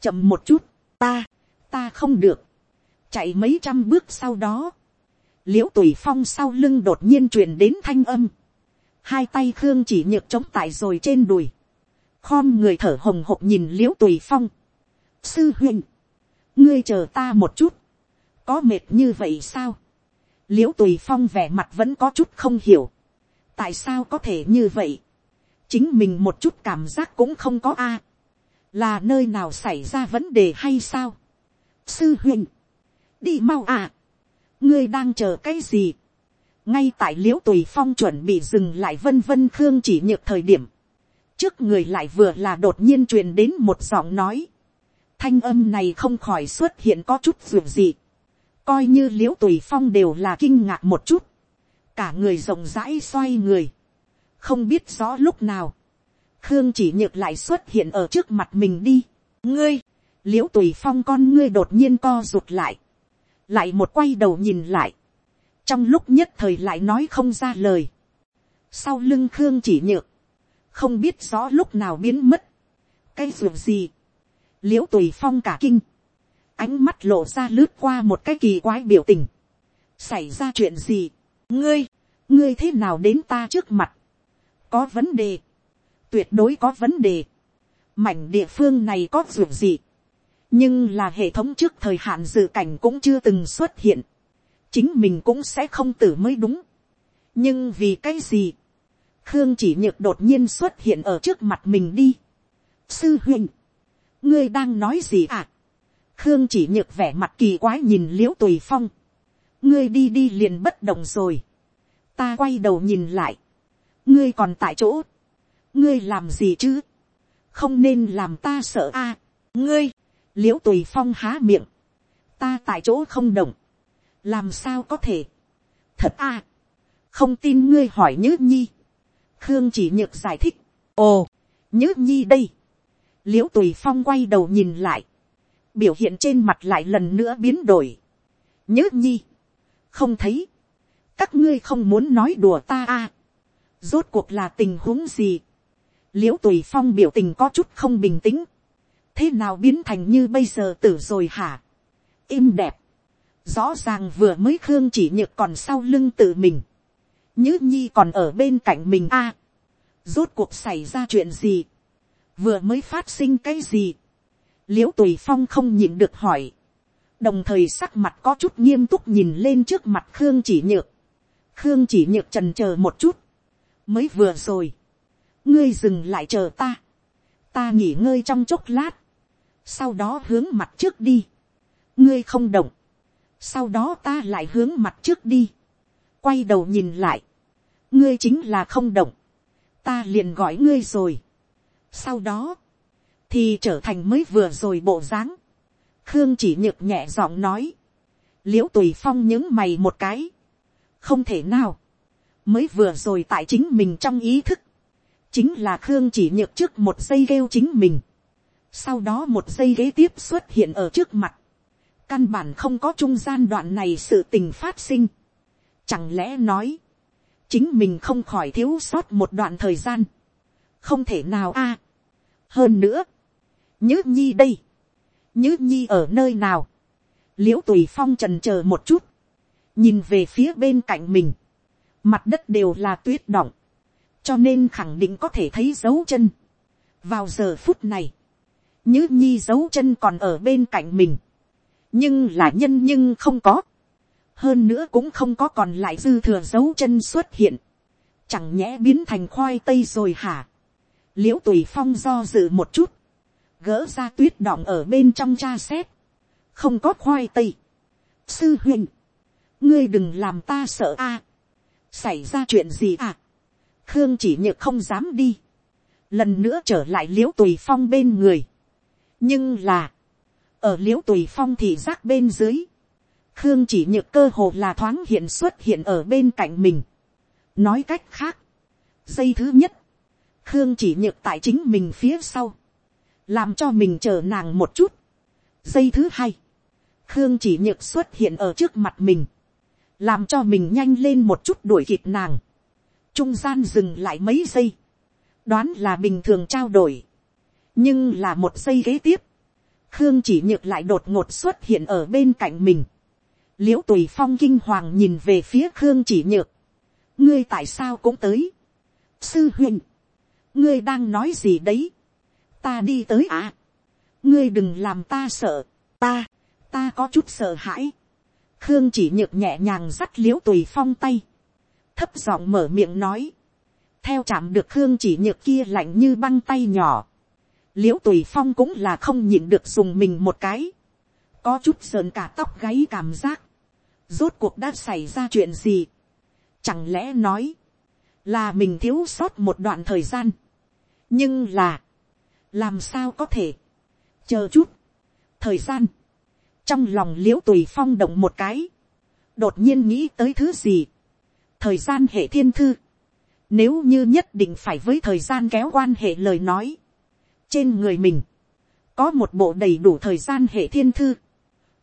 [SPEAKER 1] chậm một chút, ta, ta không được, chạy mấy trăm bước sau đó, l i ễ u tùy phong sau lưng đột nhiên truyền đến thanh âm, hai tay khương chỉ nhược chống tại rồi trên đùi, khom người thở hồng hộc nhìn l i ễ u tùy phong, sư huynh, ngươi chờ ta một chút, có mệt như vậy sao, l i ễ u tùy phong vẻ mặt vẫn có chút không hiểu, tại sao có thể như vậy, chính mình một chút cảm giác cũng không có a, là nơi nào xảy ra vấn đề hay sao, sư huynh, đi mau à, ngươi đang chờ cái gì, ngay tại l i ễ u tùy phong chuẩn bị dừng lại vân vân khương chỉ nhược thời điểm, trước người lại vừa là đột nhiên truyền đến một giọng nói, thanh âm này không khỏi xuất hiện có chút ruột gì, coi như l i ễ u tùy phong đều là kinh ngạc một chút, cả người rộng rãi xoay người, không biết rõ lúc nào, khương chỉ nhược lại xuất hiện ở trước mặt mình đi. ngươi, l i ễ u tùy phong con ngươi đột nhiên co rụt lại, lại một quay đầu nhìn lại, trong lúc nhất thời lại nói không ra lời. sau lưng khương chỉ nhược, không biết rõ lúc nào biến mất, cái ruột gì, l i ễ u tùy phong cả kinh, ánh mắt lộ ra lướt qua một cái kỳ quái biểu tình, xảy ra chuyện gì, ngươi, ngươi thế nào đến ta trước mặt, có vấn đề, tuyệt đối có vấn đề, mảnh địa phương này có dù gì, nhưng là hệ thống trước thời hạn dự cảnh cũng chưa từng xuất hiện, chính mình cũng sẽ không tử mới đúng, nhưng vì cái gì, khương chỉ nhược đột nhiên xuất hiện ở trước mặt mình đi, sư huynh, ngươi đang nói gì à, khương chỉ nhược vẻ mặt kỳ quái nhìn liễu tùy phong, ngươi đi đi liền bất động rồi, ta quay đầu nhìn lại, ngươi còn tại chỗ, ngươi làm gì chứ, không nên làm ta sợ a, ngươi, l i ễ u tùy phong há miệng, ta tại chỗ không động, làm sao có thể, thật a, không tin ngươi hỏi nhớ nhi, khương chỉ nhược giải thích, ồ, nhớ nhi đây, l i ễ u tùy phong quay đầu nhìn lại, biểu hiện trên mặt lại lần nữa biến đổi, nhớ nhi, không thấy, các ngươi không muốn nói đùa ta a, rốt cuộc là tình huống gì, l i ễ u tùy phong biểu tình có chút không bình tĩnh, thế nào biến thành như bây giờ tử rồi hả, im đẹp, rõ ràng vừa mới khương chỉ nhược còn sau lưng tự mình, nhữ nhi còn ở bên cạnh mình a, rốt cuộc xảy ra chuyện gì, vừa mới phát sinh cái gì, l i ễ u tùy phong không nhịn được hỏi, đồng thời sắc mặt có chút nghiêm túc nhìn lên trước mặt khương chỉ nhược, khương chỉ nhược trần c h ờ một chút, mới vừa rồi, ngươi dừng lại chờ ta, ta nghỉ ngơi trong chốc lát, sau đó hướng mặt trước đi, ngươi không động, sau đó ta lại hướng mặt trước đi, quay đầu nhìn lại, ngươi chính là không động, ta liền gọi ngươi rồi, sau đó, thì trở thành mới vừa rồi bộ dáng, khương chỉ nhựt nhẹ giọng nói, l i ễ u tùy phong những mày một cái, không thể nào, mới vừa rồi tại chính mình trong ý thức, chính là khương chỉ nhược trước một giây kêu chính mình, sau đó một giây kế tiếp xuất hiện ở trước mặt, căn bản không có trung gian đoạn này sự tình phát sinh, chẳng lẽ nói, chính mình không khỏi thiếu sót một đoạn thời gian, không thể nào a, à, hơn nữa, nhữ nhi đây, nhữ nhi ở nơi nào, l i ễ u tùy phong trần c h ờ một chút, nhìn về phía bên cạnh mình, mặt đất đều là tuyết động cho nên khẳng định có thể thấy dấu chân. vào giờ phút này, nhứ nhi dấu chân còn ở bên cạnh mình, nhưng là nhân nhưng không có, hơn nữa cũng không có còn lại dư thừa dấu chân xuất hiện, chẳng nhẽ biến thành khoai tây rồi hả, l i ễ u tùy phong do dự một chút, gỡ ra tuyết đọng ở bên trong cha xét, không có khoai tây. sư huynh, ngươi đừng làm ta sợ a, xảy ra chuyện gì à, khương chỉ nhược không dám đi, lần nữa trở lại l i ễ u tùy phong bên người, nhưng là, ở l i ễ u tùy phong thì rác bên dưới, khương chỉ nhược cơ hồ là thoáng hiện xuất hiện ở bên cạnh mình. nói cách khác, dây thứ nhất, khương chỉ nhược tại chính mình phía sau, làm cho mình chờ nàng một chút. giây thứ hai, khương chỉ nhược xuất hiện ở trước mặt mình, làm cho mình nhanh lên một chút đuổi kịp nàng, trung gian dừng lại mấy giây, đoán là bình thường trao đổi, nhưng là một giây kế tiếp, khương chỉ nhược lại đột ngột xuất hiện ở bên cạnh mình, l i ễ u tùy phong kinh hoàng nhìn về phía khương chỉ nhược, ngươi tại sao cũng tới, sư huynh, ngươi đang nói gì đấy, ta đi tới à. ngươi đừng làm ta sợ, ta, ta có chút sợ hãi. khương chỉ nhược nhẹ nhàng dắt l i ễ u tùy phong tay, thấp giọng mở miệng nói, theo chạm được khương chỉ nhược kia lạnh như băng tay nhỏ, l i ễ u tùy phong cũng là không nhịn được dùng mình một cái, có chút sờn cả tóc gáy cảm giác, rốt cuộc đã xảy ra chuyện gì, chẳng lẽ nói, là mình thiếu sót một đoạn thời gian, nhưng là, làm sao có thể, chờ chút, thời gian, trong lòng l i ễ u tùy phong động một cái, đột nhiên nghĩ tới thứ gì, thời gian hệ thiên thư, nếu như nhất định phải với thời gian kéo quan hệ lời nói, trên người mình, có một bộ đầy đủ thời gian hệ thiên thư,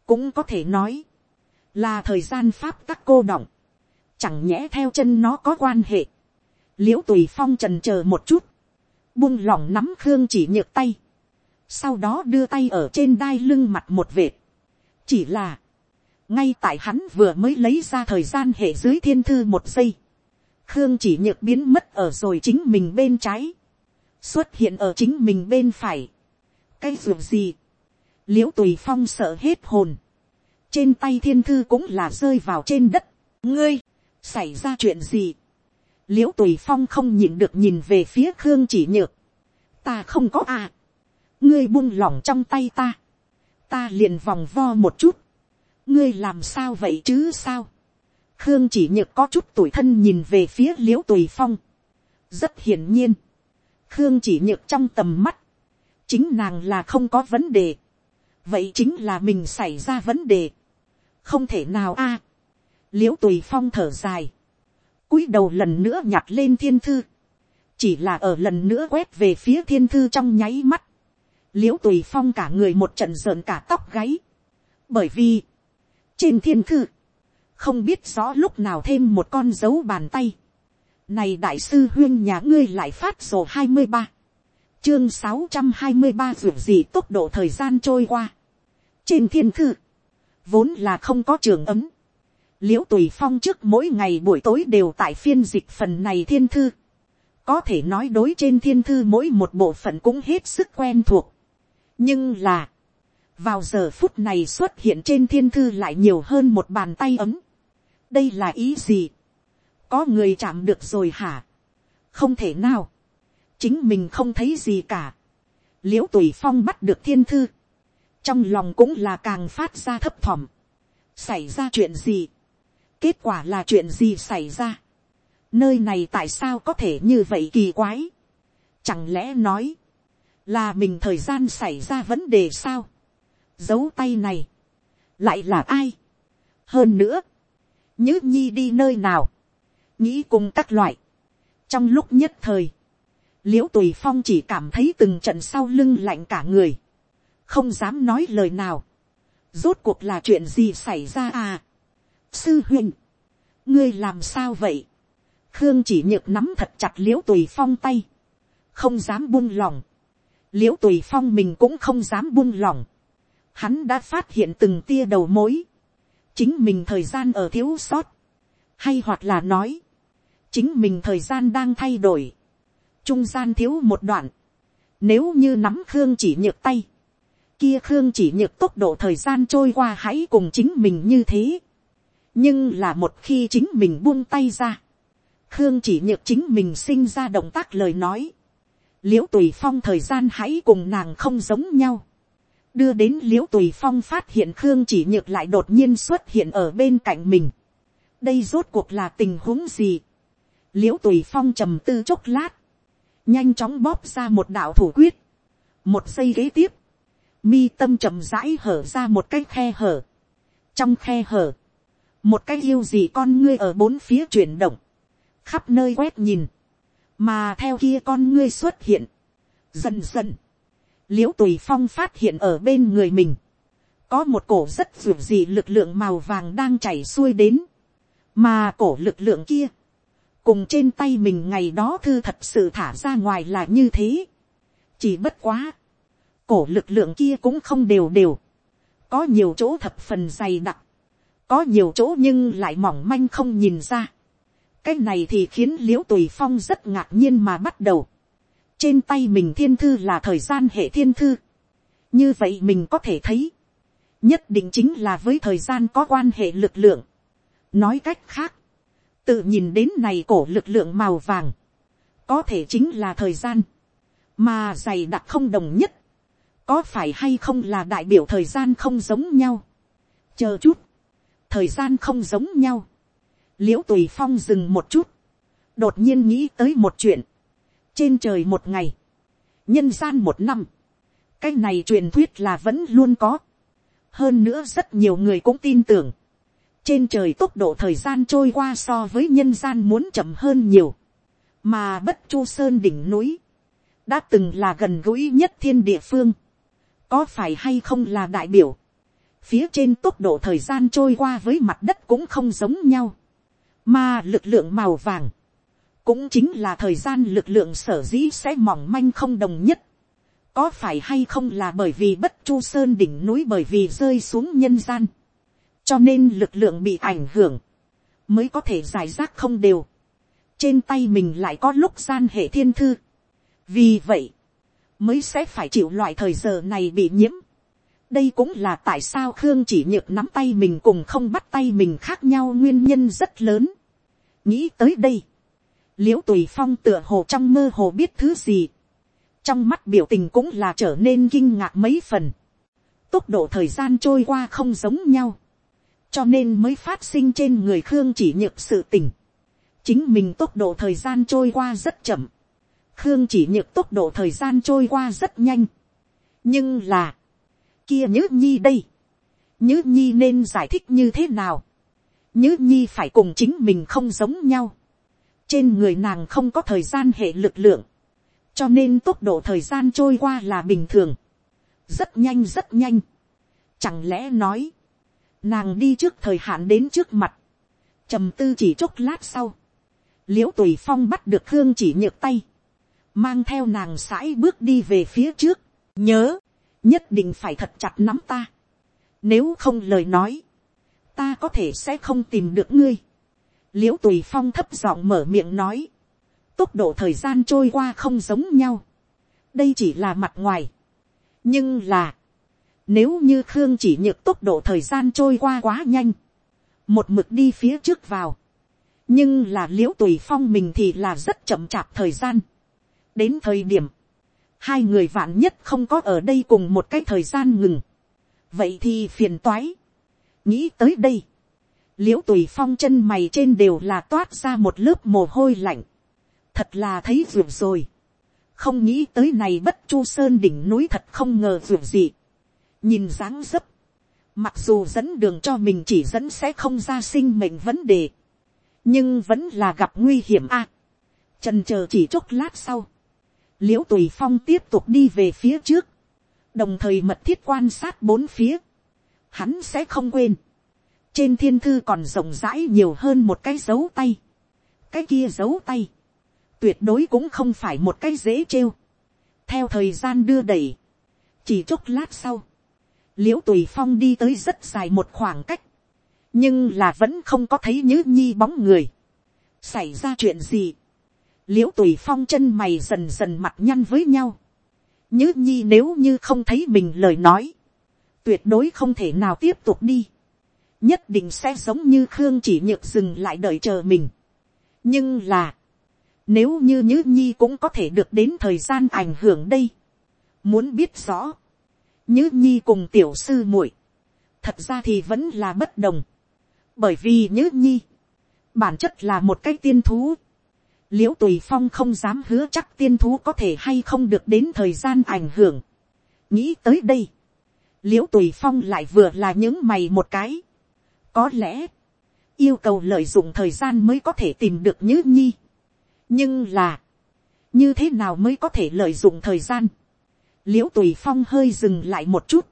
[SPEAKER 1] cũng có thể nói, là thời gian pháp các cô động, chẳng nhẽ theo chân nó có quan hệ, l i ễ u tùy phong trần c h ờ một chút, buông lỏng nắm khương chỉ nhược tay, sau đó đưa tay ở trên đai lưng mặt một vệt, chỉ là, ngay tại hắn vừa mới lấy ra thời gian hệ dưới thiên thư một giây, khương chỉ nhược biến mất ở rồi chính mình bên trái, xuất hiện ở chính mình bên phải, cái ruộng gì, l i ễ u tùy phong sợ hết hồn, trên tay thiên thư cũng là rơi vào trên đất, ngươi, xảy ra chuyện gì, l i ễ u tùy phong không nhịn được nhìn về phía khương chỉ nhược. ta không có à. ngươi buông lỏng trong tay ta. ta liền vòng vo một chút ngươi làm sao vậy chứ sao. khương chỉ nhược có chút tuổi thân nhìn về phía l i ễ u tùy phong. rất hiển nhiên. khương chỉ nhược trong tầm mắt. chính nàng là không có vấn đề. vậy chính là mình xảy ra vấn đề. không thể nào a. À. l i ễ u tùy phong thở dài cúi đầu lần nữa nhặt lên thiên thư, chỉ là ở lần nữa quét về phía thiên thư trong nháy mắt, l i ễ u tùy phong cả người một trận rợn cả tóc gáy, bởi vì, trên thiên thư, không biết rõ lúc nào thêm một con dấu bàn tay, này đại sư huyên nhà ngươi lại phát sổ hai mươi ba, chương sáu trăm hai mươi ba ruột gì tốc độ thời gian trôi qua. trên thiên thư, vốn là không có trường ấm, liễu tùy phong trước mỗi ngày buổi tối đều tại phiên dịch phần này thiên thư. có thể nói đối trên thiên thư mỗi một bộ phận cũng hết sức quen thuộc. nhưng là, vào giờ phút này xuất hiện trên thiên thư lại nhiều hơn một bàn tay ấm. đây là ý gì. có người chạm được rồi hả. không thể nào. chính mình không thấy gì cả. l i ễ u tùy phong bắt được thiên thư. trong lòng cũng là càng phát ra thấp thỏm, xảy ra chuyện gì, kết quả là chuyện gì xảy ra, nơi này tại sao có thể như vậy kỳ quái, chẳng lẽ nói, là mình thời gian xảy ra vấn đề sao, dấu tay này, lại là ai, hơn nữa, nhữ nhi đi nơi nào, nghĩ cùng các loại, trong lúc nhất thời, l i ễ u tùy phong chỉ cảm thấy từng trận sau lưng lạnh cả người, không dám nói lời nào, rốt cuộc là chuyện gì xảy ra à. sư huynh, ngươi làm sao vậy, khương chỉ nhược nắm thật chặt l i ễ u tùy phong tay, không dám buông lòng, l i ễ u tùy phong mình cũng không dám buông lòng, hắn đã phát hiện từng tia đầu mối, chính mình thời gian ở thiếu sót, hay hoặc là nói, chính mình thời gian đang thay đổi, trung gian thiếu một đoạn, nếu như nắm khương chỉ nhược tay, kia khương chỉ nhược tốc độ thời gian trôi qua hãy cùng chính mình như thế, nhưng là một khi chính mình buông tay ra, khương chỉ nhược chính mình sinh ra động tác lời nói, l i ễ u tùy phong thời gian hãy cùng nàng không giống nhau đưa đến l i ễ u tùy phong phát hiện khương chỉ nhược lại đột nhiên xuất hiện ở bên cạnh mình. đây rốt cuộc là tình huống gì. l i ễ u tùy phong trầm tư chốc lát, nhanh chóng bóp ra một đạo thủ quyết, một giây kế tiếp, mi tâm trầm rãi hở ra một cái khe hở. trong khe hở, một cái yêu gì con ngươi ở bốn phía chuyển động, khắp nơi quét nhìn, mà theo kia con ngươi xuất hiện, dần dần, l i ễ u tùy phong phát hiện ở bên người mình, có một cổ rất ruột gì lực lượng màu vàng đang chảy xuôi đến, mà cổ lực lượng kia, cùng trên tay mình ngày đó thư thật sự thả ra ngoài là như thế, chỉ bất quá, cổ lực lượng kia cũng không đều đều, có nhiều chỗ thập phần dày đặc, có nhiều chỗ nhưng lại mỏng manh không nhìn ra, cái này thì khiến l i ễ u tùy phong rất ngạc nhiên mà bắt đầu trên tay mình thiên thư là thời gian hệ thiên thư. như vậy mình có thể thấy, nhất định chính là với thời gian có quan hệ lực lượng. nói cách khác, tự nhìn đến này cổ lực lượng màu vàng, có thể chính là thời gian, mà dày đặc không đồng nhất, có phải hay không là đại biểu thời gian không giống nhau. chờ chút, thời gian không giống nhau l i ễ u tùy phong dừng một chút, đột nhiên nghĩ tới một chuyện, trên trời một ngày, nhân gian một năm, cái này truyền thuyết là vẫn luôn có, hơn nữa rất nhiều người cũng tin tưởng, trên trời tốc độ thời gian trôi qua so với nhân gian muốn chậm hơn nhiều, mà bất chu sơn đỉnh núi, đã từng là gần gũi nhất thiên địa phương, có phải hay không là đại biểu, phía trên tốc độ thời gian trôi qua với mặt đất cũng không giống nhau, mà lực lượng màu vàng, cũng chính là thời gian lực lượng sở dĩ sẽ mỏng manh không đồng nhất. Có phải hay không là bởi vì bất chu sơn đỉnh núi bởi vì rơi xuống nhân gian. Cho nên lực lượng bị ảnh hưởng. Mới có thể giải rác không đều. Trên tay mình lại có lúc gian hệ thiên thư. Vì vậy. Mới sẽ phải chịu loại thời giờ này bị nhiễm. Đây cũng là tại sao Khương chỉ nhược nắm tay mình cùng không bắt tay mình khác nhau nguyên nhân rất lớn nghĩ tới đây, l i ễ u tùy phong tựa hồ trong mơ hồ biết thứ gì, trong mắt biểu tình cũng là trở nên kinh ngạc mấy phần, tốc độ thời gian trôi qua không giống nhau, cho nên mới phát sinh trên người khương chỉ nhược sự tình, chính mình tốc độ thời gian trôi qua rất chậm, khương chỉ nhược tốc độ thời gian trôi qua rất nhanh, nhưng là, kia nhữ nhi đây, nhữ nhi nên giải thích như thế nào, nhữ nhi phải cùng chính mình không giống nhau. Trên người nàng không có thời gian hệ lực lượng. Cho nên tốc độ thời gian trôi qua là bình thường. Rất nhanh rất nhanh. Chẳng lẽ nói. Nàng đi trước thời hạn đến trước mặt. trầm tư chỉ chốc lát sau. Liễu tùy phong bắt được khương chỉ nhược tay. Mang theo nàng sãi bước đi về phía trước. Nhớ. Nhất định phải thật chặt nắm ta. Nếu không lời nói, ta có thể sẽ không tìm được ngươi l i ễ u tùy phong thấp giọng mở miệng nói, tốc độ thời gian trôi qua không giống nhau, đây chỉ là mặt ngoài. nhưng là, nếu như khương chỉ nhược tốc độ thời gian trôi qua quá nhanh, một mực đi phía trước vào, nhưng là l i ễ u tùy phong mình thì là rất chậm chạp thời gian. đến thời điểm, hai người vạn nhất không có ở đây cùng một cái thời gian ngừng, vậy thì phiền toái. nghĩ tới đây, l i ễ u tùy phong chân mày trên đều là toát ra một lớp mồ hôi lạnh, thật là thấy ruột rồi, không nghĩ tới này bất chu sơn đỉnh núi thật không ngờ ruột gì, nhìn dáng dấp, mặc dù dẫn đường cho mình chỉ dẫn sẽ không ra sinh mệnh vấn đề, nhưng vẫn là gặp nguy hiểm a. À, trần c h ờ chỉ chốc lát sau, l i ễ u tùy phong tiếp tục đi về phía trước, đồng thời mật thiết quan sát bốn phía, hắn sẽ không quên, trên thiên thư còn rộng rãi nhiều hơn một cái dấu tay. cái kia dấu tay, tuyệt đối cũng không phải một cái dễ trêu. theo thời gian đưa đẩy, chỉ chốc lát sau, l i ễ u tùy phong đi tới rất dài một khoảng cách, nhưng là vẫn không có thấy nhứ nhi bóng người. xảy ra chuyện gì, l i ễ u tùy phong chân mày dần dần mặt nhăn với nhau. nhứ nhi nếu như không thấy mình lời nói, tuyệt đối không thể nào tiếp tục đi nhất định sẽ giống như khương chỉ nhược dừng lại đợi chờ mình. nhưng là, nếu như nhữ nhi cũng có thể được đến thời gian ảnh hưởng đây, muốn biết rõ, nhữ nhi cùng tiểu sư muội, thật ra thì vẫn là bất đồng, bởi vì nhữ nhi, bản chất là một cái tiên thú, l i ễ u tùy phong không dám hứa chắc tiên thú có thể hay không được đến thời gian ảnh hưởng. nghĩ tới đây, l i ễ u tùy phong lại vừa là những mày một cái, có lẽ, yêu cầu lợi dụng thời gian mới có thể tìm được nhữ nhi. nhưng là, như thế nào mới có thể lợi dụng thời gian. l i ễ u tùy phong hơi dừng lại một chút,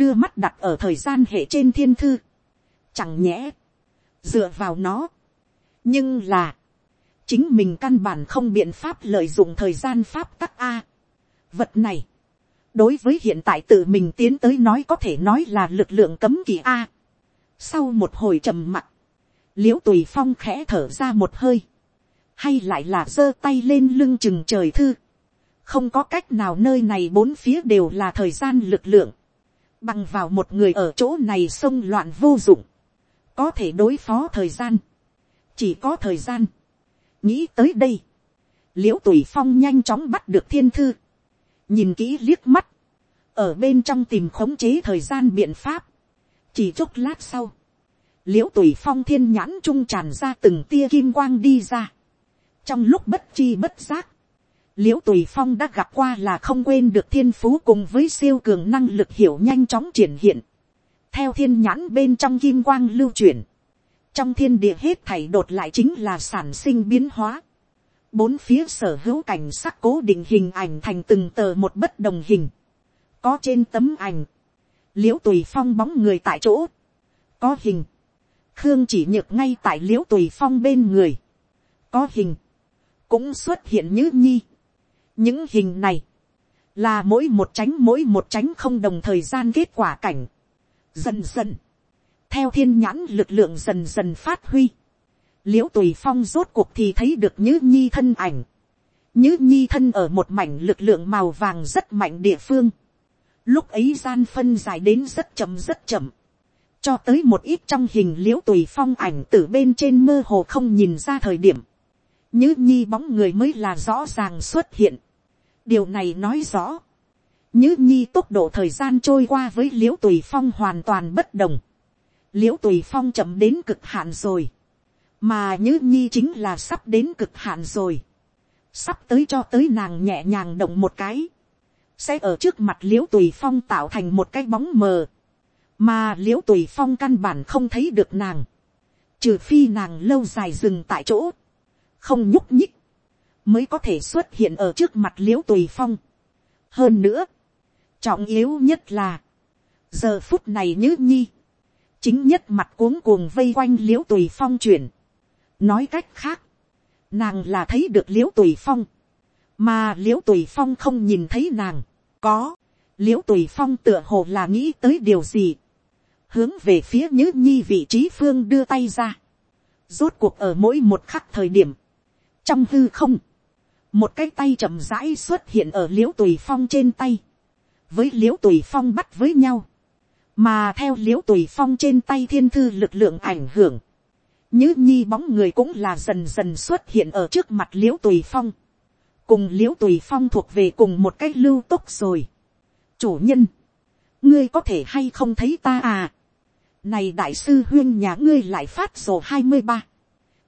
[SPEAKER 1] đưa mắt đặt ở thời gian hệ trên thiên thư. chẳng nhẽ, dựa vào nó. nhưng là, chính mình căn bản không biện pháp lợi dụng thời gian pháp tắc a. vật này, đối với hiện tại tự mình tiến tới nói có thể nói là lực lượng cấm kỳ a. Sau một hồi trầm mặc, l i ễ u tùy phong khẽ thở ra một hơi, hay lại là giơ tay lên lưng chừng trời thư. không có cách nào nơi này bốn phía đều là thời gian lực lượng, bằng vào một người ở chỗ này xông loạn vô dụng, có thể đối phó thời gian, chỉ có thời gian. nghĩ tới đây, l i ễ u tùy phong nhanh chóng bắt được thiên thư, nhìn kỹ liếc mắt, ở bên trong tìm khống chế thời gian biện pháp, chỉ chốc lát sau, l i ễ u tùy phong thiên nhãn trung tràn ra từng tia kim quang đi ra. trong lúc bất chi bất giác, l i ễ u tùy phong đã gặp qua là không quên được thiên phú cùng với siêu cường năng lực hiểu nhanh chóng triển hiện. theo thiên nhãn bên trong kim quang lưu chuyển, trong thiên địa hết thảy đột lại chính là sản sinh biến hóa. bốn phía sở hữu cảnh sắc cố định hình ảnh thành từng tờ một bất đồng hình. có trên tấm ảnh, l i ễ u tùy phong bóng người tại chỗ, có hình, khương chỉ nhược ngay tại l i ễ u tùy phong bên người, có hình, cũng xuất hiện như nhi. những hình này, là mỗi một tránh mỗi một tránh không đồng thời gian kết quả cảnh. dần dần, theo thiên nhãn lực lượng dần dần phát huy, l i ễ u tùy phong rốt cuộc thì thấy được như nhi thân ảnh. như nhi thân ở một mảnh lực lượng màu vàng rất mạnh địa phương. Lúc ấy gian phân dài đến rất chậm rất chậm. Cho tới một ít trong hình liễu tùy phong ảnh từ bên trên mơ hồ không nhìn ra thời điểm. Như nhi bóng người mới là rõ ràng xuất hiện. Điều này nói rõ. Như nhi tốc độ thời gian trôi qua với liễu tùy phong hoàn toàn bất đồng. Liễu tùy phong chậm đến cực hạn rồi. Mà như nhi chính là sắp đến cực hạn rồi. Sắp tới cho tới nàng nhẹ nhàng động một cái sẽ ở trước mặt l i ễ u tùy phong tạo thành một cái bóng mờ, mà l i ễ u tùy phong căn bản không thấy được nàng, trừ phi nàng lâu dài dừng tại chỗ, không nhúc nhích, mới có thể xuất hiện ở trước mặt l i ễ u tùy phong. hơn nữa, trọng yếu nhất là, giờ phút này nhứ nhi, chính nhất mặt cuống cuồng vây quanh l i ễ u tùy phong chuyển, nói cách khác, nàng là thấy được l i ễ u tùy phong, mà l i ễ u tùy phong không nhìn thấy nàng, có, l i ễ u tùy phong tựa hồ là nghĩ tới điều gì, hướng về phía nhữ nhi vị trí phương đưa tay ra, rốt cuộc ở mỗi một khắc thời điểm, trong hư không, một cái tay chậm rãi xuất hiện ở l i ễ u tùy phong trên tay, với l i ễ u tùy phong bắt với nhau, mà theo l i ễ u tùy phong trên tay thiên thư lực lượng ảnh hưởng, nhữ nhi bóng người cũng là dần dần xuất hiện ở trước mặt l i ễ u tùy phong, cùng l i ễ u tùy phong thuộc về cùng một cái lưu tốc rồi. chủ nhân, ngươi có thể hay không thấy ta à. này đại sư huyên nhà ngươi lại phát sổ hai mươi ba,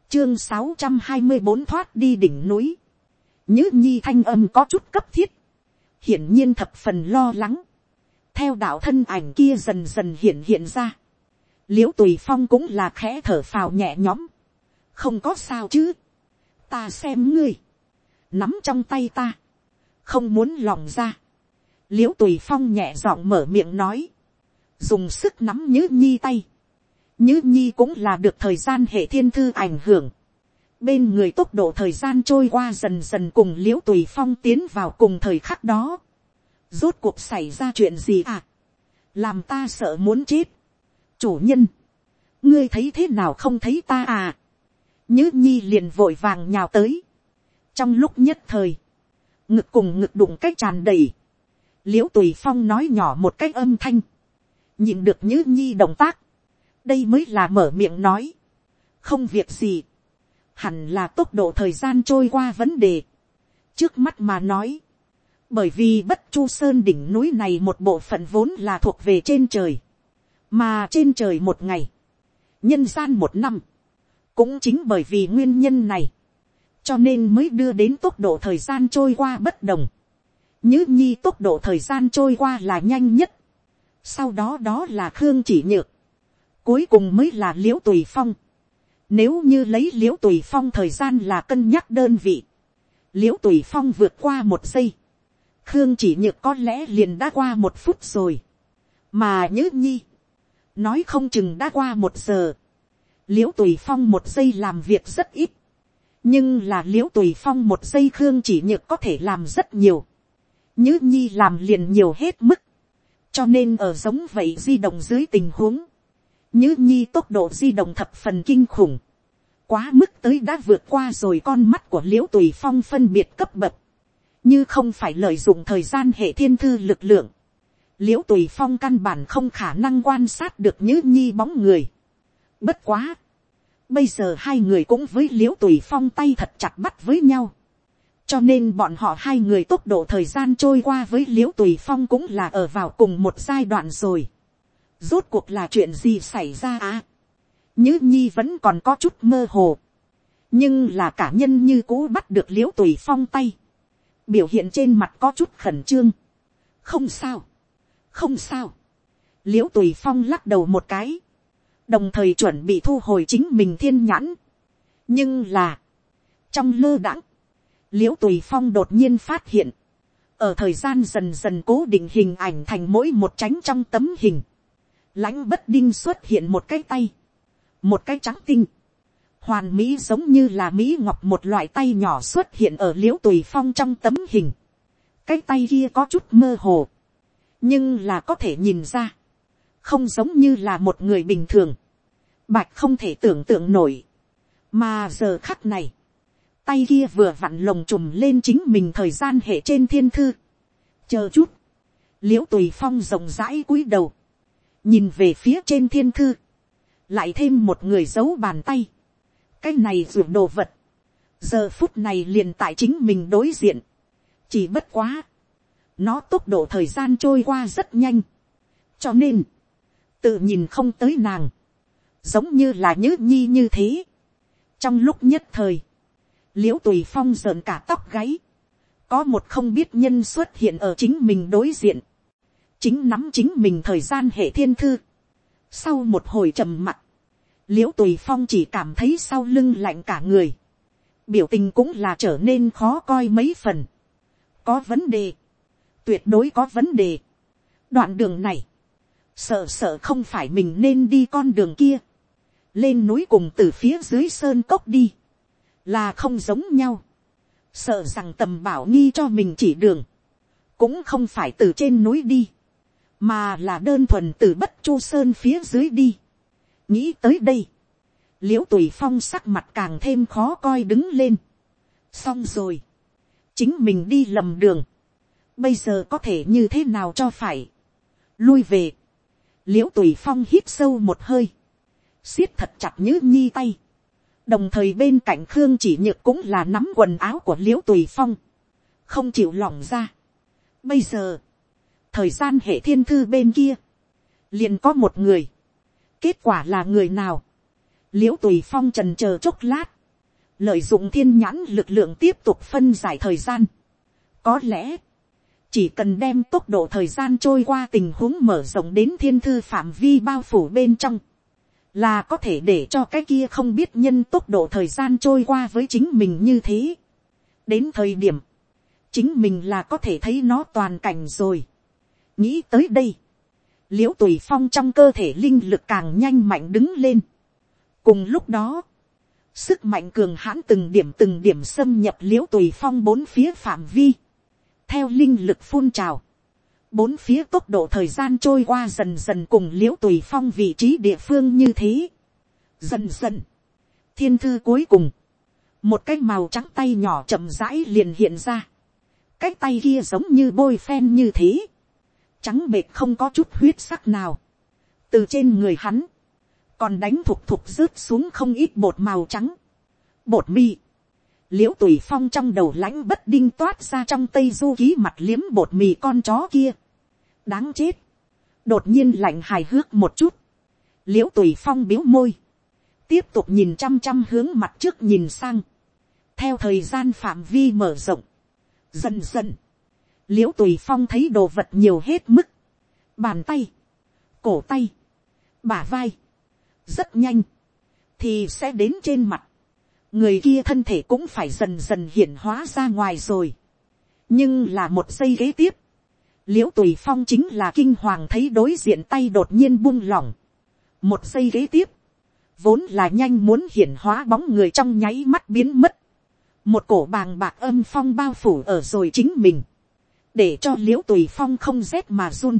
[SPEAKER 1] chương sáu trăm hai mươi bốn thoát đi đỉnh núi, nhữ nhi thanh âm có chút cấp thiết, hiển nhiên thập phần lo lắng, theo đạo thân ảnh kia dần dần hiện hiện ra, l i ễ u tùy phong cũng là khẽ thở phào nhẹ nhõm, không có sao chứ, ta xem ngươi, nắm trong tay ta, không muốn lòng ra, l i ễ u tùy phong nhẹ giọng mở miệng nói, dùng sức nắm nhữ nhi tay, nhữ nhi cũng là được thời gian hệ thiên thư ảnh hưởng, bên người tốc độ thời gian trôi qua dần dần cùng l i ễ u tùy phong tiến vào cùng thời khắc đó, rốt cuộc xảy ra chuyện gì à, làm ta sợ muốn chết, chủ nhân, ngươi thấy thế nào không thấy ta à, nhứ nhi liền vội vàng nhào tới, trong lúc nhất thời, ngực cùng ngực đụng cách tràn đầy, l i ễ u tùy phong nói nhỏ một cách âm thanh, nhìn được như nhi động tác, đây mới là mở miệng nói, không việc gì, hẳn là tốc độ thời gian trôi qua vấn đề, trước mắt mà nói, bởi vì bất chu sơn đỉnh núi này một bộ phận vốn là thuộc về trên trời, mà trên trời một ngày, nhân gian một năm, cũng chính bởi vì nguyên nhân này, cho nên mới đưa đến tốc độ thời gian trôi qua bất đồng. Nhứ nhi tốc độ thời gian trôi qua là nhanh nhất, sau đó đó là khương chỉ nhược, cuối cùng mới là Liễu tùy phong. Nếu như lấy Liễu tùy phong thời gian là cân nhắc đơn vị, Liễu tùy phong vượt qua một giây, khương chỉ nhược có lẽ liền đã qua một phút rồi, mà Nhữ nhi, nói không chừng đã qua một giờ, Liễu tùy phong một giây làm việc rất ít, nhưng là l i ễ u tùy phong một giây khương chỉ nhược có thể làm rất nhiều, nhữ nhi làm liền nhiều hết mức, cho nên ở giống vậy di động dưới tình huống, nhữ nhi tốc độ di động thập phần kinh khủng, quá mức tới đã vượt qua rồi con mắt của l i ễ u tùy phong phân biệt cấp bậc, như không phải lợi dụng thời gian hệ thiên thư lực lượng, l i ễ u tùy phong căn bản không khả năng quan sát được nhữ nhi bóng người. Bất quá, bây giờ hai người cũng với Liễu tùy phong tay thật chặt bắt với nhau, cho nên bọn họ hai người tốc độ thời gian trôi qua với Liễu tùy phong cũng là ở vào cùng một giai đoạn rồi. rốt cuộc là chuyện gì xảy ra à. nhữ nhi vẫn còn có chút mơ hồ, nhưng là cả nhân như cũ bắt được Liễu tùy phong tay biểu hiện trên mặt có chút khẩn trương. không sao, không sao. Liễu tùy phong lắc đầu một cái, đồng thời chuẩn bị thu hồi chính mình thiên nhãn. nhưng là, trong lơ đãng, l i ễ u tùy phong đột nhiên phát hiện, ở thời gian dần dần cố định hình ảnh thành mỗi một tránh trong tấm hình, lãnh bất đinh xuất hiện một cái tay, một cái trắng tinh, hoàn mỹ giống như là mỹ ngọc một loại tay nhỏ xuất hiện ở l i ễ u tùy phong trong tấm hình. cái tay kia có chút mơ hồ, nhưng là có thể nhìn ra, không giống như là một người bình thường, bạch không thể tưởng tượng nổi, mà giờ khắc này, tay kia vừa vặn lồng trùm lên chính mình thời gian hệ trên thiên thư, chờ chút, l i ễ u tùy phong rộng rãi cúi đầu, nhìn về phía trên thiên thư, lại thêm một người giấu bàn tay, cái này ruộng đồ vật, giờ phút này liền tại chính mình đối diện, chỉ bất quá, nó tốc độ thời gian trôi qua rất nhanh, cho nên, tự nhìn không tới nàng, giống như là nhớ nhi như thế. trong lúc nhất thời, l i ễ u tùy phong rợn cả tóc gáy, có một không biết nhân xuất hiện ở chính mình đối diện, chính nắm chính mình thời gian hệ thiên thư. sau một hồi trầm mặt, l i ễ u tùy phong chỉ cảm thấy sau lưng lạnh cả người, biểu tình cũng là trở nên khó coi mấy phần, có vấn đề, tuyệt đối có vấn đề, đoạn đường này, sợ sợ không phải mình nên đi con đường kia, lên núi cùng từ phía dưới sơn cốc đi, là không giống nhau, sợ rằng tầm bảo nghi cho mình chỉ đường, cũng không phải từ trên núi đi, mà là đơn thuần từ bất chu sơn phía dưới đi. Nghĩ tới đây, l i ễ u tùy phong sắc mặt càng thêm khó coi đứng lên. xong rồi, chính mình đi lầm đường, bây giờ có thể như thế nào cho phải, lui về, l i ễ u tùy phong hít sâu một hơi, siết thật chặt nhữ nhi tay, đồng thời bên cạnh khương chỉ nhược cũng là nắm quần áo của l i ễ u tùy phong, không chịu lỏng ra. bây giờ, thời gian hệ thiên thư bên kia, liền có một người, kết quả là người nào, l i ễ u tùy phong trần c h ờ chốc lát, lợi dụng thiên nhãn lực lượng tiếp tục phân giải thời gian, có lẽ, chỉ cần đem tốc độ thời gian trôi qua tình huống mở rộng đến thiên thư phạm vi bao phủ bên trong, là có thể để cho cái kia không biết nhân tốc độ thời gian trôi qua với chính mình như thế. đến thời điểm, chính mình là có thể thấy nó toàn cảnh rồi. nghĩ tới đây, l i ễ u tùy phong trong cơ thể linh lực càng nhanh mạnh đứng lên. cùng lúc đó, sức mạnh cường hãn từng điểm từng điểm xâm nhập l i ễ u tùy phong bốn phía phạm vi theo linh lực phun trào, bốn phía tốc độ thời gian trôi qua dần dần cùng l i ễ u tùy phong vị trí địa phương như thế. dần dần, thiên thư cuối cùng, một cái màu trắng tay nhỏ chậm rãi liền hiện ra. Cái tay kia giống như bôi phen như thế, trắng bệt không có chút huyết sắc nào, từ trên người hắn, còn đánh thục thục rớt xuống không ít bột màu trắng, bột mì, l i ễ u tùy phong trong đầu lãnh bất đinh toát ra trong tây du ký mặt liếm bột mì con chó kia, đáng chết, đột nhiên lạnh hài hước một chút, l i ễ u tùy phong biếu môi, tiếp tục nhìn chăm chăm hướng mặt trước nhìn sang, theo thời gian phạm vi mở rộng, Dần dần. l i ễ u tùy phong thấy đồ vật nhiều hết mức. Bàn tay. Cổ tay. Bả vai. Rất nhanh. Thì sẽ đến trên mặt. Người kia thân thể cũng phải dần dần hiển hóa ra ngoài rồi. Nhưng là một giây ghế tiếp. l i ễ u tùy phong chính là kinh hoàng thấy đối diện tay đột nhiên buông lỏng. Một giây ghế tiếp vốn là nhanh muốn hiển hóa bóng người trong nháy mắt biến mất một cổ bàng bạc âm phong bao phủ ở rồi chính mình, để cho l i ễ u tùy phong không rét mà run.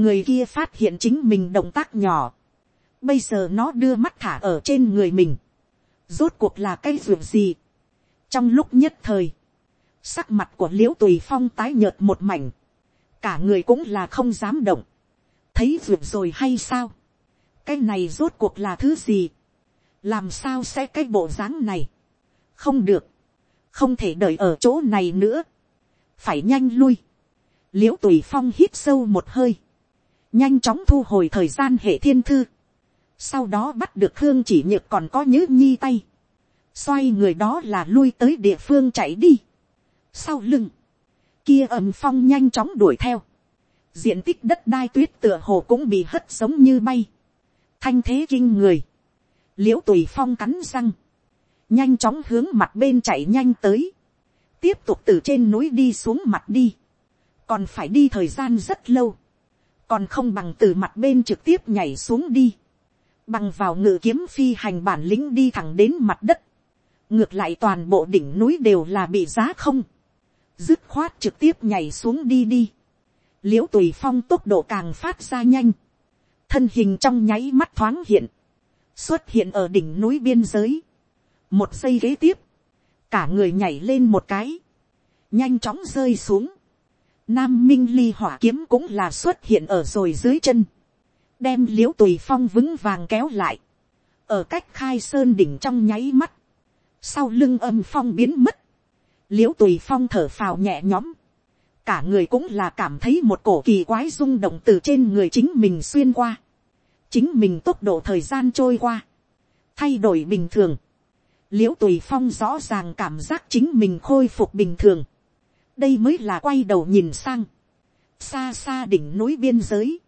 [SPEAKER 1] người kia phát hiện chính mình động tác nhỏ, bây giờ nó đưa mắt thả ở trên người mình, rốt cuộc là cái ruộng gì. trong lúc nhất thời, sắc mặt của l i ễ u tùy phong tái nhợt một mảnh, cả người cũng là không dám động, thấy ruộng rồi hay sao, cái này rốt cuộc là thứ gì, làm sao sẽ cái bộ dáng này, không được, không thể đợi ở chỗ này nữa, phải nhanh lui, l i ễ u tùy phong hít sâu một hơi, nhanh chóng thu hồi thời gian hệ thiên thư, sau đó bắt được hương chỉ nhược còn có nhớ nhi tay, xoay người đó là lui tới địa phương chạy đi, sau lưng, kia ầm phong nhanh chóng đuổi theo, diện tích đất đai tuyết tựa hồ cũng bị hất giống như bay, thanh thế kinh người, l i ễ u tùy phong cắn răng, nhanh chóng hướng mặt bên chạy nhanh tới, tiếp tục từ trên núi đi xuống mặt đi, còn phải đi thời gian rất lâu, còn không bằng từ mặt bên trực tiếp nhảy xuống đi, bằng vào ngự kiếm phi hành bản lĩnh đi thẳng đến mặt đất, ngược lại toàn bộ đỉnh núi đều là bị giá không, dứt khoát trực tiếp nhảy xuống đi đi, l i ễ u tùy phong tốc độ càng phát ra nhanh, thân hình trong nháy mắt thoáng hiện, xuất hiện ở đỉnh núi biên giới, một giây kế tiếp, cả người nhảy lên một cái, nhanh chóng rơi xuống, nam minh ly hỏa kiếm cũng là xuất hiện ở rồi dưới chân, đem l i ễ u tùy phong vững vàng kéo lại, ở cách khai sơn đỉnh trong nháy mắt, sau lưng âm phong biến mất, l i ễ u tùy phong thở phào nhẹ nhõm, cả người cũng là cảm thấy một cổ kỳ quái rung động từ trên người chính mình xuyên qua, chính mình tốc độ thời gian trôi qua, thay đổi bình thường, l i ễ u tùy phong rõ ràng cảm giác chính mình khôi phục bình thường. đây mới là quay đầu nhìn sang. xa xa đỉnh núi biên giới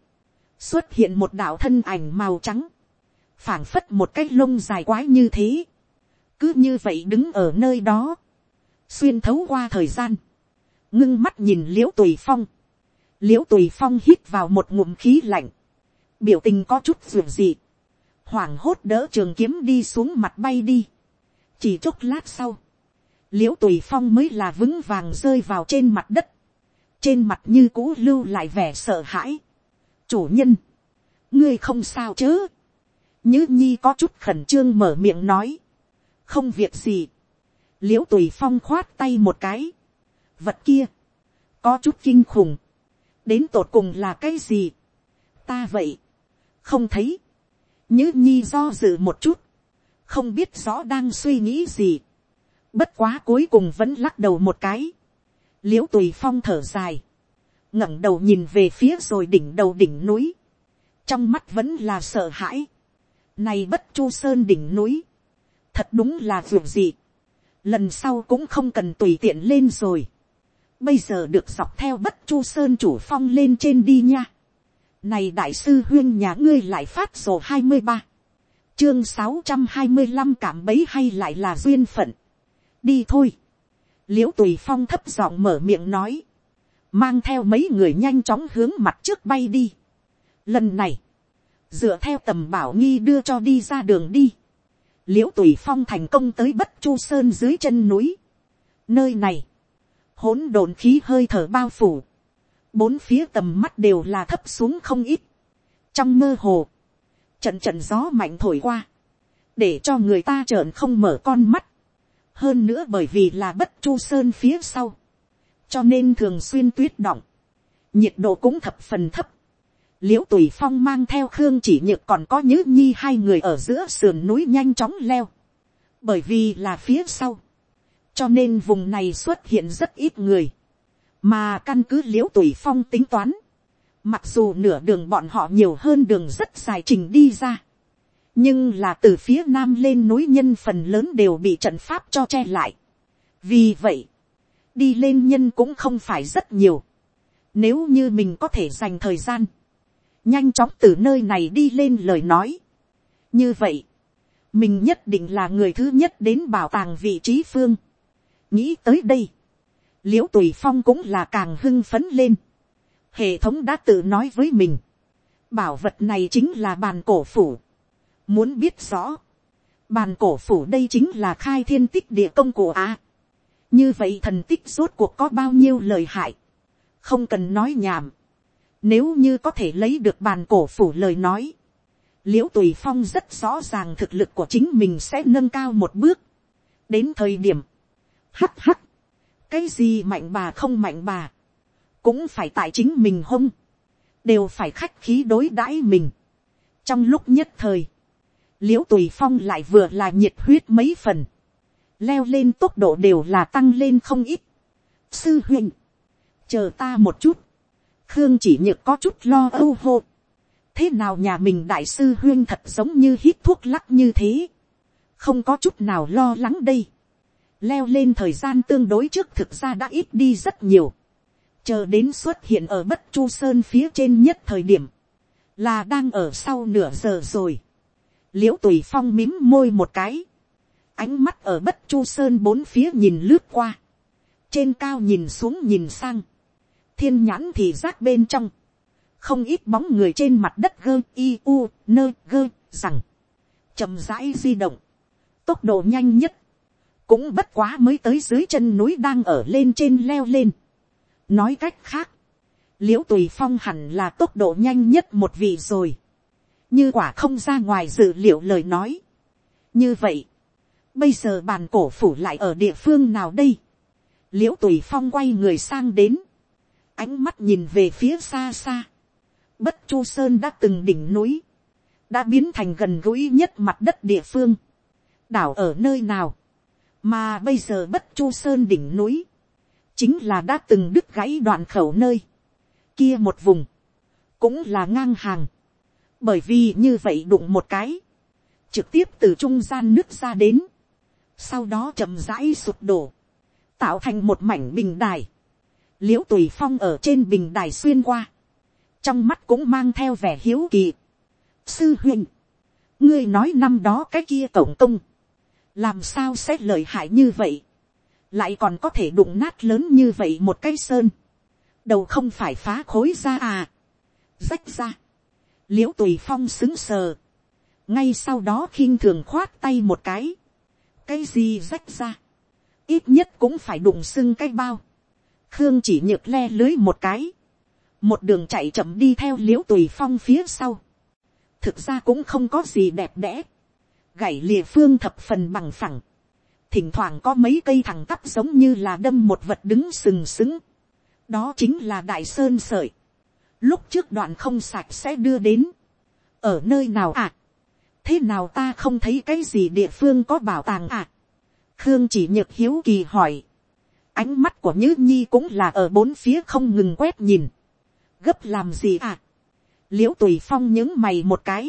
[SPEAKER 1] xuất hiện một đạo thân ảnh màu trắng. phảng phất một cái lông dài quái như thế. cứ như vậy đứng ở nơi đó. xuyên thấu qua thời gian. ngưng mắt nhìn l i ễ u tùy phong. l i ễ u tùy phong hít vào một ngụm khí lạnh. biểu tình có chút ruột gì. hoảng hốt đỡ trường kiếm đi xuống mặt bay đi chỉ chốc lát sau, l i ễ u tùy phong mới là vững vàng rơi vào trên mặt đất, trên mặt như cũ lưu lại vẻ sợ hãi chủ nhân, ngươi không sao chứ? nhứ nhi có chút khẩn trương mở miệng nói, không việc gì, l i ễ u tùy phong khoát tay một cái, vật kia, có chút kinh khủng, đến tột cùng là cái gì, ta vậy, không thấy, nhứ nhi do dự một chút, không biết rõ đang suy nghĩ gì. Bất quá cuối cùng vẫn lắc đầu một cái. l i ễ u tùy phong thở dài ngẩng đầu nhìn về phía rồi đỉnh đầu đỉnh núi, trong mắt vẫn là sợ hãi, này bất chu sơn đỉnh núi, thật đúng là ruột gì, lần sau cũng không cần tùy tiện lên rồi, bây giờ được dọc theo bất chu sơn chủ phong lên trên đi nha, này đại sư huyên nhà ngươi lại phát sổ hai mươi ba. Chương sáu trăm hai mươi năm cảm bấy hay lại là duyên phận. Đi thôi. Liễu tùy phong thấp giọng mở miệng nói. Mang theo mấy người nhanh chóng hướng mặt trước bay đi. Lần này. Dựa theo tầm bảo nghi đưa cho đi ra đường đi. Liễu tùy phong thành công tới bất chu sơn dưới chân núi. Nơi này. hỗn độn khí hơi thở bao phủ bốn phía tầm mắt đều là thấp xuống không ít. trong mơ hồ, trận trận gió mạnh thổi qua, để cho người ta trợn không mở con mắt. hơn nữa bởi vì là bất chu sơn phía sau, cho nên thường xuyên tuyết động, nhiệt độ cũng thập phần thấp. l i ễ u tùy phong mang theo khương chỉ nhược còn có nhữ nhi hai người ở giữa sườn núi nhanh chóng leo, bởi vì là phía sau, cho nên vùng này xuất hiện rất ít người mà căn cứ l i ễ u tùy phong tính toán, mặc dù nửa đường bọn họ nhiều hơn đường rất dài trình đi ra, nhưng là từ phía nam lên núi nhân phần lớn đều bị trận pháp cho che lại. vì vậy, đi lên nhân cũng không phải rất nhiều. nếu như mình có thể dành thời gian, nhanh chóng từ nơi này đi lên lời nói. như vậy, mình nhất định là người thứ nhất đến bảo tàng vị trí phương. nghĩ tới đây, l i ễ u tùy phong cũng là càng hưng phấn lên. hệ thống đã tự nói với mình, bảo vật này chính là bàn cổ phủ. muốn biết rõ, bàn cổ phủ đây chính là khai thiên tích địa công của a. À? Như vậy thần tích rốt cuộc có bao nhiêu lời hại, không cần nói nhảm. nếu như có thể lấy được bàn cổ phủ lời nói, l i ễ u tùy phong rất rõ ràng thực lực của chính mình sẽ nâng cao một bước. đến thời điểm, hắt hắt, cái gì mạnh bà không mạnh bà, cũng phải tại chính mình không đều phải khách khí đối đãi mình. trong lúc nhất thời, l i ễ u tùy phong lại vừa là nhiệt huyết mấy phần, leo lên tốc độ đều là tăng lên không ít. sư huynh, chờ ta một chút, khương chỉ nhược có chút lo âu hô. thế nào nhà mình đại sư huyên thật giống như hít thuốc lắc như thế, không có chút nào lo lắng đây. Leo lên thời gian tương đối trước thực ra đã ít đi rất nhiều, chờ đến xuất hiện ở bất chu sơn phía trên nhất thời điểm, là đang ở sau nửa giờ rồi, l i ễ u tùy phong mím môi một cái, ánh mắt ở bất chu sơn bốn phía nhìn lướt qua, trên cao nhìn xuống nhìn sang, thiên nhãn thì rác bên trong, không ít bóng người trên mặt đất gơ i u nơ gơ rằng, chậm rãi di động, tốc độ nhanh nhất, cũng bất quá mới tới dưới chân núi đang ở lên trên leo lên. nói cách khác, l i ễ u tùy phong hẳn là tốc độ nhanh nhất một vị rồi, như quả không ra ngoài dự liệu lời nói. như vậy, bây giờ bàn cổ phủ lại ở địa phương nào đây, l i ễ u tùy phong quay người sang đến, ánh mắt nhìn về phía xa xa, bất chu sơn đã từng đỉnh núi, đã biến thành gần gũi nhất mặt đất địa phương, đảo ở nơi nào, mà bây giờ bất chu sơn đỉnh núi, chính là đã từng đứt gãy đoạn khẩu nơi, kia một vùng, cũng là ngang hàng, bởi vì như vậy đụng một cái, trực tiếp từ trung gian nước ra đến, sau đó chậm rãi sụp đổ, tạo thành một mảnh bình đài, l i ễ u tùy phong ở trên bình đài xuyên qua, trong mắt cũng mang theo vẻ hiếu kỳ. sư huynh, ngươi nói năm đó cái kia tổng công, làm sao sẽ lợi hại như vậy, lại còn có thể đụng nát lớn như vậy một cái sơn, đầu không phải phá khối ra à, rách ra, l i ễ u tùy phong xứng sờ, ngay sau đó khinh thường khoát tay một cái, cái gì rách ra, ít nhất cũng phải đụng sưng cái bao, khương chỉ nhược le lưới một cái, một đường chạy chậm đi theo l i ễ u tùy phong phía sau, thực ra cũng không có gì đẹp đẽ, gảy lìa phương thập phần bằng phẳng, thỉnh thoảng có mấy cây thẳng tắp giống như là đâm một vật đứng sừng sững, đó chính là đại sơn sợi, lúc trước đoạn không sạch sẽ đưa đến, ở nơi nào ạ, à? Thế nào ta không thấy cái gì địa phương có bảo tàng à? khương chỉ nhược hiếu kỳ hỏi, ánh mắt của nhữ nhi cũng là ở bốn phía không ngừng quét nhìn, gấp làm gì à, l i ễ u tùy phong những mày một cái,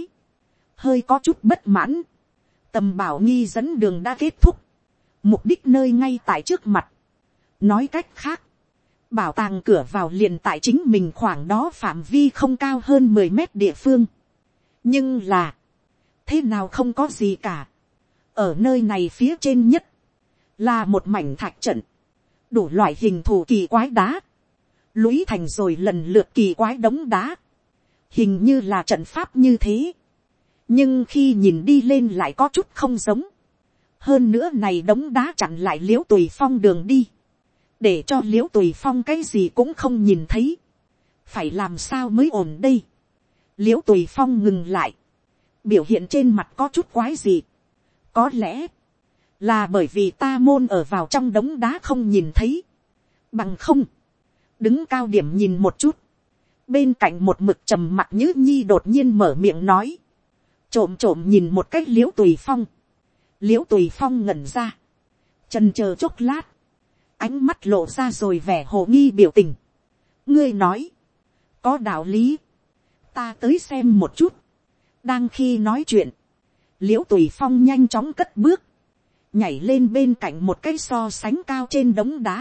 [SPEAKER 1] hơi có chút bất mãn, tầm bảo nghi dẫn đường đã kết thúc, mục đích nơi ngay tại trước mặt, nói cách khác, bảo tàng cửa vào liền tại chính mình khoảng đó phạm vi không cao hơn mười mét địa phương, nhưng là, thế nào không có gì cả, ở nơi này phía trên nhất, là một mảnh thạch trận, đủ loại hình thù kỳ quái đá, lũy thành rồi lần lượt kỳ quái đống đá, hình như là trận pháp như thế, nhưng khi nhìn đi lên lại có chút không giống, hơn nữa này đống đá chặn lại l i ễ u tùy phong đường đi, để cho l i ễ u tùy phong cái gì cũng không nhìn thấy, phải làm sao mới ổn đây, l i ễ u tùy phong ngừng lại, biểu hiện trên mặt có chút quái gì, có lẽ là bởi vì ta môn ở vào trong đống đá không nhìn thấy, bằng không, đứng cao điểm nhìn một chút, bên cạnh một mực trầm mặt nhữ nhi đột nhiên mở miệng nói, trộm trộm nhìn một cách l i ễ u tùy phong, l i ễ u tùy phong ngẩn ra, trần c h ờ chốc lát, ánh mắt lộ ra rồi vẻ hồ nghi biểu tình, ngươi nói, có đạo lý, ta tới xem một chút, đang khi nói chuyện, l i ễ u tùy phong nhanh chóng cất bước, nhảy lên bên cạnh một cái so sánh cao trên đống đá,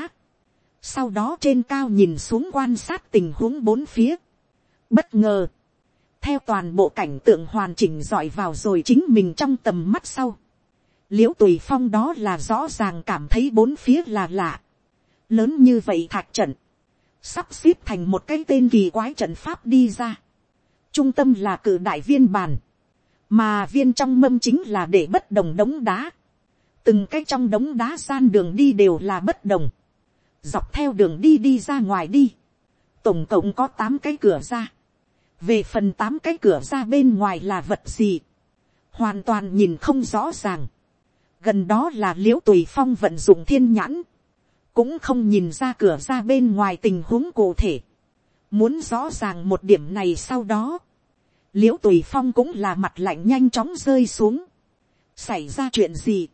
[SPEAKER 1] sau đó trên cao nhìn xuống quan sát tình huống bốn phía. bất ngờ, theo toàn bộ cảnh tượng hoàn chỉnh dọi vào rồi chính mình trong tầm mắt sau. l i ễ u tùy phong đó là rõ ràng cảm thấy bốn phía là lạ. lớn như vậy thạc trận, sắp xếp thành một cái tên kỳ quái trận pháp đi ra trung tâm là cử đại viên bàn, mà viên trong mâm chính là để bất đồng đống đá. từng cái trong đống đá san đường đi đều là bất đồng. Dọc theo đường đi đi ra ngoài đi, tổng cộng có tám cái cửa ra, về phần tám cái cửa ra bên ngoài là vật gì, hoàn toàn nhìn không rõ ràng, gần đó là l i ễ u tùy phong vận dụng thiên nhãn, cũng không nhìn ra cửa ra bên ngoài tình huống cụ thể, muốn rõ ràng một điểm này sau đó, l i ễ u tùy phong cũng là mặt lạnh nhanh chóng rơi xuống, xảy ra chuyện gì,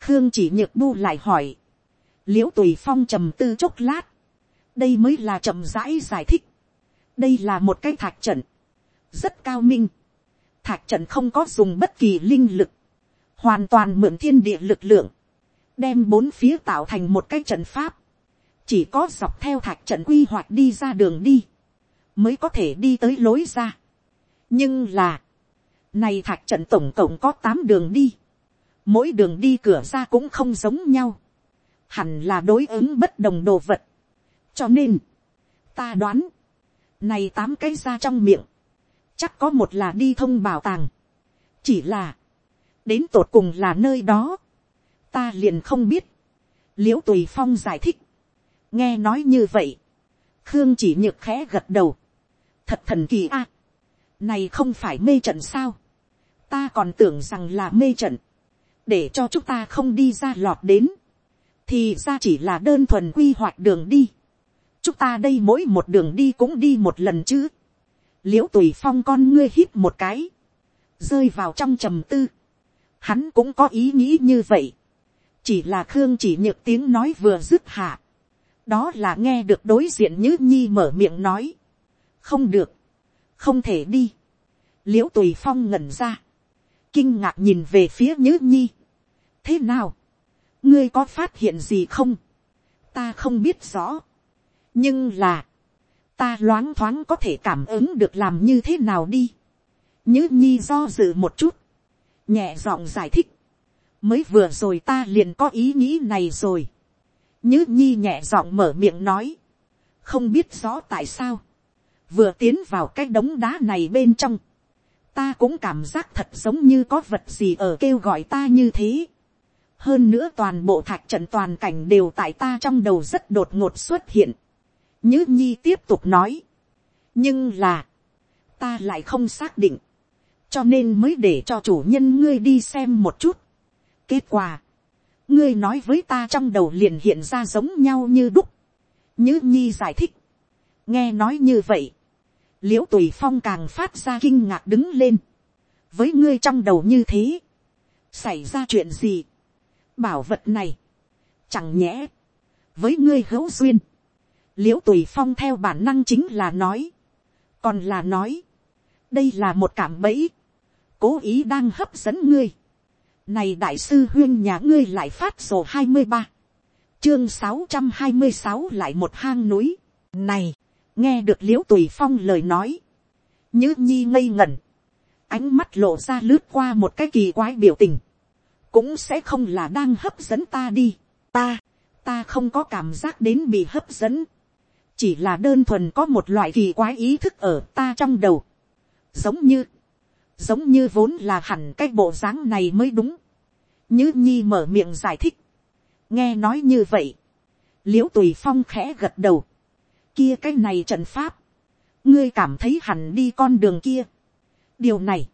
[SPEAKER 1] khương chỉ nhược bu lại hỏi, l i ễ u tùy phong trầm tư chốc lát, đây mới là chậm rãi giải thích, đây là một cái thạch trận, rất cao minh, thạch trận không có dùng bất kỳ linh lực, hoàn toàn mượn thiên địa lực lượng, đem bốn phía tạo thành một cái trận pháp, chỉ có dọc theo thạch trận quy hoạch đi ra đường đi, mới có thể đi tới lối ra. nhưng là, này thạch trận tổng cộng có tám đường đi, mỗi đường đi cửa ra cũng không giống nhau, hẳn là đối ứng bất đồng đồ vật. cho nên, ta đoán, này tám cái ra trong miệng, chắc có một là đi thông bảo tàng. chỉ là, đến tột cùng là nơi đó, ta liền không biết. l i ễ u tùy phong giải thích, nghe nói như vậy, khương chỉ nhược khẽ gật đầu, thật thần kỳ a, này không phải mê trận sao, ta còn tưởng rằng là mê trận, để cho chúng ta không đi ra lọt đến, thì ra chỉ là đơn thuần quy hoạch đường đi. chúng ta đây mỗi một đường đi cũng đi một lần chứ. l i ễ u tùy phong con ngươi hít một cái, rơi vào trong trầm tư. hắn cũng có ý nghĩ như vậy. chỉ là khương chỉ nhược tiếng nói vừa dứt hạ đó là nghe được đối diện như nhi mở miệng nói. không được, không thể đi. l i ễ u tùy phong ngẩn ra, kinh ngạc nhìn về phía như nhi. thế nào, ngươi có phát hiện gì không, ta không biết rõ, nhưng là, ta loáng thoáng có thể cảm ứng được làm như thế nào đi, như nhi do dự một chút, nhẹ giọng giải thích, mới vừa rồi ta liền có ý nghĩ này rồi, nhứ nhi nhẹ giọng mở miệng nói, không biết rõ tại sao, vừa tiến vào cái đống đá này bên trong, ta cũng cảm giác thật giống như có vật gì ở kêu gọi ta như thế hơn nữa toàn bộ thạch trận toàn cảnh đều tại ta trong đầu rất đột ngột xuất hiện. nhứ nhi tiếp tục nói. nhưng là, ta lại không xác định, cho nên mới để cho chủ nhân ngươi đi xem một chút. kết quả, ngươi nói với ta trong đầu liền hiện ra giống nhau như đúc. Như nhi giải thích. nghe nói như vậy, l i ễ u tùy phong càng phát ra kinh ngạc đứng lên. với ngươi trong đầu như thế, xảy ra chuyện gì, bảo vật này, chẳng nhẽ, với ngươi hữu duyên, l i ễ u tùy phong theo bản năng chính là nói, còn là nói, đây là một cảm bẫy, cố ý đang hấp dẫn ngươi. Này đại sư huyên nhà ngươi lại phát sổ hai mươi ba, chương sáu trăm hai mươi sáu lại một hang núi. Này, nghe được liễu tùy phong lời nói, Nhữ nhi ngây ngẩn, ánh mắt lộ ra lướt qua một cái kỳ quái biểu tình, cũng sẽ không là đang hấp dẫn ta đi. Ta, ta không có cảm giác đến bị hấp dẫn, chỉ là đơn thuần có một loại kỳ quái ý thức ở ta trong đầu, giống như, giống như vốn là hẳn cái bộ dáng này mới đúng. Như nhi mở miệng giải thích, nghe nói như vậy, Liễu tùy phong khẽ gật đầu, kia cái này trận pháp, ngươi cảm thấy hẳn đi con đường kia. điều này,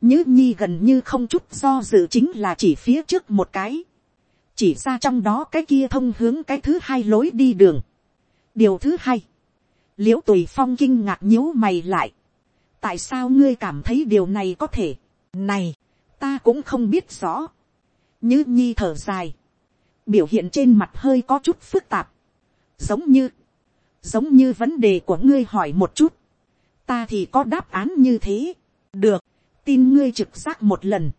[SPEAKER 1] Như nhi gần như không chút do dự chính là chỉ phía trước một cái, chỉ ra trong đó cái kia thông hướng cái thứ hai lối đi đường. điều thứ hai, Liễu tùy phong kinh ngạc nhíu mày lại, tại sao ngươi cảm thấy điều này có thể, này, ta cũng không biết rõ, Như nhi thở dài, biểu hiện trên mặt hơi có chút phức tạp, giống như, giống như vấn đề của ngươi hỏi một chút, ta thì có đáp án như thế, được, tin ngươi trực giác một lần,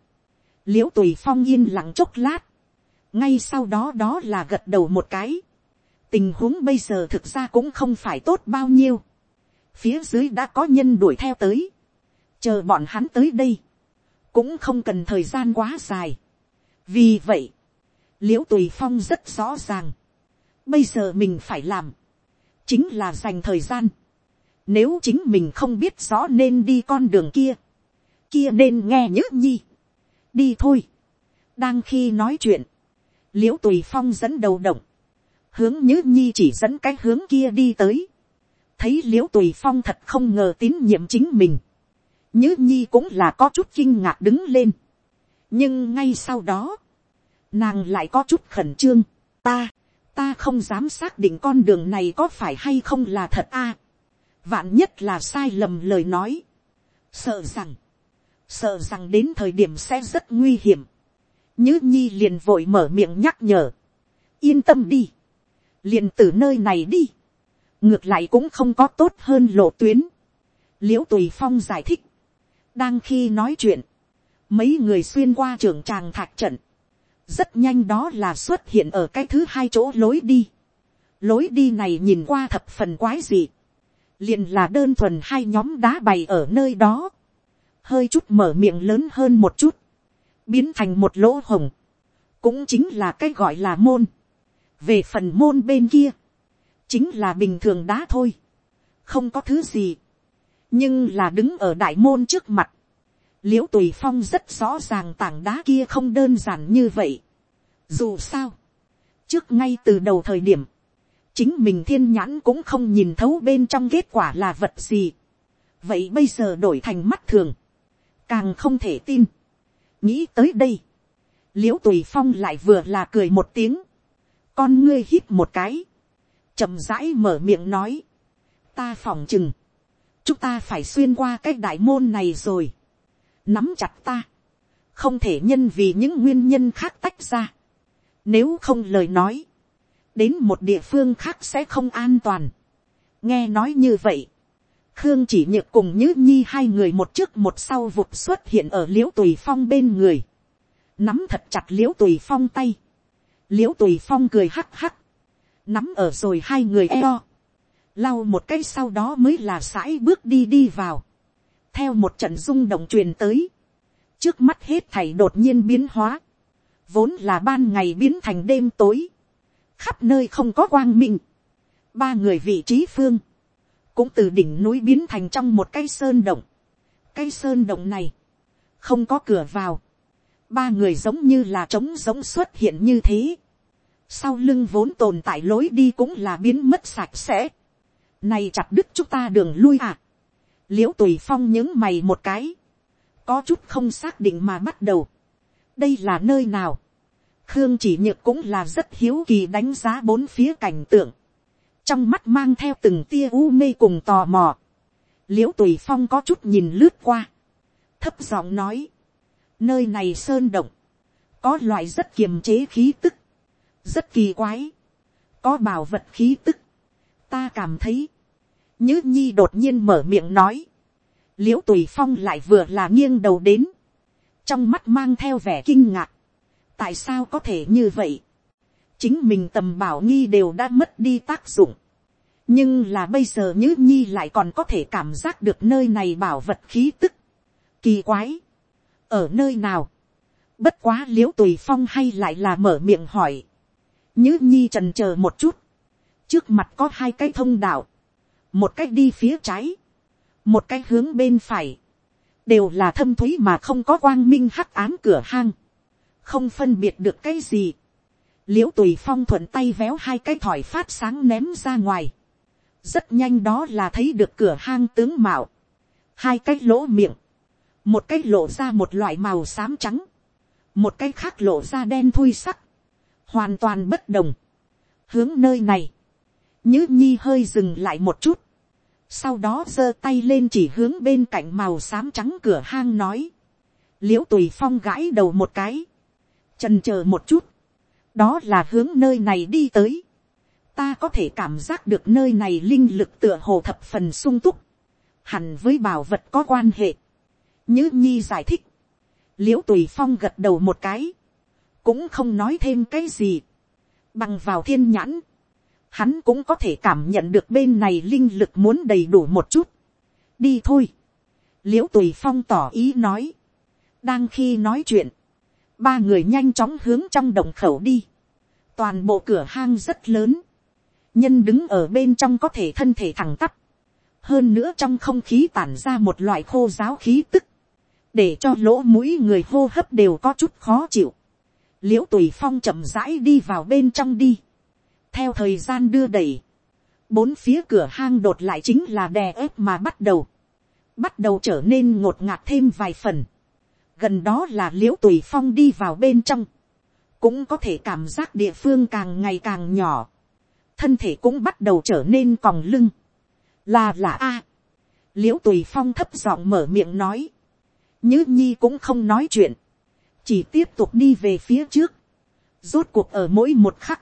[SPEAKER 1] l i ễ u tùy phong yên lặng chốc lát, ngay sau đó đó là gật đầu một cái, tình huống bây giờ thực ra cũng không phải tốt bao nhiêu, phía dưới đã có nhân đuổi theo tới, chờ bọn hắn tới đây, cũng không cần thời gian quá dài, vì vậy, l i ễ u tùy phong rất rõ ràng, bây giờ mình phải làm, chính là dành thời gian. Nếu chính mình không biết rõ nên đi con đường kia, kia nên nghe nhớ nhi. đi thôi. đang khi nói chuyện, l i ễ u tùy phong dẫn đầu động, hướng nhớ nhi chỉ dẫn cái hướng kia đi tới thấy l i ễ u tùy phong thật không ngờ tín nhiệm chính mình. nhớ nhi cũng là có chút kinh ngạc đứng lên. nhưng ngay sau đó, nàng lại có chút khẩn trương. ta, ta không dám xác định con đường này có phải hay không là thật a. vạn nhất là sai lầm lời nói. sợ rằng, sợ rằng đến thời điểm sẽ rất nguy hiểm. nhứ nhi liền vội mở miệng nhắc nhở. yên tâm đi. liền từ nơi này đi ngược lại cũng không có tốt hơn lộ tuyến. l i ễ u tùy phong giải thích. đang khi nói chuyện, mấy người xuyên qua trường tràng thạc trận rất nhanh đó là xuất hiện ở cái thứ hai chỗ lối đi. lối đi này nhìn qua thập phần quái dị. liền là đơn thuần hai nhóm đá bày ở nơi đó. hơi chút mở miệng lớn hơn một chút. biến thành một lỗ hồng. cũng chính là cái gọi là môn. về phần môn bên kia, chính là bình thường đá thôi. không có thứ gì. nhưng là đứng ở đại môn trước mặt l i ễ u tùy phong rất rõ ràng tảng đá kia không đơn giản như vậy. dù sao, trước ngay từ đầu thời điểm, chính mình thiên nhãn cũng không nhìn thấu bên trong kết quả là vật gì. vậy bây giờ đổi thành mắt thường, càng không thể tin. nghĩ tới đây, l i ễ u tùy phong lại vừa là cười một tiếng, con ngươi hít một cái, chậm rãi mở miệng nói, ta phỏng chừng, chúng ta phải xuyên qua cái đại môn này rồi. Nắm chặt ta, không thể nhân vì những nguyên nhân khác tách ra. Nếu không lời nói, đến một địa phương khác sẽ không an toàn. nghe nói như vậy, khương chỉ nhược cùng nhữ nhi hai người một trước một sau vụt xuất hiện ở l i ễ u tùy phong bên người, nắm thật chặt l i ễ u tùy phong tay, l i ễ u tùy phong cười hắc hắc, nắm ở rồi hai người eo, lau một cái sau đó mới là sãi bước đi đi vào, theo một trận rung động truyền tới, trước mắt hết thảy đột nhiên biến hóa, vốn là ban ngày biến thành đêm tối, khắp nơi không có quang minh, ba người vị trí phương, cũng từ đỉnh núi biến thành trong một cái sơn động, cái sơn động này, không có cửa vào, ba người giống như là trống giống xuất hiện như thế, sau lưng vốn tồn tại lối đi cũng là biến mất sạch sẽ, này chặt đứt chúng ta đường lui à, l i ễ u tùy phong những mày một cái, có chút không xác định mà bắt đầu. đây là nơi nào, khương chỉ nhược cũng là rất hiếu kỳ đánh giá bốn phía cảnh tượng, trong mắt mang theo từng tia u mê cùng tò mò, l i ễ u tùy phong có chút nhìn lướt qua, thấp giọng nói, nơi này sơn động, có loại rất kiềm chế khí tức, rất kỳ quái, có bảo vật khí tức, ta cảm thấy, nhữ nhi đột nhiên mở miệng nói, l i ễ u tùy phong lại vừa là nghiêng đầu đến, trong mắt mang theo vẻ kinh ngạc, tại sao có thể như vậy, chính mình tầm bảo nghi đều đã mất đi tác dụng, nhưng là bây giờ nhữ nhi lại còn có thể cảm giác được nơi này bảo vật khí tức, kỳ quái, ở nơi nào, bất quá l i ễ u tùy phong hay lại là mở miệng hỏi, nhữ nhi trần c h ờ một chút, trước mặt có hai cái thông đạo, một cách đi phía trái, một cách hướng bên phải, đều là thâm thúy mà không có quang minh hắc ám cửa hang, không phân biệt được cái gì, l i ễ u tùy phong thuận tay véo hai cái thỏi phát sáng ném ra ngoài, rất nhanh đó là thấy được cửa hang tướng mạo, hai cái lỗ miệng, một cái lộ ra một loại màu xám trắng, một cái khác lộ ra đen thui sắc, hoàn toàn bất đồng, hướng nơi này, nhữ nhi hơi dừng lại một chút, sau đó giơ tay lên chỉ hướng bên cạnh màu xám trắng cửa hang nói, l i ễ u tùy phong gãi đầu một cái, trần c h ờ một chút, đó là hướng nơi này đi tới, ta có thể cảm giác được nơi này linh lực tựa hồ thập phần sung túc, hẳn với bảo vật có quan hệ, nhữ nhi giải thích, l i ễ u tùy phong gật đầu một cái, cũng không nói thêm cái gì, bằng vào thiên nhãn, hắn cũng có thể cảm nhận được bên này linh lực muốn đầy đủ một chút. đi thôi. l i ễ u tùy phong tỏ ý nói. đang khi nói chuyện, ba người nhanh chóng hướng trong đồng khẩu đi. toàn bộ cửa hang rất lớn. nhân đứng ở bên trong có thể thân thể thẳng tắp. hơn nữa trong không khí tản ra một loại khô giáo khí tức. để cho lỗ mũi người hô hấp đều có chút khó chịu l i ễ u tùy phong chậm rãi đi vào bên trong đi. Theo thời gian đưa đẩy, bốn phía cửa hang đột lại chính là đè ép mà bắt đầu, bắt đầu trở nên ngột ngạt thêm vài phần, gần đó là l i ễ u tùy phong đi vào bên trong, cũng có thể cảm giác địa phương càng ngày càng nhỏ, thân thể cũng bắt đầu trở nên còng lưng, là là a, l i ễ u tùy phong thấp giọng mở miệng nói, nhứ nhi cũng không nói chuyện, chỉ tiếp tục đi về phía trước, rốt cuộc ở mỗi một khắc,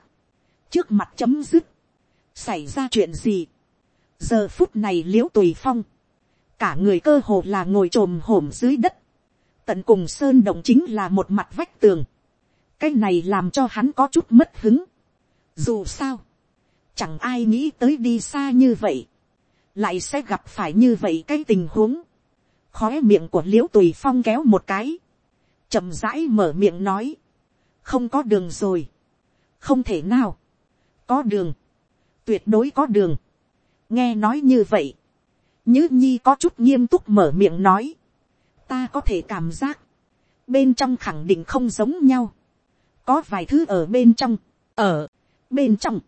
[SPEAKER 1] trước mặt chấm dứt, xảy ra chuyện gì, giờ phút này l i ễ u tùy phong, cả người cơ hồ là ngồi t r ồ m hổm dưới đất, tận cùng sơn động chính là một mặt vách tường, cái này làm cho hắn có chút mất hứng, dù sao, chẳng ai nghĩ tới đi xa như vậy, lại sẽ gặp phải như vậy cái tình huống, khó miệng của l i ễ u tùy phong kéo một cái, chậm rãi mở miệng nói, không có đường rồi, không thể nào, có đường, tuyệt đối có đường. nghe nói như vậy, nhứ nhi có chút nghiêm túc mở miệng nói, ta có thể cảm giác, bên trong khẳng định không giống nhau, có vài thứ ở bên trong, ở bên trong,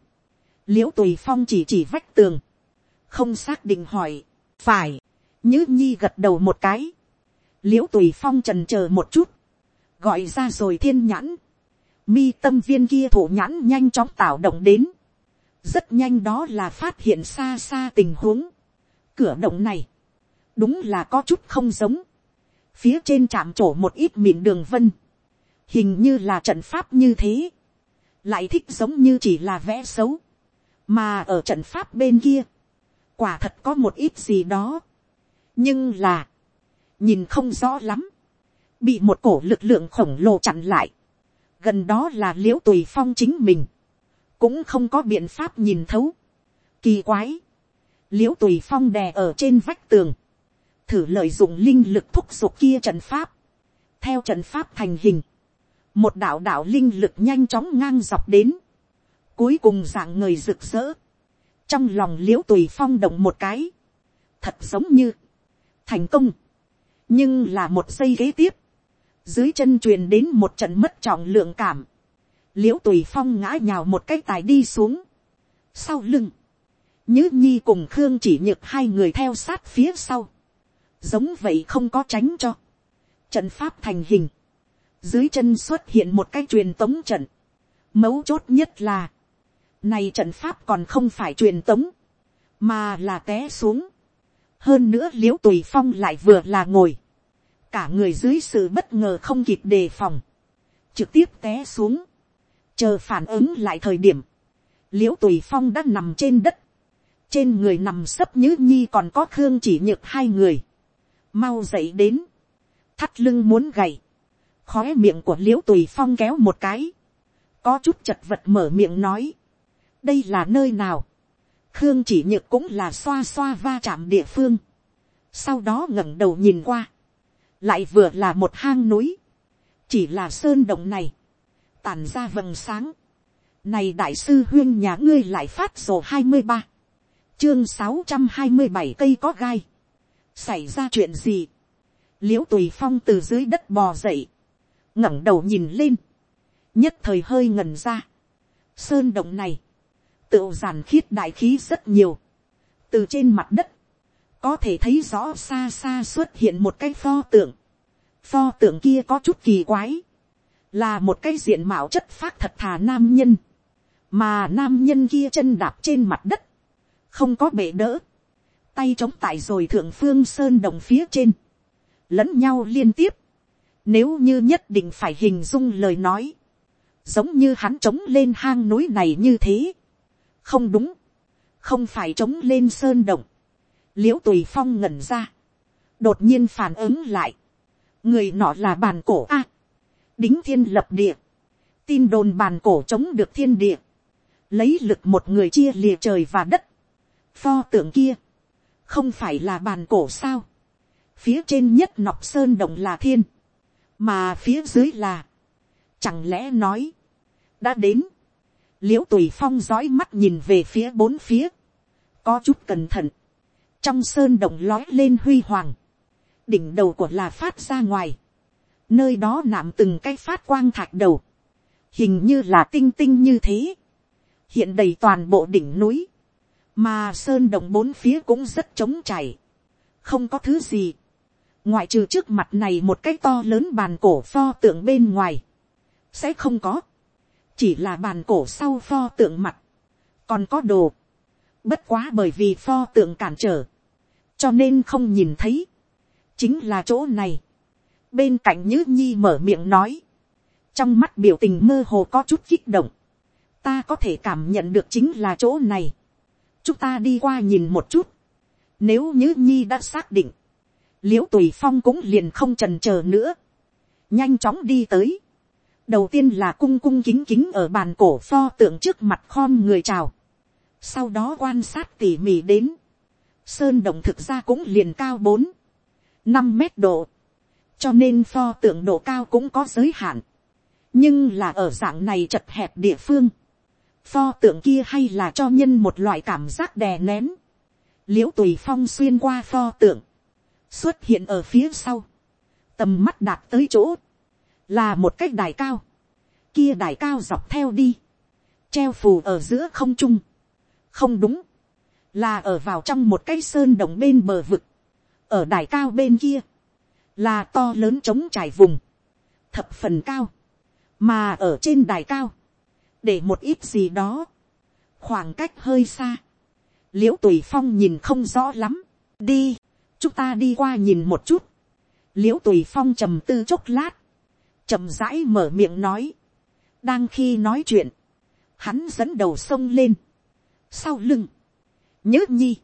[SPEAKER 1] l i ễ u tùy phong chỉ chỉ vách tường, không xác định hỏi, phải, nhứ nhi gật đầu một cái, l i ễ u tùy phong trần c h ờ một chút, gọi ra rồi thiên nhãn, mi tâm viên kia thủ nhãn nhanh chóng tạo động đến. rất nhanh đó là phát hiện xa xa tình huống. cửa động này, đúng là có chút không giống. phía trên chạm trổ một ít mịn đường vân. hình như là trận pháp như thế. lại thích giống như chỉ là vẽ xấu. mà ở trận pháp bên kia, quả thật có một ít gì đó. nhưng là, nhìn không rõ lắm bị một cổ lực lượng khổng lồ chặn lại. Gần đó là l i ễ u tùy phong chính mình, cũng không có biện pháp nhìn thấu. Kỳ quái, l i ễ u tùy phong đè ở trên vách tường, thử lợi dụng linh lực thúc giục kia trận pháp, theo trận pháp thành hình, một đạo đạo linh lực nhanh chóng ngang dọc đến, cuối cùng dạng người rực rỡ, trong lòng l i ễ u tùy phong động một cái, thật giống như, thành công, nhưng là một giây kế tiếp, dưới chân truyền đến một trận mất trọng lượng cảm, l i ễ u tùy phong ngã nhào một cái tài đi xuống. sau lưng, nhứ nhi cùng khương chỉ nhược hai người theo sát phía sau, giống vậy không có tránh cho, trận pháp thành hình, dưới chân xuất hiện một cái truyền tống trận, mấu chốt nhất là, này trận pháp còn không phải truyền tống, mà là té xuống, hơn nữa l i ễ u tùy phong lại vừa là ngồi, cả người dưới sự bất ngờ không kịp đề phòng, trực tiếp té xuống, chờ phản ứng lại thời điểm, l i ễ u tùy phong đã nằm trên đất, trên người nằm sấp nhữ nhi còn có khương chỉ nhược hai người, mau dậy đến, thắt lưng muốn gầy, khó miệng của l i ễ u tùy phong kéo một cái, có chút chật vật mở miệng nói, đây là nơi nào, khương chỉ nhược cũng là xoa xoa va chạm địa phương, sau đó ngẩng đầu nhìn qua, lại vừa là một hang núi, chỉ là sơn động này, tàn ra vầng sáng, này đại sư huyên nhà ngươi lại phát sổ hai mươi ba, chương sáu trăm hai mươi bảy cây có gai, xảy ra chuyện gì, l i ễ u tùy phong từ dưới đất bò dậy, ngẩng đầu nhìn lên, nhất thời hơi ngần ra. Sơn động này, tự giàn khiết đại khí rất nhiều, từ trên mặt đất, có thể thấy rõ xa xa xuất hiện một cái pho tượng, pho tượng kia có chút kỳ quái, là một cái diện mạo chất phác thật thà nam nhân, mà nam nhân kia chân đạp trên mặt đất, không có bể đỡ, tay chống tại rồi thượng phương sơn đồng phía trên, lẫn nhau liên tiếp, nếu như nhất định phải hình dung lời nói. Giống như hắn trống lên hang núi này như thế. Không đúng. Không phải trống lên sơn động. Liễu tùy phong ngẩn ra. Đột nhiên phản ứng lại. Người nọ là bàn cổ A. đính thiên lập địa. Tin đồn bàn cổ chống được thiên địa. Lấy lực một người chia lìa trời và đất. Pho tượng kia. Không phải là bàn cổ sao. Phía trên nhất nọc sơn động là thiên mà phía dưới là, chẳng lẽ nói, đã đến, l i ễ u tùy phong dõi mắt nhìn về phía bốn phía, có chút cẩn thận, trong sơn động lói lên huy hoàng, đỉnh đầu của là phát ra ngoài, nơi đó nạm từng cái phát quang thạch đầu, hình như là tinh tinh như thế, hiện đầy toàn bộ đỉnh núi, mà sơn động bốn phía cũng rất trống chảy, không có thứ gì, ngoại trừ trước mặt này một cái to lớn bàn cổ pho tượng bên ngoài, sẽ không có, chỉ là bàn cổ sau pho tượng mặt, còn có đồ, bất quá bởi vì pho tượng cản trở, cho nên không nhìn thấy, chính là chỗ này, bên cạnh nhữ nhi mở miệng nói, trong mắt biểu tình mơ hồ có chút kích động, ta có thể cảm nhận được chính là chỗ này, chúng ta đi qua nhìn một chút, nếu nhữ nhi đã xác định, l i ễ u tùy phong cũng liền không trần c h ờ nữa, nhanh chóng đi tới. đầu tiên là cung cung kính kính ở bàn cổ pho tượng trước mặt khom người chào, sau đó quan sát tỉ mỉ đến, sơn động thực ra cũng liền cao bốn, năm mét độ, cho nên pho tượng độ cao cũng có giới hạn, nhưng là ở dạng này chật hẹp địa phương, pho tượng kia hay là cho nhân một loại cảm giác đè nén, l i ễ u tùy phong xuyên qua pho tượng, xuất hiện ở phía sau, tầm mắt đạt tới chỗ, là một cái đài cao, kia đài cao dọc theo đi, treo phù ở giữa không trung, không đúng, là ở vào trong một cái sơn đồng bên bờ vực, ở đài cao bên kia, là to lớn trống trải vùng, thập phần cao, mà ở trên đài cao, để một ít gì đó, khoảng cách hơi xa, l i ễ u tùy phong nhìn không rõ lắm, đi, chúng ta đi qua nhìn một chút, l i ễ u tùy phong trầm tư chốc lát, chầm rãi mở miệng nói, đang khi nói chuyện, hắn dẫn đầu sông lên, sau lưng, nhớ nhi,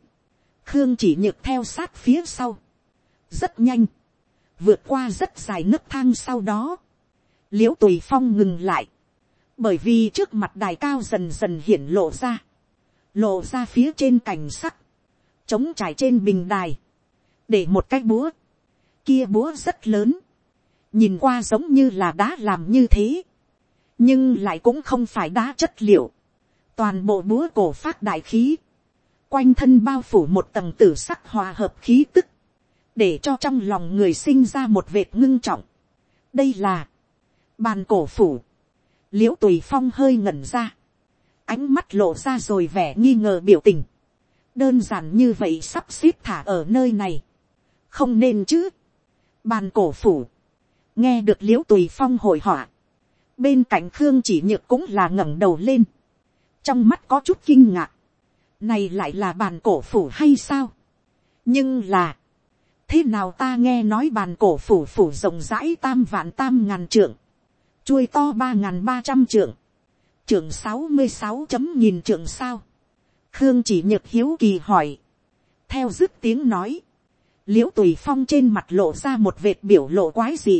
[SPEAKER 1] khương chỉ nhược theo sát phía sau, rất nhanh, vượt qua rất dài nấc thang sau đó, l i ễ u tùy phong ngừng lại, bởi vì trước mặt đài cao dần dần hiển lộ ra, lộ ra phía trên cảnh sắc, trống trải trên bình đài, để một cái búa, kia búa rất lớn, nhìn qua giống như là đá làm như thế, nhưng lại cũng không phải đá chất liệu, toàn bộ búa cổ phát đại khí, quanh thân bao phủ một tầng tử sắc hòa hợp khí tức, để cho trong lòng người sinh ra một vệt ngưng trọng. đây là, bàn cổ phủ, l i ễ u tùy phong hơi ngẩn ra, ánh mắt lộ ra rồi vẻ nghi ngờ biểu tình, đơn giản như vậy sắp xếp thả ở nơi này, không nên chứ. bàn cổ phủ, nghe được l i ễ u tùy phong hồi họa, bên cạnh khương chỉ nhược cũng là ngẩng đầu lên, trong mắt có chút kinh ngạc, này lại là bàn cổ phủ hay sao, nhưng là, thế nào ta nghe nói bàn cổ phủ phủ rộng rãi tam vạn tam ngàn trượng, chuôi to ba ngàn ba trăm trượng, trượng sáu mươi sáu chấm nghìn trượng sao, khương chỉ nhược hiếu kỳ hỏi, theo dứt tiếng nói, l i ễ u tùy phong trên mặt lộ ra một vệt biểu lộ quái dị,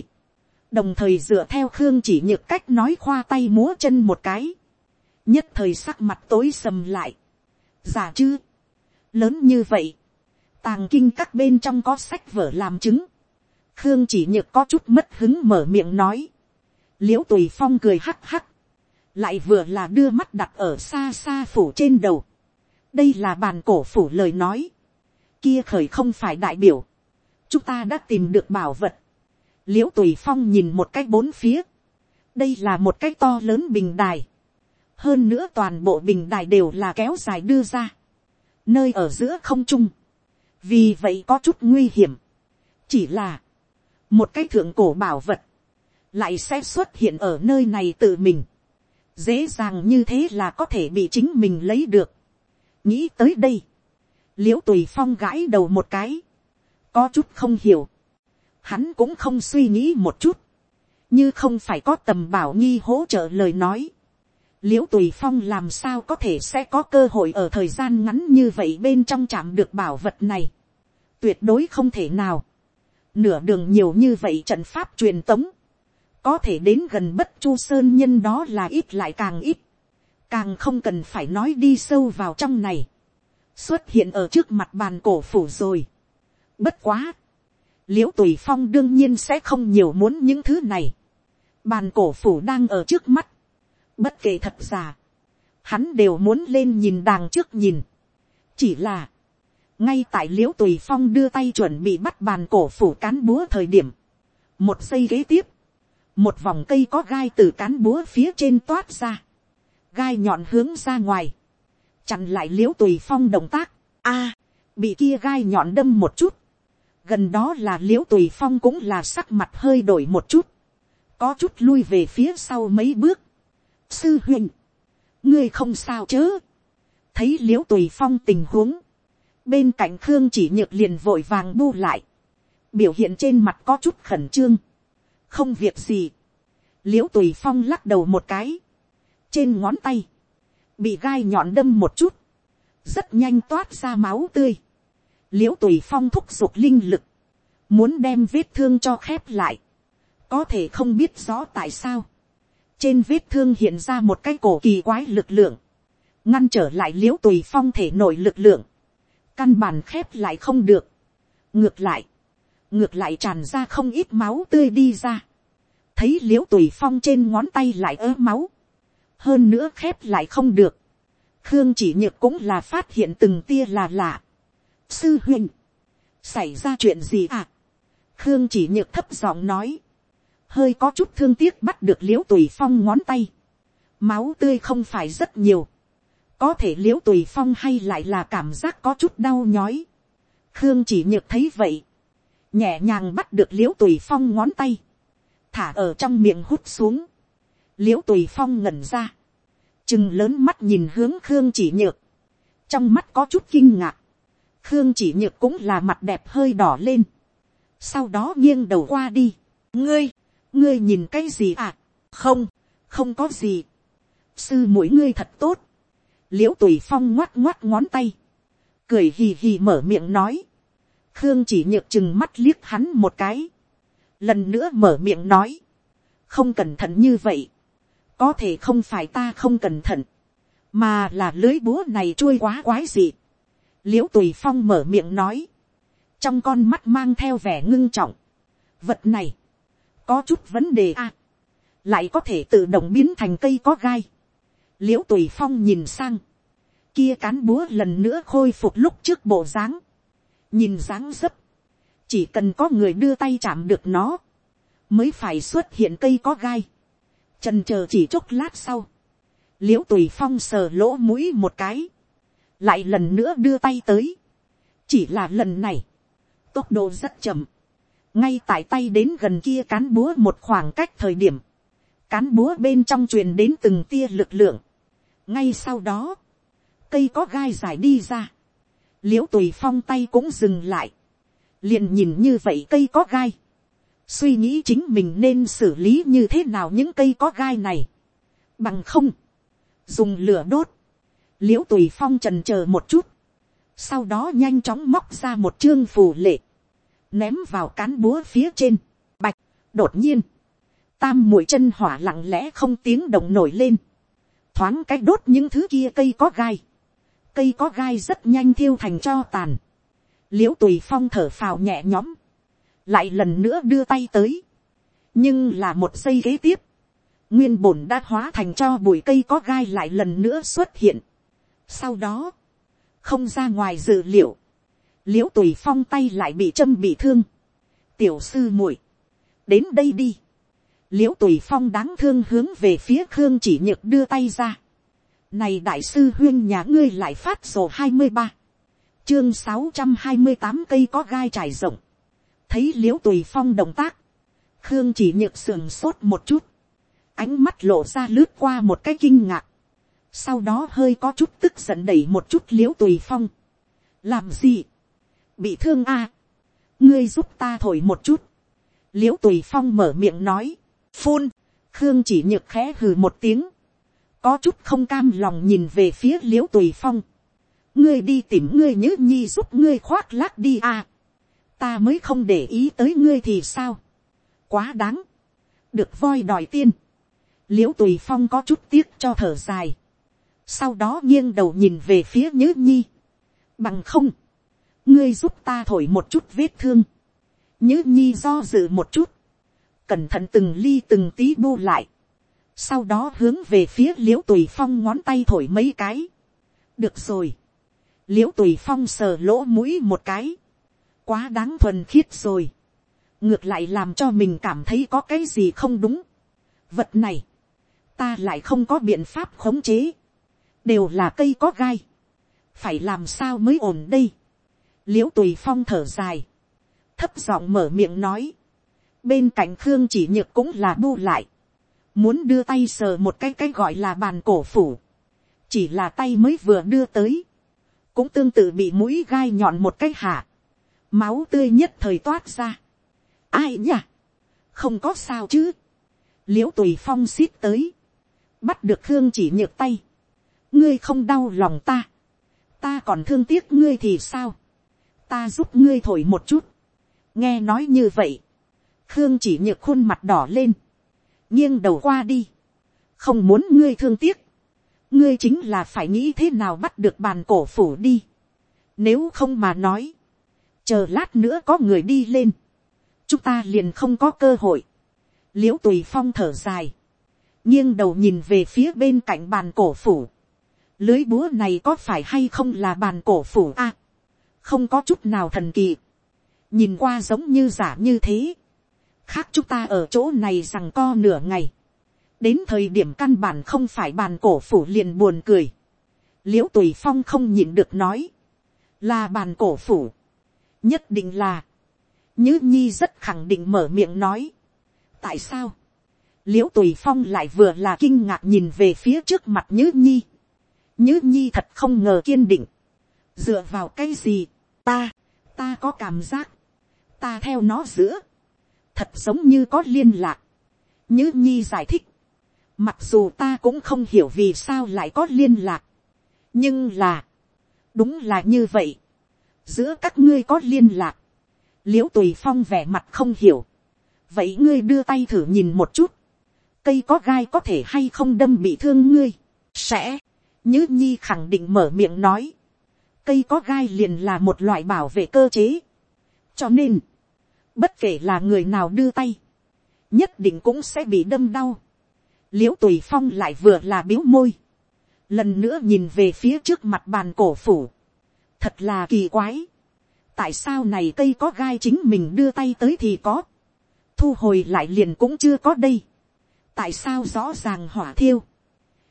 [SPEAKER 1] đồng thời dựa theo khương chỉ nhược cách nói khoa tay múa chân một cái, nhất thời sắc mặt tối sầm lại, giả chứ, lớn như vậy, tàng kinh các bên trong có sách vở làm chứng, khương chỉ nhược có chút mất hứng mở miệng nói, l i ễ u tùy phong cười hắc hắc, lại vừa là đưa mắt đặt ở xa xa phủ trên đầu, đây là bàn cổ phủ lời nói, kia khởi không phải đại biểu, chúng ta đã tìm được bảo vật, l i ễ u tùy phong nhìn một cái bốn phía, đây là một cái to lớn bình đài, hơn nữa toàn bộ bình đài đều là kéo dài đưa ra, nơi ở giữa không trung, vì vậy có chút nguy hiểm, chỉ là một cái thượng cổ bảo vật, lại sẽ xuất hiện ở nơi này tự mình, dễ dàng như thế là có thể bị chính mình lấy được, nghĩ tới đây, l i ễ u tùy phong gãi đầu một cái, có chút không hiểu, hắn cũng không suy nghĩ một chút, như không phải có tầm bảo nhi hỗ trợ lời nói, l i ễ u tùy phong làm sao có thể sẽ có cơ hội ở thời gian ngắn như vậy bên trong chạm được bảo vật này, tuyệt đối không thể nào, nửa đường nhiều như vậy trận pháp truyền tống, có thể đến gần bất chu sơn nhân đó là ít lại càng ít, càng không cần phải nói đi sâu vào trong này, xuất hiện ở trước mặt bàn cổ phủ rồi. Bất quá, l i ễ u tùy phong đương nhiên sẽ không nhiều muốn những thứ này. bàn cổ phủ đang ở trước mắt, bất kể thật giả, hắn đều muốn lên nhìn đàng trước nhìn. chỉ là, ngay tại l i ễ u tùy phong đưa tay chuẩn bị bắt bàn cổ phủ cán búa thời điểm, một xây ghế tiếp, một vòng cây có gai từ cán búa phía trên toát ra, gai nhọn hướng ra ngoài, chặn lại l i ễ u tùy phong động tác, a, bị kia gai nhọn đâm một chút, gần đó là l i ễ u tùy phong cũng là sắc mặt hơi đổi một chút, có chút lui về phía sau mấy bước, sư huynh, ngươi không sao chớ, thấy l i ễ u tùy phong tình huống, bên cạnh khương chỉ nhược liền vội vàng bu lại, biểu hiện trên mặt có chút khẩn trương, không việc gì, l i ễ u tùy phong lắc đầu một cái, trên ngón tay, bị gai nhọn đâm một chút, rất nhanh toát ra máu tươi, l i ễ u tùy phong thúc giục linh lực, muốn đem vết thương cho khép lại, có thể không biết rõ tại sao, trên vết thương hiện ra một cái cổ kỳ quái lực lượng, ngăn trở lại l i ễ u tùy phong thể nội lực lượng, căn bản khép lại không được, ngược lại, ngược lại tràn ra không ít máu tươi đi ra, thấy l i ễ u tùy phong trên ngón tay lại ớ máu, hơn nữa khép lại không được. khương chỉ nhược cũng là phát hiện từng tia là lạ. sư huynh, xảy ra chuyện gì à. khương chỉ nhược thấp giọng nói, hơi có chút thương tiếc bắt được l i ễ u tùy phong ngón tay. máu tươi không phải rất nhiều. có thể l i ễ u tùy phong hay lại là cảm giác có chút đau nhói. khương chỉ nhược thấy vậy, nhẹ nhàng bắt được l i ễ u tùy phong ngón tay, thả ở trong miệng hút xuống. L i ễ u tùy phong ngẩn ra, chừng lớn mắt nhìn hướng khương chỉ nhược, trong mắt có chút kinh ngạc, khương chỉ nhược cũng là mặt đẹp hơi đỏ lên, sau đó nghiêng đầu qua đi, ngươi, ngươi nhìn cái gì à, không, không có gì, sư mũi ngươi thật tốt, l i ễ u tùy phong ngoắt ngoắt ngón tay, cười hì hì mở miệng nói, khương chỉ nhược chừng mắt liếc hắn một cái, lần nữa mở miệng nói, không cẩn thận như vậy, có thể không phải ta không cẩn thận, mà là lưới búa này trôi quá quái dị. l i ễ u tùy phong mở miệng nói, trong con mắt mang theo vẻ ngưng trọng, vật này, có chút vấn đề a, à, lại có thể tự động biến thành cây có gai. l i ễ u tùy phong nhìn sang, kia cán búa lần nữa khôi phục lúc trước bộ dáng, nhìn dáng dấp, chỉ cần có người đưa tay chạm được nó, mới phải xuất hiện cây có gai. Trần chờ chỉ chốc lát sau, l i ễ u tùy phong sờ lỗ mũi một cái, lại lần nữa đưa tay tới, chỉ là lần này, tốc độ rất chậm, ngay tại tay đến gần kia cán búa một khoảng cách thời điểm, cán búa bên trong truyền đến từng tia lực lượng, ngay sau đó, cây có gai dài đi ra, l i ễ u tùy phong tay cũng dừng lại, liền nhìn như vậy cây có gai, suy nghĩ chính mình nên xử lý như thế nào những cây có gai này, bằng không, dùng lửa đốt, l i ễ u tùy phong trần c h ờ một chút, sau đó nhanh chóng móc ra một chương phù lệ, ném vào cán búa phía trên, bạch, đột nhiên, tam mũi chân hỏa lặng lẽ không tiếng động nổi lên, thoáng cái đốt những thứ kia cây có gai, cây có gai rất nhanh thiêu thành cho tàn, l i ễ u tùy phong thở phào nhẹ nhõm, lại lần nữa đưa tay tới, nhưng là một giây kế tiếp, nguyên bổn đã hóa thành cho bụi cây có gai lại lần nữa xuất hiện. sau đó, không ra ngoài dự liệu, l i ễ u tùy phong tay lại bị châm bị thương. tiểu sư muội, đến đây đi. l i ễ u tùy phong đáng thương hướng về phía khương chỉ nhược đưa tay ra. này đại sư huyên nhà ngươi lại phát sổ hai mươi ba, chương sáu trăm hai mươi tám cây có gai trải rộng. thấy l i ễ u tùy phong động tác, khương chỉ nhược sườn sốt một chút, ánh mắt lộ ra lướt qua một cái kinh ngạc, sau đó hơi có chút tức giận đẩy một chút l i ễ u tùy phong, làm gì, bị thương a, à? ngươi giúp ta thổi một chút, l i ễ u tùy phong mở miệng nói, phun, khương chỉ nhược khẽ hừ một tiếng, có chút không cam lòng nhìn về phía l i ễ u tùy phong, ngươi đi tìm ngươi nhớ nhi giúp ngươi khoác lác đi à, ta mới không để ý tới ngươi thì sao, quá đáng, được voi đòi tiên, l i ễ u tùy phong có chút tiếc cho thở dài, sau đó nghiêng đầu nhìn về phía nhớ nhi, bằng không, ngươi giúp ta thổi một chút vết thương, nhớ nhi do dự một chút, cẩn thận từng ly từng tí bu lại, sau đó hướng về phía l i ễ u tùy phong ngón tay thổi mấy cái, được rồi, l i ễ u tùy phong sờ lỗ mũi một cái, quá đáng thuần khiết rồi, ngược lại làm cho mình cảm thấy có cái gì không đúng. vật này, ta lại không có biện pháp khống chế, đều là cây có gai, phải làm sao mới ổn đây, l i ễ u tùy phong thở dài, thấp giọng mở miệng nói, bên cạnh khương chỉ nhược cũng là bu lại, muốn đưa tay sờ một cái cái gọi là bàn cổ phủ, chỉ là tay mới vừa đưa tới, cũng tương tự bị mũi gai nhọn một cái hạ, máu tươi nhất thời toát ra. ai nhỉ, không có sao chứ, l i ễ u tùy phong xít tới, bắt được khương chỉ nhược tay, ngươi không đau lòng ta, ta còn thương tiếc ngươi thì sao, ta giúp ngươi thổi một chút, nghe nói như vậy, khương chỉ nhược khuôn mặt đỏ lên, nghiêng đầu qua đi, không muốn ngươi thương tiếc, ngươi chính là phải nghĩ thế nào bắt được bàn cổ phủ đi, nếu không mà nói, chờ lát nữa có người đi lên, chúng ta liền không có cơ hội, l i ễ u tùy phong thở dài, nghiêng đầu nhìn về phía bên cạnh bàn cổ phủ. Lưới búa này có phải hay không là bàn cổ phủ a? Không có chút nào thần kỳ. Nhìn qua giống như giả như thế. Khác chúng ta ở chỗ này rằng co nửa ngày. Đến thời điểm căn bản không phải bàn cổ phủ liền buồn cười. Liễu tùy phong không nhìn được nói. Là bàn cổ phủ. Nhất định là. Nhứ nhi rất khẳng định mở miệng nói. Tại sao? l i ễ u tùy phong lại vừa là kinh ngạc nhìn về phía trước mặt nhữ nhi. nhữ nhi thật không ngờ kiên định. dựa vào cái gì, ta, ta có cảm giác, ta theo nó giữa, thật giống như có liên lạc. Như nhi giải thích, mặc dù ta cũng không hiểu vì sao lại có liên lạc, nhưng là, đúng là như vậy, giữa các ngươi có liên lạc, l i ễ u tùy phong vẻ mặt không hiểu, vậy ngươi đưa tay thử nhìn một chút, cây có gai có thể hay không đâm bị thương ngươi, sẽ, Như nhi khẳng định mở miệng nói, cây có gai liền là một loại bảo vệ cơ chế, cho nên, bất kể là người nào đưa tay, nhất định cũng sẽ bị đâm đau, l i ễ u tùy phong lại vừa là biếu môi, lần nữa nhìn về phía trước mặt bàn cổ phủ, thật là kỳ quái, tại sao này cây có gai chính mình đưa tay tới thì có, thu hồi lại liền cũng chưa có đây, tại sao rõ ràng hỏa thiêu,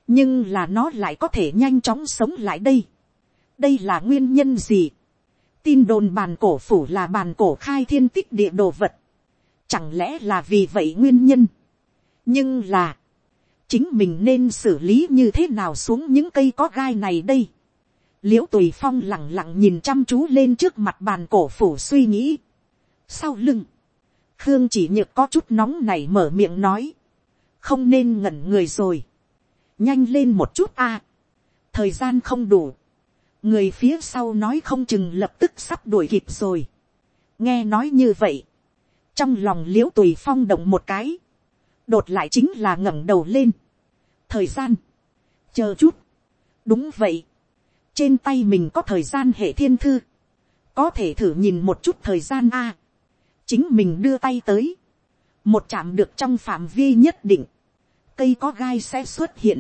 [SPEAKER 1] nhưng là nó lại có thể nhanh chóng sống lại đây đây là nguyên nhân gì. tin đồn bàn cổ phủ là bàn cổ khai thiên tích địa đồ vật. chẳng lẽ là vì vậy nguyên nhân. nhưng là, chính mình nên xử lý như thế nào xuống những cây có gai này đây. l i ễ u tùy phong lẳng lặng nhìn chăm chú lên trước mặt bàn cổ phủ suy nghĩ. sau lưng, khương chỉ nhược có chút nóng này mở miệng nói không nên ngẩn người rồi, nhanh lên một chút a, thời gian không đủ, người phía sau nói không chừng lập tức sắp đuổi kịp rồi. nghe nói như vậy, trong lòng l i ễ u tùy phong động một cái, đột lại chính là ngẩng đầu lên. thời gian, chờ chút, đúng vậy, trên tay mình có thời gian hệ thiên thư, có thể thử nhìn một chút thời gian a, chính mình đưa tay tới, một chạm được trong phạm vi nhất định, cây có gai sẽ xuất hiện,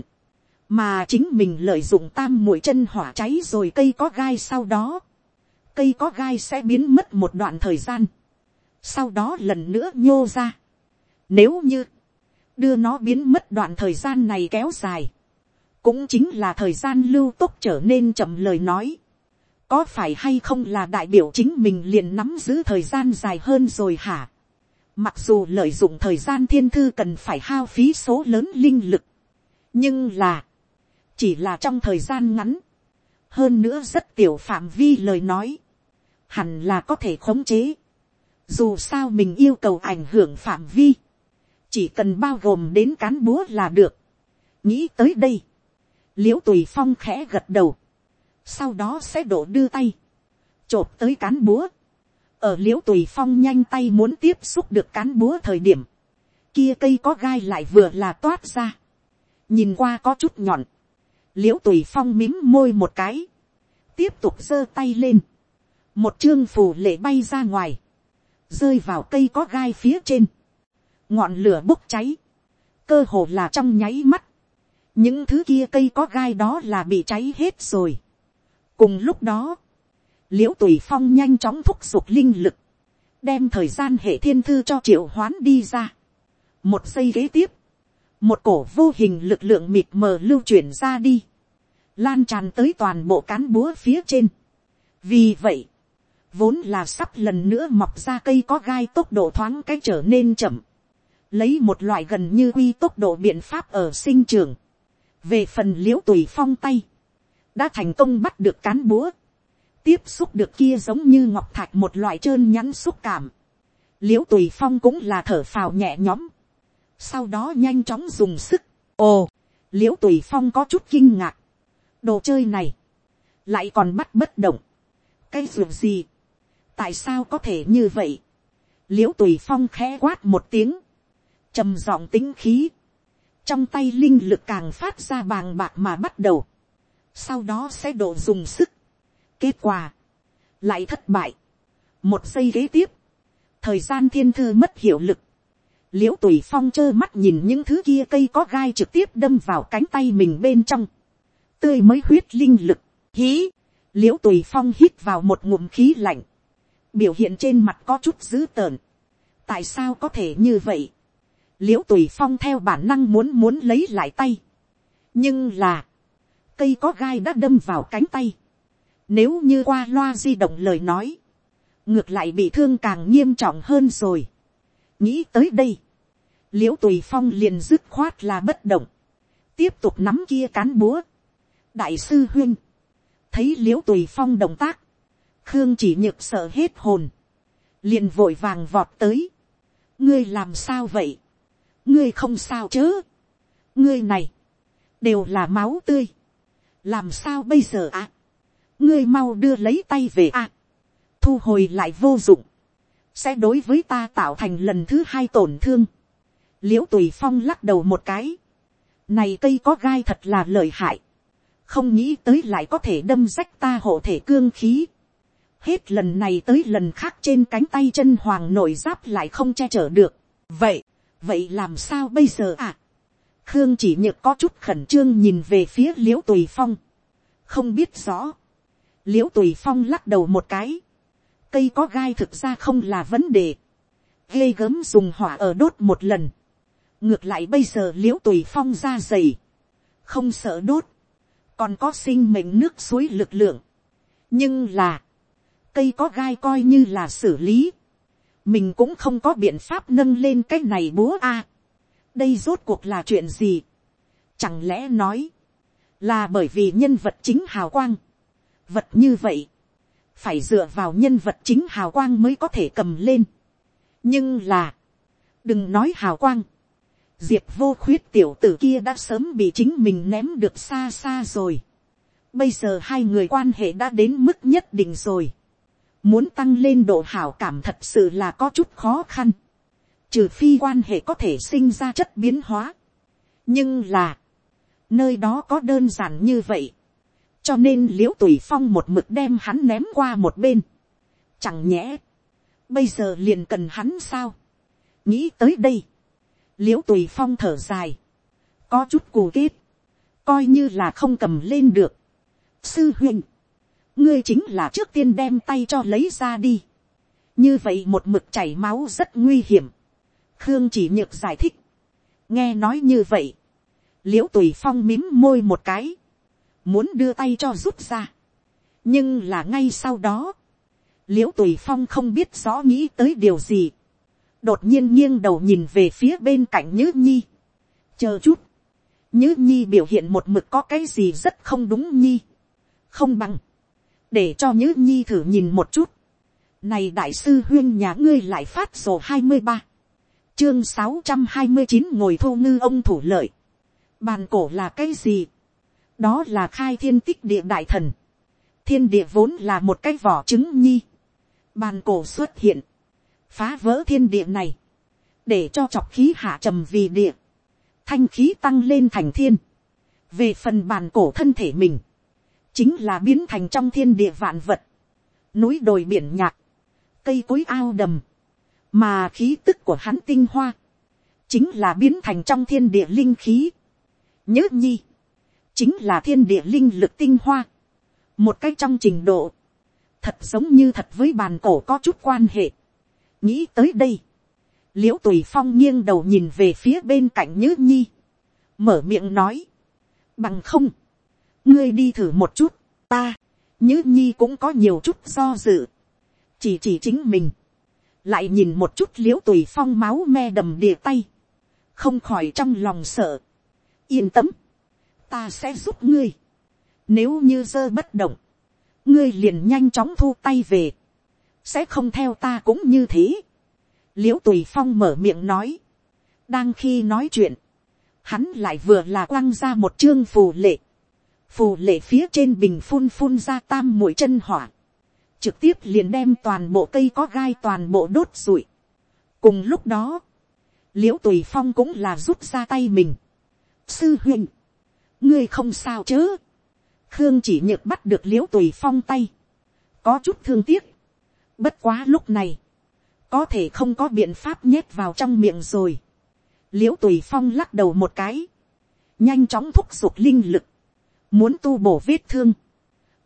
[SPEAKER 1] mà chính mình lợi dụng tam mũi chân hỏa cháy rồi cây có gai sau đó, cây có gai sẽ biến mất một đoạn thời gian, sau đó lần nữa nhô ra. Nếu như, đưa nó biến mất đoạn thời gian này kéo dài, cũng chính là thời gian lưu tốc trở nên chậm lời nói. có phải hay không là đại biểu chính mình liền nắm giữ thời gian dài hơn rồi hả. mặc dù lợi dụng thời gian thiên thư cần phải hao phí số lớn linh lực, nhưng là, chỉ là trong thời gian ngắn, hơn nữa rất tiểu phạm vi lời nói, hẳn là có thể khống chế. Dù sao mình yêu cầu ảnh hưởng phạm vi, chỉ cần bao gồm đến cán búa là được. nghĩ tới đây, l i ễ u tùy phong khẽ gật đầu, sau đó sẽ đổ đưa tay, chộp tới cán búa, ở l i ễ u tùy phong nhanh tay muốn tiếp xúc được cán búa thời điểm, kia cây có gai lại vừa là toát ra, nhìn qua có chút nhọn, l i ễ u tùy phong mím môi một cái, tiếp tục giơ tay lên, một chương phù lệ bay ra ngoài, rơi vào cây có gai phía trên, ngọn lửa bốc cháy, cơ hồ là trong nháy mắt, những thứ kia cây có gai đó là bị cháy hết rồi. cùng lúc đó, l i ễ u tùy phong nhanh chóng thúc giục linh lực, đem thời gian hệ thiên thư cho triệu hoán đi ra. một giây kế tiếp, một cổ vô hình lực lượng mịt mờ lưu chuyển ra đi, lan tràn tới toàn bộ cán búa phía trên. vì vậy, vốn là sắp lần nữa mọc ra cây có gai tốc độ thoáng cái trở nên chậm, lấy một loại gần như quy tốc độ biện pháp ở sinh trường, về phần l i ễ u tùy phong tay, đã thành công bắt được cán búa, tiếp xúc được kia giống như ngọc thạch một loại trơn nhắn xúc cảm, l i ễ u tùy phong cũng là thở phào nhẹ nhõm, sau đó nhanh chóng dùng sức, ồ, l i ễ u tùy phong có chút kinh ngạc, đồ chơi này, lại còn bắt bất động, cái ruộng gì, tại sao có thể như vậy, l i ễ u tùy phong khẽ quát một tiếng, trầm giọng tính khí, trong tay linh lực càng phát ra bàng bạc mà bắt đầu, sau đó sẽ đổ dùng sức, kết quả, lại thất bại, một giây kế tiếp, thời gian thiên thư mất hiệu lực, l i ễ u tùy phong trơ mắt nhìn những thứ kia cây có gai trực tiếp đâm vào cánh tay mình bên trong, tươi mới huyết linh lực, hí, l i ễ u tùy phong hít vào một ngụm khí lạnh, biểu hiện trên mặt có chút dữ tợn, tại sao có thể như vậy, l i ễ u tùy phong theo bản năng muốn muốn lấy lại tay, nhưng là, cây có gai đã đâm vào cánh tay, nếu như qua loa di động lời nói, ngược lại bị thương càng nghiêm trọng hơn rồi. nghĩ tới đây, l i ễ u tùy phong liền dứt khoát là bất động, tiếp tục nắm kia cán búa. đại sư huyên, thấy l i ễ u tùy phong động tác, khương chỉ nhược sợ hết hồn, liền vội vàng vọt tới. ngươi làm sao vậy, ngươi không sao chớ, ngươi này, đều là máu tươi, làm sao bây giờ ạ, à? ngươi mau đưa lấy tay về ạ, à? thu hồi lại vô dụng, sẽ đối với ta tạo thành lần thứ hai tổn thương, l i ễ u tùy phong lắc đầu một cái, này cây có gai thật là lợi hại, không nghĩ tới lại có thể đâm rách ta hộ thể cương khí, hết lần này tới lần khác trên cánh tay chân hoàng nội giáp lại không che chở được, vậy, vậy làm sao bây giờ à, khương chỉ nhược có chút khẩn trương nhìn về phía l i ễ u tùy phong, không biết rõ, l i ễ u tùy phong lắc đầu một cái, cây có gai thực ra không là vấn đề, ghê gớm dùng hỏa ở đốt một lần, ngược lại bây giờ l i ễ u tùy phong ra dày, không sợ đốt, còn có sinh mệnh nước suối lực lượng. nhưng là, cây có gai coi như là xử lý, mình cũng không có biện pháp nâng lên cái này búa a. đây rốt cuộc là chuyện gì. chẳng lẽ nói, là bởi vì nhân vật chính hào quang, vật như vậy, phải dựa vào nhân vật chính hào quang mới có thể cầm lên. nhưng là, đừng nói hào quang, diệp vô khuyết tiểu tử kia đã sớm bị chính mình ném được xa xa rồi. Bây giờ hai người quan hệ đã đến mức nhất định rồi. Muốn tăng lên độ hảo cảm thật sự là có chút khó khăn. Trừ phi quan hệ có thể sinh ra chất biến hóa. Nhưng là. Nơi đó có đơn giản như vậy. Cho nên liễu tùy phong một mực đem hắn ném qua một bên. Chẳng nhẽ. Bây giờ liền cần hắn sao. Nghĩ tới đây. Liễu tùy phong thở dài. Có chút cù kết. Coi như là không cầm lên được sư huynh, ngươi chính là trước tiên đem tay cho lấy ra đi. như vậy một mực chảy máu rất nguy hiểm. khương chỉ nhược giải thích. nghe nói như vậy, l i ễ u tùy phong mím môi một cái, muốn đưa tay cho rút ra. nhưng là ngay sau đó, l i ễ u tùy phong không biết rõ nghĩ tới điều gì đột nhiên nghiêng đầu nhìn về phía bên cạnh nhữ nhi. chờ chút, nhữ nhi biểu hiện một mực có cái gì rất không đúng nhi không bằng, để cho nhữ nhi thử nhìn một chút. Này đại sư huyên nhà ngươi lại phát sổ hai mươi ba, chương sáu trăm hai mươi chín ngồi thu ngư ông thủ lợi. Bàn cổ là cái gì? Đó là khai thiên tích địa đại thần. Thiên địa vốn là một cái vỏ trứng nhi. Bàn cổ xuất hiện. Phá vỡ thiên địa này. Để cho chọc khí hạ trầm vì địa. Thanh khí tăng lên thành thiên. Về phần bàn cổ thân thể mình chính là biến thành trong thiên địa vạn vật, núi đồi biển nhạc, cây cối ao đầm, mà khí tức của hắn tinh hoa, chính là biến thành trong thiên địa linh khí. nhớ nhi, chính là thiên địa linh lực tinh hoa, một cách trong trình độ, thật giống như thật với bàn cổ có chút quan hệ nghĩ tới đây, l i ễ u tùy phong nghiêng đầu nhìn về phía bên cạnh nhớ nhi, mở miệng nói, bằng không, ngươi đi thử một chút, ta, nhữ nhi cũng có nhiều chút do dự, chỉ chỉ chính mình, lại nhìn một chút l i ễ u tùy phong máu me đầm đìa tay, không khỏi trong lòng sợ, yên tâm, ta sẽ giúp ngươi, nếu như dơ bất động, ngươi liền nhanh chóng thu tay về, sẽ không theo ta cũng như thế, l i ễ u tùy phong mở miệng nói, đang khi nói chuyện, hắn lại vừa là quăng ra một chương phù lệ, phù lệ phía trên bình phun phun ra tam mũi chân hỏa, trực tiếp liền đem toàn bộ cây có gai toàn bộ đốt rụi. cùng lúc đó, l i ễ u tùy phong cũng là rút ra tay mình. sư huynh, ngươi không sao chớ. khương chỉ nhược bắt được l i ễ u tùy phong tay, có chút thương tiếc bất quá lúc này, có thể không có biện pháp nhét vào trong miệng rồi. liễu tùy phong lắc đầu một cái, nhanh chóng thúc giục linh lực, muốn tu bổ vết thương,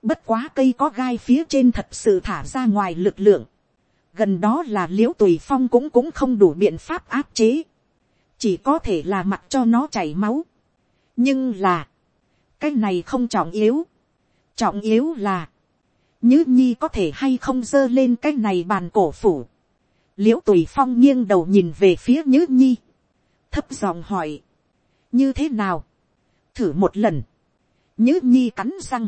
[SPEAKER 1] bất quá cây có gai phía trên thật sự thả ra ngoài lực lượng, gần đó là liễu tùy phong cũng cũng không đủ biện pháp áp chế, chỉ có thể là mặt cho nó chảy máu, nhưng là, cái này không trọng yếu, trọng yếu là, nhứ nhi có thể hay không dơ lên cái này bàn cổ phủ, l i ễ u tùy phong nghiêng đầu nhìn về phía nhứ nhi, thấp giọng hỏi, như thế nào, thử một lần, Nhứ nhi cắn răng,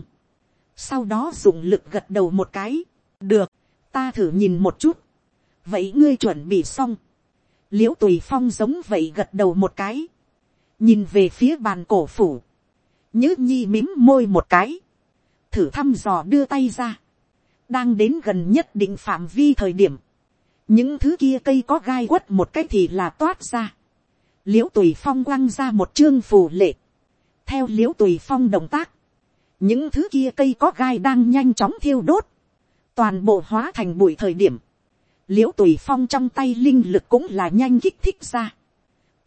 [SPEAKER 1] sau đó dùng lực gật đầu một cái, được, ta thử nhìn một chút, vậy ngươi chuẩn bị xong, l i ễ u tùy phong giống vậy gật đầu một cái, nhìn về phía bàn cổ phủ, Nhứ nhi mím môi một cái, thử thăm dò đưa tay ra, đang đến gần nhất định phạm vi thời điểm, những thứ kia cây có gai quất một cái thì là toát ra, l i ễ u tùy phong quăng ra một chương phù lệ, theo l i ễ u tùy phong động tác, những thứ kia cây có gai đang nhanh chóng thiêu đốt, toàn bộ hóa thành bụi thời điểm, l i ễ u tùy phong trong tay linh lực cũng là nhanh kích thích ra.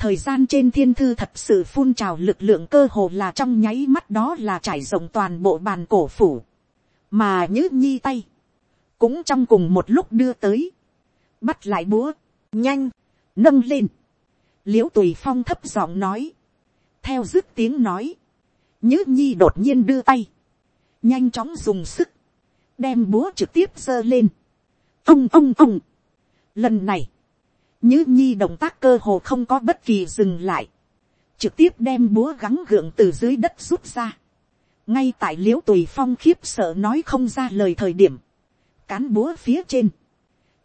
[SPEAKER 1] thời gian trên thiên thư thật sự phun trào lực lượng cơ hồ là trong nháy mắt đó là trải rộng toàn bộ bàn cổ phủ, mà nhữ nhi tay, cũng trong cùng một lúc đưa tới, bắt lại búa, nhanh, nâng lên, l i ễ u tùy phong thấp giọng nói, theo dứt tiếng nói, nhữ nhi đột nhiên đưa tay, nhanh chóng dùng sức, đem búa trực tiếp giơ lên, ông ông ông. Lần này, nhữ nhi động tác cơ hồ không có bất kỳ dừng lại, trực tiếp đem búa gắng gượng từ dưới đất rút ra, ngay tại l i ễ u tùy phong khiếp sợ nói không ra lời thời điểm, cán búa phía trên,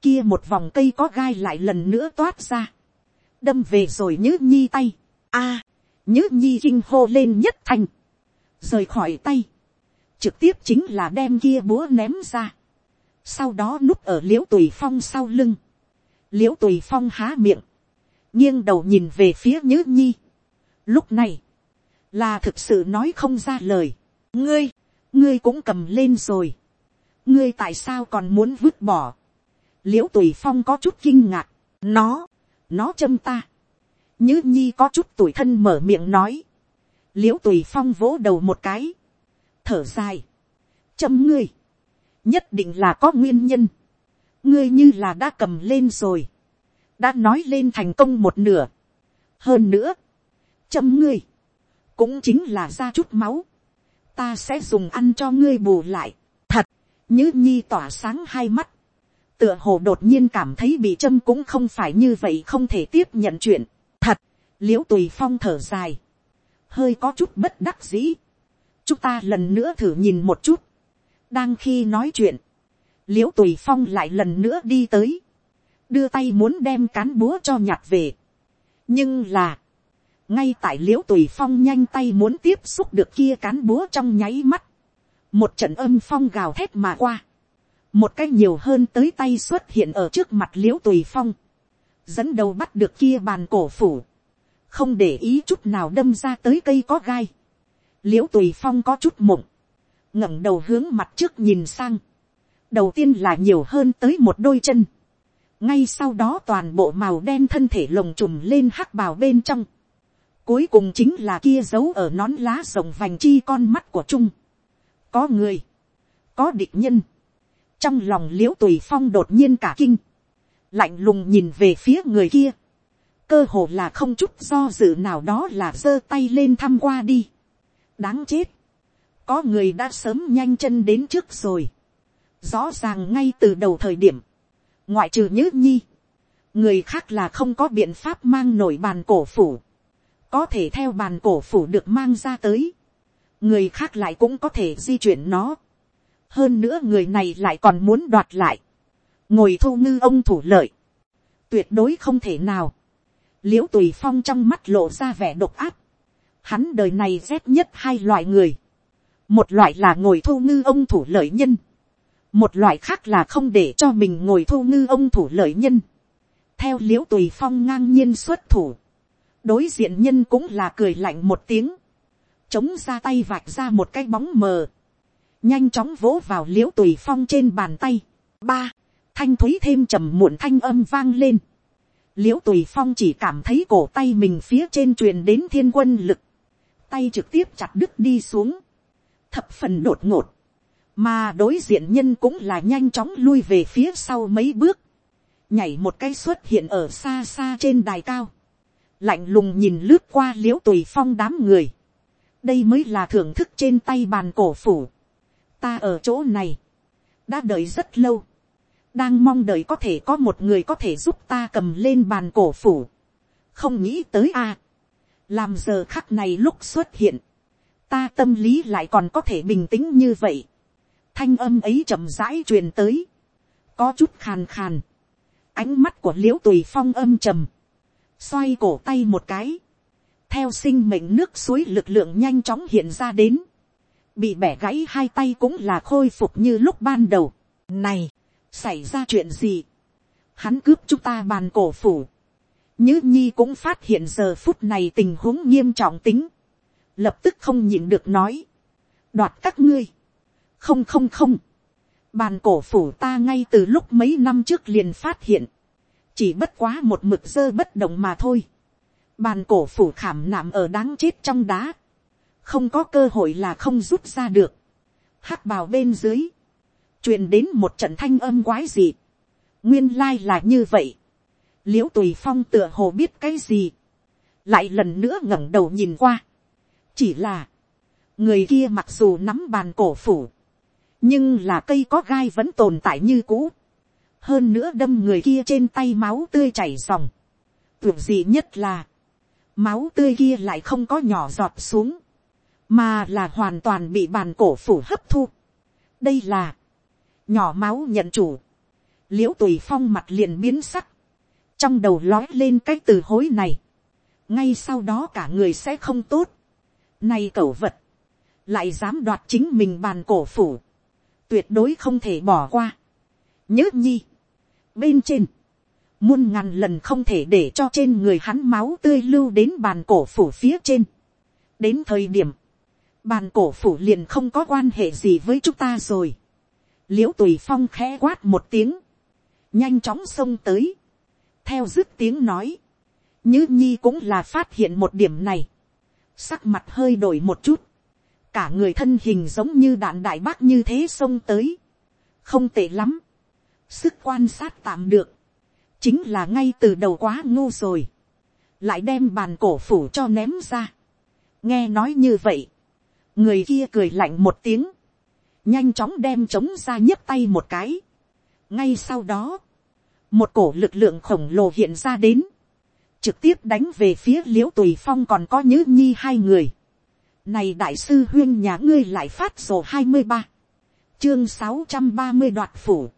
[SPEAKER 1] kia một vòng cây có gai lại lần nữa toát ra, đâm về rồi nhớ nhi tay, a, nhớ nhi kinh hô lên nhất thành, rời khỏi tay, trực tiếp chính là đem kia búa ném ra, sau đó núp ở l i ễ u tùy phong sau lưng, l i ễ u tùy phong há miệng, nghiêng đầu nhìn về phía nhữ nhi. lúc này, là thực sự nói không ra lời, ngươi, ngươi cũng cầm lên rồi, ngươi tại sao còn muốn vứt bỏ, l i ễ u tùy phong có chút kinh ngạc, nó, nó châm ta, nhữ nhi có chút tuổi thân mở miệng nói, l i ễ u tùy phong vỗ đầu một cái, thở dài, châm ngươi, nhất định là có nguyên nhân, ngươi như là đã cầm lên rồi, đã nói lên thành công một nửa, hơn nữa, châm ngươi, cũng chính là ra chút máu, ta sẽ dùng ăn cho ngươi bù lại, Nhữ như nhi tỏa sáng hai mắt, tựa hồ đột nhiên cảm thấy bị châm cũng không phải như vậy không thể tiếp nhận chuyện, thật, Liễu tùy phong thở dài, hơi có chút bất đắc dĩ, chúng ta lần nữa thử nhìn một chút, đang khi nói chuyện, Liễu tùy phong lại lần nữa đi tới, đưa tay muốn đem cán búa cho nhặt về. nhưng là, ngay tại l i ễ u tùy phong nhanh tay muốn tiếp xúc được kia cán búa trong nháy mắt, một trận âm phong gào thét mà qua, một cái nhiều hơn tới tay xuất hiện ở trước mặt l i ễ u tùy phong, dẫn đầu bắt được kia bàn cổ phủ, không để ý chút nào đâm ra tới cây có gai, l i ễ u tùy phong có chút mộng, ngẩng đầu hướng mặt trước nhìn sang, đầu tiên là nhiều hơn tới một đôi chân, ngay sau đó toàn bộ màu đen thân thể lồng trùm lên hắc bào bên trong, cuối cùng chính là kia giấu ở nón lá rồng vành chi con mắt của trung, có người, có địch nhân, trong lòng l i ễ u tùy phong đột nhiên cả kinh, lạnh lùng nhìn về phía người kia, cơ hồ là không chút do dự nào đó là giơ tay lên thăm qua đi, đáng chết, có người đã sớm nhanh chân đến trước rồi. rõ ràng ngay từ đầu thời điểm, ngoại trừ nhữ nhi, người khác là không có biện pháp mang nổi bàn cổ phủ, có thể theo bàn cổ phủ được mang ra tới, người khác lại cũng có thể di chuyển nó. hơn nữa người này lại còn muốn đoạt lại, ngồi thu ngư ông thủ lợi, tuyệt đối không thể nào. l i ễ u tùy phong trong mắt lộ ra vẻ độc áp, hắn đời này rét nhất hai loại người, một loại là ngồi thu ngư ông thủ lợi nhân, một loại khác là không để cho mình ngồi thu ngư ông thủ lợi nhân, theo l i ễ u tùy phong ngang nhiên xuất thủ, đối diện nhân cũng là cười lạnh một tiếng, chống ra tay vạch ra một cái bóng mờ, nhanh chóng vỗ vào l i ễ u tùy phong trên bàn tay, ba, thanh thúy thêm trầm muộn thanh âm vang lên, l i ễ u tùy phong chỉ cảm thấy cổ tay mình phía trên truyền đến thiên quân lực, tay trực tiếp chặt đứt đi xuống, thập phần đột ngột, mà đối diện nhân cũng là nhanh chóng lui về phía sau mấy bước, nhảy một cái xuất hiện ở xa xa trên đài cao, lạnh lùng nhìn lướt qua l i ễ u tùy phong đám người, đây mới là thưởng thức trên tay bàn cổ phủ, ta ở chỗ này, đã đợi rất lâu, đang mong đợi có thể có một người có thể giúp ta cầm lên bàn cổ phủ, không nghĩ tới a, làm giờ khắc này lúc xuất hiện, ta tâm lý lại còn có thể bình tĩnh như vậy. thanh âm ấy chậm rãi truyền tới, có chút khàn khàn, ánh mắt của l i ễ u tùy phong âm trầm, xoay cổ tay một cái, theo sinh mệnh nước suối lực lượng nhanh chóng hiện ra đến, bị bẻ gãy hai tay cũng là khôi phục như lúc ban đầu. này, xảy ra chuyện gì, hắn cướp chúng ta bàn cổ phủ, nhứ nhi cũng phát hiện giờ phút này tình huống nghiêm trọng tính, lập tức không nhịn được nói, đoạt các ngươi, không không không, bàn cổ phủ ta ngay từ lúc mấy năm trước liền phát hiện, chỉ bất quá một mực dơ bất động mà thôi, bàn cổ phủ khảm nạm ở đáng chết trong đá, không có cơ hội là không rút ra được, hắc bào bên dưới, truyền đến một trận thanh âm quái dị, nguyên lai là như vậy, l i ễ u tùy phong tựa hồ biết cái gì, lại lần nữa ngẩng đầu nhìn qua, chỉ là, người kia mặc dù nắm bàn cổ phủ, nhưng là cây có gai vẫn tồn tại như cũ. hơn nữa đâm người kia trên tay máu tươi chảy dòng. Tưởng gì nhất là, máu tươi kia lại không có nhỏ giọt xuống, mà là hoàn toàn bị bàn cổ phủ hấp thu. đây là, nhỏ máu nhận chủ, l i ễ u tùy phong mặt liền biến sắc, trong đầu lói lên cái từ hối này, ngay sau đó cả người sẽ không tốt, này cẩu vật, lại dám đoạt chính mình bàn cổ phủ, tuyệt đối không thể bỏ qua. nhớ nhi, bên trên, muôn ngàn lần không thể để cho trên người hắn máu tươi lưu đến bàn cổ phủ phía trên. đến thời điểm, bàn cổ phủ liền không có quan hệ gì với chúng ta rồi. l i ễ u tùy phong khẽ quát một tiếng, nhanh chóng xông tới, theo dứt tiếng nói, như nhi cũng là phát hiện một điểm này, sắc mặt hơi đổi một chút, cả người thân hình giống như đạn đại bác như thế xông tới, không tệ lắm, sức quan sát tạm được, chính là ngay từ đầu quá ngu rồi, lại đem bàn cổ phủ cho ném ra. nghe nói như vậy, người kia cười lạnh một tiếng, nhanh chóng đem trống ra nhấc tay một cái. ngay sau đó, một cổ lực lượng khổng lồ hiện ra đến, trực tiếp đánh về phía l i ễ u tùy phong còn có nhữ nhi hai người. này đại sư huyên nhà ngươi lại phát sổ hai mươi ba, chương sáu trăm ba mươi đoạt phủ,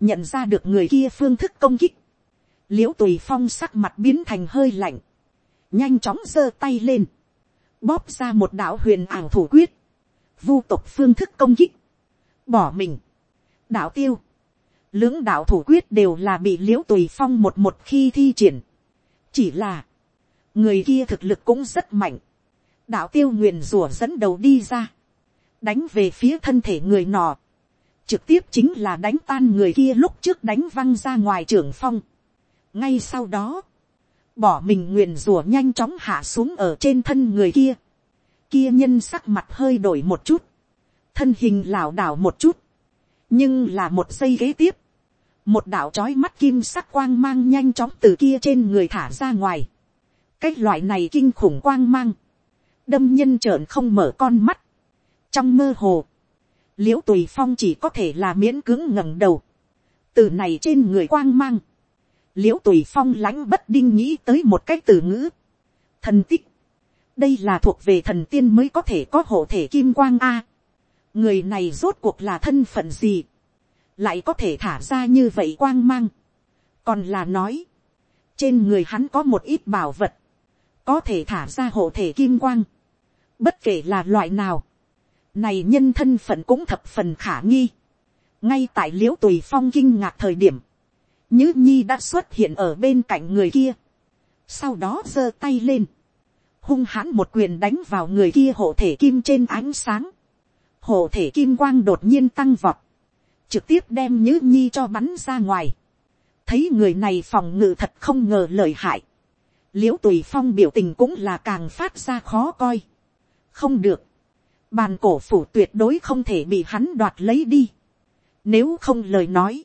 [SPEAKER 1] nhận ra được người kia phương thức công kích, l i ễ u tùy phong sắc mặt biến thành hơi lạnh, nhanh chóng giơ tay lên, bóp ra một đạo huyền ảo thủ quyết, vu tục phương thức công kích, bỏ mình, đạo tiêu, lưỡng đạo thủ quyết đều là bị l i ễ u tùy phong một một khi thi triển, chỉ là, người kia thực lực cũng rất mạnh, đạo tiêu nguyền rủa dẫn đầu đi ra, đánh về phía thân thể người nọ, trực tiếp chính là đánh tan người kia lúc trước đánh văng ra ngoài trưởng phong ngay sau đó, bỏ mình nguyền rủa nhanh chóng hạ xuống ở trên thân người kia. Kia nhân sắc mặt hơi đổi một chút. Thân hình lảo đảo một chút. Nhưng là một giây ghế tiếp. Một đạo trói mắt kim sắc quang mang nhanh chóng từ kia trên người thả ra ngoài. Cái loại này kinh khủng quang mang. Đâm nhân trợn không mở con mắt. Trong mơ hồ. Liễu tùy phong chỉ có thể là miễn cứng ngẩng đầu. Từ này trên người quang mang l i ễ u tùy phong lãnh bất đinh nghĩ tới một cái từ ngữ. thần tích. đây là thuộc về thần tiên mới có thể có hộ thể kim quang a. người này rốt cuộc là thân phận gì. lại có thể thả ra như vậy quang mang. còn là nói, trên người hắn có một ít bảo vật, có thể thả ra hộ thể kim quang. bất kể là loại nào, này nhân thân phận cũng thập phần khả nghi. ngay tại l i ễ u tùy phong kinh ngạc thời điểm, Nhữ nhi đã xuất hiện ở bên cạnh người kia. Sau đó giơ tay lên. Hung hãn một quyền đánh vào người kia hộ thể kim trên ánh sáng. Hộ thể kim quang đột nhiên tăng vọt. Trực tiếp đem nhữ nhi cho bắn ra ngoài. Thấy người này phòng ngự thật không ngờ lợi hại. Liễu tùy phong biểu tình cũng là càng phát ra khó coi. Không được. Bàn cổ phủ tuyệt đối không thể bị hắn đoạt lấy đi. Nếu không lời nói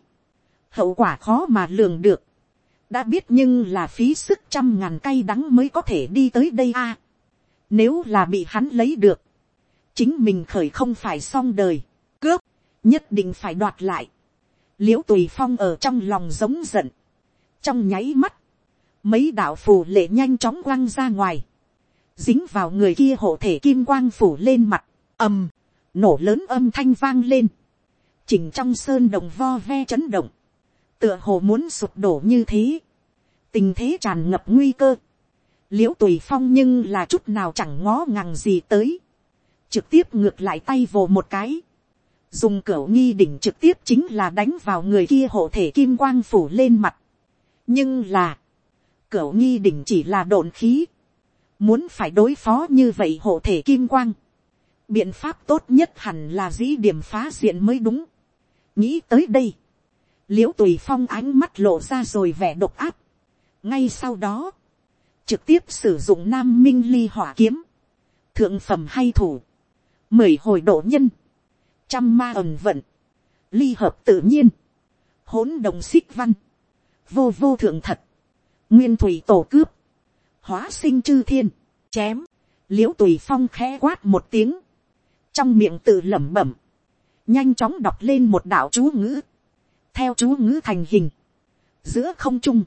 [SPEAKER 1] hậu quả khó mà lường được. đã biết nhưng là phí sức trăm ngàn cay đắng mới có thể đi tới đây a. nếu là bị hắn lấy được, chính mình khởi không phải xong đời, cướp, nhất định phải đoạt lại. l i ễ u tùy phong ở trong lòng giống giận, trong nháy mắt, mấy đạo phù lệ nhanh chóng quăng ra ngoài, dính vào người kia hộ thể kim quang phủ lên mặt, ầm, nổ lớn âm thanh vang lên, chỉnh trong sơn đồng vo ve chấn động, tựa hồ muốn sụp đổ như thế, tình thế tràn ngập nguy cơ, l i ễ u tùy phong nhưng là chút nào chẳng ngó ngàng gì tới, trực tiếp ngược lại tay vồ một cái, dùng cửa nghi đỉnh trực tiếp chính là đánh vào người kia hộ thể kim quang phủ lên mặt, nhưng là, cửa nghi đỉnh chỉ là đồn khí, muốn phải đối phó như vậy hộ thể kim quang, biện pháp tốt nhất hẳn là dĩ điểm phá diện mới đúng, nghĩ tới đây, l i ễ u tùy phong ánh mắt lộ ra rồi vẻ độc áp. ngay sau đó, trực tiếp sử dụng nam minh ly hỏa kiếm, thượng phẩm hay thủ, mười hồi độ nhân, trăm ma ẩm vận, ly hợp tự nhiên, hỗn đồng xích văn, vô vô thượng thật, nguyên thủy tổ cướp, hóa sinh chư thiên, chém, l i ễ u tùy phong khẽ quát một tiếng, trong miệng tự lẩm bẩm, nhanh chóng đọc lên một đạo chú ngữ, theo chú ngữ thành hình, giữa không trung,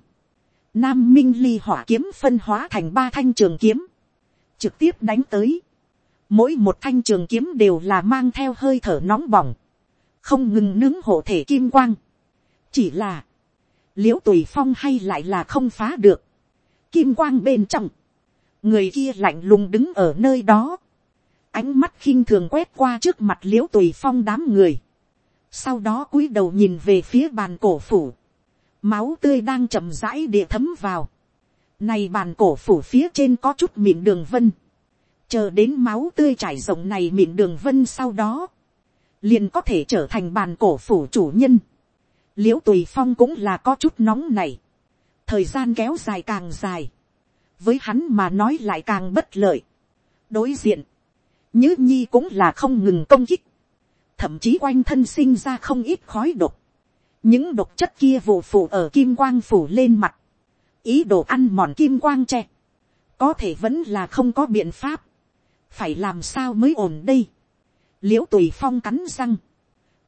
[SPEAKER 1] nam minh ly hỏa kiếm phân hóa thành ba thanh trường kiếm, trực tiếp đánh tới, mỗi một thanh trường kiếm đều là mang theo hơi thở nóng bỏng, không ngừng nướng hộ thể kim quang, chỉ là, l i ễ u tùy phong hay lại là không phá được, kim quang bên trong, người kia lạnh lùng đứng ở nơi đó, ánh mắt khinh thường quét qua trước mặt l i ễ u tùy phong đám người, sau đó cúi đầu nhìn về phía bàn cổ phủ, máu tươi đang chậm rãi địa thấm vào, này bàn cổ phủ phía trên có chút miệng đường vân, chờ đến máu tươi trải rộng này miệng đường vân sau đó, liền có thể trở thành bàn cổ phủ chủ nhân. l i ễ u tùy phong cũng là có chút nóng này, thời gian kéo dài càng dài, với hắn mà nói lại càng bất lợi. đối diện, Nhứ nhi cũng là không ngừng công kích. Thậm chí quanh thân sinh ra không ít khói độc. Những độc chất kia vụ phủ ở kim quang phủ lên mặt. Ý đồ ăn mòn kim quang tre. Có thể vẫn là không có biện pháp. Phải làm sao mới ổn đây. Liễu tùy phong cắn răng.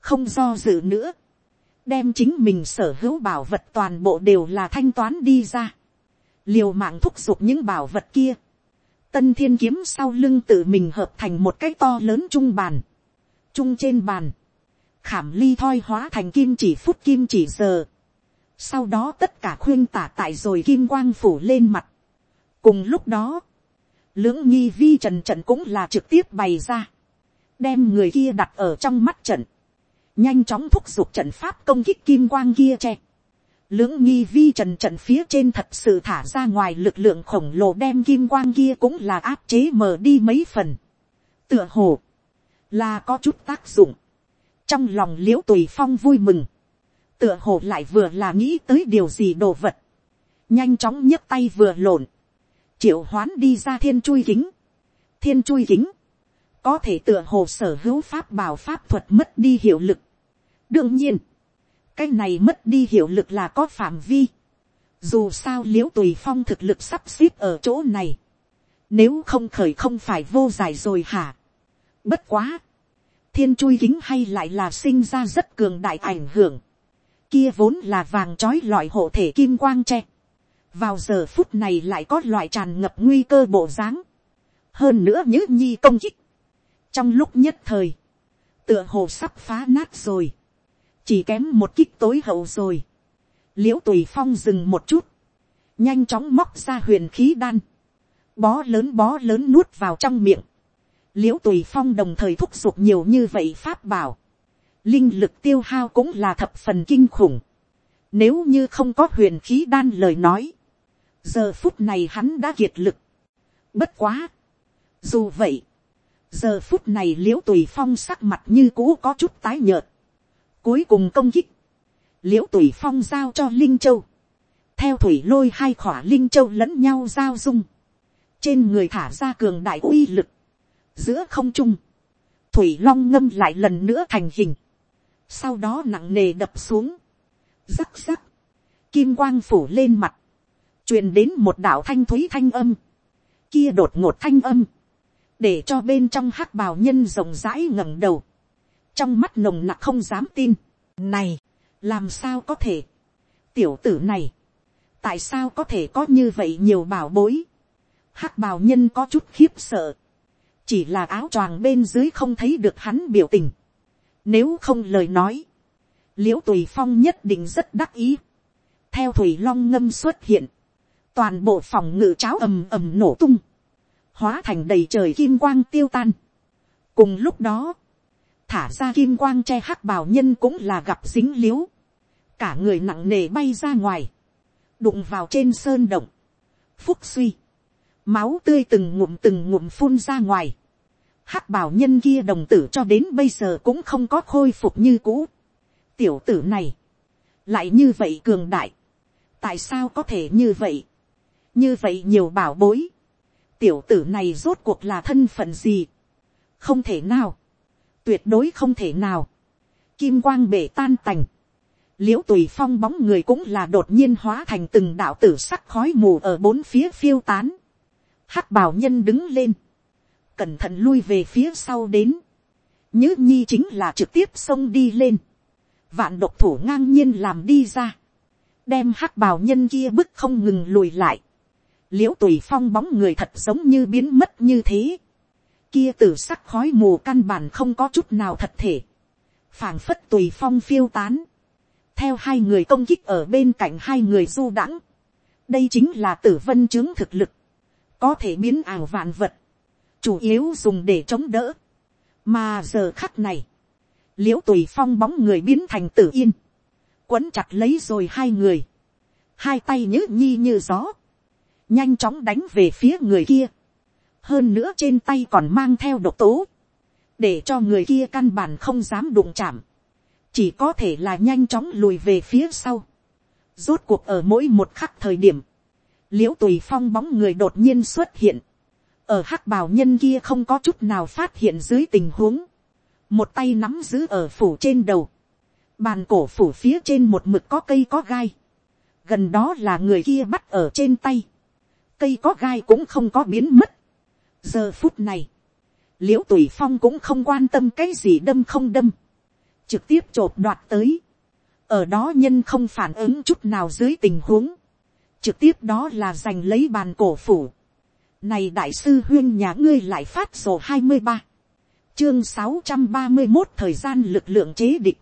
[SPEAKER 1] Không do dự nữa. Đem chính mình sở hữu bảo vật toàn bộ đều là thanh toán đi ra. Liều mạng thúc giục những bảo vật kia Tân thiên kiếm sau lưng tự mình hợp thành một cái to lớn trung bàn. Trung trên bàn. Khảm ly thoi hóa thành kim chỉ phút kim chỉ giờ. Sau đó tất cả khuyên tả tại rồi kim quang phủ lên mặt. Cùng lúc đó. Lưỡng nghi vi trần trận cũng là trực tiếp bày ra. Đem người kia đặt ở trong mắt trận. Nhanh chóng thúc giục trận pháp công kích kim quang kia che lưỡng nghi vi trần trận phía trên thật sự thả ra ngoài lực lượng khổng lồ đem kim quang kia cũng là áp chế mờ đi mấy phần. tựa hồ, là có chút tác dụng. trong lòng l i ễ u tùy phong vui mừng, tựa hồ lại vừa là nghĩ tới điều gì đồ vật. nhanh chóng nhấc tay vừa lộn, triệu hoán đi ra thiên chui kính. thiên chui kính, có thể tựa hồ sở hữu pháp bảo pháp thuật mất đi hiệu lực. đương nhiên, cái này mất đi hiệu lực là có phạm vi. dù sao l i ễ u tùy phong thực lực sắp xếp ở chỗ này. nếu không khởi không phải vô giải rồi hả bất quá. thiên chui kính hay lại là sinh ra rất cường đại ảnh hưởng. kia vốn là vàng trói loại hộ thể kim quang tre. vào giờ phút này lại có loại tràn ngập nguy cơ bộ dáng. hơn nữa nhữ nhi công kích. trong lúc nhất thời, tựa hồ sắp phá nát rồi chỉ kém một kích tối hậu rồi. liễu tùy phong dừng một chút, nhanh chóng móc ra huyền khí đan, bó lớn bó lớn nuốt vào trong miệng l i ễ u tùy phong đồng thời thúc giục nhiều như vậy pháp bảo, linh lực tiêu hao cũng là thập phần kinh khủng. Nếu như không có huyền khí đan lời nói, giờ phút này hắn đã kiệt lực. Bất quá. Dù vậy, giờ phút này l i ễ u tùy phong sắc mặt như cũ có chút tái nhợt cuối cùng công kích, l i ễ u tùy phong giao cho linh châu, theo thủy lôi hai khỏa linh châu lẫn nhau giao dung, trên người thả ra cường đại uy lực, giữa không trung, thủy long ngâm lại lần nữa thành hình, sau đó nặng nề đập xuống, rắc rắc, kim quang phủ lên mặt, truyền đến một đạo thanh thúy thanh âm, kia đột ngột thanh âm, để cho bên trong hắc bào nhân rộng rãi ngẩng đầu, trong mắt nồng nặc không dám tin. này, làm sao có thể. tiểu tử này, tại sao có thể có như vậy nhiều bảo bối. hắc bào nhân có chút khiếp sợ chỉ là áo choàng bên dưới không thấy được hắn biểu tình. nếu không lời nói, l i ễ u tùy phong nhất định rất đắc ý. theo thủy long ngâm xuất hiện, toàn bộ phòng ngự cháo ầm ầm nổ tung, hóa thành đầy trời kim quang tiêu tan. cùng lúc đó, thả ra kim quang che hắc bào nhân cũng là gặp dính l i ễ u cả người nặng nề bay ra ngoài, đụng vào trên sơn động, phúc suy, máu tươi từng ngụm từng ngụm phun ra ngoài, hắc bào nhân kia đồng tử cho đến bây giờ cũng không có khôi phục như cũ. tiểu tử này, lại như vậy cường đại, tại sao có thể như vậy, như vậy nhiều bảo bối, tiểu tử này rốt cuộc là thân phận gì, không thể nào, tuyệt đối không thể nào. Kim quang bể tan tành. l i ễ u tùy phong bóng người cũng là đột nhiên hóa thành từng đạo tử sắc khói mù ở bốn phía phiêu tán. hắc bảo nhân đứng lên cẩn thận lui về phía sau đến. nhữ nhi chính là trực tiếp xông đi lên. vạn độc thủ ngang nhiên làm đi ra. đem hắc bào nhân kia bức không ngừng lùi lại. liễu tùy phong bóng người thật giống như biến mất như thế kia tử sắc khói mù căn bản không có chút nào thật thể, phảng phất tùy phong phiêu tán, theo hai người công kích ở bên cạnh hai người du đãng, đây chính là tử vân chứng thực lực, có thể biến ảo vạn vật, chủ yếu dùng để chống đỡ, mà giờ khắc này, l i ễ u tùy phong bóng người biến thành tử yên, quấn chặt lấy rồi hai người, hai tay nhữ nhi như gió, nhanh chóng đánh về phía người kia, hơn nữa trên tay còn mang theo độc tố, để cho người kia căn bản không dám đụng chạm, chỉ có thể là nhanh chóng lùi về phía sau, rốt cuộc ở mỗi một khắc thời điểm, l i ễ u tùy phong bóng người đột nhiên xuất hiện, ở hắc bào nhân kia không có chút nào phát hiện dưới tình huống, một tay nắm giữ ở phủ trên đầu, bàn cổ phủ phía trên một mực có cây có gai, gần đó là người kia bắt ở trên tay, cây có gai cũng không có biến mất. giờ phút này, l i ễ u tùy phong cũng không quan tâm cái gì đâm không đâm, trực tiếp t r ộ p đoạt tới, ở đó nhân không phản ứng chút nào dưới tình huống, trực tiếp đó là giành lấy bàn cổ phủ, này đại sư huyên nhà ngươi lại phát sổ hai mươi ba Chương sáu trăm ba mươi một thời gian lực lượng chế địch.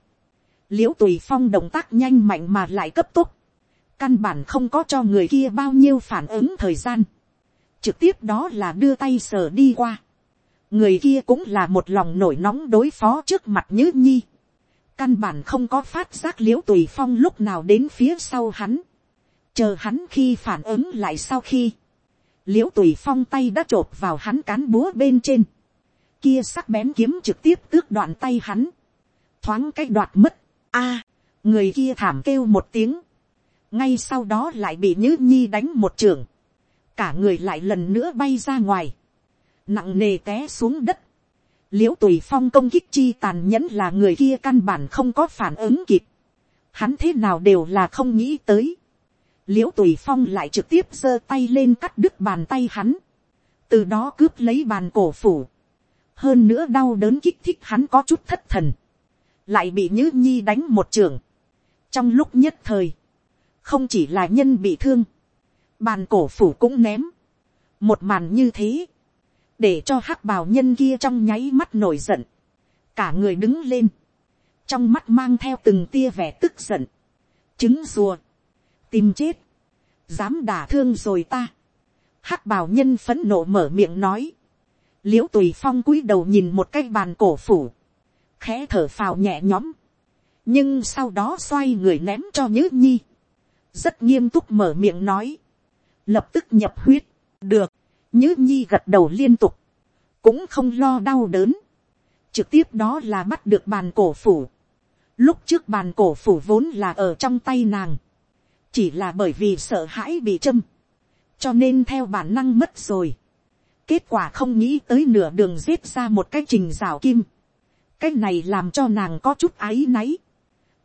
[SPEAKER 1] Liễu tùy phong động tác nhanh mạnh mà lại cấp tốc. Căn bản không có cho người kia bao nhiêu phản ứng thời gian. Trực tiếp đó là đưa tay sờ đi qua. Người kia cũng là một lòng nổi nóng đối phó trước mặt nhữ nhi. Căn bản không có phát giác liễu tùy phong lúc nào đến phía sau hắn. Chờ hắn khi phản ứng lại sau khi l i ễ u tùy phong tay đã t vào hắn cán búa bên trên, kia sắc bén kiếm trực tiếp tước đoạn tay hắn, thoáng cái đoạt mất, a, người kia thảm kêu một tiếng, ngay sau đó lại bị nhữ nhi đánh một trường, cả người lại lần nữa bay ra ngoài, nặng nề té xuống đất, l i ễ u tùy phong công kích chi tàn nhẫn là người kia căn bản không có phản ứng kịp, hắn thế nào đều là không nghĩ tới, l i ễ u tùy phong lại trực tiếp giơ tay lên cắt đứt bàn tay hắn, từ đó cướp lấy bàn cổ phủ, hơn nữa đau đớn kích thích hắn có chút thất thần, lại bị nhữ nhi đánh một trường, trong lúc nhất thời, không chỉ là nhân bị thương, bàn cổ phủ cũng ném, một màn như thế, để cho hắc bào nhân kia trong nháy mắt nổi giận, cả người đứng lên, trong mắt mang theo từng tia vẻ tức giận, trứng rùa, tìm chết, dám đả thương rồi ta. hắc bào nhân phấn nộ mở miệng nói, l i ễ u tùy phong cúi đầu nhìn một cái bàn cổ phủ, khẽ thở phào nhẹ nhõm, nhưng sau đó xoay người ném cho nhữ nhi, rất nghiêm túc mở miệng nói, lập tức nhập huyết, được, nhữ nhi gật đầu liên tục, cũng không lo đau đớn, trực tiếp đó là bắt được bàn cổ phủ, lúc trước bàn cổ phủ vốn là ở trong tay nàng, chỉ là bởi vì sợ hãi bị châm, cho nên theo bản năng mất rồi. kết quả không nghĩ tới nửa đường giết ra một cái trình rào kim. cái này làm cho nàng có chút áy náy.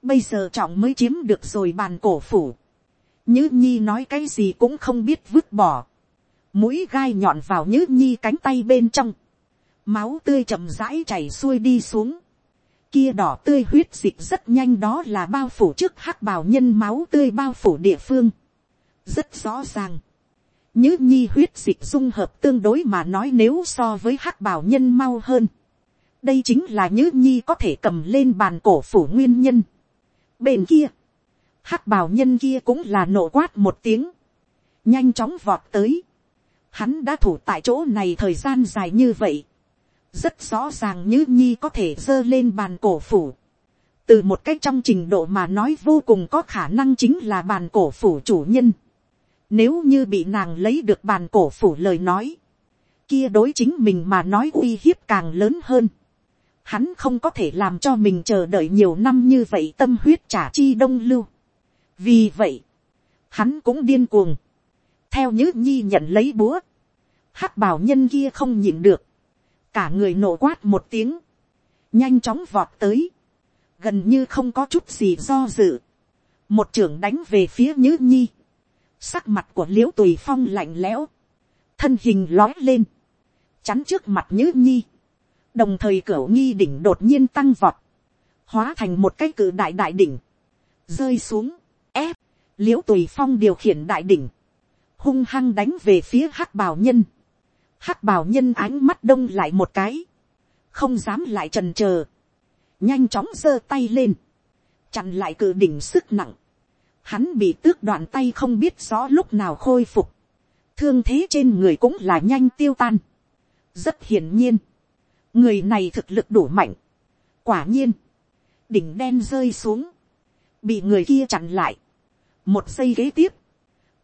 [SPEAKER 1] bây giờ trọng mới chiếm được rồi bàn cổ phủ. nhữ nhi nói cái gì cũng không biết vứt bỏ. mũi gai nhọn vào nhữ nhi cánh tay bên trong. máu tươi chậm rãi chảy xuôi đi xuống kia đỏ tươi huyết dịch rất nhanh đó là bao phủ trước hắc bào nhân máu tươi bao phủ địa phương. rất rõ ràng. nhớ nhi huyết dịch dung hợp tương đối mà nói nếu so với hắc bào nhân mau hơn. đây chính là nhớ nhi có thể cầm lên bàn cổ phủ nguyên nhân. bên kia, hắc bào nhân kia cũng là nổ quát một tiếng. nhanh chóng vọt tới. hắn đã thủ tại chỗ này thời gian dài như vậy rất rõ ràng như nhi có thể giơ lên bàn cổ phủ. từ một cách trong trình độ mà nói vô cùng có khả năng chính là bàn cổ phủ chủ nhân. nếu như bị nàng lấy được bàn cổ phủ lời nói, kia đối chính mình mà nói uy hiếp càng lớn hơn. Hắn không có thể làm cho mình chờ đợi nhiều năm như vậy tâm huyết trả chi đông lưu. vì vậy, hắn cũng điên cuồng. theo nhữ nhi nhận lấy búa, hắc bảo nhân kia không nhịn được, cả người nổ quát một tiếng, nhanh chóng vọt tới, gần như không có chút gì do dự, một trưởng đánh về phía nhữ nhi, sắc mặt của l i ễ u tùy phong lạnh lẽo, thân hình lói lên, chắn trước mặt nhữ nhi, đồng thời cửa nghi đỉnh đột nhiên tăng vọt, hóa thành một cái cự đại đại đỉnh, rơi xuống, ép, l i ễ u tùy phong điều khiển đại đỉnh, hung hăng đánh về phía hắc bào nhân, hắc bào nhân ánh mắt đông lại một cái, không dám lại trần c nhanh chóng giơ tay lên, chặn lại cự đỉnh sức nặng, hắn bị tước đoạn tay không biết rõ lúc nào khôi phục, thương thế trên người cũng là nhanh tiêu tan, rất hiển nhiên, người này thực lực đủ mạnh, quả nhiên, đỉnh đen rơi xuống, bị người kia chặn lại, một giây kế tiếp,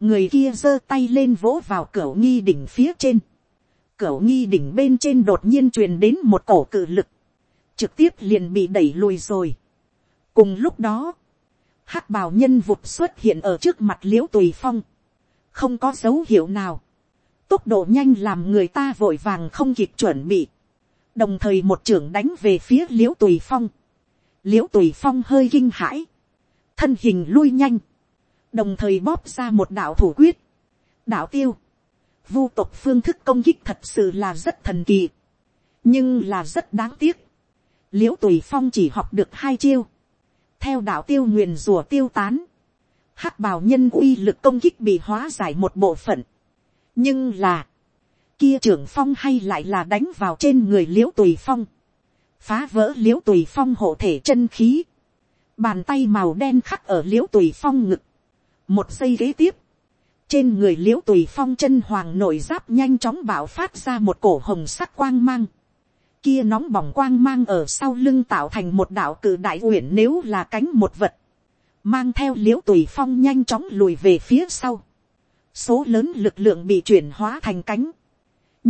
[SPEAKER 1] người kia giơ tay lên vỗ vào cửa nghi đỉnh phía trên, cửa nghi đỉnh bên trên đột nhiên truyền đến một cổ cự lực, trực tiếp liền bị đẩy lùi rồi. cùng lúc đó, hắc bào nhân vụt xuất hiện ở trước mặt l i ễ u tùy phong, không có dấu hiệu nào, tốc độ nhanh làm người ta vội vàng không kịp chuẩn bị, đồng thời một trưởng đánh về phía l i ễ u tùy phong, l i ễ u tùy phong hơi kinh hãi, thân hình lui nhanh, đồng thời bóp ra một đạo thủ quyết, đạo tiêu, vu tộc phương thức công kích thật sự là rất thần kỳ, nhưng là rất đáng tiếc, l i ễ u tùy phong chỉ học được hai chiêu, theo đạo tiêu nguyền rùa tiêu tán, hắc bào nhân uy lực công kích bị hóa giải một bộ phận. nhưng là, kia trưởng phong hay lại là đánh vào trên người l i ễ u tùy phong, phá vỡ l i ễ u tùy phong hộ thể chân khí, bàn tay màu đen khắc ở l i ễ u tùy phong ngực, một giây kế tiếp, trên người l i ễ u tùy phong chân hoàng nội giáp nhanh chóng bảo phát ra một cổ hồng sắc quang mang, kia nóng bỏng quang mang ở sau lưng tạo thành một đạo cử đại uyển nếu là cánh một vật, mang theo l i ễ u tùy phong nhanh chóng lùi về phía sau, số lớn lực lượng bị chuyển hóa thành cánh,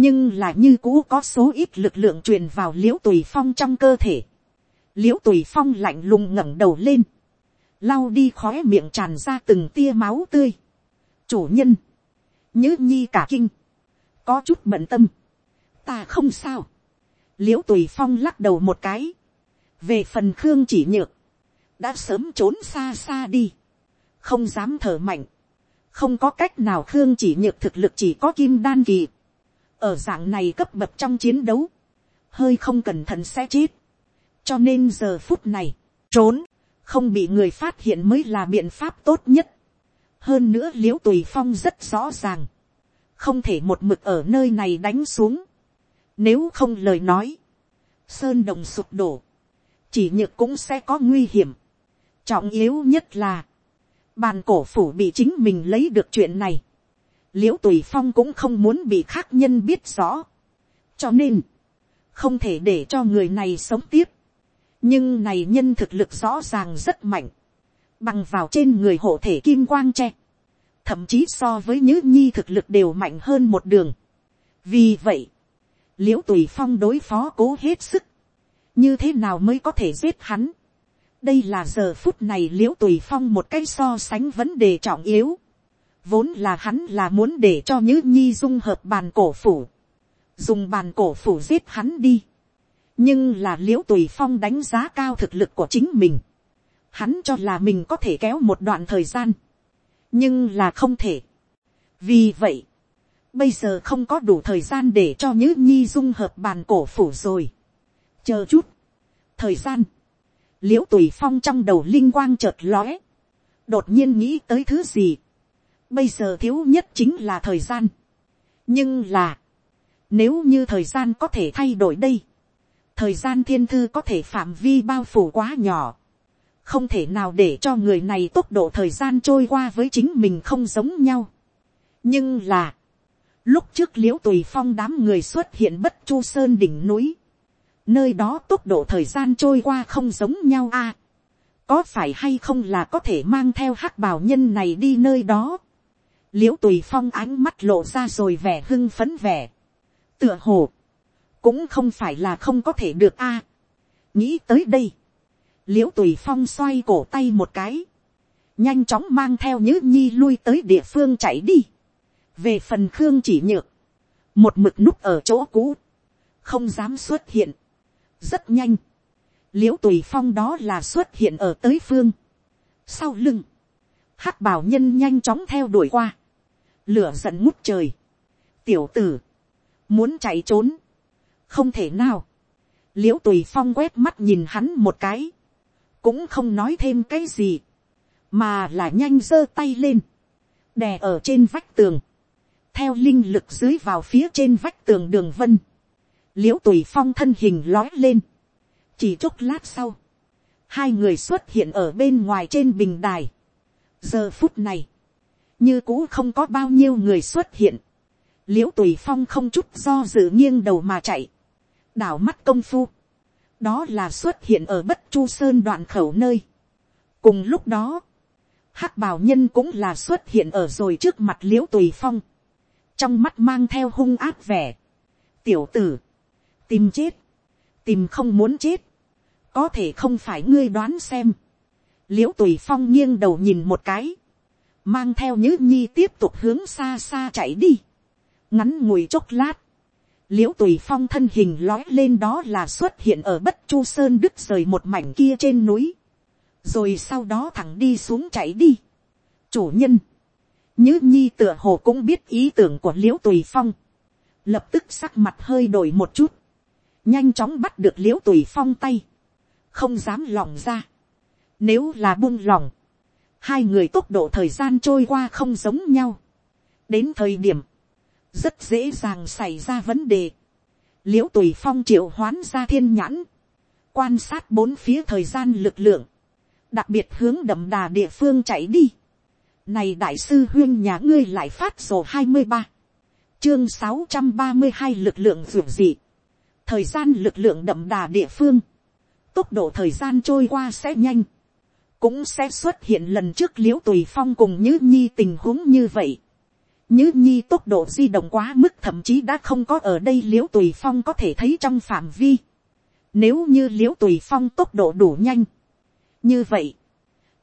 [SPEAKER 1] nhưng là như cũ có số ít lực lượng truyền vào l i ễ u tùy phong trong cơ thể, l i ễ u tùy phong lạnh lùng ngẩng đầu lên, lau đi khói miệng tràn ra từng tia máu tươi, chủ nhân, nhớ nhi cả kinh, có chút bận tâm, ta không sao, l i ễ u tùy phong lắc đầu một cái, về phần khương chỉ nhược, đã sớm trốn xa xa đi, không dám thở mạnh, không có cách nào khương chỉ nhược thực lực chỉ có kim đan kỳ, ở dạng này cấp bậc trong chiến đấu, hơi không cẩn thận sẽ chết, cho nên giờ phút này, trốn, không bị người phát hiện mới là biện pháp tốt nhất hơn nữa l i ễ u tùy phong rất rõ ràng, không thể một mực ở nơi này đánh xuống, nếu không lời nói, sơn đồng sụp đổ, chỉ nhược cũng sẽ có nguy hiểm. Trọng yếu nhất là, bàn cổ phủ bị chính mình lấy được chuyện này. l i ễ u tùy phong cũng không muốn bị khác nhân biết rõ. cho nên, không thể để cho người này sống tiếp. nhưng này nhân thực lực rõ ràng rất mạnh, bằng vào trên người hộ thể kim quang tre, thậm chí so với nhữ nhi thực lực đều mạnh hơn một đường. vì vậy, l i ễ u tùy phong đối phó cố hết sức, như thế nào mới có thể giết hắn. đây là giờ phút này l i ễ u tùy phong một cái so sánh vấn đề trọng yếu, vốn là hắn là muốn để cho nhữ nhi dung hợp bàn cổ phủ, dùng bàn cổ phủ giết hắn đi, nhưng là l i ễ u tùy phong đánh giá cao thực lực của chính mình, hắn cho là mình có thể kéo một đoạn thời gian, nhưng là không thể. vì vậy, bây giờ không có đủ thời gian để cho nhữ nhi dung hợp bàn cổ phủ rồi. chờ chút, thời gian, l i ễ u tùy phong trong đầu linh quang chợt lóe, đột nhiên nghĩ tới thứ gì. bây giờ thiếu nhất chính là thời gian. nhưng là, nếu như thời gian có thể thay đổi đây, thời gian thiên thư có thể phạm vi bao phủ quá nhỏ, không thể nào để cho người này tốc độ thời gian trôi qua với chính mình không giống nhau. nhưng là, Lúc trước l i ễ u tùy phong đám người xuất hiện bất chu sơn đỉnh núi. Nơi đó tốc độ thời gian trôi qua không giống nhau a. có phải hay không là có thể mang theo hắc bào nhân này đi nơi đó. l i ễ u tùy phong ánh mắt lộ ra rồi vẻ hưng phấn vẻ. tựa hồ. cũng không phải là không có thể được a. nghĩ tới đây l i ễ u tùy phong xoay cổ tay một cái. nhanh chóng mang theo nhữ nhi lui tới địa phương chạy đi. Về phần khương chỉ nhược, một mực núp ở chỗ cũ, không dám xuất hiện, rất nhanh, l i ễ u tùy phong đó là xuất hiện ở tới phương, sau lưng, hắc bảo nhân nhanh chóng theo đuổi qua, lửa giận ngút trời, tiểu tử, muốn chạy trốn, không thể nào, l i ễ u tùy phong quét mắt nhìn hắn một cái, cũng không nói thêm cái gì, mà là nhanh giơ tay lên, đè ở trên vách tường, theo linh lực dưới vào phía trên vách tường đường vân, l i ễ u tùy phong thân hình lói lên, chỉ chốc lát sau, hai người xuất hiện ở bên ngoài trên bình đài. giờ phút này, như cũ không có bao nhiêu người xuất hiện, l i ễ u tùy phong không chút do dự nghiêng đầu mà chạy, đảo mắt công phu, đó là xuất hiện ở bất chu sơn đoạn khẩu nơi. cùng lúc đó, hắc bào nhân cũng là xuất hiện ở rồi trước mặt l i ễ u tùy phong, trong mắt mang theo hung áp vẻ. tiểu tử, tìm chết, tìm không muốn chết, có thể không phải ngươi đoán xem, l i ễ u tùy phong nghiêng đầu nhìn một cái, mang theo nhữ nhi tiếp tục hướng xa xa chạy đi, ngắn ngồi chốc lát, l i ễ u tùy phong thân hình lói lên đó là xuất hiện ở bất chu sơn đứt rời một mảnh kia trên núi, rồi sau đó thẳng đi xuống chạy đi. chủ nhân, nhữ nhi tựa hồ cũng biết ý tưởng của l i ễ u tùy phong, lập tức sắc mặt hơi đổi một chút, nhanh chóng bắt được l i ễ u tùy phong tay, không dám lòng ra, nếu là buông lòng, hai người tốc độ thời gian trôi qua không giống nhau. đến thời điểm, rất dễ dàng xảy ra vấn đề. l i ễ u tùy phong triệu hoán ra thiên nhãn, quan sát bốn phía thời gian lực lượng, đặc biệt hướng đậm đà địa phương chạy đi. này đại sư huyên nhà ngươi lại phát sổ hai mươi ba, chương sáu trăm ba mươi hai lực lượng ruột dị, thời gian lực lượng đậm đà địa phương, tốc độ thời gian trôi qua sẽ nhanh, cũng sẽ xuất hiện lần trước l i ễ u tùy phong cùng như nhi tình huống như vậy nhữ nhi tốc độ di động quá mức thậm chí đã không có ở đây l i ễ u tùy phong có thể thấy trong phạm vi. nếu như l i ễ u tùy phong tốc độ đủ nhanh. như vậy,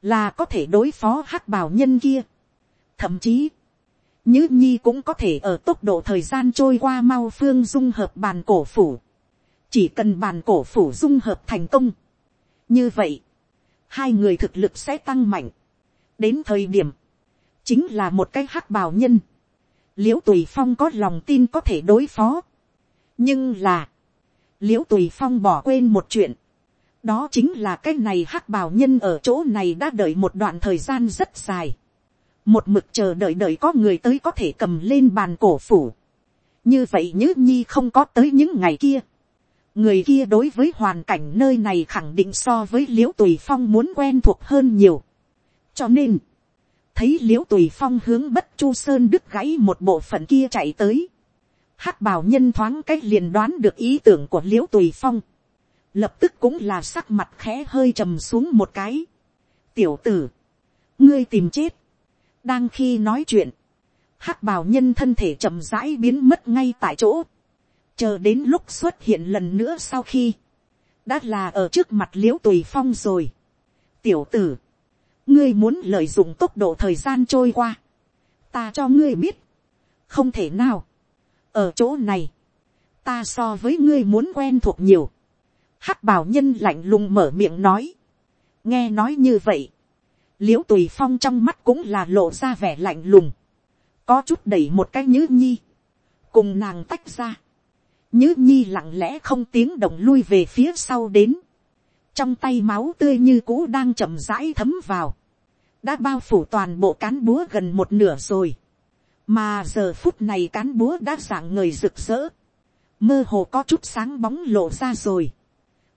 [SPEAKER 1] là có thể đối phó hắc bào nhân kia. thậm chí, nhữ nhi cũng có thể ở tốc độ thời gian trôi qua mau phương dung hợp bàn cổ phủ. chỉ cần bàn cổ phủ dung hợp thành công. như vậy, hai người thực lực sẽ tăng mạnh. đến thời điểm, chính là một cái hắc bào nhân l i ễ u tùy phong có lòng tin có thể đối phó. nhưng là, l i ễ u tùy phong bỏ quên một chuyện. đó chính là cái này hắc bào nhân ở chỗ này đã đợi một đoạn thời gian rất dài. một mực chờ đợi đợi có người tới có thể cầm lên bàn cổ phủ. như vậy nhữ nhi không có tới những ngày kia người kia đối với hoàn cảnh nơi này khẳng định so với l i ễ u tùy phong muốn quen thuộc hơn nhiều. cho nên, thấy l i ễ u tùy phong hướng bất chu sơn đứt gãy một bộ phận kia chạy tới. hắc bảo nhân thoáng c á c h liền đoán được ý tưởng của l i ễ u tùy phong. lập tức cũng là sắc mặt khẽ hơi trầm xuống một cái. tiểu tử, ngươi tìm chết. đang khi nói chuyện, hắc bảo nhân thân thể chậm rãi biến mất ngay tại chỗ chờ đến lúc xuất hiện lần nữa sau khi, đã là ở trước mặt l i ễ u tùy phong rồi. tiểu tử, ngươi muốn lợi dụng tốc độ thời gian trôi qua, ta cho ngươi biết, không thể nào, ở chỗ này, ta so với ngươi muốn quen thuộc nhiều, hắc bảo nhân lạnh lùng mở miệng nói, nghe nói như vậy, l i ễ u tùy phong trong mắt cũng là lộ ra vẻ lạnh lùng, có chút đẩy một cái nhứ nhi, cùng nàng tách ra, Nhứ nhi lặng lẽ không tiếng động lui về phía sau đến. Trong tay máu tươi như cũ đang chậm rãi thấm vào. Đã bao phủ toàn bộ cán búa gần một nửa rồi. Mà giờ phút này cán búa đã dạng người rực rỡ. Mơ hồ có chút sáng bóng lộ ra rồi.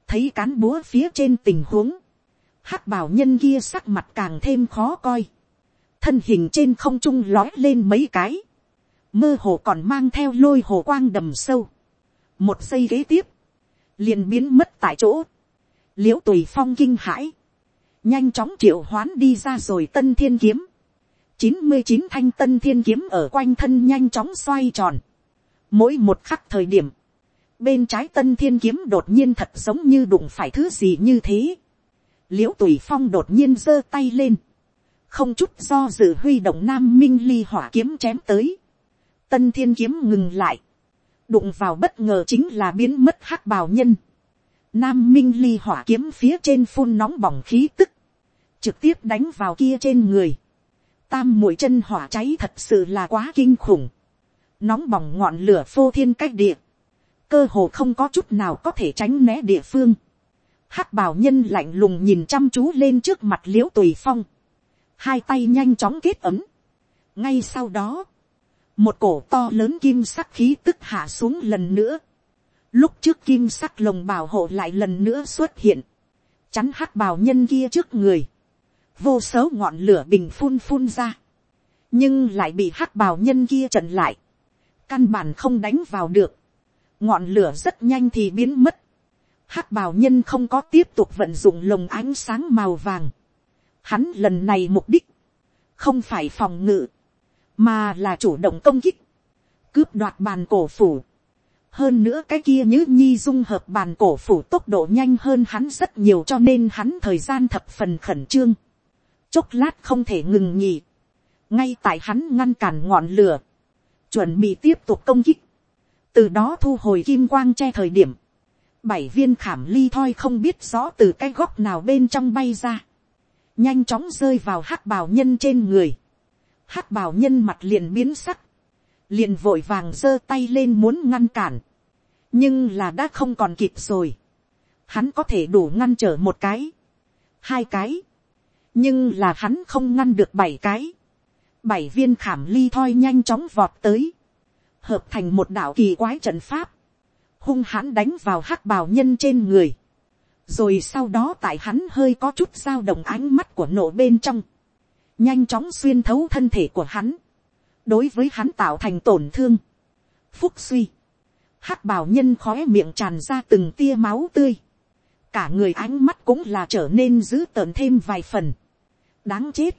[SPEAKER 1] Thấy cán búa phía trên tình huống. hắc bảo nhân kia sắc mặt càng thêm khó coi. Thân hình trên không trung lói lên mấy cái. Mơ hồ còn mang theo lôi hồ quang đầm sâu một giây kế tiếp, liền biến mất tại chỗ, l i ễ u tùy phong kinh hãi, nhanh chóng triệu hoán đi ra rồi tân thiên kiếm, chín mươi chín thanh tân thiên kiếm ở quanh thân nhanh chóng xoay tròn, mỗi một khắc thời điểm, bên trái tân thiên kiếm đột nhiên thật giống như đụng phải thứ gì như thế, l i ễ u tùy phong đột nhiên giơ tay lên, không chút do dự huy động nam minh ly hỏa kiếm chém tới, tân thiên kiếm ngừng lại, đụng vào bất ngờ chính là biến mất hắc bào nhân. Nam minh ly hỏa kiếm phía trên phun nóng bỏng khí tức, trực tiếp đánh vào kia trên người. Tam mũi chân hỏa cháy thật sự là quá kinh khủng. Nóng bỏng ngọn lửa phô thiên cách địa. Cơ hồ không có chút nào có thể tránh né địa phương. hắc bào nhân lạnh lùng nhìn chăm chú lên trước mặt liễu tùy phong. Hai tay nhanh chóng kết ấm. Ngay sau đó một cổ to lớn kim sắc khí tức hạ xuống lần nữa. Lúc trước kim sắc lồng bảo hộ lại lần nữa xuất hiện. Chắn hắc bào nhân kia trước người. Vô số ngọn lửa bình phun phun ra. Nhưng lại bị hắc bào nhân kia trận lại. căn bản không đánh vào được, ngọn lửa rất nhanh thì biến mất, hắc bào nhân không có tiếp tục vận dụng lồng ánh sáng màu vàng, hắn lần này mục đích, không phải phòng ngự, mà là chủ động công kích, cướp đoạt bàn cổ phủ, hơn nữa cái kia nhứ nhi dung hợp bàn cổ phủ tốc độ nhanh hơn hắn rất nhiều cho nên hắn thời gian thập phần khẩn trương. chốc lát không thể ngừng nhỉ. ngay tại hắn ngăn cản ngọn lửa, chuẩn bị tiếp tục công kích. từ đó thu hồi kim quang che thời điểm. bảy viên khảm ly thoi không biết rõ từ cái góc nào bên trong bay ra. nhanh chóng rơi vào hắc bào nhân trên người. hắc bào nhân mặt liền biến sắc liền vội vàng giơ tay lên muốn ngăn cản, nhưng là đã không còn kịp rồi, hắn có thể đủ ngăn trở một cái, hai cái, nhưng là hắn không ngăn được bảy cái, bảy viên khảm ly thoi nhanh chóng vọt tới, hợp thành một đạo kỳ quái trận pháp, hung hãn đánh vào hắc bào nhân trên người, rồi sau đó tại hắn hơi có chút dao động ánh mắt của nổ bên trong, nhanh chóng xuyên thấu thân thể của hắn, đối với hắn tạo thành tổn thương. Phúc suy, hắc bảo nhân khói miệng tràn ra từng tia máu tươi. Cả người ánh mắt cũng là trở nên dữ tợn thêm vài phần. Đáng chết.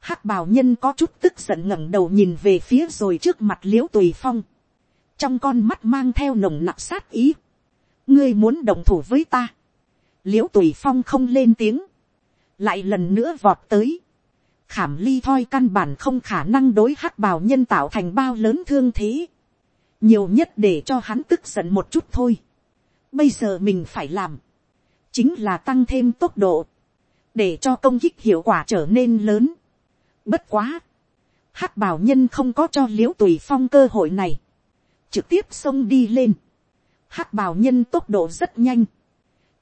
[SPEAKER 1] hắc bảo nhân có chút tức giận ngẩng đầu nhìn về phía rồi trước mặt liễu tùy phong. Trong con mắt mang theo nồng nặc sát ý. Ngươi muốn đồng thủ với ta. Liễu tùy phong không lên tiếng. Lại lần nữa vọt tới khảm ly thoi căn bản không khả năng đối hắc bào nhân tạo thành bao lớn thương thế. nhiều nhất để cho hắn tức giận một chút thôi. bây giờ mình phải làm, chính là tăng thêm tốc độ, để cho công kích hiệu quả trở nên lớn. bất quá, hắc bào nhân không có cho l i ễ u tùy phong cơ hội này, trực tiếp xông đi lên. hắc bào nhân tốc độ rất nhanh,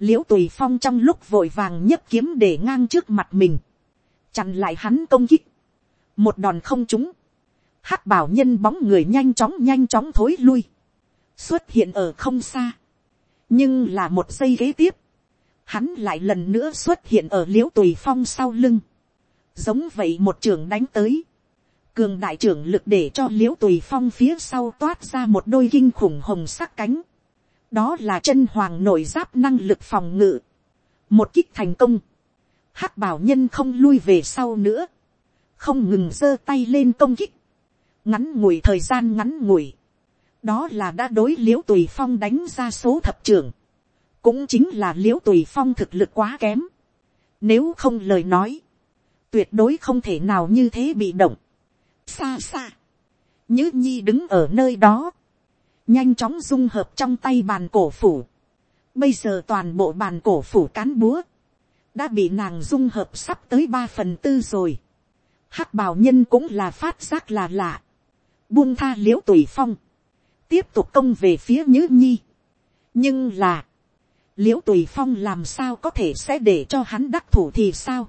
[SPEAKER 1] l i ễ u tùy phong trong lúc vội vàng nhấc kiếm để ngang trước mặt mình, chặn lại hắn công kích, một đòn không trúng, hắc bảo nhân bóng người nhanh chóng nhanh chóng thối lui, xuất hiện ở không xa, nhưng là một giây kế tiếp, hắn lại lần nữa xuất hiện ở l i ễ u tùy phong sau lưng, giống vậy một trường đánh tới, cường đại trưởng lực để cho l i ễ u tùy phong phía sau toát ra một đôi kinh khủng hồng sắc cánh, đó là chân hoàng nội giáp năng lực phòng ngự, một kích thành công, hắc bảo nhân không lui về sau nữa, không ngừng giơ tay lên công kích, ngắn ngủi thời gian ngắn ngủi, đó là đã đối l i ễ u tùy phong đánh ra số thập trưởng, cũng chính là l i ễ u tùy phong thực lực quá kém, nếu không lời nói, tuyệt đối không thể nào như thế bị động, xa xa, nhữ nhi đứng ở nơi đó, nhanh chóng dung hợp trong tay bàn cổ phủ, bây giờ toàn bộ bàn cổ phủ cán búa, đã bị nàng dung hợp sắp tới ba phần tư rồi. hắc bào nhân cũng là phát giác là lạ. buông tha l i ễ u tùy phong, tiếp tục công về phía nhữ nhi. nhưng là, l i ễ u tùy phong làm sao có thể sẽ để cho hắn đắc thủ thì sao.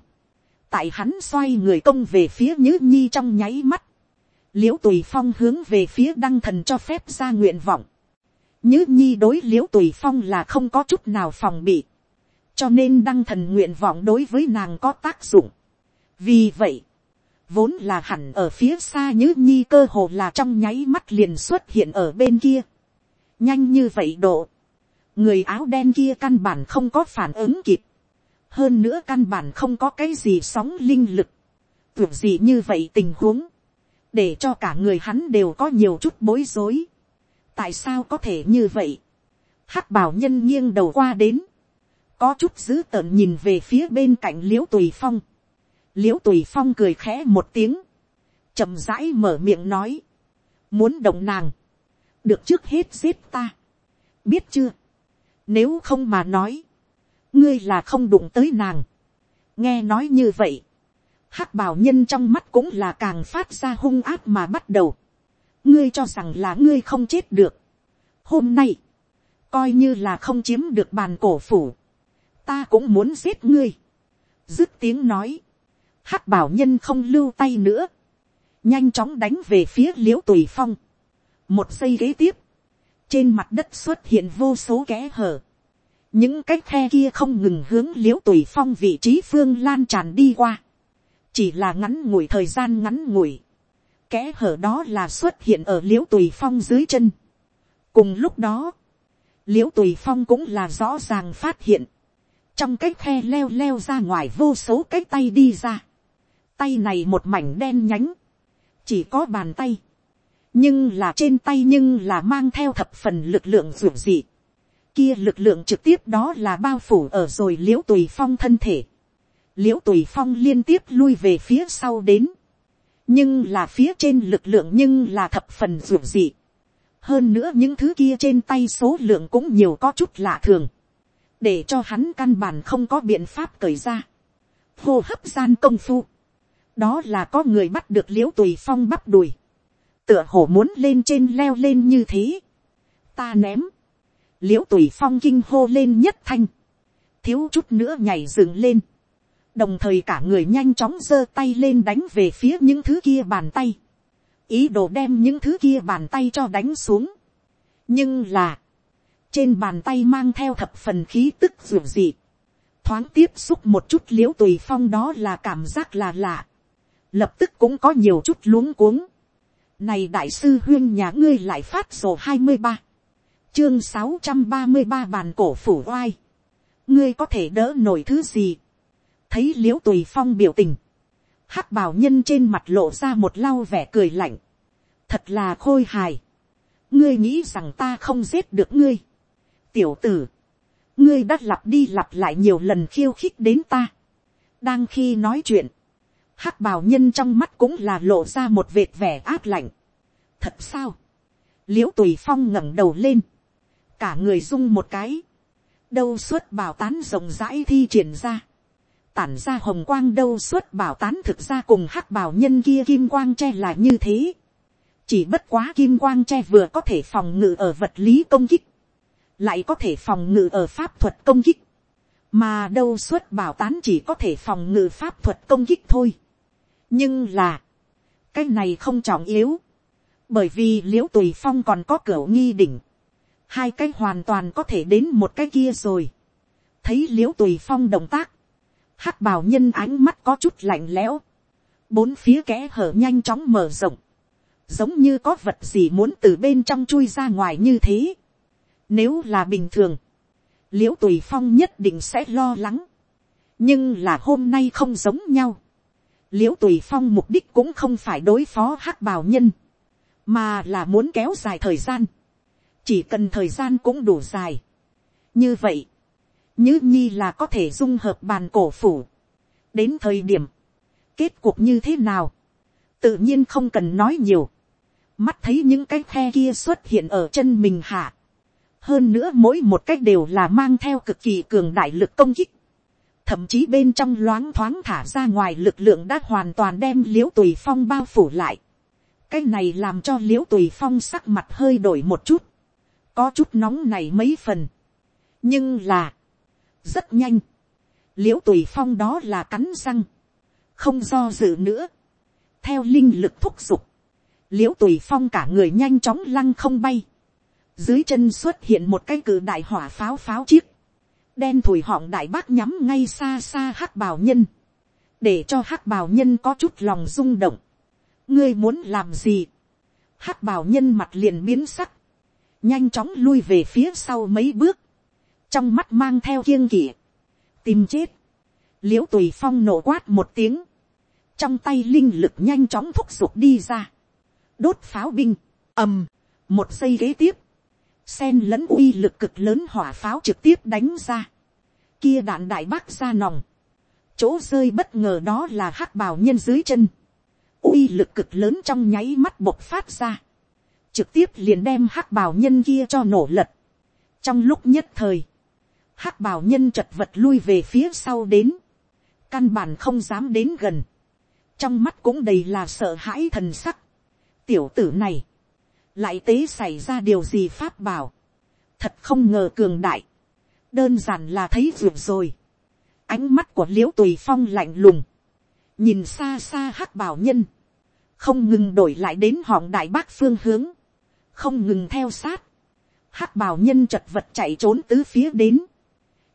[SPEAKER 1] tại hắn xoay người công về phía nhữ nhi trong nháy mắt. l i ễ u tùy phong hướng về phía đăng thần cho phép ra nguyện vọng. nhữ nhi đối l i ễ u tùy phong là không có chút nào phòng bị cho nên đăng thần nguyện vọng đối với nàng có tác dụng. vì vậy, vốn là hẳn ở phía xa như nhi cơ hồ là trong nháy mắt liền xuất hiện ở bên kia. nhanh như vậy độ, người áo đen kia căn bản không có phản ứng kịp. hơn nữa căn bản không có cái gì sóng linh lực. tưởng gì như vậy tình huống, để cho cả người hắn đều có nhiều chút bối rối. tại sao có thể như vậy. hắc bảo nhân nghiêng đầu qua đến, có chút dữ tợn nhìn về phía bên cạnh l i ễ u tùy phong. l i ễ u tùy phong cười khẽ một tiếng, chậm rãi mở miệng nói, muốn động nàng, được trước hết giết ta, biết chưa, nếu không mà nói, ngươi là không đụng tới nàng, nghe nói như vậy, hắc bảo nhân trong mắt cũng là càng phát ra hung áp mà bắt đầu, ngươi cho rằng là ngươi không chết được, hôm nay, coi như là không chiếm được bàn cổ phủ, ta cũng muốn giết ngươi. dứt tiếng nói, hắc bảo nhân không lưu tay nữa, nhanh chóng đánh về phía l i ễ u tùy phong. một giây kế tiếp, trên mặt đất xuất hiện vô số kẽ hở, những cái khe kia không ngừng hướng l i ễ u tùy phong vị trí phương lan tràn đi qua, chỉ là ngắn ngủi thời gian ngắn ngủi, kẽ hở đó là xuất hiện ở l i ễ u tùy phong dưới chân. cùng lúc đó, l i ễ u tùy phong cũng là rõ ràng phát hiện, trong cái khe leo leo ra ngoài vô số cái tay đi ra, tay này một mảnh đen nhánh, chỉ có bàn tay, nhưng là trên tay nhưng là mang theo thập phần lực lượng ruột dị, kia lực lượng trực tiếp đó là bao phủ ở rồi l i ễ u tùy phong thân thể, l i ễ u tùy phong liên tiếp lui về phía sau đến, nhưng là phía trên lực lượng nhưng là thập phần ruột dị. hơn nữa những thứ kia trên tay số lượng cũng nhiều có chút lạ thường, để cho hắn căn bản không có biện pháp cởi ra. hô hấp gian công phu, đó là có người bắt được l i ễ u tùy phong bắp đùi, tựa hồ muốn lên trên leo lên như thế. ta ném, l i ễ u tùy phong kinh hô lên nhất thanh, thiếu chút nữa nhảy dựng lên, đồng thời cả người nhanh chóng giơ tay lên đánh về phía những thứ kia bàn tay, ý đồ đem những thứ kia bàn tay cho đánh xuống. nhưng là, trên bàn tay mang theo thập phần khí tức dù dị, thoáng tiếp xúc một chút l i ễ u tùy phong đó là cảm giác là lạ, lập tức cũng có nhiều chút luống cuống. này đại sư huyên nhà ngươi lại phát sổ hai mươi ba, chương sáu trăm ba mươi ba bàn cổ phủ oai, ngươi có thể đỡ nổi thứ gì, thấy l i ễ u tùy phong biểu tình, hắc bảo nhân trên mặt lộ ra một lau vẻ cười lạnh, thật là khôi hài, ngươi nghĩ rằng ta không giết được ngươi, tiểu tử, ngươi đã lặp đi lặp lại nhiều lần khiêu khích đến ta, đang khi nói chuyện, hắc bào nhân trong mắt cũng là lộ ra một vệt vẻ áp lạnh, thật sao, l i ễ u tùy phong ngẩng đầu lên, cả người rung một cái, đâu suốt bảo tán rộng rãi thi triển ra, tản ra hồng quang đâu suốt bảo tán thực ra cùng hắc bào nhân kia kim quang che là như thế. chỉ bất quá kim quang che vừa có thể phòng ngự ở vật lý công kích, lại có thể phòng ngự ở pháp thuật công kích, mà đâu suốt bảo tán chỉ có thể phòng ngự pháp thuật công kích thôi. nhưng là, cái này không trọng yếu, bởi vì l i ễ u tùy phong còn có cửa nghi đỉnh, hai cái hoàn toàn có thể đến một cái kia rồi. thấy l i ễ u tùy phong động tác, hắc bào nhân ánh mắt có chút lạnh lẽo, bốn phía kẽ hở nhanh chóng mở rộng, giống như có vật gì muốn từ bên trong chui ra ngoài như thế. Nếu là bình thường, l i ễ u tùy phong nhất định sẽ lo lắng, nhưng là hôm nay không giống nhau. l i ễ u tùy phong mục đích cũng không phải đối phó hắc bào nhân, mà là muốn kéo dài thời gian, chỉ cần thời gian cũng đủ dài. như vậy, như nhi là có thể dung hợp bàn cổ phủ. Đến thời điểm. Kết cuộc như thế nào? Tự nhiên không cần nói nhiều. Mắt thấy những cái khe kia xuất hiện ở chân mình hạ. Hơn nữa mỗi một cách đều là mang theo cực kỳ cường đại lực công kích. Thậm chí bên trong loáng thoáng thả ra ngoài lực lượng đã hoàn toàn đem liễu tùy phong bao phủ lại. Cái này làm cho liễu tùy phong sắc mặt hơi đổi một chút. Có chút nóng này mấy phần. Nhưng là rất nhanh, l i ễ u tùy phong đó là cắn răng, không do dự nữa, theo linh lực thúc giục, l i ễ u tùy phong cả người nhanh chóng lăng không bay, dưới chân xuất hiện một cái cử đại hỏa pháo pháo chiếc, đen thủi họng đại bác nhắm ngay xa xa hắc bào nhân, để cho hắc bào nhân có chút lòng rung động, ngươi muốn làm gì, hắc bào nhân mặt liền biến sắc, nhanh chóng lui về phía sau mấy bước, trong mắt mang theo kiêng kỵ, tìm chết, l i ễ u tùy phong nổ quát một tiếng, trong tay linh lực nhanh chóng thúc giục đi ra, đốt pháo binh, ầm, một giây kế tiếp, sen lẫn uy lực cực lớn hỏa pháo trực tiếp đánh ra, kia đạn đại bác ra nòng, chỗ rơi bất ngờ đó là hắc bào nhân dưới chân, uy lực cực lớn trong nháy mắt bộc phát ra, trực tiếp liền đem hắc bào nhân kia cho nổ lật, trong lúc nhất thời, hắc bào nhân chật vật lui về phía sau đến, căn bản không dám đến gần, trong mắt cũng đầy là sợ hãi thần sắc. tiểu tử này, lại tế xảy ra điều gì pháp bảo, thật không ngờ cường đại, đơn giản là thấy ruột rồi, ánh mắt của l i ễ u tùy phong lạnh lùng, nhìn xa xa hắc bảo nhân, không ngừng đổi lại đến họng đại bác phương hướng, không ngừng theo sát, hắc bảo nhân chật vật chạy trốn tứ phía đến,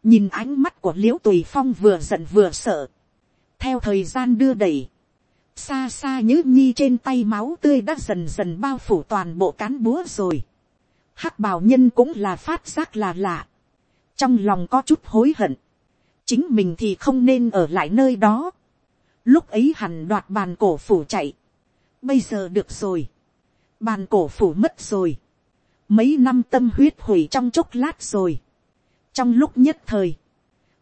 [SPEAKER 1] nhìn ánh mắt của l i ễ u tùy phong vừa giận vừa sợ, theo thời gian đưa đẩy, xa xa nhữ nhi trên tay máu tươi đã dần dần bao phủ toàn bộ cán búa rồi. hắc bào nhân cũng là phát giác là lạ. trong lòng có chút hối hận. chính mình thì không nên ở lại nơi đó. lúc ấy hẳn đoạt bàn cổ phủ chạy. bây giờ được rồi. bàn cổ phủ mất rồi. mấy năm tâm huyết hủy trong chốc lát rồi. trong lúc nhất thời,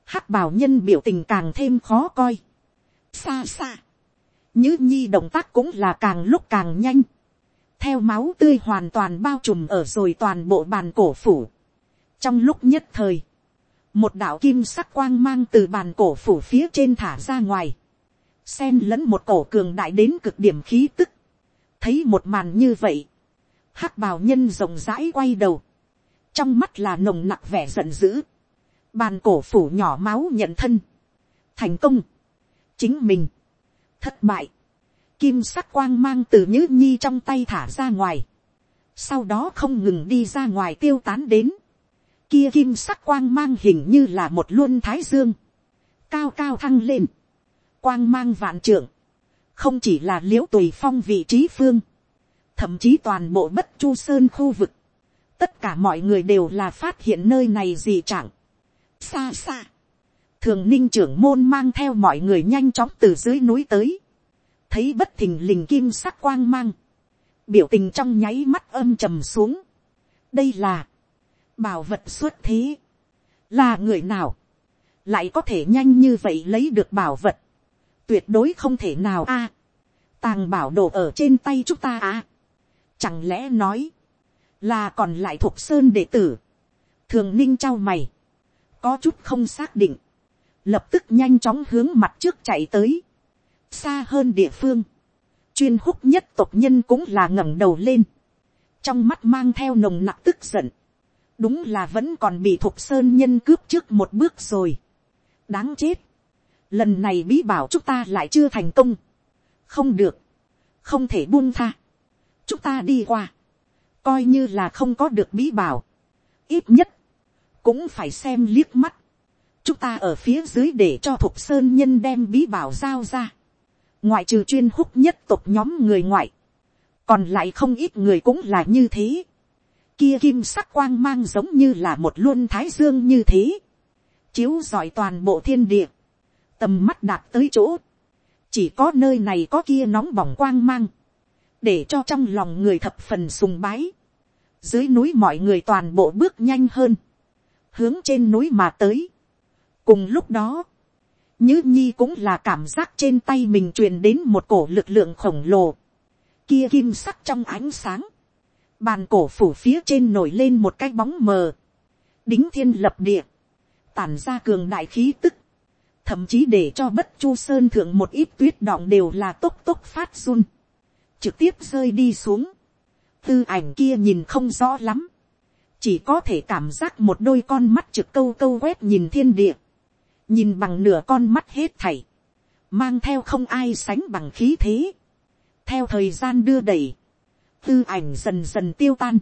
[SPEAKER 1] hắc bào nhân biểu tình càng thêm khó coi. xa xa Nhữ nhi động tác cũng là càng lúc càng nhanh. Theo máu tươi hoàn toàn bao trùm ở rồi toàn bộ bàn cổ phủ. Trong lúc nhất thời. Một đạo kim sắc quang mang từ bàn cổ phủ phía trên thả ra ngoài. Xen lẫn một cổ cường đại đến cực điểm khí tức. Thấy một màn như vậy. hắc bào nhân rộng rãi quay đầu. Trong mắt là nồng nặc vẻ giận dữ. Bàn cổ phủ nhỏ máu nhận thân. Thành công. Chính mình thất bại, kim sắc quang mang từ nhữ nhi trong tay thả ra ngoài, sau đó không ngừng đi ra ngoài tiêu tán đến, kia kim sắc quang mang hình như là một luân thái dương, cao cao thăng lên, quang mang vạn trưởng, không chỉ là l i ễ u tùy phong vị trí phương, thậm chí toàn bộ bất chu sơn khu vực, tất cả mọi người đều là phát hiện nơi này gì chẳng, xa xa, thường ninh trưởng môn mang theo mọi người nhanh chóng từ dưới núi tới, thấy bất thình lình kim sắc quang mang, biểu tình trong nháy mắt âm trầm xuống. đây là, bảo vật xuất thế, là người nào, lại có thể nhanh như vậy lấy được bảo vật, tuyệt đối không thể nào a, tàng bảo đồ ở trên tay chúng ta a, chẳng lẽ nói, là còn lại thuộc sơn đệ tử, thường ninh trao mày, có chút không xác định, lập tức nhanh chóng hướng mặt trước chạy tới, xa hơn địa phương, chuyên húc nhất tộc nhân cũng là ngẩng đầu lên, trong mắt mang theo nồng nặc tức giận, đúng là vẫn còn bị thục sơn nhân cướp trước một bước rồi, đáng chết, lần này bí bảo chúng ta lại chưa thành công, không được, không thể buông tha, chúng ta đi qua, coi như là không có được bí bảo, ít nhất, cũng phải xem liếc mắt, chúng ta ở phía dưới để cho thục sơn nhân đem bí bảo giao ra. ngoại trừ chuyên húc nhất tộc nhóm người ngoại, còn lại không ít người cũng là như thế. kia kim sắc quang mang giống như là một luân thái dương như thế, chiếu giỏi toàn bộ thiên địa, tầm mắt đạt tới chỗ, chỉ có nơi này có kia nóng bỏng quang mang, để cho trong lòng người thập phần sùng bái, dưới núi mọi người toàn bộ bước nhanh hơn, hướng trên núi mà tới, cùng lúc đó, nhứ nhi cũng là cảm giác trên tay mình truyền đến một cổ lực lượng khổng lồ, kia kim sắc trong ánh sáng, bàn cổ phủ phía trên nổi lên một cái bóng mờ, đính thiên lập địa, tản ra cường đại khí tức, thậm chí để cho bất chu sơn thượng một ít tuyết đọng đều là tốc tốc phát run, trực tiếp rơi đi xuống, tư ảnh kia nhìn không rõ lắm, chỉ có thể cảm giác một đôi con mắt trực câu câu quét nhìn thiên địa, nhìn bằng nửa con mắt hết thảy, mang theo không ai sánh bằng khí thế, theo thời gian đưa đẩy, tư ảnh dần dần tiêu tan,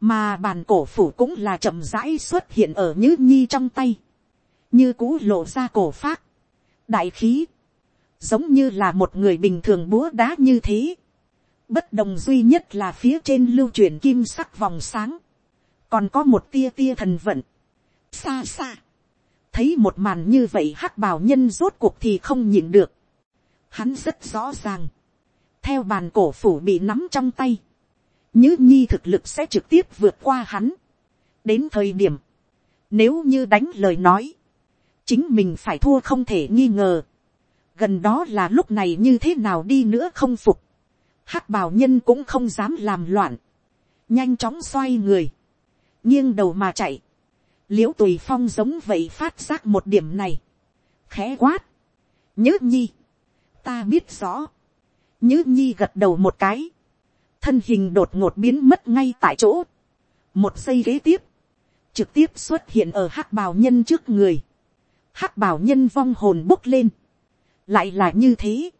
[SPEAKER 1] mà bàn cổ phủ cũng là chậm rãi xuất hiện ở nhữ nhi trong tay, như cũ lộ ra cổ phát, đại khí, giống như là một người bình thường búa đá như thế, bất đồng duy nhất là phía trên lưu truyền kim sắc vòng sáng, còn có một tia tia thần vận, xa xa, thấy một màn như vậy hắc bào nhân rốt cuộc thì không nhìn được. Hắn rất rõ ràng. Theo bàn cổ phủ bị nắm trong tay. Nhứ nhi thực lực sẽ trực tiếp vượt qua hắn. Đến thời điểm. Nếu như đánh lời nói. Chính mình phải thua không thể nghi ngờ. Gần đó là lúc này như thế nào đi nữa không phục. hắc bào nhân cũng không dám làm loạn. Nhanh chóng xoay người. Nghiêng đầu mà chạy l i ễ u tùy phong giống vậy phát giác một điểm này, khẽ quát, nhớ nhi, ta biết rõ, nhớ nhi gật đầu một cái, thân hình đột ngột biến mất ngay tại chỗ, một giây kế tiếp, trực tiếp xuất hiện ở hắc bào nhân trước người, hắc bào nhân vong hồn bốc lên, lại là như thế,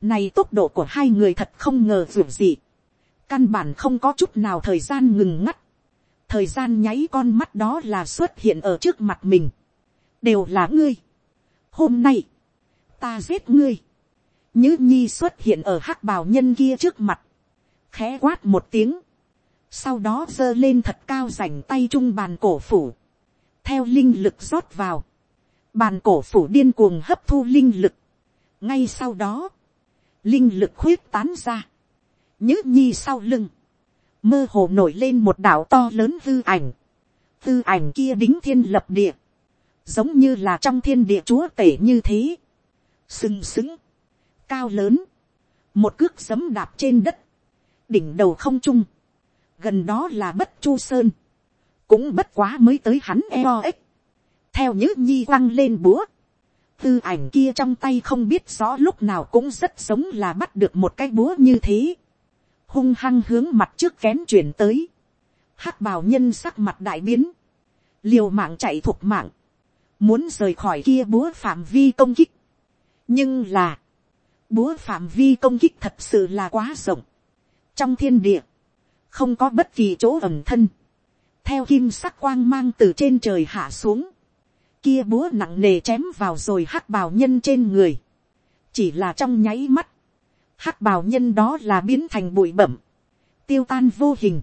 [SPEAKER 1] này tốc độ của hai người thật không ngờ dù gì, căn bản không có chút nào thời gian ngừng ngắt, thời gian nháy con mắt đó là xuất hiện ở trước mặt mình, đều là ngươi. hôm nay, ta giết ngươi, nhữ nhi xuất hiện ở hắc bào nhân kia trước mặt. Khẽ quát một tiếng. Sau đó giơ lên thật cao rảnh tay trung bàn cổ phủ. Theo linh lực rót vào. Bàn cổ phủ điên cuồng hấp thu linh lực. Ngay sau đó. Linh lực khuyết tán ra. nhữ nhi sau lưng. Mơ hồ nổi lên một đảo to lớn hư ảnh. Hư ảnh kia đính thiên lập địa. Giống như là trong thiên địa chúa tể như thế. Sừng sững. Cao lớn, một cước giấm đạp trên đất, đỉnh đầu không trung, gần đó là bất chu sơn, cũng bất quá mới tới hắn eo ếch, theo nhữ nhi quăng lên búa, tư ảnh kia trong tay không biết rõ lúc nào cũng rất giống là bắt được một cái búa như thế, hung hăng hướng mặt trước kén chuyển tới, hắc bào nhân sắc mặt đại biến, liều mạng chạy thuộc mạng, muốn rời khỏi kia búa phạm vi công kích, nhưng là, Búa phạm vi công kích thật sự là quá rộng. Trong thiên địa, không có bất kỳ chỗ ẩm thân. Theo kim sắc quang mang từ trên trời hạ xuống. Kia búa nặng nề chém vào rồi hắc bào nhân trên người. Chỉ là trong nháy mắt. Hắc bào nhân đó là biến thành bụi bẩm. Tiêu tan vô hình.